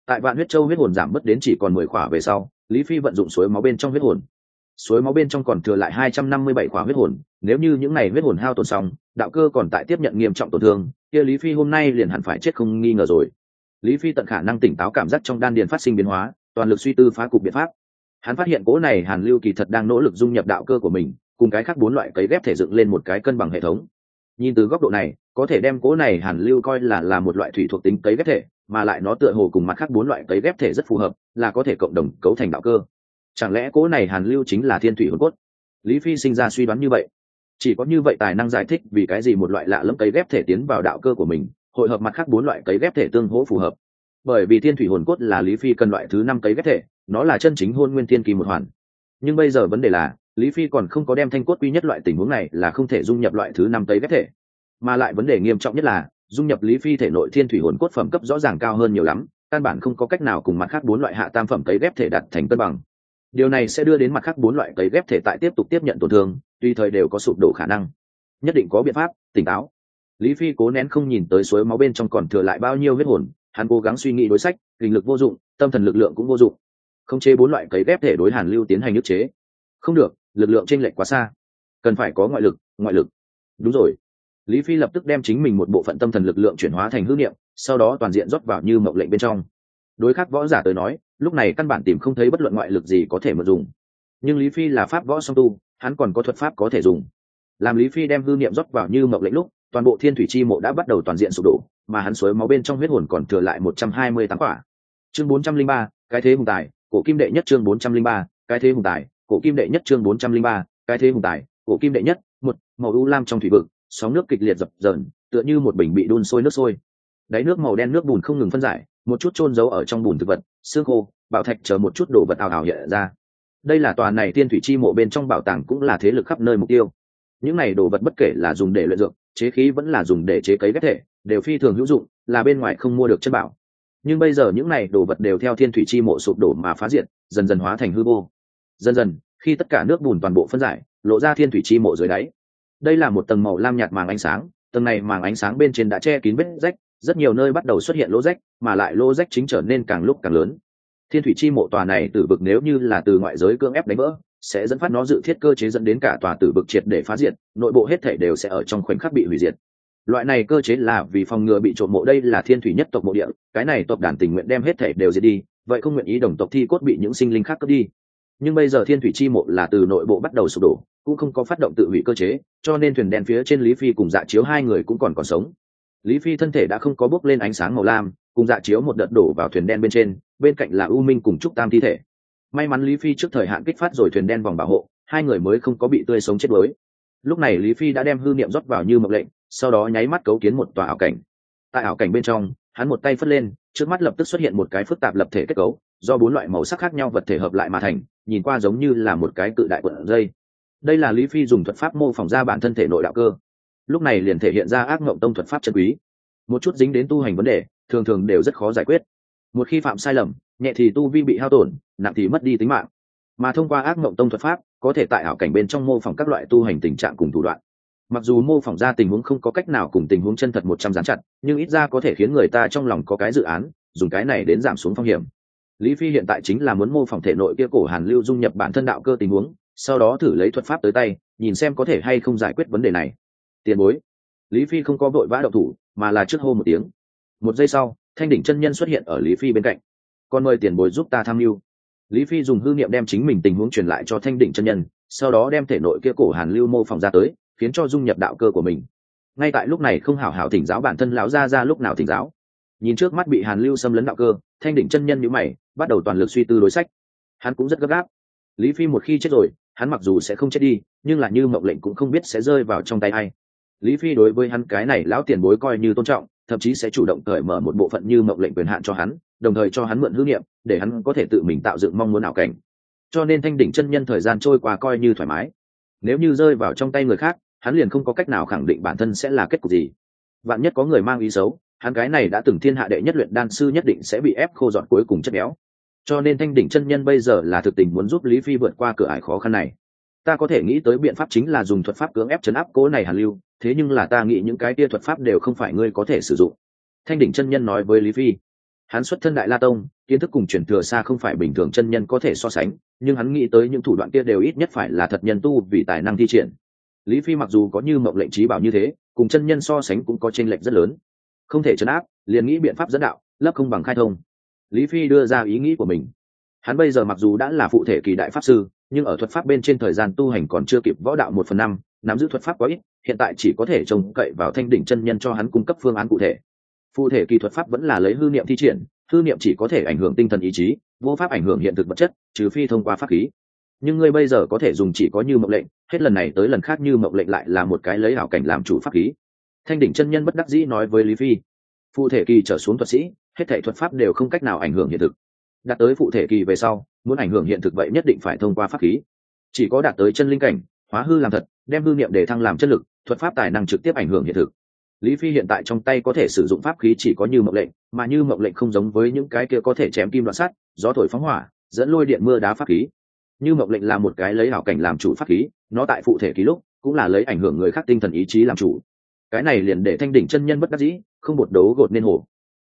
Tại vạn huyết châu huyết hồn giảm bớt đến chỉ còn mười khỏa về sau, lý phi vận dụng suối máu bên trong huyết hồn. Suối máu bên trong còn thừa lại hai trăm năm mươi bảy khỏa huyết hồn, nếu như những ngày huyết hồn hao tổn xong, đạo cơ còn tại tiếp nhận nghiêm trọng tổn thương, kia lý phi hôm nay liền hẳn phải chết không nghi ngờ rồi. Lý phi tận khả năng tỉnh táo cảm giác trong đan điền phát sinh biến hóa, toàn lực suy tư phá cục biện pháp hắn phát hiện cố này hàn lưu kỳ thật đang nỗ lực dung nhập đạo cơ của mình, cùng cái khác bốn loại cấy ghép thể dựng lên một cái cân bằng hệ thống. Nhìn từ góc độ này, có thể đem cố này hàn lưu coi là là một loại thủy thuộc tính cấy ghép thể, mà lại nó tựa hồ cùng mặt khác bốn loại cấy ghép thể rất phù hợp, là có thể cộng đồng cấu thành đạo cơ. Chẳng lẽ cố này hàn lưu chính là thiên thủy hồn cốt? Lý phi sinh ra suy đoán như vậy. Chỉ có như vậy tài năng giải thích vì cái gì một loại lạ lẫm cấy ghép thể tiến vào đạo cơ của mình, hội hợp mặt khác bốn loại cấy ghép thể tương hỗ phù hợp bởi vì thiên thủy hồn cốt là lý phi cần loại thứ năm cấy ghép thể, nó là chân chính hôn nguyên thiên kỳ một hoàn. Nhưng bây giờ vấn đề là, lý phi còn không có đem thanh cốt quy nhất loại tình huống này là không thể dung nhập loại thứ năm cấy ghép thể. Mà lại vấn đề nghiêm trọng nhất là, dung nhập lý phi thể nội thiên thủy hồn cốt phẩm cấp rõ ràng cao hơn nhiều lắm, căn bản không có cách nào cùng mặt khác bốn loại hạ tam phẩm cấy ghép thể đặt thành cân bằng. Điều này sẽ đưa đến mặt khác bốn loại cấy ghép thể tại tiếp tục tiếp nhận tổn thương, tùy thời đều có sụp đổ khả năng. Nhất định có biện pháp, tỉnh táo. Lý phi cố nén không nhìn tới suối máu bên trong còn thừa lại bao nhiêu huyết hồn hắn cố gắng suy nghĩ đối sách, kinh lực vô dụng, tâm thần lực lượng cũng vô dụng. Không chế bốn loại cấy ghép thể đối hàn lưu tiến hành ức chế. Không được, lực lượng chênh lệch quá xa. Cần phải có ngoại lực ngoại lực. Đúng rồi. Lý phi lập tức đem chính mình một bộ phận tâm thần lực lượng chuyển hóa thành hư niệm, sau đó toàn diện rót vào như mộng lệnh bên trong. Đối khắc võ giả tới nói, lúc này căn bản tìm không thấy bất luận ngoại lực gì có thể mượn dùng. Nhưng lý phi là pháp võ song tu, hắn còn có thuật pháp có thể dùng. Làm lý phi đem hư niệm rót vào như mộng lệnh lúc, toàn bộ thiên thủy chi mộ đã bắt đầu toàn diện sụp đổ mà hắn suối máu bên trong huyết hồn còn thừa lại một trăm hai mươi tám quả. Chương bốn trăm linh ba, cái thế hùng tài, cổ kim đệ nhất chương bốn trăm linh ba, cái thế hùng tài, cổ kim đệ nhất chương bốn trăm linh ba, cái thế hùng tài, cổ kim đệ nhất, một, màu u lam trong thủy vực, sóng nước kịch liệt dập dờn, tựa như một bình bị đun sôi nước sôi. Đáy nước màu đen nước bùn không ngừng phân giải, một chút trôn giấu ở trong bùn thực vật, xương khô bảo thạch chờ một chút đồ vật ảo ảo hiện ra. Đây là tòa này tiên thủy chi mộ bên trong bảo tàng cũng là thế lực khắp nơi mục tiêu. Những này đồ vật bất kể là dùng để luyện dược, chế khí vẫn là dùng để chế cấy ghép thể đều phi thường hữu dụng, là bên ngoài không mua được chất bảo. Nhưng bây giờ những này đồ vật đều theo thiên thủy chi mộ sụp đổ mà phá diệt, dần dần hóa thành hư vô. Dần dần, khi tất cả nước bùn toàn bộ phân giải, lộ ra thiên thủy chi mộ dưới đáy. Đây là một tầng màu lam nhạt màng ánh sáng, tầng này màng ánh sáng bên trên đã che kín vết rách, rất nhiều nơi bắt đầu xuất hiện lỗ rách, mà lại lỗ rách chính trở nên càng lúc càng lớn. Thiên thủy chi mộ tòa này tử vực nếu như là từ ngoại giới cưỡng ép đánh vỡ, sẽ dẫn phát nó dự thiết cơ chế dẫn đến cả tòa tử vực triệt để phá diệt, nội bộ hết thể đều sẽ ở trong khoảnh khắc bị hủy diệt loại này cơ chế là vì phòng ngừa bị trộm mộ, đây là thiên thủy nhất tộc mộ địa, cái này tộc đàn tình nguyện đem hết thể đều diệt đi, vậy không nguyện ý đồng tộc thi cốt bị những sinh linh khác cướp đi. Nhưng bây giờ thiên thủy chi mộ là từ nội bộ bắt đầu sụp đổ, cũng không có phát động tự hủy cơ chế, cho nên thuyền đèn phía trên lý phi cùng dạ chiếu hai người cũng còn còn sống. Lý phi thân thể đã không có bước lên ánh sáng màu lam, cùng dạ chiếu một đợt đổ vào thuyền đen bên trên, bên cạnh là u minh cùng trúc tam thi thể. May mắn lý phi trước thời hạn kích phát rồi thuyền đen vòng bảo hộ, hai người mới không có bị tươi sống chết đuối. Lúc này lý phi đã đem hư niệm rót vào như mộc lệnh sau đó nháy mắt cấu kiến một tòa ảo cảnh. Tại ảo cảnh bên trong, hắn một tay phất lên, trước mắt lập tức xuất hiện một cái phức tạp lập thể kết cấu, do bốn loại màu sắc khác nhau vật thể hợp lại mà thành, nhìn qua giống như là một cái cự đại quận dây. Đây là lý phi dùng thuật pháp mô phỏng ra bản thân thể nội đạo cơ. Lúc này liền thể hiện ra ác mộng tông thuật pháp chân quý. Một chút dính đến tu hành vấn đề, thường thường đều rất khó giải quyết. Một khi phạm sai lầm, nhẹ thì tu vi bị hao tổn, nặng thì mất đi tính mạng. Mà thông qua ác mộng tông thuật pháp, có thể tại ảo cảnh bên trong mô phỏng các loại tu hành tình trạng cùng thủ đoạn mặc dù mô phỏng ra tình huống không có cách nào cùng tình huống chân thật một trăm dán chặt, nhưng ít ra có thể khiến người ta trong lòng có cái dự án, dùng cái này đến giảm xuống phong hiểm. Lý phi hiện tại chính là muốn mô phỏng thể nội kia cổ hàn lưu dung nhập bản thân đạo cơ tình huống, sau đó thử lấy thuật pháp tới tay, nhìn xem có thể hay không giải quyết vấn đề này. Tiền bối. Lý phi không có vội vã đậu thủ, mà là trước hô một tiếng. Một giây sau, thanh đỉnh chân nhân xuất hiện ở lý phi bên cạnh. Còn mời tiền bối giúp ta tham mưu. Lý phi dùng hư niệm đem chính mình tình huống truyền lại cho thanh đỉnh chân nhân, sau đó đem thể nội kia cổ hàn lưu mô phỏng ra tới khiến cho dung nhập đạo cơ của mình. Ngay tại lúc này không hảo hảo thỉnh giáo bản thân lão gia ra lúc nào thỉnh giáo. Nhìn trước mắt bị hàn lưu xâm lấn đạo cơ, thanh đỉnh chân nhân nhữ mày, bắt đầu toàn lực suy tư đối sách. Hắn cũng rất gấp gáp. Lý phi một khi chết rồi, hắn mặc dù sẽ không chết đi, nhưng là như mộng lệnh cũng không biết sẽ rơi vào trong tay ai. Lý phi đối với hắn cái này lão tiền bối coi như tôn trọng, thậm chí sẽ chủ động cởi mở một bộ phận như mộng lệnh quyền hạn cho hắn, đồng thời cho hắn mượn hữu niệm, để hắn có thể tự mình tạo dựng mong muốn ảo cảnh. Cho nên thanh đỉnh chân nhân thời gian trôi qua coi như thoải mái. Nếu như rơi vào trong tay người khác hắn liền không có cách nào khẳng định bản thân sẽ là kết cục gì. Vạn nhất có người mang ý xấu, hắn cái này đã từng thiên hạ đệ nhất luyện đan sư nhất định sẽ bị ép khô dọn cuối cùng chất béo. Cho nên thanh đỉnh chân nhân bây giờ là thực tình muốn giúp lý phi vượt qua cửa ải khó khăn này. Ta có thể nghĩ tới biện pháp chính là dùng thuật pháp cưỡng ép chấn áp cố này hàn lưu, thế nhưng là ta nghĩ những cái tia thuật pháp đều không phải ngươi có thể sử dụng. Thanh đỉnh chân nhân nói với lý phi, hắn xuất thân đại la tông, kiến thức cùng truyền thừa xa không phải bình thường chân nhân có thể so sánh, nhưng hắn nghĩ tới những thủ đoạn kia đều ít nhất phải là thật nhân tu vì tài năng thi triển lý phi mặc dù có như mộng lệnh trí bảo như thế, cùng chân nhân so sánh cũng có tranh lệch rất lớn. Không thể chấn áp, liền nghĩ biện pháp dẫn đạo, lấp không bằng khai thông. Lý phi đưa ra ý nghĩ của mình. Hắn bây giờ mặc dù đã là phụ thể kỳ đại pháp sư, nhưng ở thuật pháp bên trên thời gian tu hành còn chưa kịp võ đạo một phần năm, nắm giữ thuật pháp quá ít, hiện tại chỉ có thể trông cậy vào thanh đỉnh chân nhân cho hắn cung cấp phương án cụ thể. Phụ thể kỳ thuật pháp vẫn là lấy hư niệm thi triển, hư niệm chỉ có thể ảnh hưởng tinh thần ý chí, vô pháp ảnh hưởng hiện thực vật chất, trừ phi thông qua pháp khí nhưng ngươi bây giờ có thể dùng chỉ có như mộng lệnh, hết lần này tới lần khác như mộng lệnh lại là một cái lấy hảo cảnh làm chủ pháp khí. Thanh đỉnh chân nhân bất đắc dĩ nói với lý phi, phụ thể kỳ trở xuống thuật sĩ, hết thể thuật pháp đều không cách nào ảnh hưởng hiện thực. Đạt tới phụ thể kỳ về sau, muốn ảnh hưởng hiện thực vậy nhất định phải thông qua pháp khí. Chỉ có đạt tới chân linh cảnh, hóa hư làm thật, đem hư niệm để thăng làm chất lực, thuật pháp tài năng trực tiếp ảnh hưởng hiện thực. Lý phi hiện tại trong tay có thể sử dụng pháp khí chỉ có như mộng lệnh, mà như mộng lệnh không giống với những cái kia có thể chém kim đoạn sắt, gió thổi phóng hỏa, dẫn lôi điện mưa đá pháp khí như mộng lệnh là một cái lấy hảo cảnh làm chủ pháp khí, nó tại phụ thể ký lúc, cũng là lấy ảnh hưởng người khác tinh thần ý chí làm chủ. Cái này liền để thanh đỉnh chân nhân bất đắc dĩ, không một đấu gột nên hồ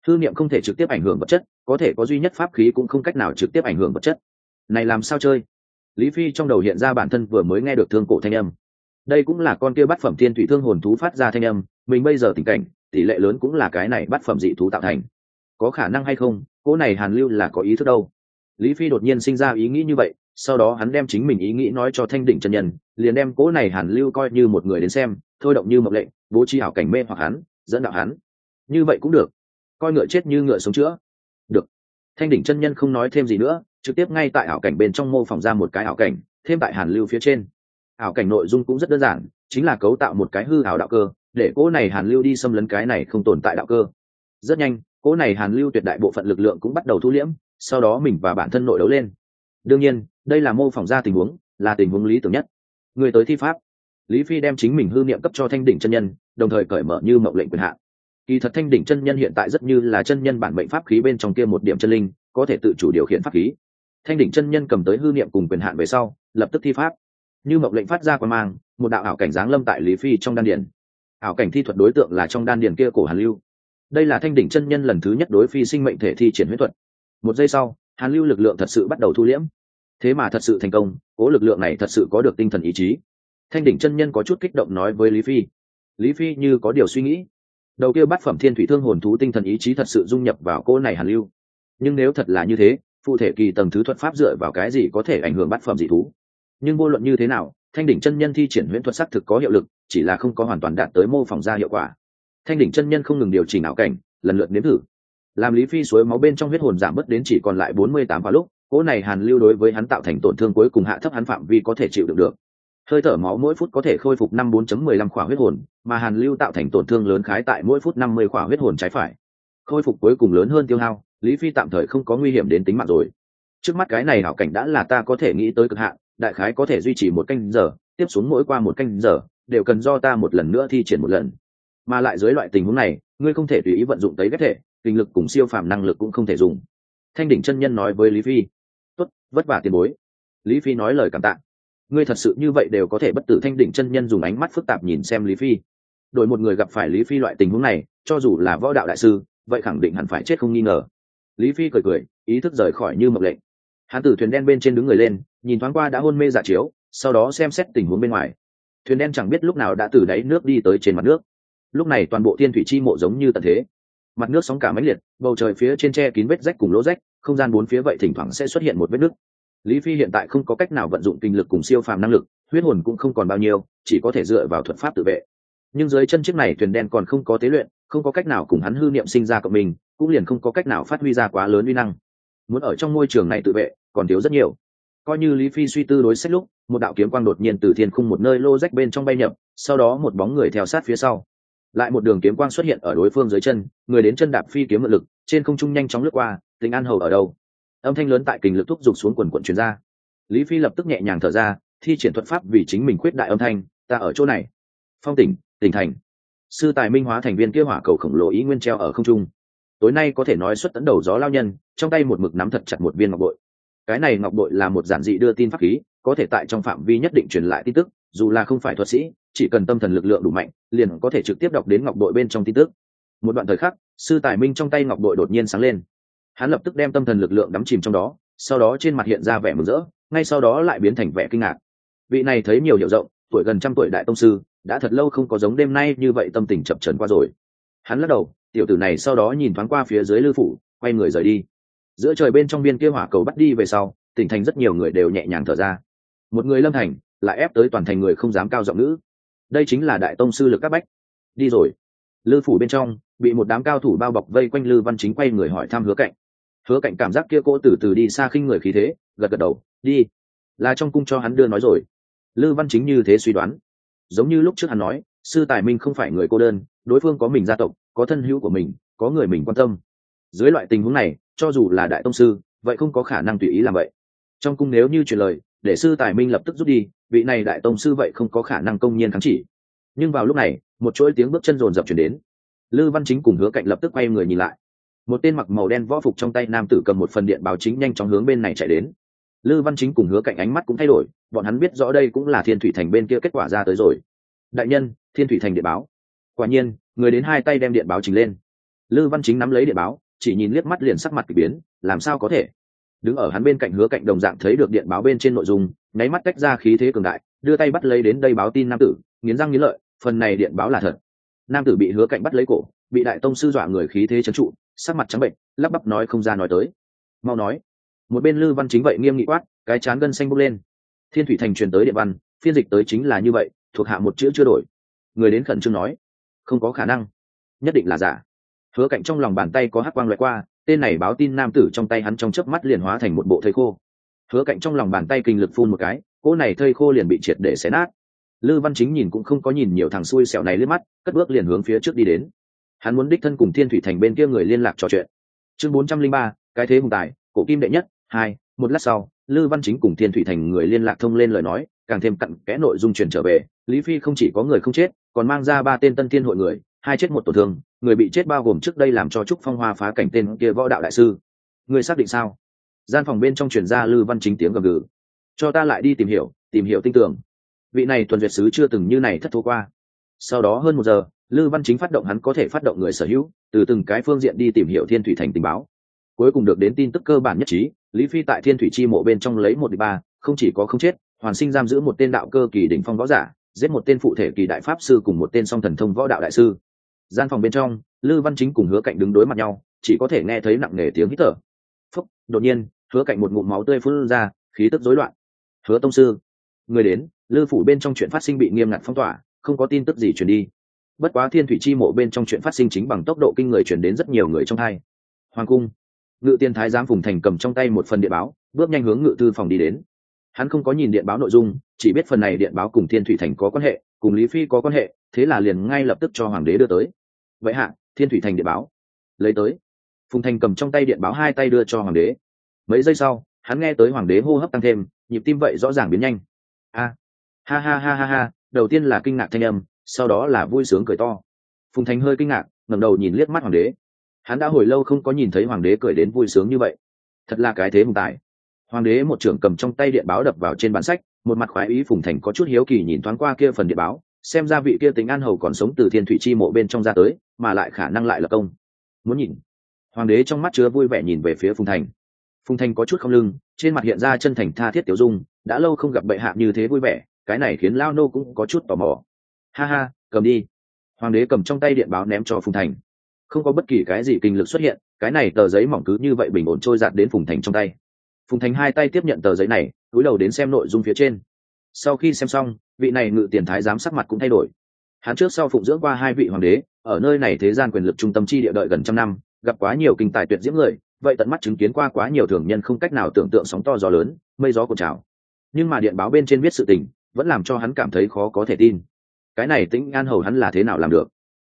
thư niệm không thể trực tiếp ảnh hưởng vật chất, có thể có duy nhất pháp khí cũng không cách nào trực tiếp ảnh hưởng vật chất. Này làm sao chơi? Lý phi trong đầu hiện ra bản thân vừa mới nghe được thương cổ thanh âm. Đây cũng là con kia bát phẩm thiên thủy thương hồn thú phát ra thanh âm, mình bây giờ tình cảnh, tỷ lệ lớn cũng là cái này bát phẩm dị thú tạo thành. Có khả năng hay không? Cỗ này hàn lưu là có ý thức đâu. Lý phi đột nhiên sinh ra ý nghĩ như vậy sau đó hắn đem chính mình ý nghĩ nói cho thanh đỉnh chân nhân, liền đem cỗ này hàn lưu coi như một người đến xem, thôi động như mộng lệnh, bố trí hảo cảnh mê hoặc hắn, dẫn đạo hắn. Như vậy cũng được. Coi ngựa chết như ngựa sống chữa. Được. Thanh đỉnh chân nhân không nói thêm gì nữa, trực tiếp ngay tại ảo cảnh bên trong mô phỏng ra một cái ảo cảnh, thêm tại hàn lưu phía trên. Ảo cảnh nội dung cũng rất đơn giản, chính là cấu tạo một cái hư ảo đạo cơ, để cỗ này hàn lưu đi xâm lấn cái này không tồn tại đạo cơ. Rất nhanh cỗ này hàn lưu tuyệt đại bộ phận lực lượng cũng bắt đầu thu liễm, sau đó mình và bản thân nội đấu lên. Đương nhiên đây là mô phỏng ra tình huống, là tình huống lý tưởng nhất. Người tới thi pháp. Lý phi đem chính mình hư niệm cấp cho thanh đỉnh chân nhân, đồng thời cởi mở như mậu lệnh quyền hạn. Kỳ thật thanh đỉnh chân nhân hiện tại rất như là chân nhân bản mệnh pháp khí bên trong kia một điểm chân linh, có thể tự chủ điều khiển pháp khí. Thanh đỉnh chân nhân cầm tới hư niệm cùng quyền hạn về sau, lập tức thi pháp. Như mậu lệnh phát ra quan mang, một đạo ảo cảnh giáng lâm tại lý phi trong đan điển ảo cảnh thi thuật đối tượng là trong đan điển kia cổ hàn lưu. Đây là thanh đỉnh chân nhân lần thứ nhất đối phi sinh mệnh thể thi triển huyết thuật. Một giây sau, hàn lưu lực lượng thật sự bắt đầu thu liễm thế mà thật sự thành công, cố lực lượng này thật sự có được tinh thần ý chí. Thanh đỉnh chân nhân có chút kích động nói với lý phi. Lý phi như có điều suy nghĩ. Đầu kia bát phẩm thiên thủy thương hồn thú tinh thần ý chí thật sự dung nhập vào cô này hàn lưu. Nhưng nếu thật là như thế, phụ thể kỳ tầng thứ thuật pháp dựa vào cái gì có thể ảnh hưởng bát phẩm dị thú? Nhưng vô luận như thế nào, thanh đỉnh chân nhân thi triển huyễn thuật sắc thực có hiệu lực, chỉ là không có hoàn toàn đạt tới mô phỏng ra hiệu quả. Thanh đỉnh chân nhân không ngừng điều chỉnh ảo cảnh, lần lượt nếm thử. Làm lý phi suối máu bên trong huyết hồn giảm bớt đến chỉ còn lại bốn mươi tám vào lúc cỗ này hàn lưu đối với hắn tạo thành tổn thương cuối cùng hạ thấp hắn phạm vi có thể chịu đựng được. Hơi thở máu mỗi phút có thể khôi phục năm bốn mười lăm khỏa huyết hồn, mà hàn lưu tạo thành tổn thương lớn khái tại mỗi phút năm mươi khỏa huyết hồn trái phải. Khôi phục cuối cùng lớn hơn tiêu hao, lý phi tạm thời không có nguy hiểm đến tính mạng rồi. Trước mắt cái này hảo cảnh đã là ta có thể nghĩ tới cực hạn, đại khái có thể duy trì một canh giờ, tiếp xuống mỗi qua một canh giờ, đều cần do ta một lần nữa thi triển một lần. Mà lại dưới loại tình huống này, ngươi không thể tùy ý vận dụng tới ghép thể, kinh lực cùng siêu phàm năng lực cũng không thể dùng. Thanh đỉnh chân nhân nói với lý phi vất vả tiền bối. Lý phi nói lời cảm tạ. Ngươi thật sự như vậy đều có thể bất tử thanh đỉnh chân nhân dùng ánh mắt phức tạp nhìn xem lý phi. Đổi một người gặp phải lý phi loại tình huống này, cho dù là võ đạo đại sư, vậy khẳng định hẳn phải chết không nghi ngờ. Lý phi cười cười, ý thức rời khỏi như mộng lệnh. Hán tử thuyền đen bên trên đứng người lên, nhìn thoáng qua đã hôn mê giả chiếu, sau đó xem xét tình huống bên ngoài. Thuyền đen chẳng biết lúc nào đã từ đáy nước đi tới trên mặt nước. Lúc này toàn bộ thiên thủy chi mộ giống như tận thế. Mặt nước sóng cả mãnh liệt, bầu trời phía trên tre kín vết rách cùng lỗ rách không gian bốn phía vậy thỉnh thoảng sẽ xuất hiện một vết nứt. Lý phi hiện tại không có cách nào vận dụng kinh lực cùng siêu phàm năng lực, huyết hồn cũng không còn bao nhiêu, chỉ có thể dựa vào thuật pháp tự vệ. Nhưng dưới chân chiếc này thuyền đen còn không có tế luyện, không có cách nào cùng hắn hư niệm sinh ra cộng mình, cũng liền không có cách nào phát huy ra quá lớn uy năng. Muốn ở trong môi trường này tự vệ, còn thiếu rất nhiều. Coi như lý phi suy tư đối sách lúc, một đạo kiếm quang đột nhiên từ thiên khung một nơi lô rách bên trong bay nhập, sau đó một bóng người theo sát phía sau. Lại một đường kiếm quang xuất hiện ở đối phương dưới chân, người đến chân đạp phi kiếm mượn lực, trên không trung nhanh chóng lướt qua Tình an hầu ở đâu? Âm thanh lớn tại kình lực thúc giục xuống quần quận truyền ra. Lý phi lập tức nhẹ nhàng thở ra, thi triển thuật pháp vì chính mình khuyết đại âm thanh, ta ở chỗ này. Phong tỉnh tỉnh thành. Sư tài minh hóa thành viên kia hỏa cầu khổng lồ ý nguyên treo ở không trung. Tối nay có thể nói xuất tấn đầu gió lao nhân, trong tay một mực nắm thật chặt một viên ngọc bội. Cái này ngọc bội là một giản dị đưa tin pháp khí, có thể tại trong phạm vi nhất định truyền lại tin tức, dù là không phải thuật sĩ, chỉ cần tâm thần lực lượng đủ mạnh, liền có thể trực tiếp đọc đến ngọc bội bên trong tin tức. Một đoạn thời khắc, sư tài minh trong tay ngọc bội đột nhiên sáng lên hắn lập tức đem tâm thần lực lượng đắm chìm trong đó, sau đó trên mặt hiện ra vẻ mừng rỡ, ngay sau đó lại biến thành vẻ kinh ngạc. Vị này thấy nhiều hiểu rộng, tuổi gần trăm tuổi đại tông sư, đã thật lâu không có giống đêm nay như vậy tâm tình chập trần qua rồi. Hắn lắc đầu, tiểu tử này sau đó nhìn thoáng qua phía dưới lư phủ, quay người rời đi. Giữa trời bên trong biên kia hỏa cầu bắt đi về sau, tỉnh thành rất nhiều người đều nhẹ nhàng thở ra. Một người lâm thành, lại ép tới toàn thành người không dám cao giọng nữ. Đây chính là đại tông sư lực các bách. Đi rồi. Lư phủ bên trong, bị một đám cao thủ bao bọc vây quanh lư văn chính quay người hỏi thăm hứa cạnh hứa cạnh cảm giác kia cô từ từ đi xa khinh người khí thế, gật gật đầu, đi. Là trong cung cho hắn đưa nói rồi. Lư văn chính như thế suy đoán. Giống như lúc trước hắn nói, sư tài minh không phải người cô đơn, đối phương có mình gia tộc, có thân hữu của mình, có người mình quan tâm. Dưới loại tình huống này, cho dù là đại tông sư, vậy không có khả năng tùy ý làm vậy. Trong cung nếu như truyền lời, để sư tài minh lập tức rút đi, vị này đại tông sư vậy không có khả năng công nhiên kháng chỉ. Nhưng vào lúc này, một chuỗi tiếng bước chân rồn rập chuyển đến. Lư văn chính cùng hứa cạnh lập tức quay người nhìn lại một tên mặc màu đen võ phục trong tay nam tử cầm một phần điện báo chính nhanh chóng hướng bên này chạy đến. Lư văn chính cùng hứa cạnh ánh mắt cũng thay đổi, bọn hắn biết rõ đây cũng là thiên thủy thành bên kia kết quả ra tới rồi. Đại nhân, thiên thủy thành điện báo. Quả nhiên, người đến hai tay đem điện báo trình lên. Lư văn chính nắm lấy điện báo, chỉ nhìn liếc mắt liền sắc mặt k ỳ biến, làm sao có thể? Đứng ở hắn bên cạnh hứa cạnh đồng dạng thấy được điện báo bên trên nội dung, nháy mắt tách ra khí thế cường đại, đưa tay bắt lấy đến đây báo tin nam tử, nghiến răng nghiến lợi, phần này điện báo là thật. Nam tử bị hứa cạnh bắt lấy cổ, bị đại tông sư dọa người khí thế trấn trụ sắc mặt trắng bệnh, lắp bắp nói không ra nói tới. Mau nói. Một bên lư văn chính vậy nghiêm nghị quát, cái chán gân xanh bốc lên. Thiên thủy thành truyền tới điện văn, phiên dịch tới chính là như vậy, thuộc hạ một chữ chưa đổi. Người đến khẩn trương nói. Không có khả năng. Nhất định là giả. Hứa cạnh trong lòng bàn tay có hắc quang loại qua, tên này báo tin nam tử trong tay hắn trong chớp mắt liền hóa thành một bộ thây khô. Hứa cạnh trong lòng bàn tay kinh lực phun một cái, cỗ này thây khô liền bị triệt để xé nát. Lư văn chính nhìn cũng không có nhìn nhiều thằng xui xẻo này lướt mắt, cất bước liền hướng phía trước đi đến hắn muốn đích thân cùng thiên thủy thành bên kia người liên lạc trò chuyện. Chương bốn trăm linh ba, cái thế hùng tài, cổ kim đệ nhất, hai, một lát sau, lư văn chính cùng thiên thủy thành người liên lạc thông lên lời nói, càng thêm cặn kẽ nội dung truyền trở về, lý phi không chỉ có người không chết, còn mang ra ba tên tân thiên hội người, hai chết một tổn thương, người bị chết bao gồm trước đây làm cho trúc phong hoa phá cảnh tên kia võ đạo đại sư. Người xác định sao? Gian phòng bên trong truyền ra lư văn chính tiếng gầm gừ. Cho ta lại đi tìm hiểu tìm hiểu tin tưởng vị này tuần duyệt sứ chưa từng như này thất thố qua. Sau đó hơn một giờ lư văn chính phát động hắn có thể phát động người sở hữu, từ từng cái phương diện đi tìm hiểu thiên thủy thành tình báo. Cuối cùng được đến tin tức cơ bản nhất trí, lý phi tại thiên thủy chi mộ bên trong lấy một đ ba, không chỉ có không chết, hoàn sinh giam giữ một tên đạo cơ kỳ đỉnh phong võ giả, giết một tên phụ thể kỳ đại pháp sư cùng một tên song thần thông võ đạo đại sư. Gian phòng bên trong, lư văn chính cùng hứa cạnh đứng đối mặt nhau, chỉ có thể nghe thấy nặng nề tiếng hít thở. Phúc, đột nhiên, hứa cạnh một ngụm máu tươi phun ra, khí tức rối loạn. Hứa tông sư, người đến. Lư phủ bên trong chuyện phát sinh bị nghiêm ngặt phong tỏa, không có tin tức gì truyền đi bất quá thiên thủy chi mộ bên trong chuyện phát sinh chính bằng tốc độ kinh người chuyển đến rất nhiều người trong hai. Hoàng cung, ngự tiên thái giám phùng thành cầm trong tay một phần điện báo, bước nhanh hướng ngự thư phòng đi đến. Hắn không có nhìn điện báo nội dung, chỉ biết phần này điện báo cùng thiên thủy thành có quan hệ, cùng lý phi có quan hệ, thế là liền ngay lập tức cho hoàng đế đưa tới. Vậy hạ, thiên thủy thành điện báo. Lấy tới. Phùng thành cầm trong tay điện báo hai tay đưa cho hoàng đế. Mấy giây sau, hắn nghe tới hoàng đế hô hấp tăng thêm, nhịp tim vậy rõ ràng biến nhanh. A. Ha ha ha ha ha, đầu tiên là kinh ngạc thanh âm sau đó là vui sướng cười to. Phùng thành hơi kinh ngạc, ngẩng đầu nhìn liếc mắt hoàng đế. Hắn đã hồi lâu không có nhìn thấy hoàng đế cười đến vui sướng như vậy. Thật là cái thế hùng tài. Hoàng đế một trưởng cầm trong tay điện báo đập vào trên bản sách, một mặt khoái ý phùng thành có chút hiếu kỳ nhìn thoáng qua kia phần điện báo, xem ra vị kia tính an hầu còn sống từ thiên thủy chi mộ bên trong ra tới, mà lại khả năng lại là công. Muốn nhìn. Hoàng đế trong mắt chứa vui vẻ nhìn về phía phùng thành. Phùng thành có chút không lưng, trên mặt hiện ra chân thành tha thiết tiểu dung, đã lâu không gặp bệ hạ như thế vui vẻ, cái này khiến lao nô cũng có chút tò mò ha ha, cầm đi. Hoàng đế cầm trong tay điện báo ném cho phùng thành. Không có bất kỳ cái gì kinh lực xuất hiện, cái này tờ giấy mỏng cứ như vậy bình ổn trôi giạt đến phùng thành trong tay. Phùng thành hai tay tiếp nhận tờ giấy này cúi đầu đến xem nội dung phía trên. Sau khi xem xong, vị này ngự tiền thái giám sắc mặt cũng thay đổi. Hắn trước sau phụng dưỡng qua hai vị hoàng đế, ở nơi này thế gian quyền lực trung tâm chi địa đợi gần trăm năm, gặp quá nhiều kinh tài tuyệt diễm người, vậy tận mắt chứng kiến qua quá nhiều thường nhân không cách nào tưởng tượng sóng to gió lớn, mây gió cột trào. Nhưng mà điện báo bên trên viết sự tình, vẫn làm cho hắn cảm thấy khó có thể tin cái này tĩnh an hầu hắn là thế nào làm được?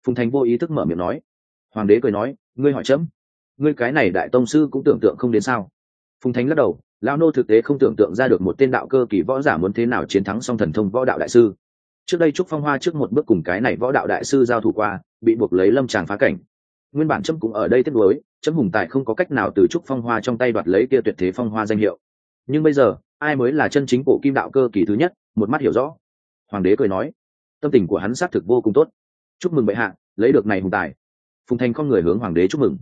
Phùng thành vô ý thức mở miệng nói. Hoàng đế cười nói, ngươi hỏi chấm. Ngươi cái này đại tông sư cũng tưởng tượng không đến sao? Phùng thánh lắc đầu, lão nô thực tế không tưởng tượng ra được một tên đạo cơ kỳ võ giả muốn thế nào chiến thắng song thần thông võ đạo đại sư. Trước đây trúc phong hoa trước một bước cùng cái này võ đạo đại sư giao thủ qua, bị buộc lấy lâm tràng phá cảnh. Nguyên bản trâm cũng ở đây tiếp nối trâm hùng tài không có cách nào từ trúc phong hoa trong tay đoạt lấy kia tuyệt thế phong hoa danh hiệu. Nhưng bây giờ, ai mới là chân chính cổ kim đạo cơ kỳ thứ nhất, một mắt hiểu rõ. Hoàng đế cười nói tâm tình của hắn xác thực vô cùng tốt. Chúc mừng bệ hạ, lấy được này hùng tài. Phùng thành con người hướng hoàng đế chúc mừng.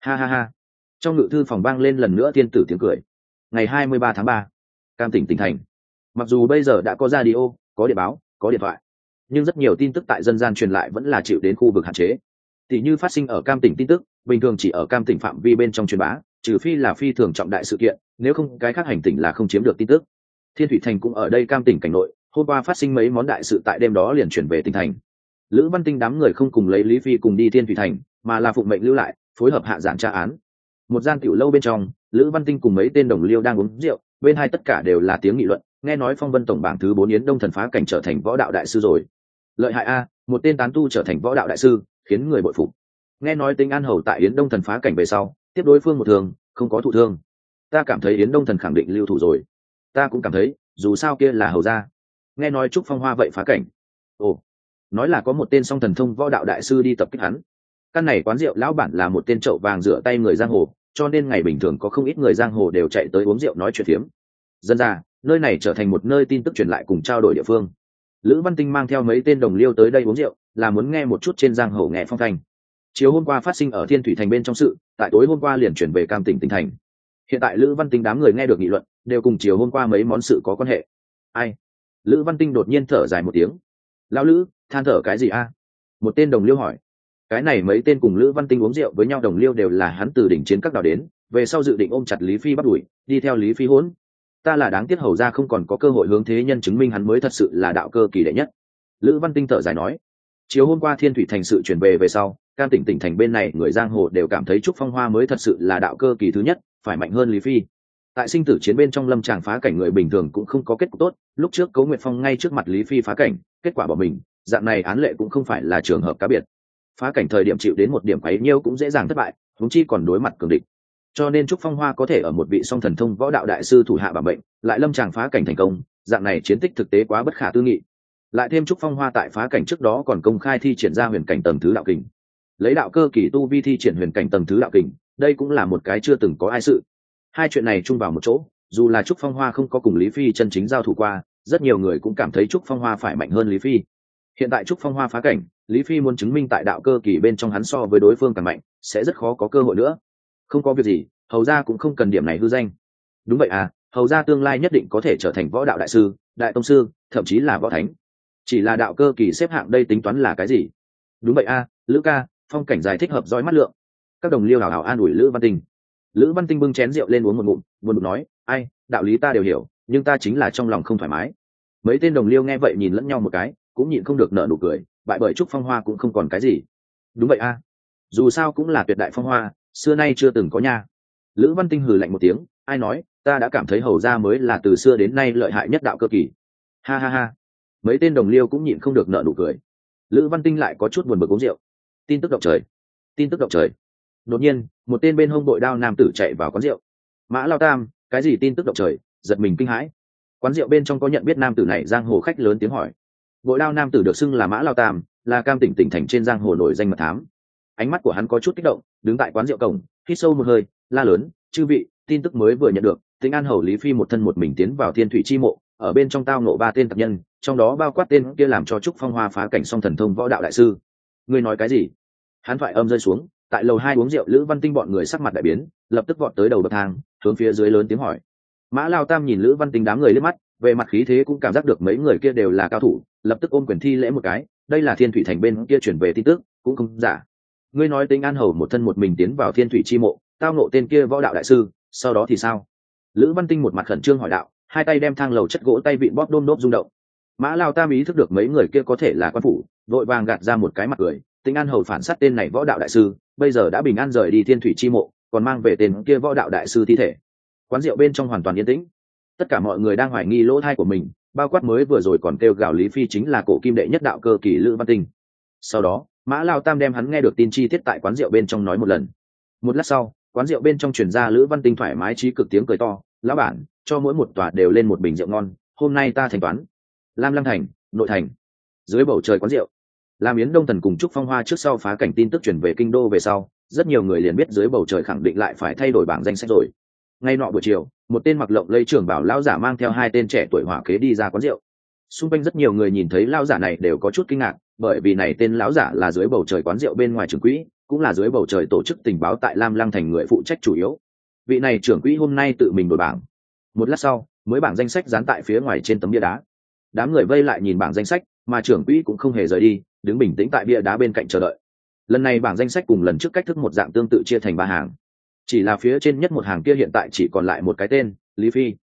Ha ha ha. Trong ngự thư phòng vang lên lần nữa tiên tử tiếng cười. Ngày hai mươi ba tháng ba, cam tỉnh tỉnh thành. Mặc dù bây giờ đã có radio, có điện báo, có điện thoại, nhưng rất nhiều tin tức tại dân gian truyền lại vẫn là chịu đến khu vực hạn chế. Tỷ như phát sinh ở cam tỉnh tin tức, bình thường chỉ ở cam tỉnh phạm vi bên trong truyền bá, trừ phi là phi thường trọng đại sự kiện, nếu không cái khác hành tỉnh là không chiếm được tin tức. Thiên thủy thành cũng ở đây cam tỉnh cảnh nội hôm qua phát sinh mấy món đại sự tại đêm đó liền chuyển về tỉnh thành. Lữ văn tinh đám người không cùng lấy lý phi cùng đi thiên thủy thành, mà là phụng mệnh lưu lại, phối hợp hạ giảng tra án. Một gian tiểu lâu bên trong, lữ văn tinh cùng mấy tên đồng liêu đang uống rượu, bên hai tất cả đều là tiếng nghị luận, nghe nói phong vân tổng bảng thứ bốn yến đông thần phá cảnh trở thành võ đạo đại sư rồi. Lợi hại a, một tên tán tu trở thành võ đạo đại sư, khiến người bội phục. Nghe nói tính an hầu tại yến đông thần phá cảnh về sau, tiếp đối phương một thường không có thụ thương. Ta cảm thấy yến đông thần khẳng định lưu thủ rồi. Ta cũng cảm thấy, dù sao kia là hầu gia nghe nói trúc phong hoa vậy phá cảnh. Ồ, nói là có một tên song thần thông võ đạo đại sư đi tập kích hắn. Căn này quán rượu lão bản là một tên trậu vàng rửa tay người giang hồ, cho nên ngày bình thường có không ít người giang hồ đều chạy tới uống rượu nói chuyện phiếm. Dân ra, nơi này trở thành một nơi tin tức truyền lại cùng trao đổi địa phương. Lữ văn tinh mang theo mấy tên đồng liêu tới đây uống rượu, là muốn nghe một chút trên giang hồ nghe phong thanh. Chiều hôm qua phát sinh ở thiên thủy thành bên trong sự, tại tối hôm qua liền chuyển về cam tỉnh tỉnh thành. Hiện tại lữ văn tinh đám người nghe được nghị luận, đều cùng chiều hôm qua mấy món sự có quan hệ. Ai? Lữ văn tinh đột nhiên thở dài một tiếng. Lão lữ, than thở cái gì a? Một tên đồng liêu hỏi. Cái này mấy tên cùng lữ văn tinh uống rượu với nhau đồng liêu đều là hắn từ đỉnh chiến các đảo đến, về sau dự định ôm chặt lý phi bắt đuổi, đi theo lý phi hỗn. Ta là đáng tiếc hầu ra không còn có cơ hội hướng thế nhân chứng minh hắn mới thật sự là đạo cơ kỳ đệ nhất. Lữ văn tinh thở dài nói. Chiều hôm qua thiên thủy thành sự chuyển về về sau can tỉnh tỉnh thành bên này người giang hồ đều cảm thấy trúc phong hoa mới thật sự là đạo cơ kỳ thứ nhất, phải mạnh hơn lý phi tại sinh tử chiến bên trong lâm tràng phá cảnh người bình thường cũng không có kết cục tốt, lúc trước cấu nguyệt phong ngay trước mặt lý phi phá cảnh, kết quả bỏ mình, dạng này án lệ cũng không phải là trường hợp cá biệt. Phá cảnh thời điểm chịu đến một điểm quấy nhiêu cũng dễ dàng thất bại húng chi còn đối mặt cường địch. Cho nên trúc phong hoa có thể ở một vị song thần thông võ đạo đại sư thủ hạ bảo bệnh, lại lâm tràng phá cảnh thành công, dạng này chiến tích thực tế quá bất khả tư nghị. Lại thêm trúc phong hoa tại phá cảnh trước đó còn công khai thi triển ra huyền cảnh tầng thứ đạo kình. Lấy đạo cơ kỳ tu vi thi triển huyền cảnh tầng thứ đạo kình, đây cũng là một cái chưa từng có ai sự hai chuyện này chung vào một chỗ, dù là trúc phong hoa không có cùng lý phi chân chính giao thủ qua, rất nhiều người cũng cảm thấy trúc phong hoa phải mạnh hơn lý phi. Hiện tại trúc phong hoa phá cảnh, lý phi muốn chứng minh tại đạo cơ kỳ bên trong hắn so với đối phương càng mạnh, sẽ rất khó có cơ hội nữa. Không có việc gì, hầu ra cũng không cần điểm này hư danh. Đúng vậy à hầu ra tương lai nhất định có thể trở thành võ đạo đại sư, đại tông sư, thậm chí là võ thánh. Chỉ là đạo cơ kỳ xếp hạng đây tính toán là cái gì? Đúng vậy à lữ ca, phong cảnh dài thích hợp dõi mắt lượng. Các đồng liêu hào hào an ủi lữ văn tình lữ văn tinh bưng chén rượu lên uống một ngụm, buồn bực nói, ai, đạo lý ta đều hiểu, nhưng ta chính là trong lòng không thoải mái. Mấy tên đồng liêu nghe vậy nhìn lẫn nhau một cái, cũng nhịn không được nợ nụ cười, bại bởi trúc phong hoa cũng không còn cái gì. Đúng vậy a, dù sao cũng là tuyệt đại phong hoa, xưa nay chưa từng có nha. Lữ văn tinh hừ lạnh một tiếng, ai nói, ta đã cảm thấy hầu ra mới là từ xưa đến nay lợi hại nhất đạo cơ kỳ. Ha ha ha. Mấy tên đồng liêu cũng nhịn không được nợ nụ cười. Lữ văn tinh lại có chút buồn bực uống rượu. Tin tức động trời. Tin tức động trời đột nhiên, một tên bên hông bội đao nam tử chạy vào quán rượu. Mã lao tam, cái gì tin tức động trời? Giật mình kinh hãi. Quán rượu bên trong có nhận biết nam tử này, giang hồ khách lớn tiếng hỏi. Bội đao nam tử được xưng là mã lao tam, là cam tỉnh tỉnh thành trên giang hồ nổi danh mật thám. Ánh mắt của hắn có chút kích động, đứng tại quán rượu cổng, hít sâu một hơi, la lớn, chư vị, tin tức mới vừa nhận được tính an hầu lý phi một thân một mình tiến vào thiên thủy chi mộ, ở bên trong tao nộ ba tên tập nhân, trong đó bao quát tên kia làm cho trúc phong hoa phá cảnh song thần thông võ đạo đại sư. Ngươi nói cái gì? Hắn thoại âm rơi xuống tại lầu hai uống rượu, lữ văn tinh bọn người sắc mặt đại biến, lập tức vọt tới đầu bậc thang, hướng phía dưới lớn tiếng hỏi. Mã lao tam nhìn lữ văn tinh đám người lên mắt, về mặt khí thế cũng cảm giác được mấy người kia đều là cao thủ, lập tức ôm quyền thi lễ một cái, đây là thiên thủy thành bên kia chuyển về tin tức, cũng không giả. Ngươi nói tính an hầu một thân một mình tiến vào thiên thủy chi mộ, tao nộ tên kia võ đạo đại sư, sau đó thì sao? Lữ văn tinh một mặt khẩn trương hỏi đạo, hai tay đem thang lầu chất gỗ tay vịn bóp đôm đốp rung động. Mã lao tam ý thức được mấy người kia có thể là quan phủ, vội vàng gạt ra một cái mặt cười tính an hầu phản sát tên này võ đạo đại sư, bây giờ đã bình an rời đi thiên thủy chi mộ, còn mang về tên kia võ đạo đại sư thi thể. Quán rượu bên trong hoàn toàn yên tĩnh. Tất cả mọi người đang hoài nghi lỗ thai của mình, bao quát mới vừa rồi còn kêu gào lý phi chính là cổ kim đệ nhất đạo cơ kỳ lữ văn tinh. Sau đó, mã lao tam đem hắn nghe được tin chi tiết tại quán rượu bên trong nói một lần. Một lát sau, quán rượu bên trong truyền ra lữ văn tinh thoải mái trí cực tiếng cười to, lão bản, cho mỗi một tòa đều lên một bình rượu ngon, hôm nay ta thanh toán. Lam lăng thành, nội thành. Dưới bầu trời quán rượu làm yến đông thần cùng trúc phong hoa trước sau phá cảnh tin tức chuyển về kinh đô về sau, rất nhiều người liền biết dưới bầu trời khẳng định lại phải thay đổi bảng danh sách rồi. Ngay nọ buổi chiều, một tên mặc lộng lây trưởng bảo lão giả mang theo hai tên trẻ tuổi hỏa kế đi ra quán rượu. Xung quanh rất nhiều người nhìn thấy lão giả này đều có chút kinh ngạc, bởi vì này tên lão giả là dưới bầu trời quán rượu bên ngoài trường quỹ, cũng là dưới bầu trời tổ chức tình báo tại lam lăng thành người phụ trách chủ yếu. Vị này trưởng quỹ hôm nay tự mình đổi bảng. Một lát sau, mới bảng danh sách dán tại phía ngoài trên tấm bia đá. Đám người vây lại nhìn bảng danh sách, mà trưởng quỹ cũng không hề rời đi đứng bình tĩnh tại bia đá bên cạnh chờ đợi. Lần này bảng danh sách cùng lần trước cách thức một dạng tương tự chia thành ba hàng. Chỉ là phía trên nhất một hàng kia hiện tại chỉ còn lại một cái tên, lý phi.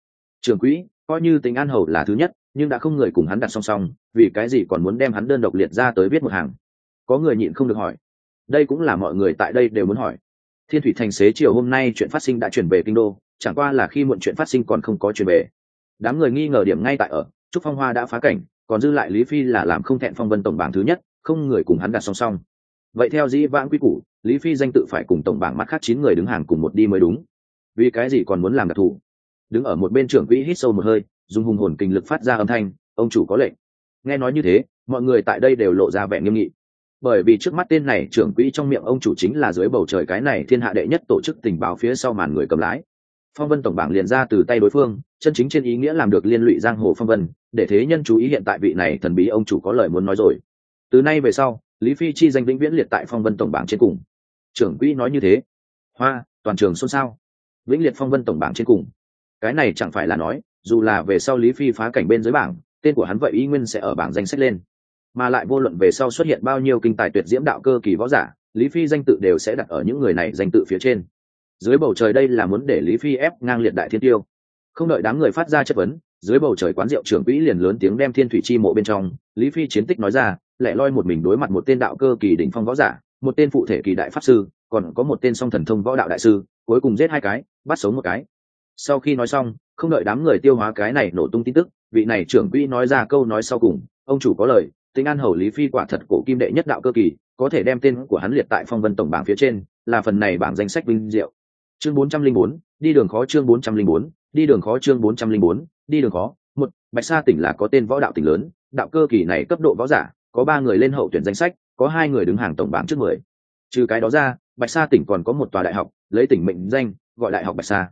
Trưởng quỹ, coi như tính an hầu là thứ nhất, nhưng đã không người cùng hắn đặt song song, vì cái gì còn muốn đem hắn đơn độc liệt ra tới viết một hàng? Có người nhịn không được hỏi. Đây cũng là mọi người tại đây đều muốn hỏi. Thiên thủy thành xế chiều hôm nay chuyện phát sinh đã chuyển về kinh đô, chẳng qua là khi muộn chuyện phát sinh còn không có chuyển về. Đám người nghi ngờ điểm ngay tại ở, trúc phong hoa đã phá cảnh, còn dư lại lý phi là làm không thẹn phong vân tổng bảng thứ nhất không người cùng hắn đặt song song. Vậy theo dĩ vãng quy củ, lý phi danh tự phải cùng tổng bảng mắt khác chín người đứng hàng cùng một đi mới đúng. Vì cái gì còn muốn làm đặc thù? Đứng ở một bên trưởng quỹ hít sâu một hơi, dùng hùng hồn kinh lực phát ra âm thanh, ông chủ có lệnh. Nghe nói như thế, mọi người tại đây đều lộ ra vẻ nghiêm nghị. Bởi vì trước mắt tên này trưởng quỹ trong miệng ông chủ chính là dưới bầu trời cái này thiên hạ đệ nhất tổ chức tình báo phía sau màn người cầm lái. Phong vân tổng bảng liền ra từ tay đối phương, chân chính trên ý nghĩa làm được liên lụy giang hồ phong vân, để thế nhân chú ý hiện tại vị này thần bí ông chủ có lời muốn nói rồi từ nay về sau, lý phi chi danh vĩnh viễn liệt tại phong vân tổng bảng trên cùng. Trưởng quỹ nói như thế. Hoa, toàn trường xôn xao. Vĩnh liệt phong vân tổng bảng trên cùng. Cái này chẳng phải là nói, dù là về sau lý phi phá cảnh bên dưới bảng, tên của hắn vậy y nguyên sẽ ở bảng danh sách lên. Mà lại vô luận về sau xuất hiện bao nhiêu kinh tài tuyệt diễm đạo cơ kỳ võ giả, lý phi danh tự đều sẽ đặt ở những người này danh tự phía trên. Dưới bầu trời đây là muốn để lý phi ép ngang liệt đại thiên tiêu. Không đợi đám người phát ra chất vấn, dưới bầu trời quán rượu trưởng quỹ liền lớn tiếng đem thiên thủy chi mộ bên trong, lý phi chiến tích nói ra lẻ loi một mình đối mặt một tên đạo cơ kỳ đỉnh phong võ giả, một tên phụ thể kỳ đại pháp sư, còn có một tên song thần thông võ đạo đại sư, cuối cùng giết hai cái, bắt sống một cái. Sau khi nói xong, không đợi đám người tiêu hóa cái này nổ tung tin tức, vị này trưởng quỹ nói ra câu nói sau cùng, ông chủ có lời tính an hầu lý phi quả thật cổ kim đệ nhất đạo cơ kỳ, có thể đem tên của hắn liệt tại phong vân tổng bảng phía trên, là phần này bảng danh sách vinh diệu. Chương bốn trăm linh bốn, đi đường khó chương bốn trăm linh bốn, đi đường khó chương bốn trăm linh bốn, đi đường khó. Một, bạch sa tỉnh là có tên võ đạo tỉnh lớn, đạo cơ kỳ này cấp độ võ giả có ba người lên hậu tuyển danh sách, có hai người đứng hàng tổng bảng trước mười. Trừ cái đó ra, bạch sa tỉnh còn có một tòa đại học, lấy tỉnh mệnh danh, gọi đại học bạch sa.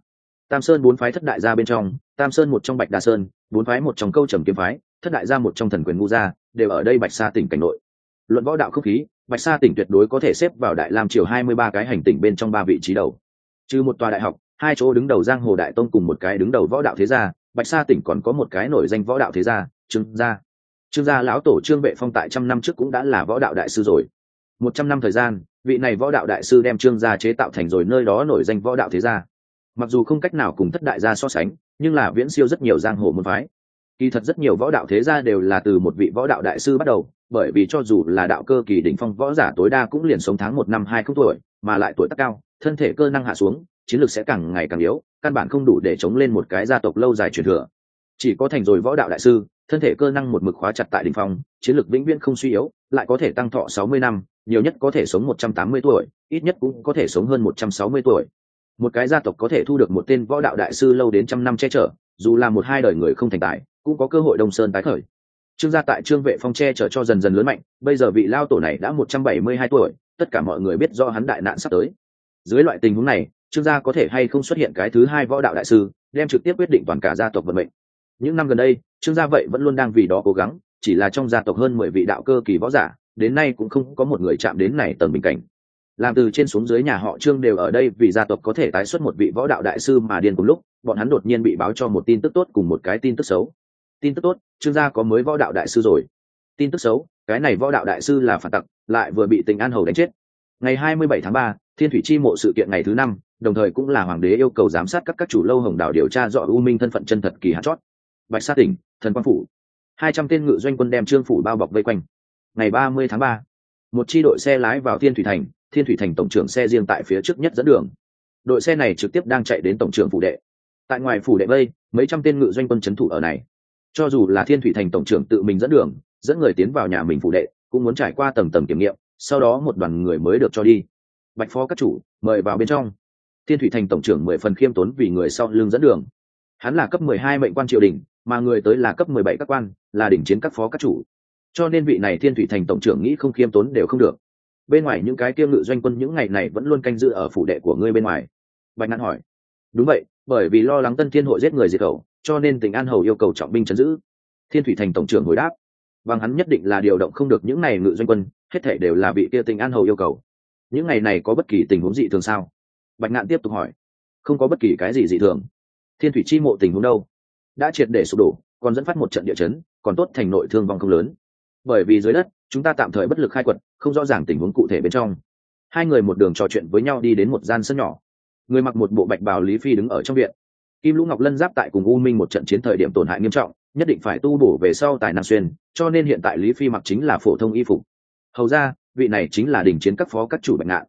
Tam sơn bốn phái thất đại gia bên trong, tam sơn một trong bạch đa sơn, bốn phái một trong câu trầm kiếm phái, thất đại gia một trong thần quyền ngu gia, đều ở đây bạch sa tỉnh cảnh nội. Luận võ đạo không khí, bạch sa tỉnh tuyệt đối có thể xếp vào đại lam triều hai mươi ba cái hành tỉnh bên trong ba vị trí đầu. Trừ một tòa đại học, hai chỗ đứng đầu giang hồ đại tông cùng một cái đứng đầu võ đạo thế gia, bạch sa tỉnh còn có một cái nổi danh võ đạo thế gia, trương gia trương gia lão tổ trương vệ phong tại trăm năm trước cũng đã là võ đạo đại sư rồi. Một trăm năm thời gian, vị này võ đạo đại sư đem trương gia chế tạo thành rồi nơi đó nổi danh võ đạo thế gia. Mặc dù không cách nào cùng thất đại gia so sánh, nhưng là viễn siêu rất nhiều giang hồ môn phái. Kỳ thật rất nhiều võ đạo thế gia đều là từ một vị võ đạo đại sư bắt đầu, bởi vì cho dù là đạo cơ kỳ đỉnh phong võ giả tối đa cũng liền sống tháng một năm hai không tuổi, mà lại tuổi tác cao, thân thể cơ năng hạ xuống, chiến lược sẽ càng ngày càng yếu, căn bản không đủ để chống lên một cái gia tộc lâu dài truyền thừa. Chỉ có thành rồi võ đạo đại sư thân thể cơ năng một mực khóa chặt tại đỉnh phong, chiến lược vĩnh viễn không suy yếu, lại có thể tăng thọ sáu mươi năm, nhiều nhất có thể sống một trăm tám mươi tuổi, ít nhất cũng có thể sống hơn một trăm sáu mươi tuổi. Một cái gia tộc có thể thu được một tên võ đạo đại sư lâu đến trăm năm che chở, dù là một hai đời người không thành tài, cũng có cơ hội đông sơn tái khởi. Trương gia tại trương vệ phong che chở cho dần dần lớn mạnh, bây giờ vị lao tổ này đã một trăm bảy mươi hai tuổi, tất cả mọi người biết do hắn đại nạn sắp tới. Dưới loại tình huống này, trương gia có thể hay không xuất hiện cái thứ hai võ đạo đại sư, đem trực tiếp quyết định toàn cả gia tộc vận mệnh những năm gần đây trương gia vậy vẫn luôn đang vì đó cố gắng chỉ là trong gia tộc hơn mười vị đạo cơ kỳ võ giả đến nay cũng không có một người chạm đến này tầng bình cảnh. Làm từ trên xuống dưới nhà họ trương đều ở đây vì gia tộc có thể tái xuất một vị võ đạo đại sư mà điên cùng lúc bọn hắn đột nhiên bị báo cho một tin tức tốt cùng một cái tin tức xấu. Tin tức tốt trương gia có mới võ đạo đại sư rồi. Tin tức xấu cái này võ đạo đại sư là phản tặc lại vừa bị tình an hầu đánh chết. Ngày 27 tháng ba, thiên thủy chi mộ sự kiện ngày thứ năm đồng thời cũng là hoàng đế yêu cầu giám sát các các chủ lâu hồng đảo điều tra dọ u minh thân phận chân thật kỳ hạn chót bạch sa tỉnh thần quang phủ. Hai trăm tên ngự doanh quân đem trương phủ bao bọc vây quanh. Ngày 30 tháng ba, một chi đội xe lái vào thiên thủy thành thiên thủy thành tổng trưởng xe riêng tại phía trước nhất dẫn đường. Đội xe này trực tiếp đang chạy đến tổng trưởng phủ đệ. Tại ngoài phủ đệ vây mấy trăm tên ngự doanh quân c h ấ n thủ ở này. Cho dù là thiên thủy thành tổng trưởng tự mình dẫn đường dẫn người tiến vào nhà mình phủ đệ cũng muốn trải qua tầng tầng kiểm nghiệm sau đó một đoàn người mới được cho đi. Bạch phó các chủ mời vào bên trong. Thiên thủy thành tổng trưởng mười phần khiêm tốn vì người sau lưng dẫn đường. Hắn là cấp mười hai mệnh quan triều đình mà người tới là cấp mười bảy các quan, là đỉnh chiến các phó các chủ. Cho nên vị này thiên thủy thành tổng trưởng nghĩ không khiêm tốn đều không được. Bên ngoài những cái kiêm ngự doanh quân những ngày này vẫn luôn canh giữ ở phủ đệ của ngươi bên ngoài. Bạch ngạn hỏi. Đúng vậy, bởi vì lo lắng tân thiên hội giết người diệt khẩu, cho nên tỉnh an hầu yêu cầu trọng binh chấn giữ. Thiên thủy thành tổng trưởng hồi đáp. Bằng hắn nhất định là điều động không được những ngày ngự doanh quân, hết thể đều là bị kia tỉnh an hầu yêu cầu. Những ngày này có bất kỳ tình huống dị thường sao? Bạch ngạn tiếp tục hỏi. Không có bất kỳ cái gì dị thường. Thiên thủy chi mộ tình huống đâu? Đã triệt để sụp đổ, còn dẫn phát một trận địa chấn, còn tốt thành nội thương vong không lớn. Bởi vì dưới đất, chúng ta tạm thời bất lực khai quật, không rõ ràng tình huống cụ thể bên trong. Hai người một đường trò chuyện với nhau đi đến một gian sân nhỏ. Người mặc một bộ bạch bào lý phi đứng ở trong viện. Kim lũ ngọc lân giáp tại cùng u minh một trận chiến thời điểm tổn hại nghiêm trọng, nhất định phải tu bổ về sau tài năng xuyên, cho nên hiện tại lý phi mặc chính là phổ thông y phục. Hầu ra, vị này chính là đình chiến các phó các chủ bạch ngạn.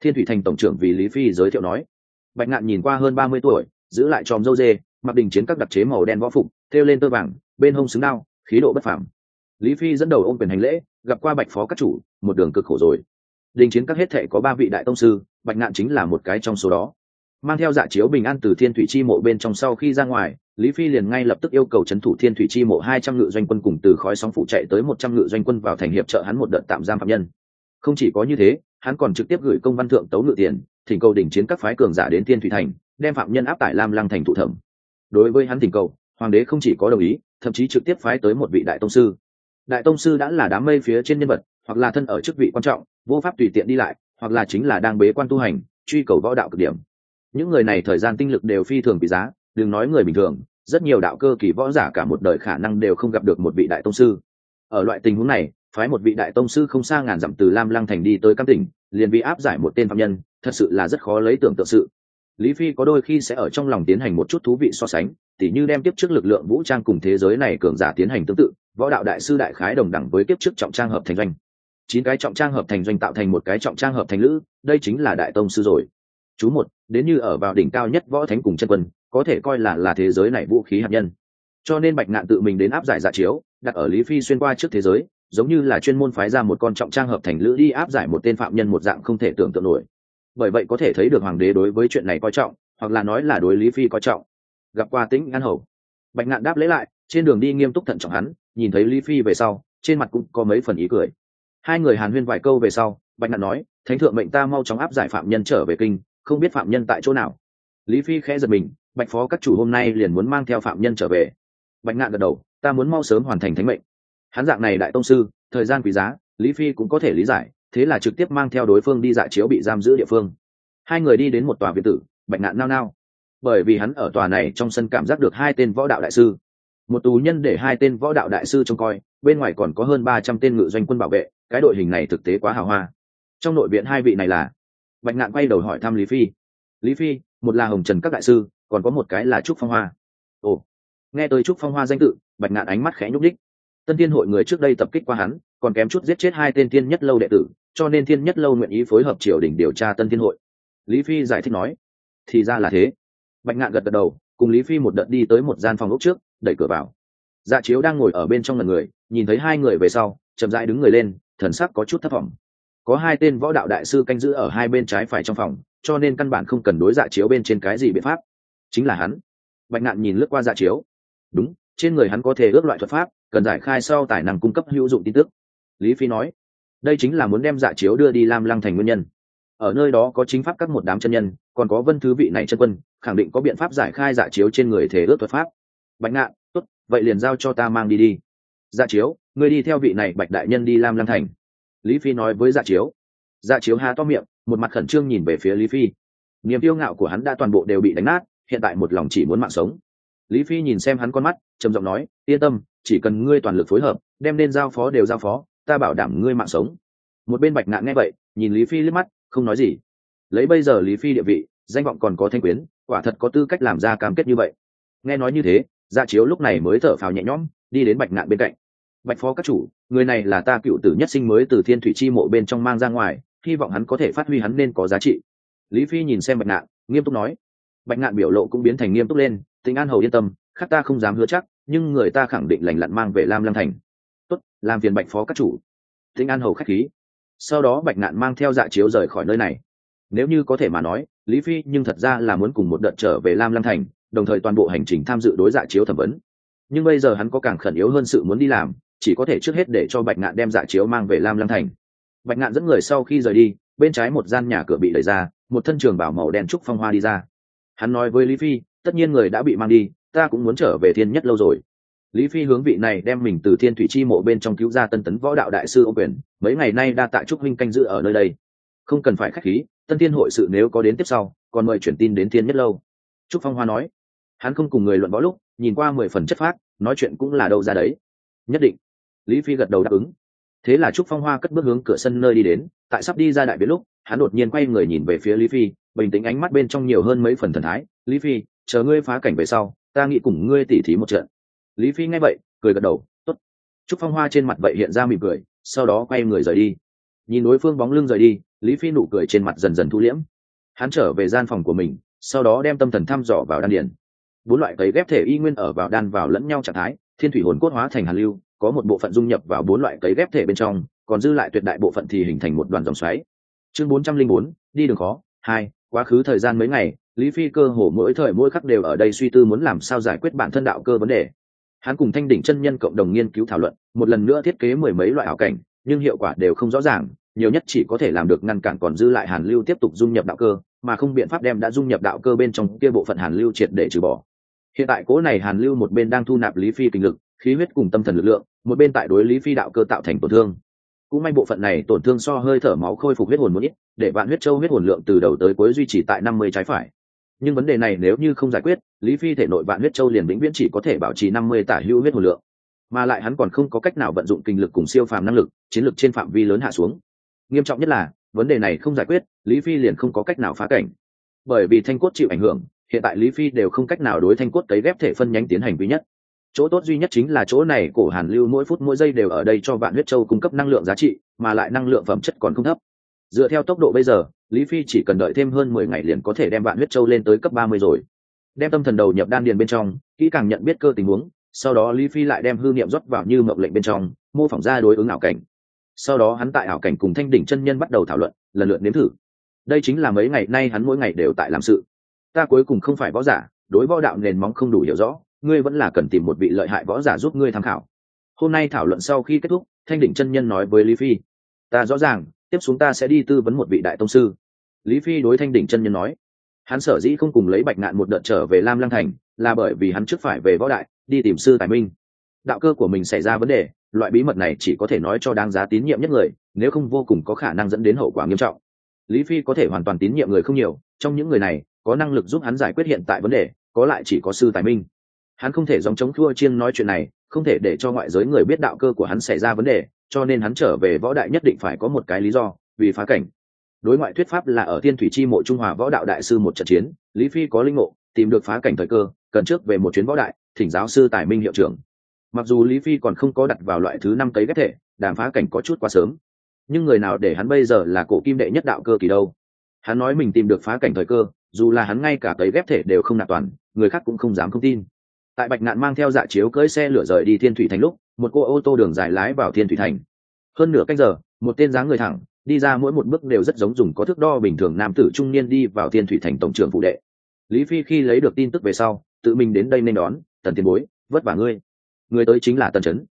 Thiên thủy thành tổng trưởng vì lý phi giới thiệu nói. Bạch ngạn nhìn qua hơn ba mươi tuổi, giữ lại tròm dâu dê mặc đình chiến các đặc chế màu đen võ phục, thêu lên tơ vàng, bên hông xứng đao, khí độ bất phẳng lý phi dẫn đầu ôm quyền hành lễ, gặp qua bạch phó các chủ, một đường cực khổ rồi. Đình chiến các hết thệ có ba vị đại tông sư, bạch ngạn chính là một cái trong số đó. Mang theo dạ chiếu bình an từ thiên thủy chi mộ bên trong sau khi ra ngoài, lý phi liền ngay lập tức yêu cầu c h ấ n thủ thiên thủy chi mộ hai trăm ngự doanh quân cùng từ khói sóng phụ chạy tới một trăm ngự doanh quân vào thành hiệp trợ hắn một đợt tạm giam phạm nhân. Không chỉ có như thế, hắn còn trực tiếp gửi công văn thượng tấu ngự tiền, thỉnh cầu đình chiến các phái cường giả đến thiên thủy thành, đem phạm nhân áp tải lam lăng thành thủ thẩm đối với hắn thỉnh cầu, hoàng đế không chỉ có đồng ý, thậm chí trực tiếp phái tới một vị đại tông sư. Đại tông sư đã là đám mây phía trên nhân vật, hoặc là thân ở chức vị quan trọng, vô pháp tùy tiện đi lại, hoặc là chính là đang bế quan tu hành, truy cầu võ đạo cực điểm. Những người này thời gian tinh lực đều phi thường bị giá, đừng nói người bình thường, rất nhiều đạo cơ kỳ võ giả cả một đời khả năng đều không gặp được một vị đại tông sư. Ở loại tình huống này, phái một vị đại tông sư không xa ngàn dặm từ lam lăng thành đi tới cam tỉnh, liền bị áp giải một tên phạm nhân, thật sự là rất khó lấy tưởng tượng sự lý phi có đôi khi sẽ ở trong lòng tiến hành một chút thú vị so sánh, tỉ như đem tiếp trước lực lượng vũ trang cùng thế giới này cường giả tiến hành tương tự, võ đạo đại sư đại khái đồng đẳng với tiếp trước trọng trang hợp thành doanh. Chín cái trọng trang hợp thành doanh tạo thành một cái trọng trang hợp thành lữ, đây chính là đại tông sư rồi. Chú một, đến như ở vào đỉnh cao nhất võ thánh cùng chân quân, có thể coi là là thế giới này vũ khí hạt nhân. Cho nên bạch ngạn tự mình đến áp giải giả chiếu, đặt ở lý phi xuyên qua trước thế giới, giống như là chuyên môn phái ra một con trọng trang hợp thành lữ đi áp giải một tên phạm nhân một dạng không thể tưởng tượng nổi bởi vậy có thể thấy được hoàng đế đối với chuyện này coi trọng, hoặc là nói là đối lý phi coi trọng. Gặp qua tĩnh ngăn hầu. Bạch ngạn đáp lấy lại, trên đường đi nghiêm túc thận trọng hắn, nhìn thấy lý phi về sau, trên mặt cũng có mấy phần ý cười. Hai người hàn huyên vài câu về sau, bạch ngạn nói, thánh thượng mệnh ta mau chóng áp giải phạm nhân trở về kinh, không biết phạm nhân tại chỗ nào. Lý phi khẽ giật mình, bạch phó các chủ hôm nay liền muốn mang theo phạm nhân trở về. Bạch ngạn gật đầu, ta muốn mau sớm hoàn thành thánh mệnh. Hắn dạng này đại tông sư, thời gian quý giá, lý phi cũng có thể lý giải thế là trực tiếp mang theo đối phương đi dạ chiếu bị giam giữ địa phương. Hai người đi đến một tòa viện tử, bạch ngạn nao nao. Bởi vì hắn ở tòa này trong sân cảm giác được hai tên võ đạo đại sư. Một tù nhân để hai tên võ đạo đại sư trông coi, bên ngoài còn có hơn ba trăm tên ngự doanh quân bảo vệ, cái đội hình này thực tế quá hào hoa. Trong nội viện hai vị này là bạch ngạn quay đầu hỏi thăm lý phi. Lý phi, một là hồng trần các đại sư, còn có một cái là trúc phong hoa. Ồ. Nghe tới trúc phong hoa danh tự, bạch ngạn ánh mắt khẽ nhúc đích tân thiên hội người trước đây tập kích qua hắn còn kém chút giết chết hai tên thiên nhất lâu đệ tử, cho nên thiên nhất lâu nguyện ý phối hợp triều đình điều tra tân thiên hội. Lý phi giải thích nói, thì ra là thế. Bạch ngạn gật gật đầu, cùng lý phi một đợt đi tới một gian phòng ốc trước, đẩy cửa vào. Dạ chiếu đang ngồi ở bên trong lần người, nhìn thấy hai người về sau, chậm rãi đứng người lên, thần sắc có chút thất vọng có hai tên võ đạo đại sư canh giữ ở hai bên trái phải trong phòng, cho nên căn bản không cần đối dạ chiếu bên trên cái gì biện pháp. Chính là hắn. Bạch ngạn nhìn lướt qua dạ chiếu. Đúng, trên người hắn có thể ước loại thuật pháp, cần giải khai sau tài năng cung cấp hữu dụng tin tức lý phi nói, đây chính là muốn đem dạ chiếu đưa đi lam lăng thành nguyên nhân. Ở nơi đó có chính pháp các một đám chân nhân, còn có vân thứ vị này chân quân, khẳng định có biện pháp giải khai dạ chiếu trên người thể ước thuật pháp. Bạch ngạn, tốt, vậy liền giao cho ta mang đi đi. Dạ chiếu, ngươi đi theo vị này bạch đại nhân đi lam lăng thành. Lý phi nói với dạ chiếu. Dạ chiếu há to miệng, một mặt khẩn trương nhìn về phía lý phi. Niềm yêu ngạo của hắn đã toàn bộ đều bị đánh nát, hiện tại một lòng chỉ muốn mạng sống. Lý phi nhìn xem hắn con mắt, trầm giọng nói, yên tâm, chỉ cần ngươi toàn lực phối hợp, đem nên giao phó đều giao phó ta bảo đảm ngươi mạng sống. Một bên bạch ngạn nghe vậy, nhìn lý phi liếc mắt, không nói gì. Lấy bây giờ lý phi địa vị, danh vọng còn có thanh quyến, quả thật có tư cách làm ra cam kết như vậy. Nghe nói như thế dạ chiếu lúc này mới thở phào nhẹ nhõm, đi đến bạch ngạn bên cạnh. Bạch phó các chủ, người này là ta cựu tử nhất sinh mới từ thiên thủy chi mộ bên trong mang ra ngoài, hy vọng hắn có thể phát huy hắn nên có giá trị. Lý phi nhìn xem bạch ngạn, nghiêm túc nói. Bạch ngạn biểu lộ cũng biến thành nghiêm túc lên tình an hầu yên tâm, khác ta không dám hứa chắc, nhưng người ta khẳng định lành lặn mang về lam lăng thành tốt, làm phiền bạch phó các chủ. Tinh an hầu khách khí. Sau đó bạch ngạn mang theo dạ chiếu rời khỏi nơi này. Nếu như có thể mà nói, lý phi nhưng thật ra là muốn cùng một đợt trở về lam lăng thành, đồng thời toàn bộ hành trình tham dự đối dạ chiếu thẩm vấn. Nhưng bây giờ hắn có càng khẩn yếu hơn sự muốn đi làm, chỉ có thể trước hết để cho bạch ngạn đem dạ chiếu mang về lam lăng thành. Bạch ngạn dẫn người sau khi rời đi, bên trái một gian nhà cửa bị đẩy ra, một thân trường bảo màu đen trúc phong hoa đi ra. Hắn nói với lý phi, tất nhiên người đã bị mang đi, ta cũng muốn trở về thiên nhất lâu rồi lý phi hướng vị này đem mình từ thiên thủy chi mộ bên trong cứu ra tân tấn võ đạo đại sư ô quyền, mấy ngày nay đa tạ trúc huynh canh giữ ở nơi đây. Không cần phải k h á c h khí, tân thiên hội sự nếu có đến tiếp sau, còn mời chuyển tin đến thiên nhất lâu. Trúc phong hoa nói, hắn không cùng người luận võ lúc, nhìn qua mười phần chất phác, nói chuyện cũng là đâu ra đấy. Nhất định. Lý phi gật đầu đáp ứng. Thế là trúc phong hoa cất bước hướng cửa sân nơi đi đến, tại sắp đi ra đại biệt lúc, hắn đột nhiên quay người nhìn về phía lý phi, bình tĩnh ánh mắt bên trong nhiều hơn mấy phần thần thái. Lý phi, chờ ngươi phá cảnh về sau, ta nghĩ cùng ngươi tỉ thí một trận lý phi nghe vậy, cười gật đầu t ố t trúc phong hoa trên mặt vậy hiện ra mỉm cười, sau đó quay người rời đi. Nhìn đối phương bóng lưng rời đi, lý phi nụ cười trên mặt dần dần thu liễm. Hắn trở về gian phòng của mình, sau đó đem tâm thần thăm dò vào đan điền. Bốn loại cấy ghép thể y nguyên ở vào đan vào lẫn nhau trạng thái, thiên thủy hồn cốt hóa thành hàn lưu, có một bộ phận dung nhập vào bốn loại cấy ghép thể bên trong, còn dư lại tuyệt đại bộ phận thì hình thành một đoàn dòng xoáy. Chương bốn trăm linh bốn, đi đường khó. Hai, quá khứ thời gian mấy ngày, lý phi cơ hồ mỗi thời mỗi khắc đều ở đây suy tư muốn làm sao giải quyết bản thân đạo cơ vấn đề hắn cùng thanh đỉnh chân nhân cộng đồng nghiên cứu thảo luận, một lần nữa thiết kế mười mấy loại ảo cảnh, nhưng hiệu quả đều không rõ ràng, nhiều nhất chỉ có thể làm được ngăn cản còn dư lại hàn lưu tiếp tục dung nhập đạo cơ, mà không biện pháp đem đã dung nhập đạo cơ bên trong kia bộ phận hàn lưu triệt để trừ bỏ. Hiện tại cố này hàn lưu một bên đang thu nạp lý phi kinh lực, khí huyết cùng tâm thần lực lượng, một bên tại đối lý phi đạo cơ tạo thành tổn thương. Cũng may bộ phận này tổn thương so hơi thở máu khôi phục huyết hồn một ít, để bạn huyết châu huyết hồn lượng từ đầu tới cuối duy trì tại năm mươi trái phải nhưng vấn đề này nếu như không giải quyết, lý phi thể nội vạn huyết châu liền vĩnh viễn chỉ có thể bảo trì năm mươi tả hữu huyết hồn lượng. Mà lại hắn còn không có cách nào vận dụng kinh lực cùng siêu phàm năng lực, chiến lực trên phạm vi lớn hạ xuống. Nghiêm trọng nhất là, vấn đề này không giải quyết, lý phi liền không có cách nào phá cảnh. Bởi vì thanh cốt chịu ảnh hưởng, hiện tại lý phi đều không cách nào đối thanh cốt cấy ghép thể phân nhánh tiến hành duy nhất. Chỗ tốt duy nhất chính là chỗ này cổ hàn lưu mỗi phút mỗi giây đều ở đây cho vạn huyết châu cung cấp năng lượng giá trị, mà lại năng lượng phẩm chất còn không thấp. Dựa theo tốc độ bây giờ lý phi chỉ cần đợi thêm hơn mười ngày liền có thể đem vạn huyết châu lên tới cấp ba mươi rồi. Đem tâm thần đầu nhập đan điền bên trong, kỹ càng nhận biết cơ tình huống, sau đó lý phi lại đem hư niệm rót vào như mộng lệnh bên trong, mô phỏng ra đối ứng ảo cảnh. Sau đó hắn tại ảo cảnh cùng thanh đỉnh chân nhân bắt đầu thảo luận, lần lượt nếm thử. Đây chính là mấy ngày nay hắn mỗi ngày đều tại làm sự. Ta cuối cùng không phải võ giả, đối võ đạo nền móng không đủ hiểu rõ, ngươi vẫn là cần tìm một vị lợi hại võ giả giúp ngươi tham khảo. Hôm nay thảo luận sau khi kết thúc, thanh đỉnh chân nhân nói với lý phi, ta rõ ràng tiếp xuống ta sẽ đi tư vấn một vị đại tông sư. Lý phi đối thanh đỉnh chân nhân nói. Hắn sở dĩ không cùng lấy bạch ngạn một đợt trở về lam lăng thành, là bởi vì hắn trước phải về võ đại, đi tìm sư tài minh. Đạo cơ của mình xảy ra vấn đề, loại bí mật này chỉ có thể nói cho đáng giá tín nhiệm nhất người, nếu không vô cùng có khả năng dẫn đến hậu quả nghiêm trọng. Lý phi có thể hoàn toàn tín nhiệm người không nhiều, trong những người này, có năng lực giúp hắn giải quyết hiện tại vấn đề, có lại chỉ có sư tài minh. Hắn không thể dòng chống thua chiên nói chuyện này, không thể để cho ngoại giới người biết đạo cơ của hắn xảy ra vấn đề cho nên hắn trở về võ đại nhất định phải có một cái lý do, vì phá cảnh. Đối ngoại thuyết pháp là ở thiên thủy chi mộ trung hòa võ đạo đại sư một trận chiến, lý phi có linh ngộ, tìm được phá cảnh thời cơ, cần trước về một chuyến võ đại, thỉnh giáo sư tài minh hiệu trưởng. Mặc dù lý phi còn không có đặt vào loại thứ năm cấy ghép thể, đàm phá cảnh có chút quá sớm. Nhưng người nào để hắn bây giờ là cổ kim đệ nhất đạo cơ kỳ đâu? Hắn nói mình tìm được phá cảnh thời cơ, dù là hắn ngay cả cấy ghép thể đều không nạp toàn, người khác cũng không dám không tin tại bạch ngạn mang theo dạ chiếu cưỡi xe lửa rời đi thiên thủy thành lúc, một cô ô tô đường dài lái vào thiên thủy thành. Hơn nửa canh giờ, một tên dáng người thẳng, đi ra mỗi một bước đều rất giống dùng có thước đo bình thường nam tử trung niên đi vào thiên thủy thành tổng trưởng phụ đệ. Lý phi khi lấy được tin tức về sau, tự mình đến đây nên đón, tần tiền bối, vất vả ngươi. Người tới chính là tần trấn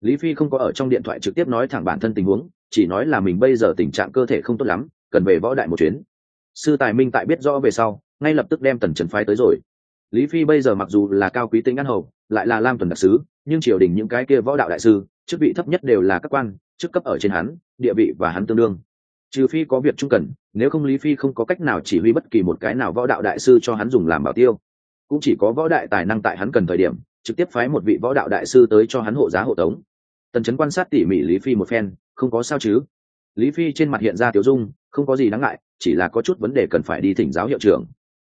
lý phi không có ở trong điện thoại trực tiếp nói thẳng bản thân tình huống, chỉ nói là mình bây giờ tình trạng cơ thể không tốt lắm, cần về võ đại một chuyến. Sư tài minh tại biết rõ về sau, ngay lập tức đem tần trấn phái tới rồi lý phi bây giờ mặc dù là cao quý tinh ăn hầu, lại là lam tuần đặc sứ, nhưng triều đình những cái kia võ đạo đại sư, chức vị thấp nhất đều là các quan, chức cấp ở trên hắn, địa vị và hắn tương đương. Trừ phi có việc trung cần, nếu không lý phi không có cách nào chỉ huy bất kỳ một cái nào võ đạo đại sư cho hắn dùng làm bảo tiêu. Cũng chỉ có võ đại tài năng tại hắn cần thời điểm, trực tiếp phái một vị võ đạo đại sư tới cho hắn hộ giá hộ tống. Tần trấn quan sát tỉ mỉ lý phi một phen, không có sao chứ. Lý phi trên mặt hiện ra tiểu dung, không có gì đáng ngại, chỉ là có chút vấn đề cần phải đi thỉnh giáo hiệu trưởng.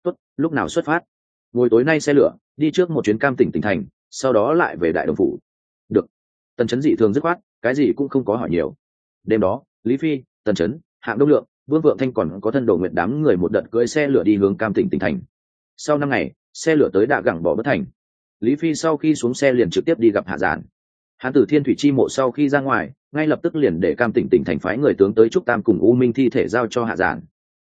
Tốt, lúc nào xuất phát? Ngồi tối nay xe lửa đi trước một chuyến cam tỉnh tỉnh thành sau đó lại về đại đồng phủ. Được. Tần Chấn dị thường dứt khoát cái gì cũng không có hỏi nhiều. Đêm đó lý phi tần Chấn, hạng đông lượng vương vượng thanh còn có thân đồ nguyện đám người một đợt cưỡi xe lửa đi hướng cam tỉnh tỉnh thành. Sau năm ngày xe lửa tới đạ gẳng bỏ bất thành. Lý phi sau khi xuống xe liền trực tiếp đi gặp hạ giản. Hán tử thiên thủy chi mộ sau khi ra ngoài ngay lập tức liền để cam tỉnh tỉnh thành phái người tướng tới trúc tam cùng u minh thi thể giao cho hạ giản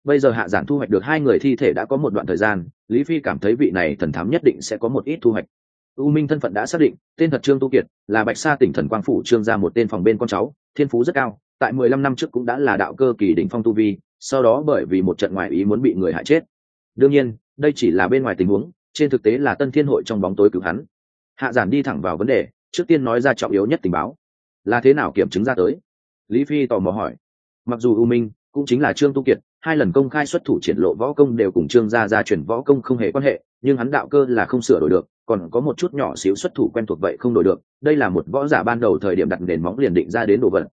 bây giờ hạ giản thu hoạch được hai người thi thể đã có một đoạn thời gian, lý phi cảm thấy vị này thần thám nhất định sẽ có một ít thu hoạch. U minh thân phận đã xác định, tên thật trương tu kiệt, là bạch sa tỉnh thần quang phủ trương ra một tên phòng bên con cháu, thiên phú rất cao, tại mười lăm năm trước cũng đã là đạo cơ kỳ đỉnh phong tu vi, sau đó bởi vì một trận ngoại ý muốn bị người hại chết. Đương nhiên, đây chỉ là bên ngoài tình huống, trên thực tế là tân thiên hội trong bóng tối cứu hắn. Hạ giản đi thẳng vào vấn đề, trước tiên nói ra trọng yếu nhất tình báo. Là thế nào kiểm chứng ra tới? Lý phi tò mò hỏi. Mặc dù u minh cũng chính là trương tu kiệt hai lần công khai xuất thủ triển lộ võ công đều cùng trương gia gia truyền võ công không hề quan hệ, nhưng hắn đạo cơ là không sửa đổi được, còn có một chút nhỏ xíu xuất thủ quen thuộc vậy không đổi được, đây là một võ giả ban đầu thời điểm đặt nền móng liền định ra đến đồ vật.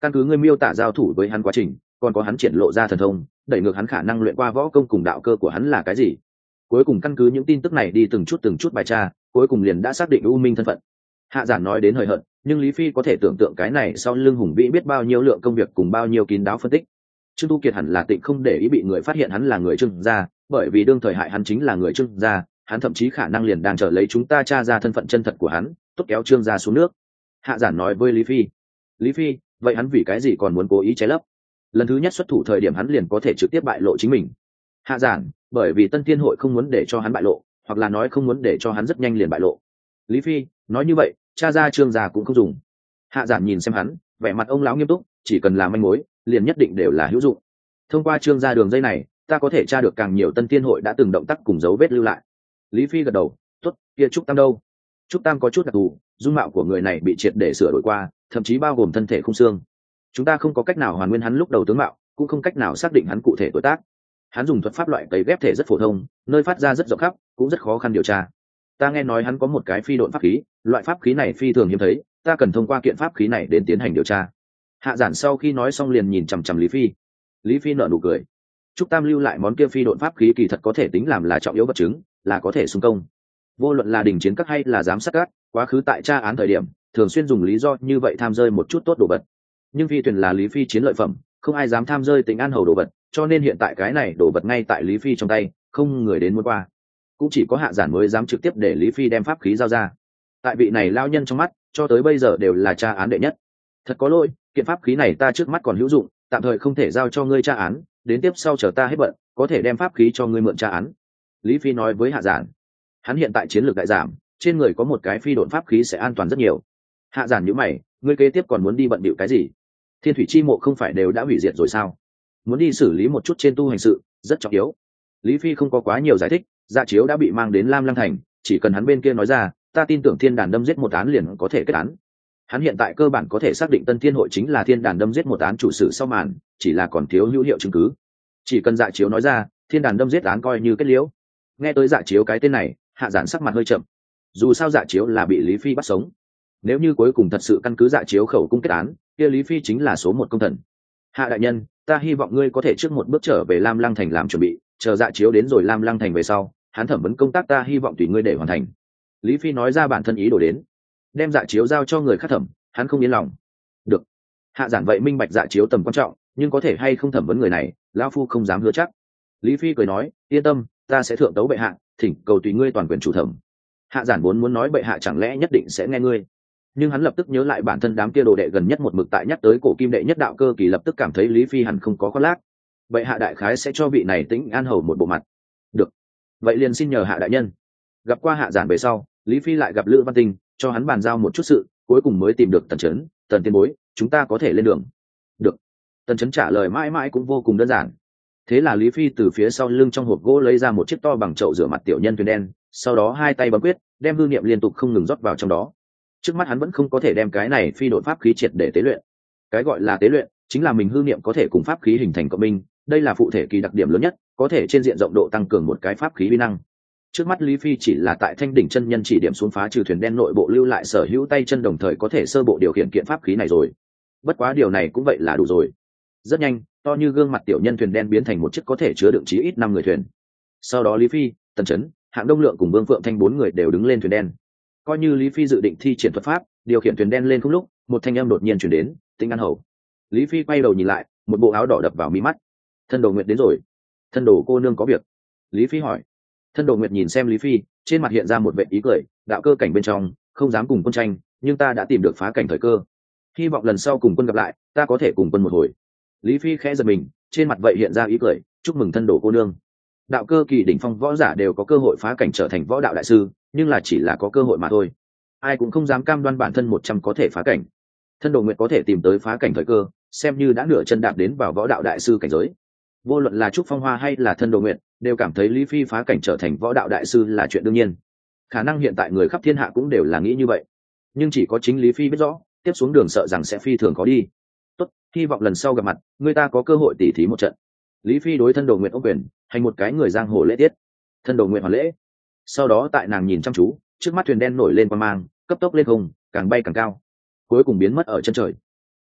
Căn cứ ngươi miêu tả giao thủ với hắn quá trình, còn có hắn triển lộ ra thần thông, đẩy ngược hắn khả năng luyện qua võ công cùng đạo cơ của hắn là cái gì? Cuối cùng căn cứ những tin tức này đi từng chút từng chút bài tra, cuối cùng liền đã xác định u minh thân phận. Hạ giản nói đến hời hợt, nhưng lý phi có thể tưởng tượng cái này sau lưng hùng vĩ biết bao nhiêu lượng công việc cùng bao nhiêu kín đáo phân tích trương tu kiệt hẳn là tịnh không để ý bị người phát hiện hắn là người trương gia, bởi vì đương thời hại hắn chính là người trương gia, hắn thậm chí khả năng liền đang chờ lấy chúng ta tra ra thân phận chân thật của hắn, tốt kéo trương gia xuống nước. Hạ giản nói với lý phi lý phi, vậy hắn vì cái gì còn muốn cố ý che lấp? Lần thứ nhất xuất thủ thời điểm hắn liền có thể trực tiếp bại lộ chính mình. Hạ giản, bởi vì tân thiên hội không muốn để cho hắn bại lộ, hoặc là nói không muốn để cho hắn rất nhanh liền bại lộ. Lý phi, nói như vậy cha ra trương gia cũng không dùng. Hạ giản nhìn xem hắn, vẻ mặt ông lão nghiêm túc, chỉ cần làm manh mối liền nhất định đều là hữu dụng. Thông qua trương gia đường dây này, ta có thể tra được càng nhiều tân tiên hội đã từng động tác cùng dấu vết lưu lại. Lý phi gật đầu t ố t kia trúc tam đâu? Trúc tam có chút đặc thù, dung mạo của người này bị triệt để sửa đổi qua, thậm chí bao gồm thân thể không xương. Chúng ta không có cách nào hoàn nguyên hắn lúc đầu tướng mạo, cũng không cách nào xác định hắn cụ thể tuổi tác. Hắn dùng thuật pháp loại cấy ghép thể rất phổ thông, nơi phát ra rất rộng khắp, cũng rất khó khăn điều tra. Ta nghe nói hắn có một cái phi độn pháp khí, loại pháp khí này phi thường hiếm thấy, ta cần thông qua kiện pháp khí này đến tiến hành điều tra hạ giản sau khi nói xong liền nhìn chằm chằm lý phi. Lý phi nợ nụ cười. Trúc tam lưu lại món kia phi độn pháp khí kỳ thật có thể tính làm là trọng yếu vật chứng, là có thể xung công. Vô luận là đình chiến các hay là giám sát các, quá khứ tại tra án thời điểm, thường xuyên dùng lý do như vậy tham rơi một chút tốt đồ vật. Nhưng phi tuyển là lý phi chiến lợi phẩm, không ai dám tham rơi tính an hầu đồ vật, cho nên hiện tại cái này đồ vật ngay tại lý phi trong tay, không người đến muốn qua. Cũng chỉ có hạ giản mới dám trực tiếp để lý phi đem pháp khí giao ra. Tại vị này lao nhân trong mắt, cho tới bây giờ đều là tra án đệ nhất. Thật có lỗi kiện pháp khí này ta trước mắt còn hữu dụng, tạm thời không thể giao cho ngươi tra án, đến tiếp sau chờ ta hết bận, có thể đem pháp khí cho ngươi mượn tra án. Lý phi nói với hạ giản. Hắn hiện tại chiến lược đại giảm, trên người có một cái phi độn pháp khí sẽ an toàn rất nhiều. Hạ giản nhữ mày, ngươi kế tiếp còn muốn đi bận bịu cái gì? Thiên thủy chi mộ không phải đều đã hủy diệt rồi sao? Muốn đi xử lý một chút trên tu hành sự, rất trọng yếu. Lý phi không có quá nhiều giải thích dạ chiếu đã bị mang đến lam lăng thành, chỉ cần hắn bên kia nói ra, ta tin tưởng thiên đàn đâm giết một án liền có thể kết án hắn hiện tại cơ bản có thể xác định tân thiên hội chính là thiên đàn đâm giết một án chủ sử sau màn, chỉ là còn thiếu hữu hiệu chứng cứ. Chỉ cần dạ chiếu nói ra, thiên đàn đâm giết án coi như kết liễu. Nghe tới dạ chiếu cái tên này, hạ giản sắc mặt hơi chậm. Dù sao dạ chiếu là bị lý phi bắt sống. Nếu như cuối cùng thật sự căn cứ dạ chiếu khẩu cung kết án, kia lý phi chính là số một công thần. Hạ đại nhân, ta hy vọng ngươi có thể trước một bước trở về lam lăng thành làm chuẩn bị, chờ dạ chiếu đến rồi lam lăng thành về sau, hắn thẩm vấn công tác ta hy vọng tùy ngươi để hoàn thành. Lý phi nói ra bản thân ý đồ đến đem dạ chiếu giao cho người khác thẩm, hắn không yên lòng. Được. Hạ giản vậy minh bạch dạ chiếu tầm quan trọng, nhưng có thể hay không thẩm vấn người này lao phu không dám hứa chắc. Lý phi cười nói, yên tâm, ta sẽ thượng tấu bệ hạ, thỉnh cầu tùy ngươi toàn quyền chủ thẩm. Hạ giản vốn muốn nói bệ hạ chẳng lẽ nhất định sẽ nghe ngươi. Nhưng hắn lập tức nhớ lại bản thân đám kia đồ đệ gần nhất một mực tại nhắc tới cổ kim đệ nhất đạo cơ kỳ lập tức cảm thấy lý phi hẳn không có khoác lác. Vậy hạ đại khái sẽ cho vị này tĩnh an hầu một bộ mặt. Được. Vậy liền xin nhờ hạ đại nhân. Gặp qua hạ giản về sau, lý phi lại gặp lữ văn tinh cho hắn bàn giao một chút sự, cuối cùng mới tìm được tần trấn tần tiên bối, chúng ta có thể lên đường. Được. Tần trấn trả lời mãi mãi cũng vô cùng đơn giản. Thế là lý phi từ phía sau lưng trong hộp gỗ lấy ra một chiếc to bằng chậu rửa mặt tiểu nhân thuyền đen, sau đó hai tay bấm quyết, đem hư niệm liên tục không ngừng rót vào trong đó. Trước mắt hắn vẫn không có thể đem cái này phi đội pháp khí triệt để tế luyện. Cái gọi là tế luyện, chính là mình hư niệm có thể cùng pháp khí hình thành cộng minh, đây là phụ thể kỳ đặc điểm lớn nhất, có thể trên diện rộng độ tăng cường một cái pháp khí vi năng trước mắt lý phi chỉ là tại thanh đỉnh chân nhân chỉ điểm xuống phá trừ thuyền đen nội bộ lưu lại sở hữu tay chân đồng thời có thể sơ bộ điều khiển kiện pháp khí này rồi. Bất quá điều này cũng vậy là đủ rồi. Rất nhanh, to như gương mặt tiểu nhân thuyền đen biến thành một chiếc có thể chứa đựng chí ít năm người thuyền. Sau đó lý phi, tần chấn, hạng đông lượng cùng vương phượng thanh bốn người đều đứng lên thuyền đen. Coi như lý phi dự định thi triển thuật pháp, điều khiển thuyền đen lên không lúc, một thanh âm đột nhiên chuyển đến, tinh an hầu. Lý phi quay đầu nhìn lại, một bộ áo đỏ đập vào mi mắt. Thân đồ nguyện đến rồi. Thân đồ cô nương có việc. Lý phi hỏi thân đồ nguyệt nhìn xem lý phi, trên mặt hiện ra một vệ ý cười, đạo cơ cảnh bên trong, không dám cùng quân tranh, nhưng ta đã tìm được phá cảnh thời cơ. Hy vọng lần sau cùng quân gặp lại, ta có thể cùng quân một hồi. Lý phi khẽ giật mình, trên mặt vậy hiện ra ý cười, chúc mừng thân đồ cô nương. Đạo cơ kỳ đỉnh phong võ giả đều có cơ hội phá cảnh trở thành võ đạo đại sư, nhưng là chỉ là có cơ hội mà thôi. Ai cũng không dám cam đoan bản thân một trăm có thể phá cảnh. Thân đồ nguyện có thể tìm tới phá cảnh thời cơ, xem như đã nửa chân đạp đến vào võ đạo đại sư cảnh giới vô luận là trúc phong hoa hay là thân đồ nguyện đều cảm thấy lý phi phá cảnh trở thành võ đạo đại sư là chuyện đương nhiên. Khả năng hiện tại người khắp thiên hạ cũng đều là nghĩ như vậy. Nhưng chỉ có chính lý phi biết rõ, tiếp xuống đường sợ rằng sẽ phi thường có đi. Tốt, hy vọng lần sau gặp mặt, người ta có cơ hội tỉ thí một trận. Lý phi đối thân đồ nguyện ô quyền hay một cái người giang hồ lễ tiết. Thân đồ nguyện hoàn lễ. Sau đó tại nàng nhìn chăm chú, trước mắt thuyền đen nổi lên qua mang, cấp tốc lên hùng càng bay càng cao. Cuối cùng biến mất ở chân trời.